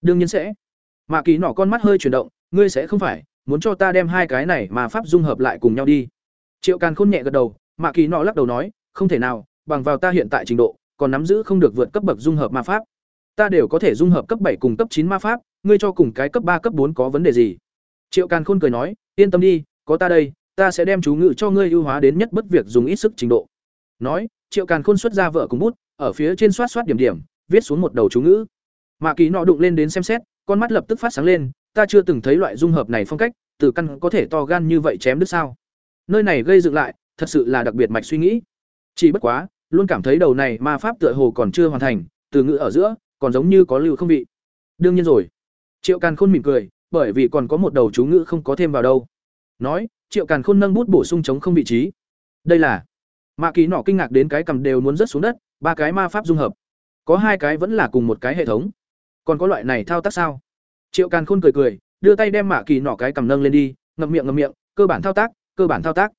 Đương nhiên sẽ. Mã Kỳ nỏ con mắt hơi chuyển động, ngươi sẽ không phải muốn cho ta đem hai cái này mà pháp dung hợp lại cùng nhau đi. Triệu Càn Khôn nhẹ gật đầu, Mã Kỳ nọ lắc đầu nói, không thể nào, bằng vào ta hiện tại trình độ, còn nắm giữ không được vượt cấp bậc dung hợp ma pháp. Ta đều có thể dung hợp cấp bảy cùng cấp chín ma pháp, ngươi cho cùng cái cấp ba cấp bốn có vấn đề gì? Triệu Càn Khôn cười nói, yên tâm đi, có ta đây, ta sẽ đem chú ngữ cho ngươi ưu hóa đến nhất bất việc dùng ít sức trình độ. Nói, Triệu Càn Khôn xuất ra vợ cùng bút, ở phía trên soát soát điểm điểm, viết xuống một đầu chú ngữ. Mạ Kỳ nọ đụng lên đến xem xét, con mắt lập tức phát sáng lên, ta chưa từng thấy loại dung hợp này phong cách, từ căn có thể to gan như vậy chém đứt sao? Nơi này gây dựng lại, thật sự là đặc biệt mạch suy nghĩ. Chỉ bất quá, luôn cảm thấy đầu này ma pháp tựa hồ còn chưa hoàn thành, từ ngữ ở giữa, còn giống như có lưu không vị. Đương nhiên rồi. Triệu Càn Khôn mỉm cười, bởi vì còn có một đầu chú ngữ không có thêm vào đâu. Nói, Triệu Càn Khôn nâng bút bổ sung chống không vị trí. Đây là Mạ Kỳ nọ kinh ngạc đến cái cầm đều muốn rớt xuống đất, ba cái ma pháp dung hợp. Có hai cái vẫn là cùng một cái hệ thống. Còn có loại này thao tác sao? Triệu Càn Khôn cười cười, đưa tay đem Mạ Kỳ nọ cái cầm nâng lên đi, ngậm miệng ngậm miệng, cơ bản thao tác, cơ bản thao tác.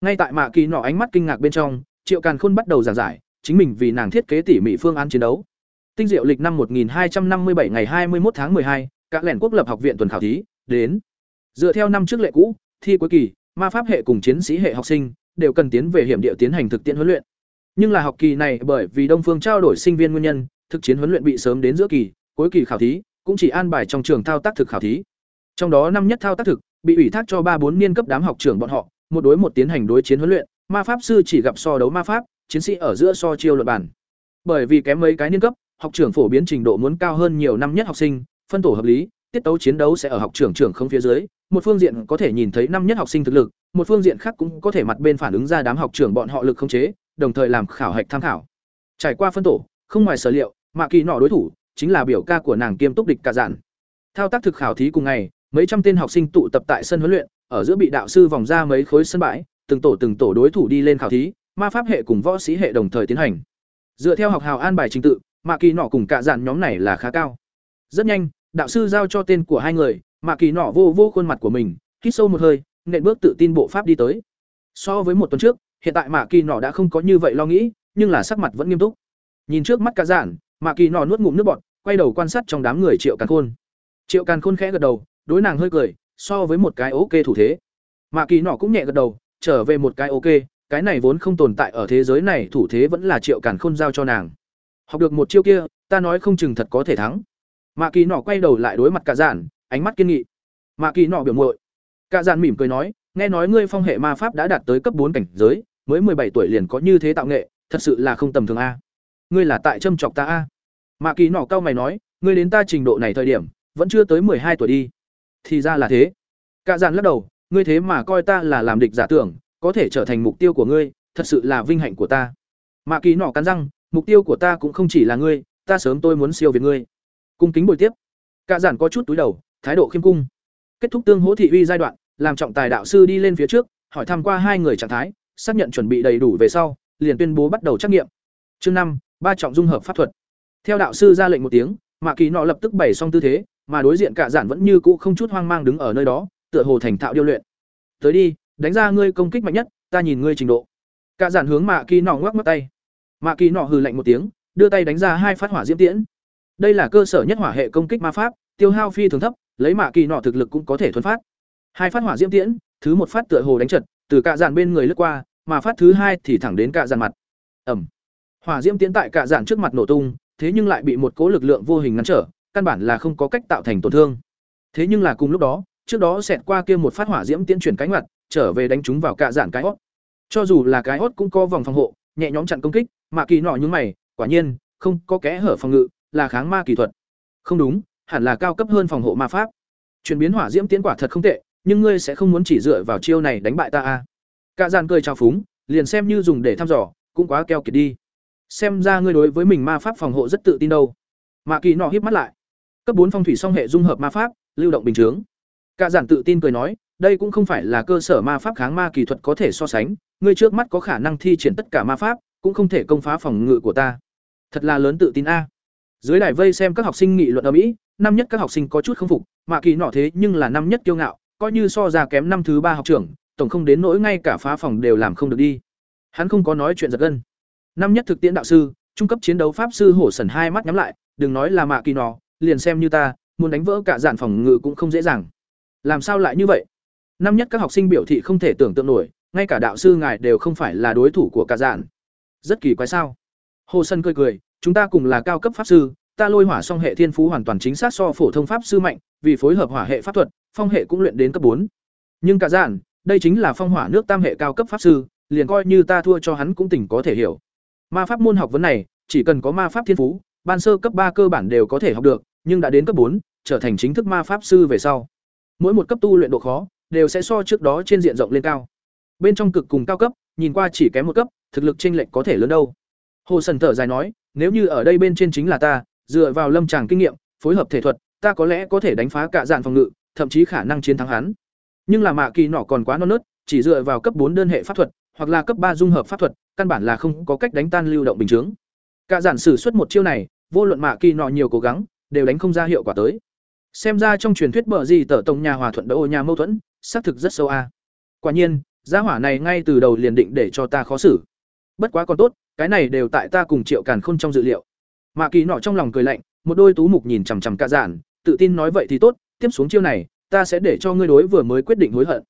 Ngay tại Mạ Kỳ nọ ánh mắt kinh ngạc bên trong, Triệu Càn Khôn bắt đầu giảng giải, chính mình vì nàng thiết kế tỉ mỉ phương án chiến đấu. Tinh diệu lịch năm 1257 ngày 21 tháng 12, các lẻn quốc lập học viện tuần khảo thí, đến. Dựa theo năm trước lệ cũ, thi cuối kỳ, ma pháp hệ cùng chiến sĩ hệ học sinh đều cần tiến về hiểm địa tiến hành thực tiễn huấn luyện. Nhưng là học kỳ này bởi vì Đông Phương trao đổi sinh viên nguyên nhân, thực chiến huấn luyện bị sớm đến giữa kỳ, cuối kỳ khảo thí cũng chỉ an bài trong trường thao tác thực khảo thí. Trong đó năm nhất thao tác thực bị ủy thác cho ba bốn niên cấp đám học trưởng bọn họ, một đối một tiến hành đối chiến huấn luyện, ma pháp sư chỉ gặp so đấu ma pháp, chiến sĩ ở giữa so chiêu luận bản. Bởi vì kém mấy cái niên cấp, học trưởng phổ biến trình độ muốn cao hơn nhiều năm nhất học sinh, phân tổ hợp lý, tiết tấu chiến đấu sẽ ở học trưởng trưởng không phía dưới, một phương diện có thể nhìn thấy năm nhất học sinh thực lực, một phương diện khác cũng có thể mặt bên phản ứng ra đám học trưởng bọn họ lực không chế, đồng thời làm khảo hạch tham khảo. Trải qua phân tổ, không ngoài sở liệu, Mạ Kỳ nọ đối thủ chính là biểu ca của nàng kiêm túc địch cả dạn. Thao tác thực khảo thí cùng ngày, mấy trăm tên học sinh tụ tập tại sân huấn luyện, ở giữa bị đạo sư vòng ra mấy khối sân bãi, từng tổ từng tổ đối thủ đi lên khảo thí, ma pháp hệ cùng võ sĩ hệ đồng thời tiến hành. Dựa theo học hào an bài trình tự, Mạ Kỳ nọ cùng cả dàn nhóm này là khá cao. Rất nhanh, đạo sư giao cho tên của hai người, Mạ Kỳ nọ vô vô khuôn mặt của mình, hít sâu một hơi, nện bước tự tin bộ pháp đi tới. So với một tuần trước, hiện tại Mạ Kỳ nọ đã không có như vậy lo nghĩ, nhưng là sắc mặt vẫn nghiêm túc. Nhìn trước mắt cả dàn, Mạ Kỳ nọ nuốt ngụm nước bọt, quay đầu quan sát trong đám người Triệu Càn Khôn. Triệu Càn Khôn khẽ gật đầu, đối nàng hơi cười, so với một cái ok thủ thế. Mạ Kỳ nọ cũng nhẹ gật đầu, trở về một cái ok, cái này vốn không tồn tại ở thế giới này thủ thế vẫn là Triệu Càn Khôn giao cho nàng. Học được một chiêu kia, ta nói không chừng thật có thể thắng. Mạ Kỳ nọ quay đầu lại đối mặt cả giản ánh mắt kiên nghị. Mạ Kỳ nọ biểu muội. Cả giản mỉm cười nói, nghe nói ngươi phong hệ ma pháp đã đạt tới cấp bốn cảnh giới, mới mười bảy tuổi liền có như thế tạo nghệ, thật sự là không tầm thường a. Ngươi là tại châm chọc ta a. Mạ Kỳ nọ cao mày nói, ngươi đến ta trình độ này thời điểm, vẫn chưa tới mười hai tuổi đi. Thì ra là thế. Cả giản lắc đầu, ngươi thế mà coi ta là làm địch giả tưởng, có thể trở thành mục tiêu của ngươi, thật sự là vinh hạnh của ta. Mạ Kỳ nọ cắn răng, mục tiêu của ta cũng không chỉ là ngươi, ta sớm tôi muốn siêu việt ngươi. Cung kính bồi tiếp. Cả giản có chút túi đầu, thái độ khiêm cung. Kết thúc tương hỗ thị uy giai đoạn, làm trọng tài đạo sư đi lên phía trước, hỏi thăm qua hai người trạng thái, xác nhận chuẩn bị đầy đủ về sau, liền tuyên bố bắt đầu trắc nghiệm. Chương năm, ba trọng dung hợp pháp thuật. Theo đạo sư ra lệnh một tiếng, Mạ Kỳ nọ lập tức bày xong tư thế, mà đối diện cả giản vẫn như cũ không chút hoang mang đứng ở nơi đó, tựa hồ thành thạo điêu luyện. Tới đi, đánh ra ngươi công kích mạnh nhất, ta nhìn ngươi trình độ. Cả giản hướng Mạ Kỳ nọ ngoắc ngoắc tay. Mạ Kỳ nọ hừ lạnh một tiếng, đưa tay đánh ra hai phát hỏa diễm tiễn. Đây là cơ sở nhất hỏa hệ công kích ma pháp, tiêu hao phi thường thấp, lấy Mạ Kỳ nọ thực lực cũng có thể thuần phát. Hai phát hỏa diễm tiễn, thứ một phát tựa hồ đánh trật, từ cạ dàn bên người lướt qua, mà phát thứ hai thì thẳng đến cạ dàn mặt. Ầm. Hỏa diễm tiễn tại cạ dàn trước mặt nổ tung, thế nhưng lại bị một cố lực lượng vô hình ngăn trở, căn bản là không có cách tạo thành tổn thương. Thế nhưng là cùng lúc đó, trước đó xẹt qua kia một phát hỏa diễm tiễn chuyển cánh mặt, trở về đánh chúng vào cạ dàn cái hốt. Cho dù là cái hốt cũng có vòng phòng hộ, nhẹ nhõm chặn công kích, Mạ Kỳ nọ nhúng mày, quả nhiên, không có kẽ hở phòng ngự, là kháng ma kỳ thuật. Không đúng, hẳn là cao cấp hơn phòng hộ ma pháp. Chuyển biến hỏa diễm tiến quả thật không tệ, nhưng ngươi sẽ không muốn chỉ dựa vào chiêu này đánh bại ta a. À. Cả dàn cười trào phúng, liền xem như dùng để thăm dò, cũng quá keo kiệt đi. Xem ra ngươi đối với mình ma pháp phòng hộ rất tự tin đâu. Mạ Kỳ nọ híp mắt lại. Cấp bốn phong thủy song hệ dung hợp ma pháp, lưu động bình chướng. Cả dàn tự tin cười nói, đây cũng không phải là cơ sở ma pháp kháng ma kỳ thuật có thể so sánh, ngươi trước mắt có khả năng thi triển tất cả ma pháp, cũng không thể công phá phòng ngự của ta. Thật là lớn tự tin a. Dưới đài vây xem các học sinh nghị luận ở mỹ, năm nhất các học sinh có chút không phục mạ kỳ nọ thế nhưng là năm nhất kiêu ngạo, coi như so ra kém năm thứ ba học trưởng, tổng không đến nỗi ngay cả phá phòng đều làm không được đi. Hắn không có nói chuyện giật gân. Năm nhất thực tiễn đạo sư, trung cấp chiến đấu pháp sư hổ sần hai mắt nhắm lại, đừng nói là mạ kỳ nọ, liền xem như ta, muốn đánh vỡ cả dạn phòng ngự cũng không dễ dàng. Làm sao lại như vậy? Năm nhất các học sinh biểu thị không thể tưởng tượng nổi, ngay cả đạo sư ngài đều không phải là đối thủ của cả dạn rất kỳ quái sao? Hồ sân cười cười, chúng ta cùng là cao cấp pháp sư, ta lôi hỏa song hệ thiên phú hoàn toàn chính xác so phổ thông pháp sư mạnh, vì phối hợp hỏa hệ pháp thuật, phong hệ cũng luyện đến cấp bốn. Nhưng cả giản, đây chính là phong hỏa nước tam hệ cao cấp pháp sư, liền coi như ta thua cho hắn cũng tỉnh có thể hiểu. Ma pháp môn học vấn này, chỉ cần có ma pháp thiên phú, ban sơ cấp ba cơ bản đều có thể học được, nhưng đã đến cấp bốn, trở thành chính thức ma pháp sư về sau. Mỗi một cấp tu luyện độ khó, đều sẽ so trước đó trên diện rộng lên cao. Bên trong cực cùng cao cấp, nhìn qua chỉ kém một cấp thực lực chênh lệch có thể lớn đâu. Hồ Sần thở dài nói, nếu như ở đây bên trên chính là ta, dựa vào lâm tràng kinh nghiệm, phối hợp thể thuật, ta có lẽ có thể đánh phá cả dạn phòng ngự, thậm chí khả năng chiến thắng hắn. Nhưng là mạ kỳ nọ còn quá non nớt, chỉ dựa vào cấp bốn đơn hệ pháp thuật, hoặc là cấp ba dung hợp pháp thuật, căn bản là không có cách đánh tan lưu động bình chứng. Cả giản sử xuất một chiêu này, vô luận mạ kỳ nọ nhiều cố gắng, đều đánh không ra hiệu quả tới. Xem ra trong truyền thuyết bở gì tở tổng nhà hòa thuận đấu nhà mâu thuẫn, xác thực rất sâu a. Quả nhiên, gia hỏa này ngay từ đầu liền định để cho ta khó xử bất quá còn tốt, cái này đều tại ta cùng triệu càn khôn trong dự liệu. Mạ kỳ nọ trong lòng cười lạnh, một đôi tú mục nhìn chằm chằm cạ giản tự tin nói vậy thì tốt, tiếp xuống chiêu này, ta sẽ để cho ngươi đối vừa mới quyết định hối hận.